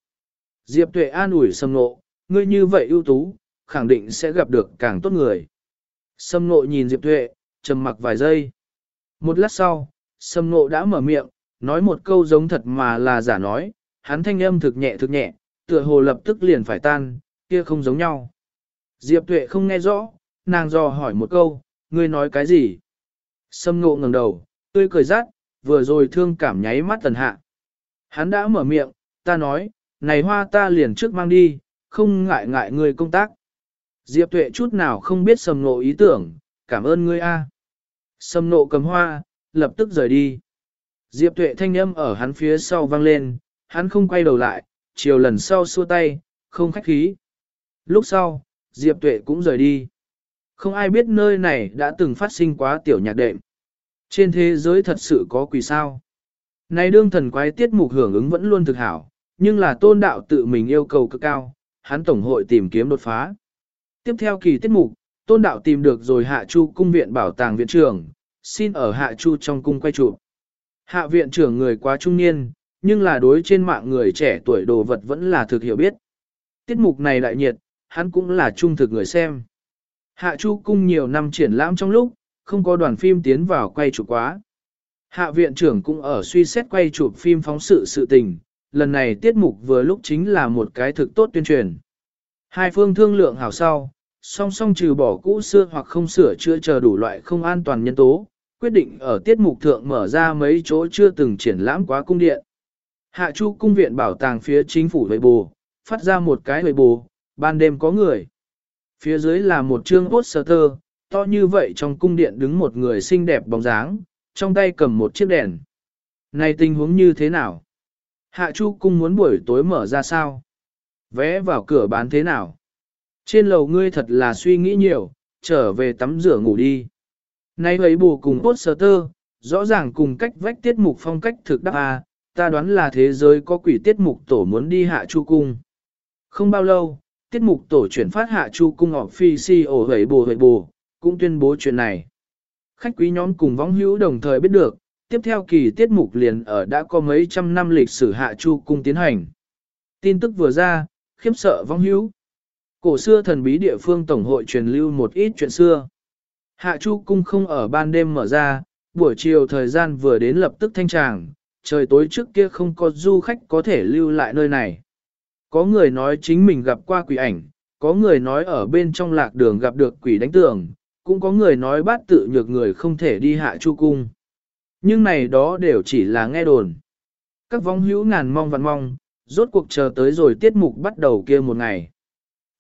Diệp Tuệ an ủi Sâm nộ, ngươi như vậy ưu tú, khẳng định sẽ gặp được càng tốt người. Sâm nộ nhìn Diệp Tuệ, trầm mặc vài giây. Một lát sau, Sâm nộ đã mở miệng, nói một câu giống thật mà là giả nói, hắn thanh âm thực nhẹ thực nhẹ, tựa hồ lập tức liền phải tan, kia không giống nhau. Diệp tuệ không nghe rõ, nàng dò hỏi một câu, ngươi nói cái gì? Sâm ngộ ngẩng đầu, tươi cười rát, vừa rồi thương cảm nháy mắt tần hạ. Hắn đã mở miệng, ta nói, này hoa ta liền trước mang đi, không ngại ngại ngươi công tác. Diệp Tuệ chút nào không biết sầm nộ ý tưởng, cảm ơn ngươi a. Sầm nộ cầm hoa, lập tức rời đi. Diệp Tuệ thanh âm ở hắn phía sau vang lên, hắn không quay đầu lại, chiều lần sau xua tay, không khách khí. Lúc sau, Diệp Tuệ cũng rời đi. Không ai biết nơi này đã từng phát sinh quá tiểu nhạc đệm. Trên thế giới thật sự có quỷ sao. Này đương thần quái tiết mục hưởng ứng vẫn luôn thực hảo, nhưng là tôn đạo tự mình yêu cầu cực cao, hắn tổng hội tìm kiếm đột phá. Tiếp theo kỳ tiết mục, tôn đạo tìm được rồi hạ chu cung viện bảo tàng viện trưởng, xin ở hạ chu trong cung quay chụp. Hạ viện trưởng người quá trung niên, nhưng là đối trên mạng người trẻ tuổi đồ vật vẫn là thực hiểu biết. Tiết mục này đại nhiệt, hắn cũng là trung thực người xem. Hạ chu cung nhiều năm triển lãm trong lúc, không có đoàn phim tiến vào quay chụp quá. Hạ viện trưởng cũng ở suy xét quay chụp phim phóng sự sự tình, lần này tiết mục vừa lúc chính là một cái thực tốt tuyên truyền. Hai phương thương lượng hảo sau, song song trừ bỏ cũ xưa hoặc không sửa chữa chờ đủ loại không an toàn nhân tố, quyết định ở tiết mục thượng mở ra mấy chỗ chưa từng triển lãm quá cung điện. Hạ Chu cung viện bảo tàng phía chính phủ huệ bù, phát ra một cái huệ bù, ban đêm có người. Phía dưới là một chương poster, to như vậy trong cung điện đứng một người xinh đẹp bóng dáng, trong tay cầm một chiếc đèn. Này tình huống như thế nào? Hạ Chu cung muốn buổi tối mở ra sao? Vé vào cửa bán thế nào? Trên lầu ngươi thật là suy nghĩ nhiều, trở về tắm rửa ngủ đi. Nay ấy bù cùng poster, rõ ràng cùng cách vách tiết mục phong cách thực đắc à ta đoán là thế giới có quỷ tiết mục tổ muốn đi hạ chu cung. Không bao lâu, tiết mục tổ chuyển phát hạ chu cung ở phi si ổ hầy bù hầy bù, cũng tuyên bố chuyện này. Khách quý nhóm cùng vong hữu đồng thời biết được, tiếp theo kỳ tiết mục liền ở đã có mấy trăm năm lịch sử hạ chu cung tiến hành. Tin tức vừa ra, khiếp sợ vong hữu. Cổ xưa thần bí địa phương tổng hội truyền lưu một ít chuyện xưa. Hạ chu cung không ở ban đêm mở ra, buổi chiều thời gian vừa đến lập tức thanh tràng, trời tối trước kia không có du khách có thể lưu lại nơi này. Có người nói chính mình gặp qua quỷ ảnh, có người nói ở bên trong lạc đường gặp được quỷ đánh tường, cũng có người nói bát tự nhược người không thể đi hạ chu cung. Nhưng này đó đều chỉ là nghe đồn. Các vong hữu ngàn mong vạn mong, rốt cuộc chờ tới rồi tiết mục bắt đầu kia một ngày.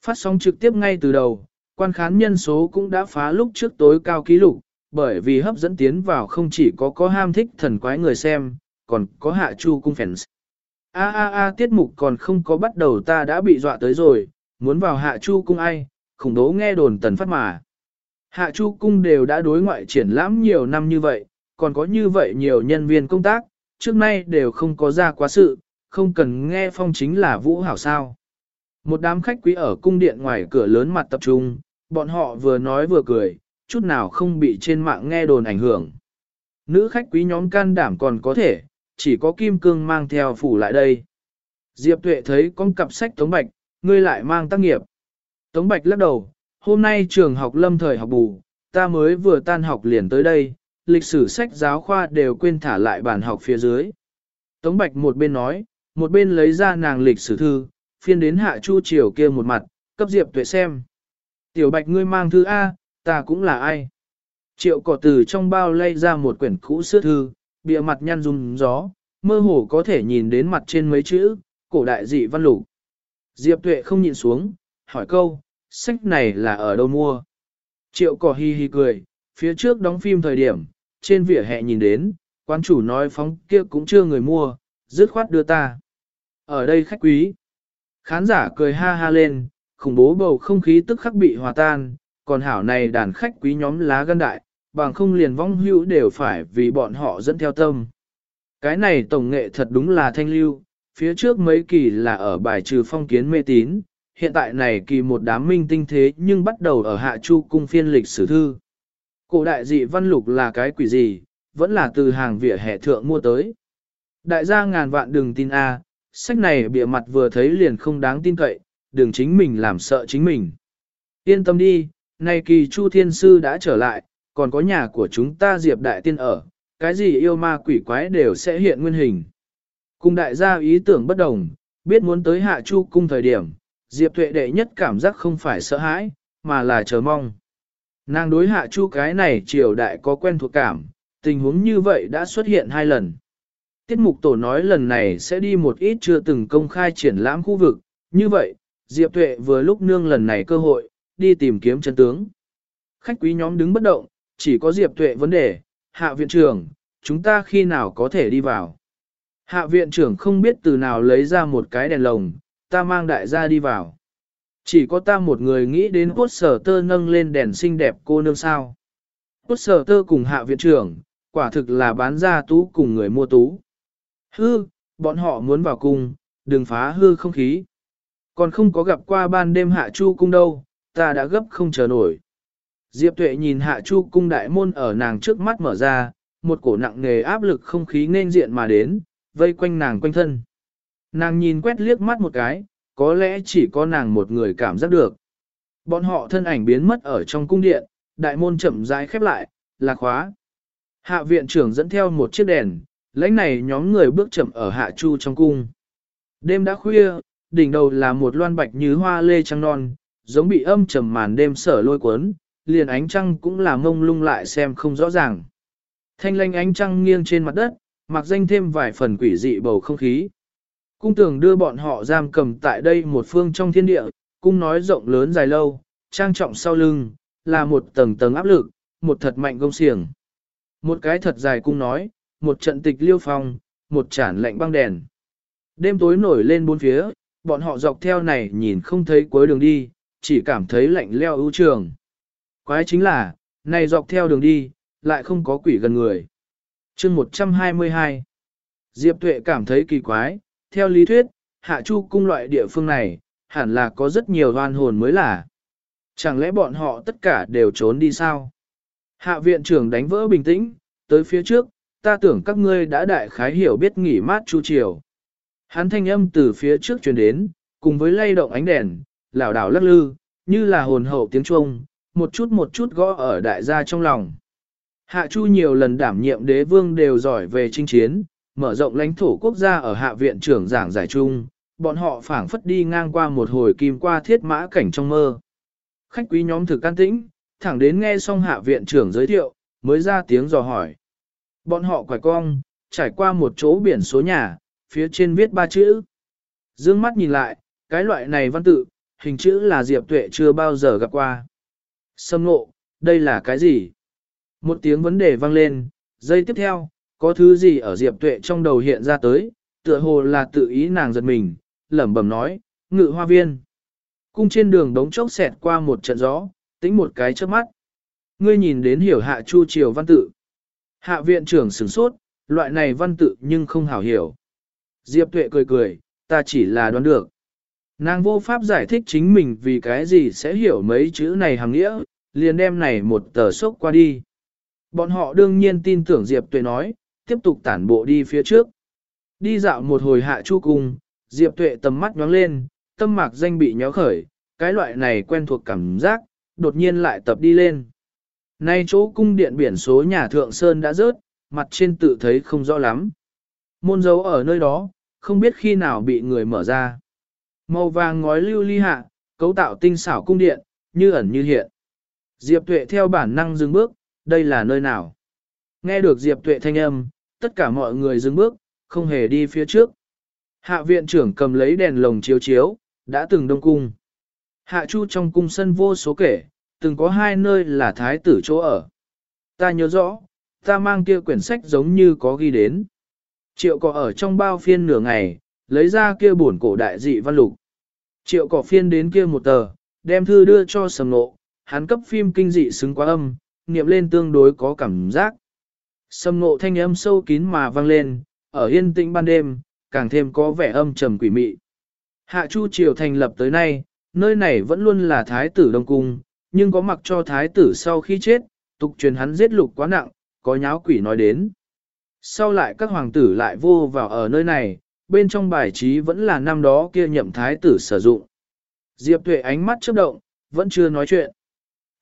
Phát sóng trực tiếp ngay từ đầu, quan khán nhân số cũng đã phá lúc trước tối cao ký lục, bởi vì hấp dẫn tiến vào không chỉ có có ham thích thần quái người xem, còn có hạ chu cung fans. A a a tiết mục còn không có bắt đầu ta đã bị dọa tới rồi, muốn vào hạ chu cung ai, khủng đố nghe đồn tần phát mà. Hạ chu cung đều đã đối ngoại triển lãm nhiều năm như vậy, còn có như vậy nhiều nhân viên công tác, trước nay đều không có ra quá sự, không cần nghe phong chính là vũ hảo sao. Một đám khách quý ở cung điện ngoài cửa lớn mặt tập trung, bọn họ vừa nói vừa cười, chút nào không bị trên mạng nghe đồn ảnh hưởng. Nữ khách quý nhóm can đảm còn có thể, chỉ có kim cương mang theo phủ lại đây. Diệp Tuệ thấy con cặp sách Tống Bạch, ngươi lại mang tác nghiệp. Tống Bạch lắc đầu, hôm nay trường học lâm thời học bù, ta mới vừa tan học liền tới đây, lịch sử sách giáo khoa đều quên thả lại bàn học phía dưới. Tống Bạch một bên nói, một bên lấy ra nàng lịch sử thư, phiên đến hạ chu triều kia một mặt, cấp Diệp Tuệ xem. Tiểu Bạch ngươi mang thư A, ta cũng là ai? Triệu cỏ từ trong bao lay ra một quyển cũ sữa thư, bịa mặt nhăn rung gió, mơ hồ có thể nhìn đến mặt trên mấy chữ, cổ đại dị văn lục. Diệp Tuệ không nhìn xuống, hỏi câu, sách này là ở đâu mua? Triệu cỏ hi hi cười, phía trước đóng phim thời điểm, trên vỉa hè nhìn đến, quan chủ nói phóng kia cũng chưa người mua, dứt khoát đưa ta. Ở đây khách quý. Khán giả cười ha ha lên, khủng bố bầu không khí tức khắc bị hòa tan, còn hảo này đàn khách quý nhóm lá gan đại, bằng không liền vong hữu đều phải vì bọn họ dẫn theo tâm. Cái này tổng nghệ thật đúng là thanh lưu, phía trước mấy kỳ là ở bài trừ phong kiến mê tín, hiện tại này kỳ một đám minh tinh thế nhưng bắt đầu ở hạ chu cung phiên lịch sử thư. Cổ đại dị văn lục là cái quỷ gì, vẫn là từ hàng vỉa hè thượng mua tới. Đại gia ngàn vạn đừng tin a, sách này bịa mặt vừa thấy liền không đáng tin cậy, đừng chính mình làm sợ chính mình. Yên tâm đi, nay kỳ Chu Thiên Sư đã trở lại, còn có nhà của chúng ta Diệp Đại Tiên ở, cái gì yêu ma quỷ quái đều sẽ hiện nguyên hình. Cùng đại gia ý tưởng bất đồng, biết muốn tới hạ chu cung thời điểm, Diệp Tuệ đệ nhất cảm giác không phải sợ hãi, mà là chờ mong. Nàng đối hạ chu cái này triều đại có quen thuộc cảm, tình huống như vậy đã xuất hiện hai lần. Tiết mục tổ nói lần này sẽ đi một ít chưa từng công khai triển lãm khu vực, như vậy, Diệp Tuệ vừa lúc nương lần này cơ hội, đi tìm kiếm chân tướng. Khách quý nhóm đứng bất động, chỉ có Diệp Tuệ vấn đề, hạ viện trưởng, chúng ta khi nào có thể đi vào. Hạ viện trưởng không biết từ nào lấy ra một cái đèn lồng, ta mang đại gia đi vào. Chỉ có ta một người nghĩ đến quốc sở tơ nâng lên đèn xinh đẹp cô nương sao. Quốc sở tơ cùng hạ viện trưởng, quả thực là bán ra tú cùng người mua tú. Hư, bọn họ muốn vào cung, đừng phá hư không khí. Còn không có gặp qua ban đêm hạ chu cung đâu, ta đã gấp không chờ nổi. Diệp tuệ nhìn hạ chu cung đại môn ở nàng trước mắt mở ra, một cổ nặng nề áp lực không khí nên diện mà đến, vây quanh nàng quanh thân. Nàng nhìn quét liếc mắt một cái, có lẽ chỉ có nàng một người cảm giác được. Bọn họ thân ảnh biến mất ở trong cung điện, đại môn chậm rãi khép lại, là khóa. Hạ viện trưởng dẫn theo một chiếc đèn, lãnh này nhóm người bước chậm ở hạ chu trong cung. Đêm đã khuya, đỉnh đầu là một loan bạch như hoa lê trăng non, giống bị âm trầm màn đêm sở lôi cuốn, liền ánh trăng cũng là mông lung lại xem không rõ ràng. Thanh lanh ánh trăng nghiêng trên mặt đất, mặc danh thêm vài phần quỷ dị bầu không khí. Cung tưởng đưa bọn họ giam cầm tại đây một phương trong thiên địa, cung nói rộng lớn dài lâu, trang trọng sau lưng, là một tầng tầng áp lực, một thật mạnh công xiềng. Một cái thật dài cung nói, một trận tịch liêu phong, một chản lạnh băng đèn. Đêm tối nổi lên bốn phía, bọn họ dọc theo này nhìn không thấy cuối đường đi, chỉ cảm thấy lạnh leo ưu trường. Quái chính là, này dọc theo đường đi, lại không có quỷ gần người. chương 122 Diệp Tuệ cảm thấy kỳ quái, theo lý thuyết, hạ chu cung loại địa phương này, hẳn là có rất nhiều hoan hồn mới là. Chẳng lẽ bọn họ tất cả đều trốn đi sao? Hạ viện trưởng đánh vỡ bình tĩnh, tới phía trước, ta tưởng các ngươi đã đại khái hiểu biết nghỉ mát chu triều Hắn thanh âm từ phía trước truyền đến, cùng với lay động ánh đèn, lảo đảo lắc lư, như là hồn hậu tiếng chuông, một chút một chút gõ ở đại gia trong lòng. Hạ Chu nhiều lần đảm nhiệm đế vương đều giỏi về chinh chiến, mở rộng lãnh thổ quốc gia ở hạ viện trưởng giảng giải chung, bọn họ phảng phất đi ngang qua một hồi kim qua thiết mã cảnh trong mơ. Khách quý nhóm thực can tĩnh, thẳng đến nghe xong hạ viện trưởng giới thiệu, mới ra tiếng dò hỏi. Bọn họ quải cong, trải qua một chỗ biển số nhà, phía trên viết ba chữ. Dương mắt nhìn lại, cái loại này văn tự, hình chữ là Diệp Tuệ chưa bao giờ gặp qua. Sâm ngộ, đây là cái gì? Một tiếng vấn đề vang lên, giây tiếp theo, có thứ gì ở Diệp Tuệ trong đầu hiện ra tới, tựa hồ là tự ý nàng giật mình, lẩm bẩm nói, ngự hoa viên. Cung trên đường đống chốc xẹt qua một trận gió, tính một cái trước mắt. Ngươi nhìn đến hiểu hạ chu triều văn tự. Hạ viện trưởng sửng sốt, loại này văn tự nhưng không hảo hiểu. Diệp tuệ cười cười, ta chỉ là đoán được. Nàng vô pháp giải thích chính mình vì cái gì sẽ hiểu mấy chữ này hàng nghĩa, liền đem này một tờ sốc qua đi. Bọn họ đương nhiên tin tưởng Diệp tuệ nói, tiếp tục tản bộ đi phía trước. Đi dạo một hồi hạ chu cung, Diệp tuệ tầm mắt nhóng lên, tâm mạc danh bị nhó khởi, cái loại này quen thuộc cảm giác, đột nhiên lại tập đi lên. Nay chỗ cung điện biển số nhà thượng sơn đã rớt, mặt trên tự thấy không rõ lắm. Môn dấu ở nơi đó, không biết khi nào bị người mở ra. Màu vàng ngói lưu ly hạ, cấu tạo tinh xảo cung điện, như ẩn như hiện. Diệp Tuệ theo bản năng dừng bước, đây là nơi nào? Nghe được Diệp Tuệ thanh âm, tất cả mọi người dừng bước, không hề đi phía trước. Hạ viện trưởng cầm lấy đèn lồng chiếu chiếu, đã từng đông cung. Hạ chu trong cung sân vô số kể, từng có hai nơi là thái tử chỗ ở. Ta nhớ rõ, ta mang kia quyển sách giống như có ghi đến. Triệu cỏ ở trong bao phiên nửa ngày, lấy ra kia buồn cổ đại dị văn lục. Triệu cỏ phiên đến kia một tờ, đem thư đưa cho sầm nộ, hắn cấp phim kinh dị xứng quá âm, niệm lên tương đối có cảm giác. Sầm nộ thanh âm sâu kín mà vang lên, ở yên tĩnh ban đêm, càng thêm có vẻ âm trầm quỷ mị. Hạ Chu Triều thành lập tới nay, nơi này vẫn luôn là thái tử Đông Cung, nhưng có mặc cho thái tử sau khi chết, tục truyền hắn giết lục quá nặng, có nháo quỷ nói đến. Sau lại các hoàng tử lại vô vào ở nơi này, bên trong bài trí vẫn là năm đó kia nhậm thái tử sử dụng. Diệp tuệ ánh mắt chớp động, vẫn chưa nói chuyện.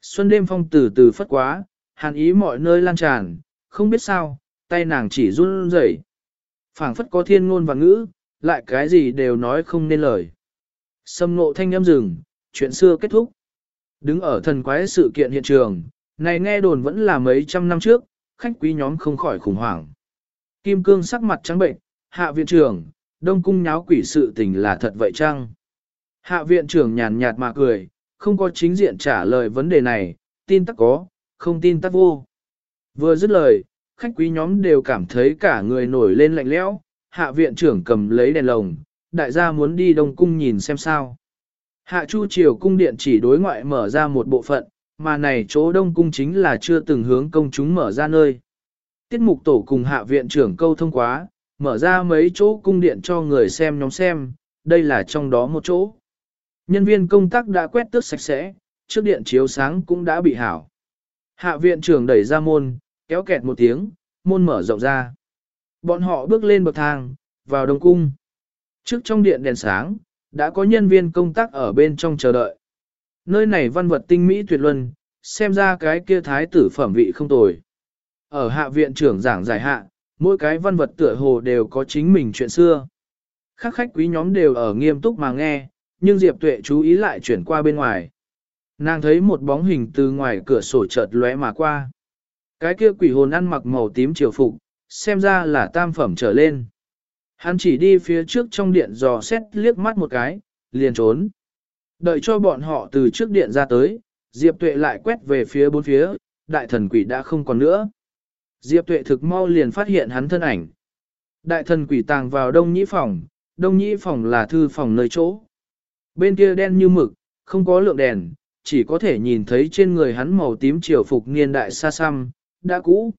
Xuân đêm phong từ từ phất quá, hàn ý mọi nơi lan tràn, không biết sao, tay nàng chỉ run rẩy. phảng phất có thiên ngôn và ngữ, lại cái gì đều nói không nên lời. Sâm ngộ thanh âm rừng, chuyện xưa kết thúc. Đứng ở thần quái sự kiện hiện trường, này nghe đồn vẫn là mấy trăm năm trước, khách quý nhóm không khỏi khủng hoảng. Kim cương sắc mặt trắng bệnh, hạ viện trưởng, đông cung nháo quỷ sự tình là thật vậy chăng? Hạ viện trưởng nhàn nhạt mà cười, không có chính diện trả lời vấn đề này, tin tắc có, không tin tắc vô. Vừa dứt lời, khách quý nhóm đều cảm thấy cả người nổi lên lạnh lẽo, hạ viện trưởng cầm lấy đèn lồng, đại gia muốn đi đông cung nhìn xem sao. Hạ chu triều cung điện chỉ đối ngoại mở ra một bộ phận, mà này chỗ đông cung chính là chưa từng hướng công chúng mở ra nơi. Tiết mục tổ cùng hạ viện trưởng câu thông quá, mở ra mấy chỗ cung điện cho người xem nhóm xem, đây là trong đó một chỗ. Nhân viên công tác đã quét tước sạch sẽ, trước điện chiếu sáng cũng đã bị hảo. Hạ viện trưởng đẩy ra môn, kéo kẹt một tiếng, môn mở rộng ra. Bọn họ bước lên bậc thang, vào đông cung. Trước trong điện đèn sáng, đã có nhân viên công tác ở bên trong chờ đợi. Nơi này văn vật tinh mỹ tuyệt luân, xem ra cái kia thái tử phẩm vị không tồi. Ở hạ viện trưởng giảng giải hạ, mỗi cái văn vật tựa hồ đều có chính mình chuyện xưa. Các khách quý nhóm đều ở nghiêm túc mà nghe, nhưng Diệp Tuệ chú ý lại chuyển qua bên ngoài. Nàng thấy một bóng hình từ ngoài cửa sổ chợt lóe mà qua. Cái kia quỷ hồn ăn mặc màu tím triều phục, xem ra là tam phẩm trở lên. Hắn chỉ đi phía trước trong điện dò xét liếc mắt một cái, liền trốn. Đợi cho bọn họ từ trước điện ra tới, Diệp Tuệ lại quét về phía bốn phía, đại thần quỷ đã không còn nữa. Diệp Tuệ thực mau liền phát hiện hắn thân ảnh. Đại thần quỷ tàng vào đông nhĩ phòng, đông nhĩ phòng là thư phòng nơi chỗ. Bên kia đen như mực, không có lượng đèn, chỉ có thể nhìn thấy trên người hắn màu tím triều phục niên đại xa xăm, đã cũ.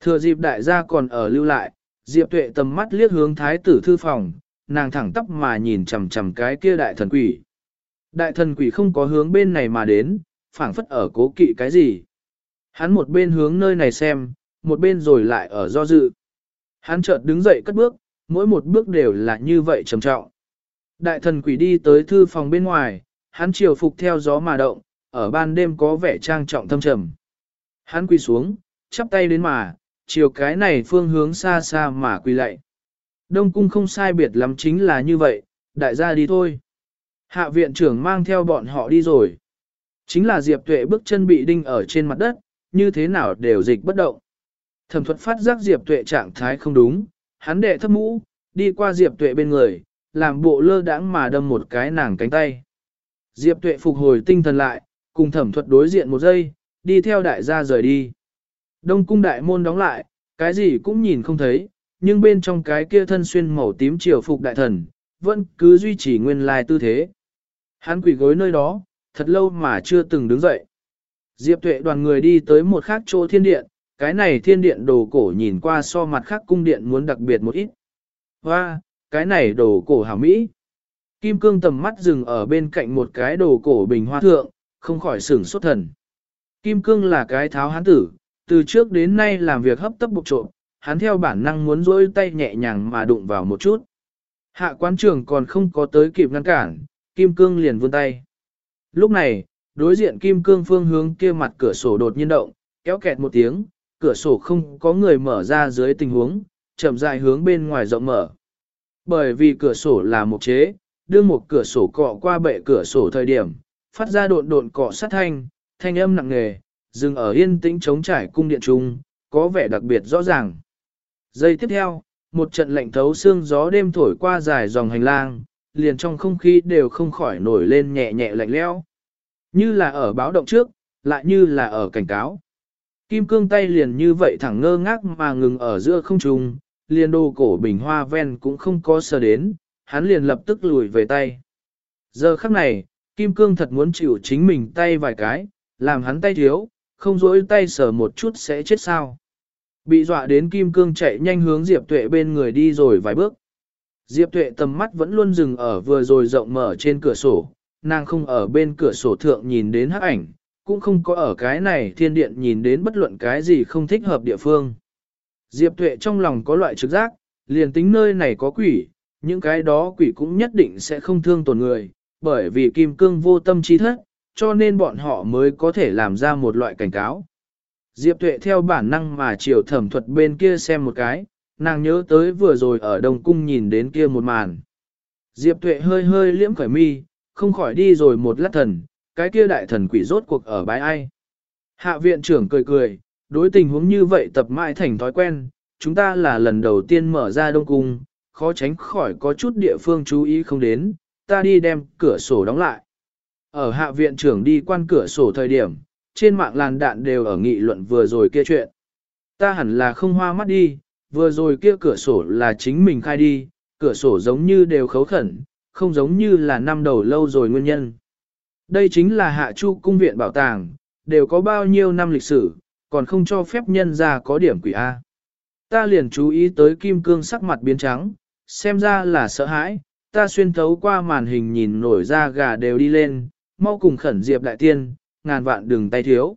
Thừa dịp đại gia còn ở lưu lại, Diệp Tuệ tầm mắt liếc hướng thái tử thư phòng, nàng thẳng tắp mà nhìn chằm chằm cái kia đại thần quỷ. Đại thần quỷ không có hướng bên này mà đến, phảng phất ở cố kỵ cái gì. Hắn một bên hướng nơi này xem, một bên rồi lại ở do dự. Hắn chợt đứng dậy cất bước, mỗi một bước đều là như vậy trầm trọng. Đại thần quỷ đi tới thư phòng bên ngoài, hắn chiều phục theo gió mà động, ở ban đêm có vẻ trang trọng thâm trầm. Hắn quỳ xuống, chắp tay đến mà, chiều cái này phương hướng xa xa mà quỳ lạy. Đông cung không sai biệt lắm chính là như vậy, đại gia đi thôi. Hạ viện trưởng mang theo bọn họ đi rồi. Chính là Diệp Tuệ bước chân bị đinh ở trên mặt đất, như thế nào đều dịch bất động. Thẩm thuật phát giác Diệp Tuệ trạng thái không đúng, hắn đệ thấp mũ, đi qua Diệp Tuệ bên người, làm bộ lơ đãng mà đâm một cái nàng cánh tay. Diệp Tuệ phục hồi tinh thần lại, cùng thẩm thuật đối diện một giây, đi theo đại gia rời đi. Đông cung đại môn đóng lại, cái gì cũng nhìn không thấy, nhưng bên trong cái kia thân xuyên màu tím triều phục đại thần, vẫn cứ duy trì nguyên lai tư thế. Hắn quỷ gối nơi đó, thật lâu mà chưa từng đứng dậy. Diệp tuệ đoàn người đi tới một khác chỗ thiên điện, cái này thiên điện đồ cổ nhìn qua so mặt khác cung điện muốn đặc biệt một ít. Hoa, cái này đồ cổ hảo mỹ. Kim cương tầm mắt dừng ở bên cạnh một cái đồ cổ bình hoa thượng, không khỏi sửng sốt thần. Kim cương là cái tháo hán tử, từ trước đến nay làm việc hấp tấp bục trộm, hắn theo bản năng muốn rỗi tay nhẹ nhàng mà đụng vào một chút. Hạ quán trưởng còn không có tới kịp ngăn cản, Kim Cương liền vươn tay. Lúc này, đối diện Kim Cương phương hướng kia mặt cửa sổ đột nhiên động, kéo kẹt một tiếng, cửa sổ không có người mở ra dưới tình huống, chậm rãi hướng bên ngoài rộng mở. Bởi vì cửa sổ là một chế, đưa một cửa sổ cọ qua bệ cửa sổ thời điểm, phát ra độn độn cọ sát thanh, thanh âm nặng nề, dừng ở yên tĩnh trống trải cung điện trung, có vẻ đặc biệt rõ ràng. Giây tiếp theo, một trận lạnh thấu xương gió đêm thổi qua dài dòng hành lang, liền trong không khí đều không khỏi nổi lên nhẹ nhẹ lạnh lẽo. Như là ở báo động trước, lại như là ở cảnh cáo. Kim cương tay liền như vậy thẳng ngơ ngác mà ngừng ở giữa không trung, liền đồ cổ bình hoa ven cũng không có sờ đến, hắn liền lập tức lùi về tay. Giờ khắc này, Kim cương thật muốn chịu chính mình tay vài cái, làm hắn tay thiếu, không dỗi tay sờ một chút sẽ chết sao. Bị dọa đến Kim cương chạy nhanh hướng Diệp Tuệ bên người đi rồi vài bước. Diệp Tuệ tầm mắt vẫn luôn dừng ở vừa rồi rộng mở trên cửa sổ, nàng không ở bên cửa sổ thượng nhìn đến hắc ảnh, cũng không có ở cái này thiên điện nhìn đến bất luận cái gì không thích hợp địa phương. Diệp Tuệ trong lòng có loại trực giác, liền tính nơi này có quỷ, những cái đó quỷ cũng nhất định sẽ không thương tổn người, bởi vì kim cương vô tâm trí thất, cho nên bọn họ mới có thể làm ra một loại cảnh cáo. Diệp Tuệ theo bản năng mà chiều thẩm thuật bên kia xem một cái, nàng nhớ tới vừa rồi ở Đông Cung nhìn đến kia một màn. Diệp Tuệ hơi hơi liễm khởi mi, không khỏi đi rồi một lát thần, cái kia đại thần quỷ rốt cuộc ở bái ai. Hạ viện trưởng cười cười, đối tình huống như vậy tập mãi thành thói quen, chúng ta là lần đầu tiên mở ra Đông Cung, khó tránh khỏi có chút địa phương chú ý không đến, ta đi đem cửa sổ đóng lại. ở hạ viện trưởng đi quan cửa sổ thời điểm, trên mạng làn đạn đều ở nghị luận vừa rồi kia chuyện. Ta hẳn là không hoa mắt đi, vừa rồi kia cửa sổ là chính mình khai đi, cửa sổ giống như đều khấu khẩn, không giống như là năm đầu lâu rồi nguyên nhân. Đây chính là hạ chu cung viện bảo tàng, đều có bao nhiêu năm lịch sử, còn không cho phép nhân ra có điểm quỷ A. Ta liền chú ý tới kim cương sắc mặt biến trắng, xem ra là sợ hãi, ta xuyên thấu qua màn hình nhìn nổi ra gà đều đi lên, mau cùng khẩn diệp đại tiên, ngàn vạn đừng tay thiếu.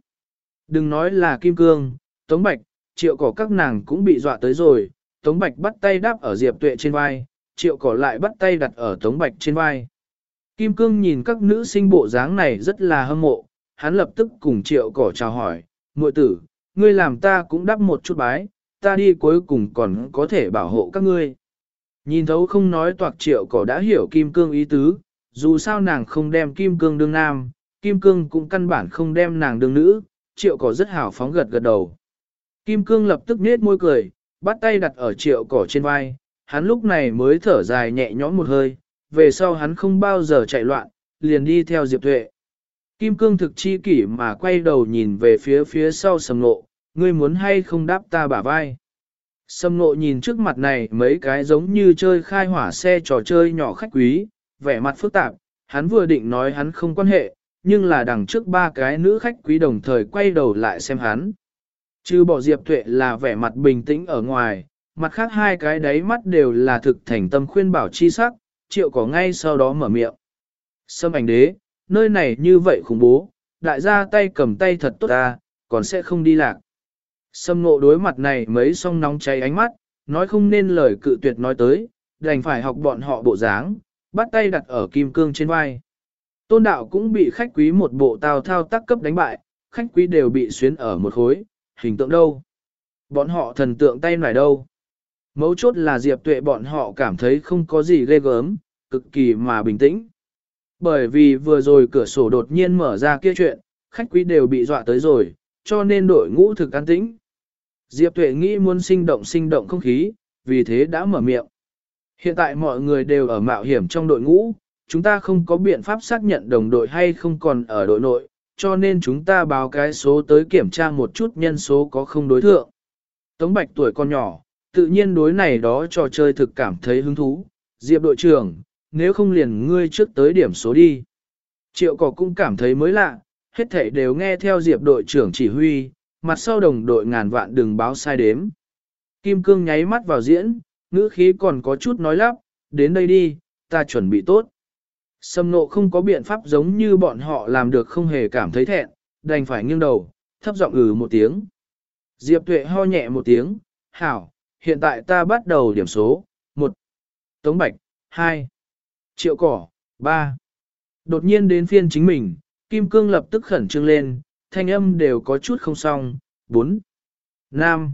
Đừng nói là kim cương, tống bạch, triệu cỏ các nàng cũng bị dọa tới rồi, tống bạch bắt tay đáp ở diệp tuệ trên vai, triệu cỏ lại bắt tay đặt ở tống bạch trên vai. Kim cương nhìn các nữ sinh bộ dáng này rất là hâm mộ, hắn lập tức cùng triệu cỏ chào hỏi, muội tử, ngươi làm ta cũng đắp một chút bái, ta đi cuối cùng còn có thể bảo hộ các ngươi. Nhìn thấu không nói toạc triệu cỏ đã hiểu kim cương ý tứ, dù sao nàng không đem kim cương đương nam, kim cương cũng căn bản không đem nàng đương nữ, triệu cỏ rất hào phóng gật gật đầu. Kim cương lập tức nết môi cười, bắt tay đặt ở triệu cỏ trên vai, hắn lúc này mới thở dài nhẹ nhõm một hơi, về sau hắn không bao giờ chạy loạn, liền đi theo Diệp Tuệ. Kim cương thực chi kỷ mà quay đầu nhìn về phía phía sau sầm nộ, ngươi muốn hay không đáp ta bả vai. Sầm nộ nhìn trước mặt này mấy cái giống như chơi khai hỏa xe trò chơi nhỏ khách quý, vẻ mặt phức tạp, hắn vừa định nói hắn không quan hệ, nhưng là đằng trước ba cái nữ khách quý đồng thời quay đầu lại xem hắn. Chứ bỏ Diệp Tuệ là vẻ mặt bình tĩnh ở ngoài, mặt khác hai cái đáy mắt đều là thực thành tâm khuyên bảo chi sắc, triệu có ngay sau đó mở miệng. Sâm ảnh đế, nơi này như vậy khủng bố, đại gia tay cầm tay thật tốt ta, còn sẽ không đi lạc. Sâm ngộ đối mặt này mấy song nóng cháy ánh mắt, nói không nên lời cự tuyệt nói tới, đành phải học bọn họ bộ dáng, bắt tay đặt ở kim cương trên vai. Tôn đạo cũng bị khách quý một bộ tào thao tác cấp đánh bại, khách quý đều bị xuyến ở một khối, hình tượng đâu? Bọn họ thần tượng tay nải đâu? Mấu chốt là Diệp Tuệ bọn họ cảm thấy không có gì ghê gớm, cực kỳ mà bình tĩnh. Bởi vì vừa rồi cửa sổ đột nhiên mở ra kia chuyện, khách quý đều bị dọa tới rồi, cho nên đội ngũ thực an tĩnh. Diệp Tuệ nghĩ muốn sinh động sinh động không khí, vì thế đã mở miệng. Hiện tại mọi người đều ở mạo hiểm trong đội ngũ, chúng ta không có biện pháp xác nhận đồng đội hay không còn ở đội nội, cho nên chúng ta báo cái số tới kiểm tra một chút nhân số có không đối thượng. Tống Bạch tuổi còn nhỏ, tự nhiên đối này đó trò chơi thực cảm thấy hứng thú. Diệp đội trưởng, nếu không liền ngươi trước tới điểm số đi. Triệu cỏ cũng cảm thấy mới lạ, hết thảy đều nghe theo Diệp đội trưởng chỉ huy, mặt sau đồng đội ngàn vạn đừng báo sai đếm. Kim cương nháy mắt vào diễn, ngữ khí còn có chút nói lắp, đến đây đi, ta chuẩn bị tốt. Sâm nộ không có biện pháp giống như bọn họ làm được không hề cảm thấy thẹn, đành phải nghiêng đầu, thấp giọng ừ một tiếng. Diệp tuệ ho nhẹ một tiếng, hảo, hiện tại ta bắt đầu điểm số, 1. Tống Bạch, 2. Triệu Cỏ, 3. Đột nhiên đến phiên chính mình, Kim Cương lập tức khẩn trương lên, thanh âm đều có chút không xong, 4. Nam.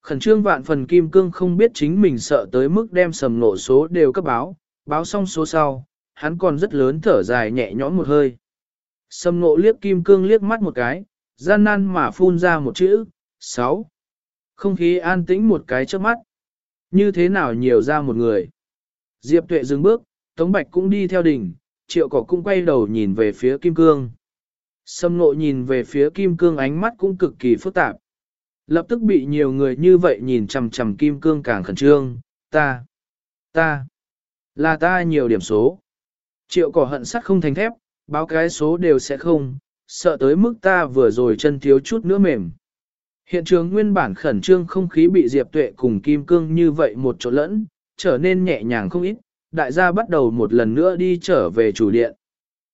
Khẩn trương vạn phần Kim Cương không biết chính mình sợ tới mức đem sầm nổ số đều cấp báo, báo xong số sau, hắn còn rất lớn thở dài nhẹ nhõm một hơi. Sầm nộ liếc Kim Cương liếc mắt một cái, gian nan mà phun ra một chữ, 6. Không khí an tĩnh một cái trước mắt. Như thế nào nhiều ra một người. Diệp tuệ dừng bước, Tống Bạch cũng đi theo đỉnh, triệu cỏ cũng quay đầu nhìn về phía Kim Cương. Sâm ngộ nhìn về phía Kim Cương ánh mắt cũng cực kỳ phức tạp. Lập tức bị nhiều người như vậy nhìn chằm chằm Kim Cương càng khẩn trương, ta, ta, là ta nhiều điểm số. Triệu cỏ hận sắt không thành thép, báo cái số đều sẽ không, sợ tới mức ta vừa rồi chân thiếu chút nữa mềm. Hiện trường nguyên bản khẩn trương không khí bị Diệp Tuệ cùng Kim Cương như vậy một chỗ lẫn, trở nên nhẹ nhàng không ít, đại gia bắt đầu một lần nữa đi trở về chủ điện.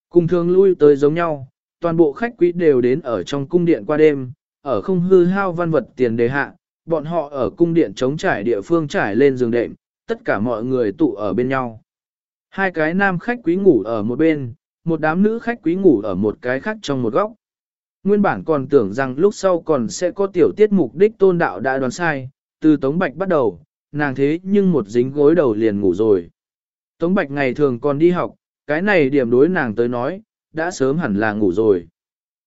Cùng thường lui tới giống nhau, toàn bộ khách quý đều đến ở trong cung điện qua đêm, ở không hư hao văn vật tiền đề hạ, bọn họ ở cung điện chống trải địa phương trải lên giường đệm, tất cả mọi người tụ ở bên nhau. Hai cái nam khách quý ngủ ở một bên, một đám nữ khách quý ngủ ở một cái khác trong một góc. Nguyên bản còn tưởng rằng lúc sau còn sẽ có tiểu tiết mục đích tôn đạo đã đoán sai, từ Tống Bạch bắt đầu, nàng thế nhưng một dính gối đầu liền ngủ rồi. Tống Bạch ngày thường còn đi học, cái này điểm đối nàng tới nói, đã sớm hẳn là ngủ rồi.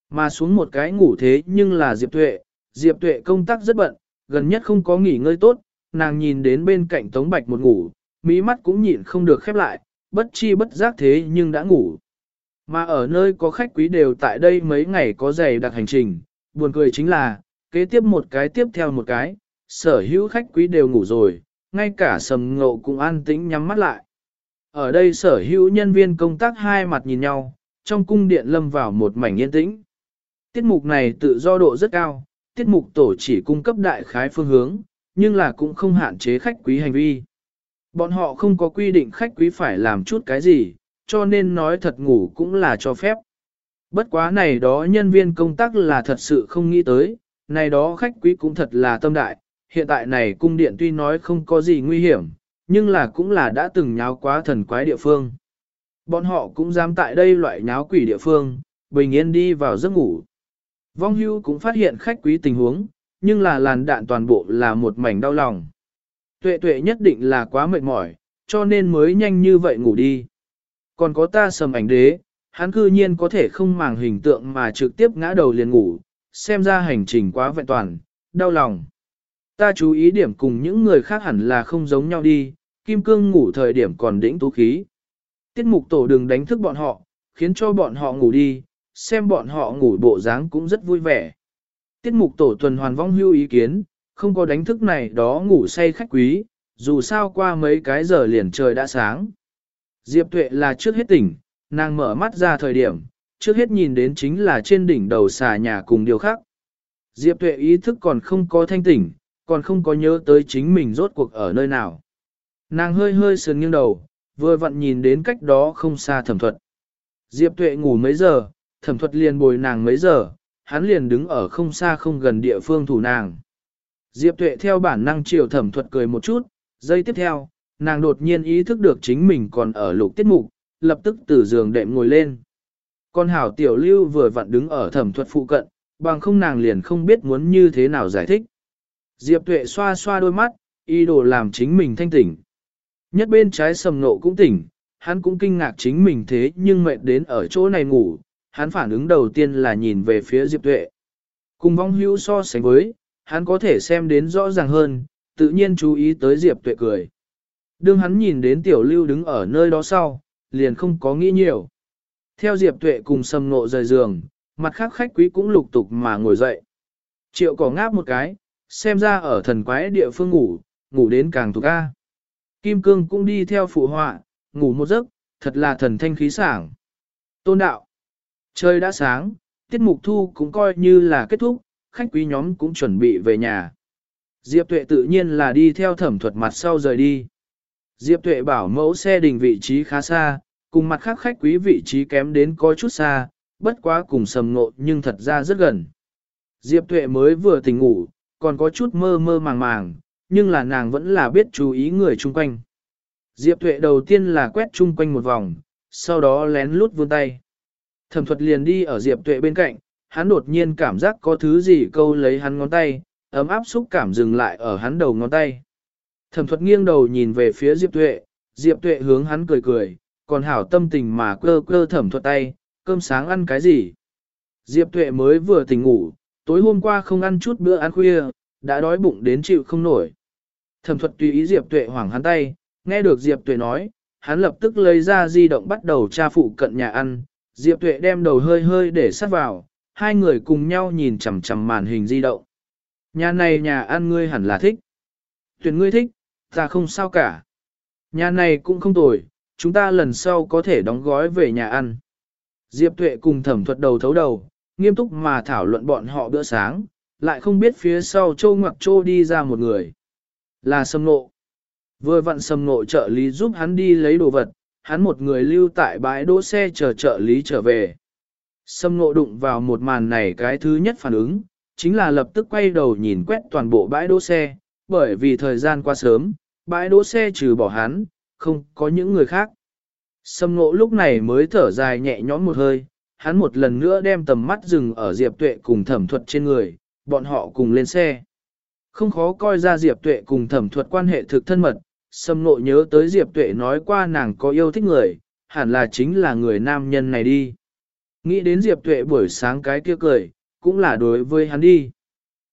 Mà xuống một cái ngủ thế nhưng là Diệp Tuệ, Diệp Tuệ công tác rất bận, gần nhất không có nghỉ ngơi tốt, nàng nhìn đến bên cạnh Tống Bạch một ngủ, mỹ mắt cũng nhịn không được khép lại, bất chi bất giác thế nhưng đã ngủ. Mà ở nơi có khách quý đều tại đây mấy ngày có dày đặc hành trình, buồn cười chính là, kế tiếp một cái tiếp theo một cái, sở hữu khách quý đều ngủ rồi, ngay cả sầm ngộ cũng an tĩnh nhắm mắt lại. Ở đây sở hữu nhân viên công tác hai mặt nhìn nhau, trong cung điện lâm vào một mảnh yên tĩnh. Tiết mục này tự do độ rất cao, tiết mục tổ chỉ cung cấp đại khái phương hướng, nhưng là cũng không hạn chế khách quý hành vi. Bọn họ không có quy định khách quý phải làm chút cái gì, cho nên nói thật ngủ cũng là cho phép. Bất quá này đó nhân viên công tác là thật sự không nghĩ tới, này đó khách quý cũng thật là tâm đại, hiện tại này cung điện tuy nói không có gì nguy hiểm, nhưng là cũng là đã từng nháo quá thần quái địa phương. Bọn họ cũng dám tại đây loại nháo quỷ địa phương, bình yên đi vào giấc ngủ. Vong hưu cũng phát hiện khách quý tình huống, nhưng là làn đạn toàn bộ là một mảnh đau lòng. Tuệ tuệ nhất định là quá mệt mỏi, cho nên mới nhanh như vậy ngủ đi. Còn có ta sầm ảnh đế, hắn cư nhiên có thể không màng hình tượng mà trực tiếp ngã đầu liền ngủ, xem ra hành trình quá vẹn toàn, đau lòng. Ta chú ý điểm cùng những người khác hẳn là không giống nhau đi, kim cương ngủ thời điểm còn đĩnh tú khí. Tiết mục tổ đừng đánh thức bọn họ, khiến cho bọn họ ngủ đi, xem bọn họ ngủ bộ dáng cũng rất vui vẻ. Tiết mục tổ tuần hoàn vong hưu ý kiến, không có đánh thức này đó ngủ say khách quý, dù sao qua mấy cái giờ liền trời đã sáng. Diệp Tuệ là trước hết tỉnh, nàng mở mắt ra thời điểm, trước hết nhìn đến chính là trên đỉnh đầu xà nhà cùng điều khác. Diệp Tuệ ý thức còn không có thanh tỉnh, còn không có nhớ tới chính mình rốt cuộc ở nơi nào. Nàng hơi hơi sườn nghiêng đầu, vừa vặn nhìn đến cách đó không xa thẩm thuật. Diệp Tuệ ngủ mấy giờ, thẩm thuật liền bồi nàng mấy giờ, hắn liền đứng ở không xa không gần địa phương thủ nàng. Diệp Tuệ theo bản năng chiều thẩm thuật cười một chút, giây tiếp theo, nàng đột nhiên ý thức được chính mình còn ở lục tiết mục, lập tức từ giường đệm ngồi lên. Con hảo tiểu lưu vừa vặn đứng ở thẩm thuật phụ cận, bằng không nàng liền không biết muốn như thế nào giải thích. Diệp tuệ xoa xoa đôi mắt, ý đồ làm chính mình thanh tỉnh. Nhất bên trái sầm nộ cũng tỉnh, hắn cũng kinh ngạc chính mình thế nhưng mệt đến ở chỗ này ngủ, hắn phản ứng đầu tiên là nhìn về phía Diệp tuệ. Cùng vong hữu so sánh với, hắn có thể xem đến rõ ràng hơn, tự nhiên chú ý tới Diệp tuệ cười. Đương hắn nhìn đến tiểu lưu đứng ở nơi đó sau, liền không có nghĩ nhiều. Theo Diệp Tuệ cùng sầm nộ rời giường, mặt khác khách quý cũng lục tục mà ngồi dậy. Triệu cỏ ngáp một cái, xem ra ở thần quái địa phương ngủ, ngủ đến càng thuộc ca. Kim cương cũng đi theo phụ họa, ngủ một giấc, thật là thần thanh khí sảng. Tôn đạo. Trời đã sáng, tiết mục thu cũng coi như là kết thúc, khách quý nhóm cũng chuẩn bị về nhà. Diệp tuệ tự nhiên là đi theo thẩm thuật mặt sau rời đi. Diệp tuệ bảo mẫu xe đình vị trí khá xa, cùng mặt khác khách quý vị trí kém đến có chút xa, bất quá cùng sầm ngộ nhưng thật ra rất gần. Diệp tuệ mới vừa tỉnh ngủ, còn có chút mơ mơ màng màng, nhưng là nàng vẫn là biết chú ý người chung quanh. Diệp tuệ đầu tiên là quét chung quanh một vòng, sau đó lén lút vươn tay. Thẩm thuật liền đi ở Diệp tuệ bên cạnh, hắn đột nhiên cảm giác có thứ gì câu lấy hắn ngón tay, ấm áp xúc cảm dừng lại ở hắn đầu ngón tay. Thẩm thuật nghiêng đầu nhìn về phía Diệp tuệ, Diệp tuệ hướng hắn cười cười, còn hảo tâm tình mà cơ cơ thẩm thuật tay, cơm sáng ăn cái gì. Diệp tuệ mới vừa tỉnh ngủ, tối hôm qua không ăn chút bữa ăn khuya, đã đói bụng đến chịu không nổi. Thẩm thuật tùy ý Diệp Tuệ hoảng hắn tay, nghe được Diệp Tuệ nói, hắn lập tức lấy ra di động bắt đầu tra phụ cận nhà ăn. Diệp Tuệ đem đầu hơi hơi để sát vào, hai người cùng nhau nhìn chằm chằm màn hình di động. Nhà này nhà ăn ngươi hẳn là thích. Tuyển ngươi thích, ta không sao cả. Nhà này cũng không tồi, chúng ta lần sau có thể đóng gói về nhà ăn. Diệp Tuệ cùng thẩm thuật đầu thấu đầu, nghiêm túc mà thảo luận bọn họ bữa sáng, lại không biết phía sau châu ngoặc châu đi ra một người. Là sâm nộ. Vừa vặn sâm nộ trợ lý giúp hắn đi lấy đồ vật, hắn một người lưu tại bãi đỗ xe chờ trợ lý trở về. Sâm nộ đụng vào một màn này cái thứ nhất phản ứng, chính là lập tức quay đầu nhìn quét toàn bộ bãi đỗ xe, bởi vì thời gian qua sớm, bãi đỗ xe trừ bỏ hắn, không có những người khác. Sâm ngộ lúc này mới thở dài nhẹ nhõm một hơi, hắn một lần nữa đem tầm mắt dừng ở Diệp Tuệ cùng thẩm thuật trên người, bọn họ cùng lên xe. Không khó coi ra Diệp Tuệ cùng thẩm thuật quan hệ thực thân mật, Sâm ngộ nhớ tới Diệp Tuệ nói qua nàng có yêu thích người, hẳn là chính là người nam nhân này đi. Nghĩ đến Diệp Tuệ buổi sáng cái kia cười, cũng là đối với hắn đi.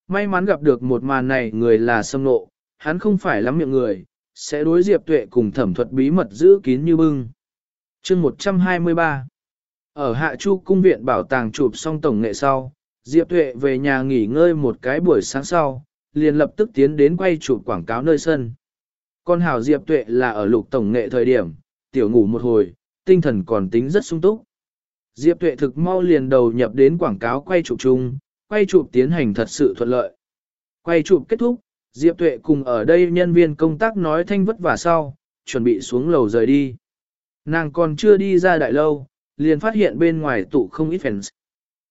May mắn gặp được một màn này người là Sâm nộ, hắn không phải lắm miệng người, sẽ đối Diệp Tuệ cùng thẩm thuật bí mật giữ kín như bưng. chương 123 Ở Hạ Chu cung viện bảo tàng chụp xong tổng nghệ sau, Diệp Tuệ về nhà nghỉ ngơi một cái buổi sáng sau, liền lập tức tiến đến quay chụp quảng cáo nơi sân. Con hảo Diệp Tuệ là ở lục tổng nghệ thời điểm, tiểu ngủ một hồi, tinh thần còn tính rất sung túc. Diệp Tuệ thực mau liền đầu nhập đến quảng cáo quay chụp chung, quay chụp tiến hành thật sự thuận lợi. Quay chụp kết thúc, Diệp Tuệ cùng ở đây nhân viên công tác nói thanh vất vả sau, chuẩn bị xuống lầu rời đi. Nàng còn chưa đi ra đại lâu, liền phát hiện bên ngoài tụ không ít fans.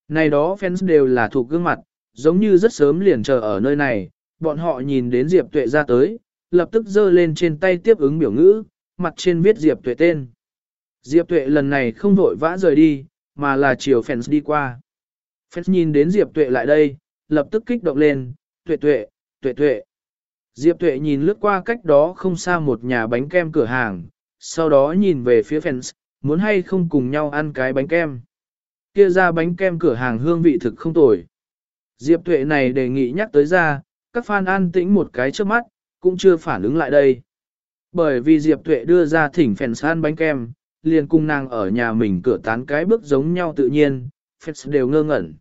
Này đó fans đều là thuộc gương mặt, giống như rất sớm liền chờ ở nơi này, bọn họ nhìn đến Diệp Tuệ ra tới, lập tức giơ lên trên tay tiếp ứng biểu ngữ, mặt trên viết Diệp Tuệ tên. Diệp Tuệ lần này không vội vã rời đi, mà là chiều fans đi qua. Fans nhìn đến Diệp Tuệ lại đây, lập tức kích động lên, Tuệ Tuệ, Tuệ Tuệ. Diệp Tuệ nhìn lướt qua cách đó không xa một nhà bánh kem cửa hàng, sau đó nhìn về phía fans, muốn hay không cùng nhau ăn cái bánh kem. Kia ra bánh kem cửa hàng hương vị thực không tồi. Diệp Tuệ này đề nghị nhắc tới ra, các fan an tĩnh một cái trước mắt, cũng chưa phản ứng lại đây. Bởi vì Diệp Tuệ đưa ra thỉnh fans ăn bánh kem, liền cùng nàng ở nhà mình cửa tán cái bước giống nhau tự nhiên, fans đều ngơ ngẩn.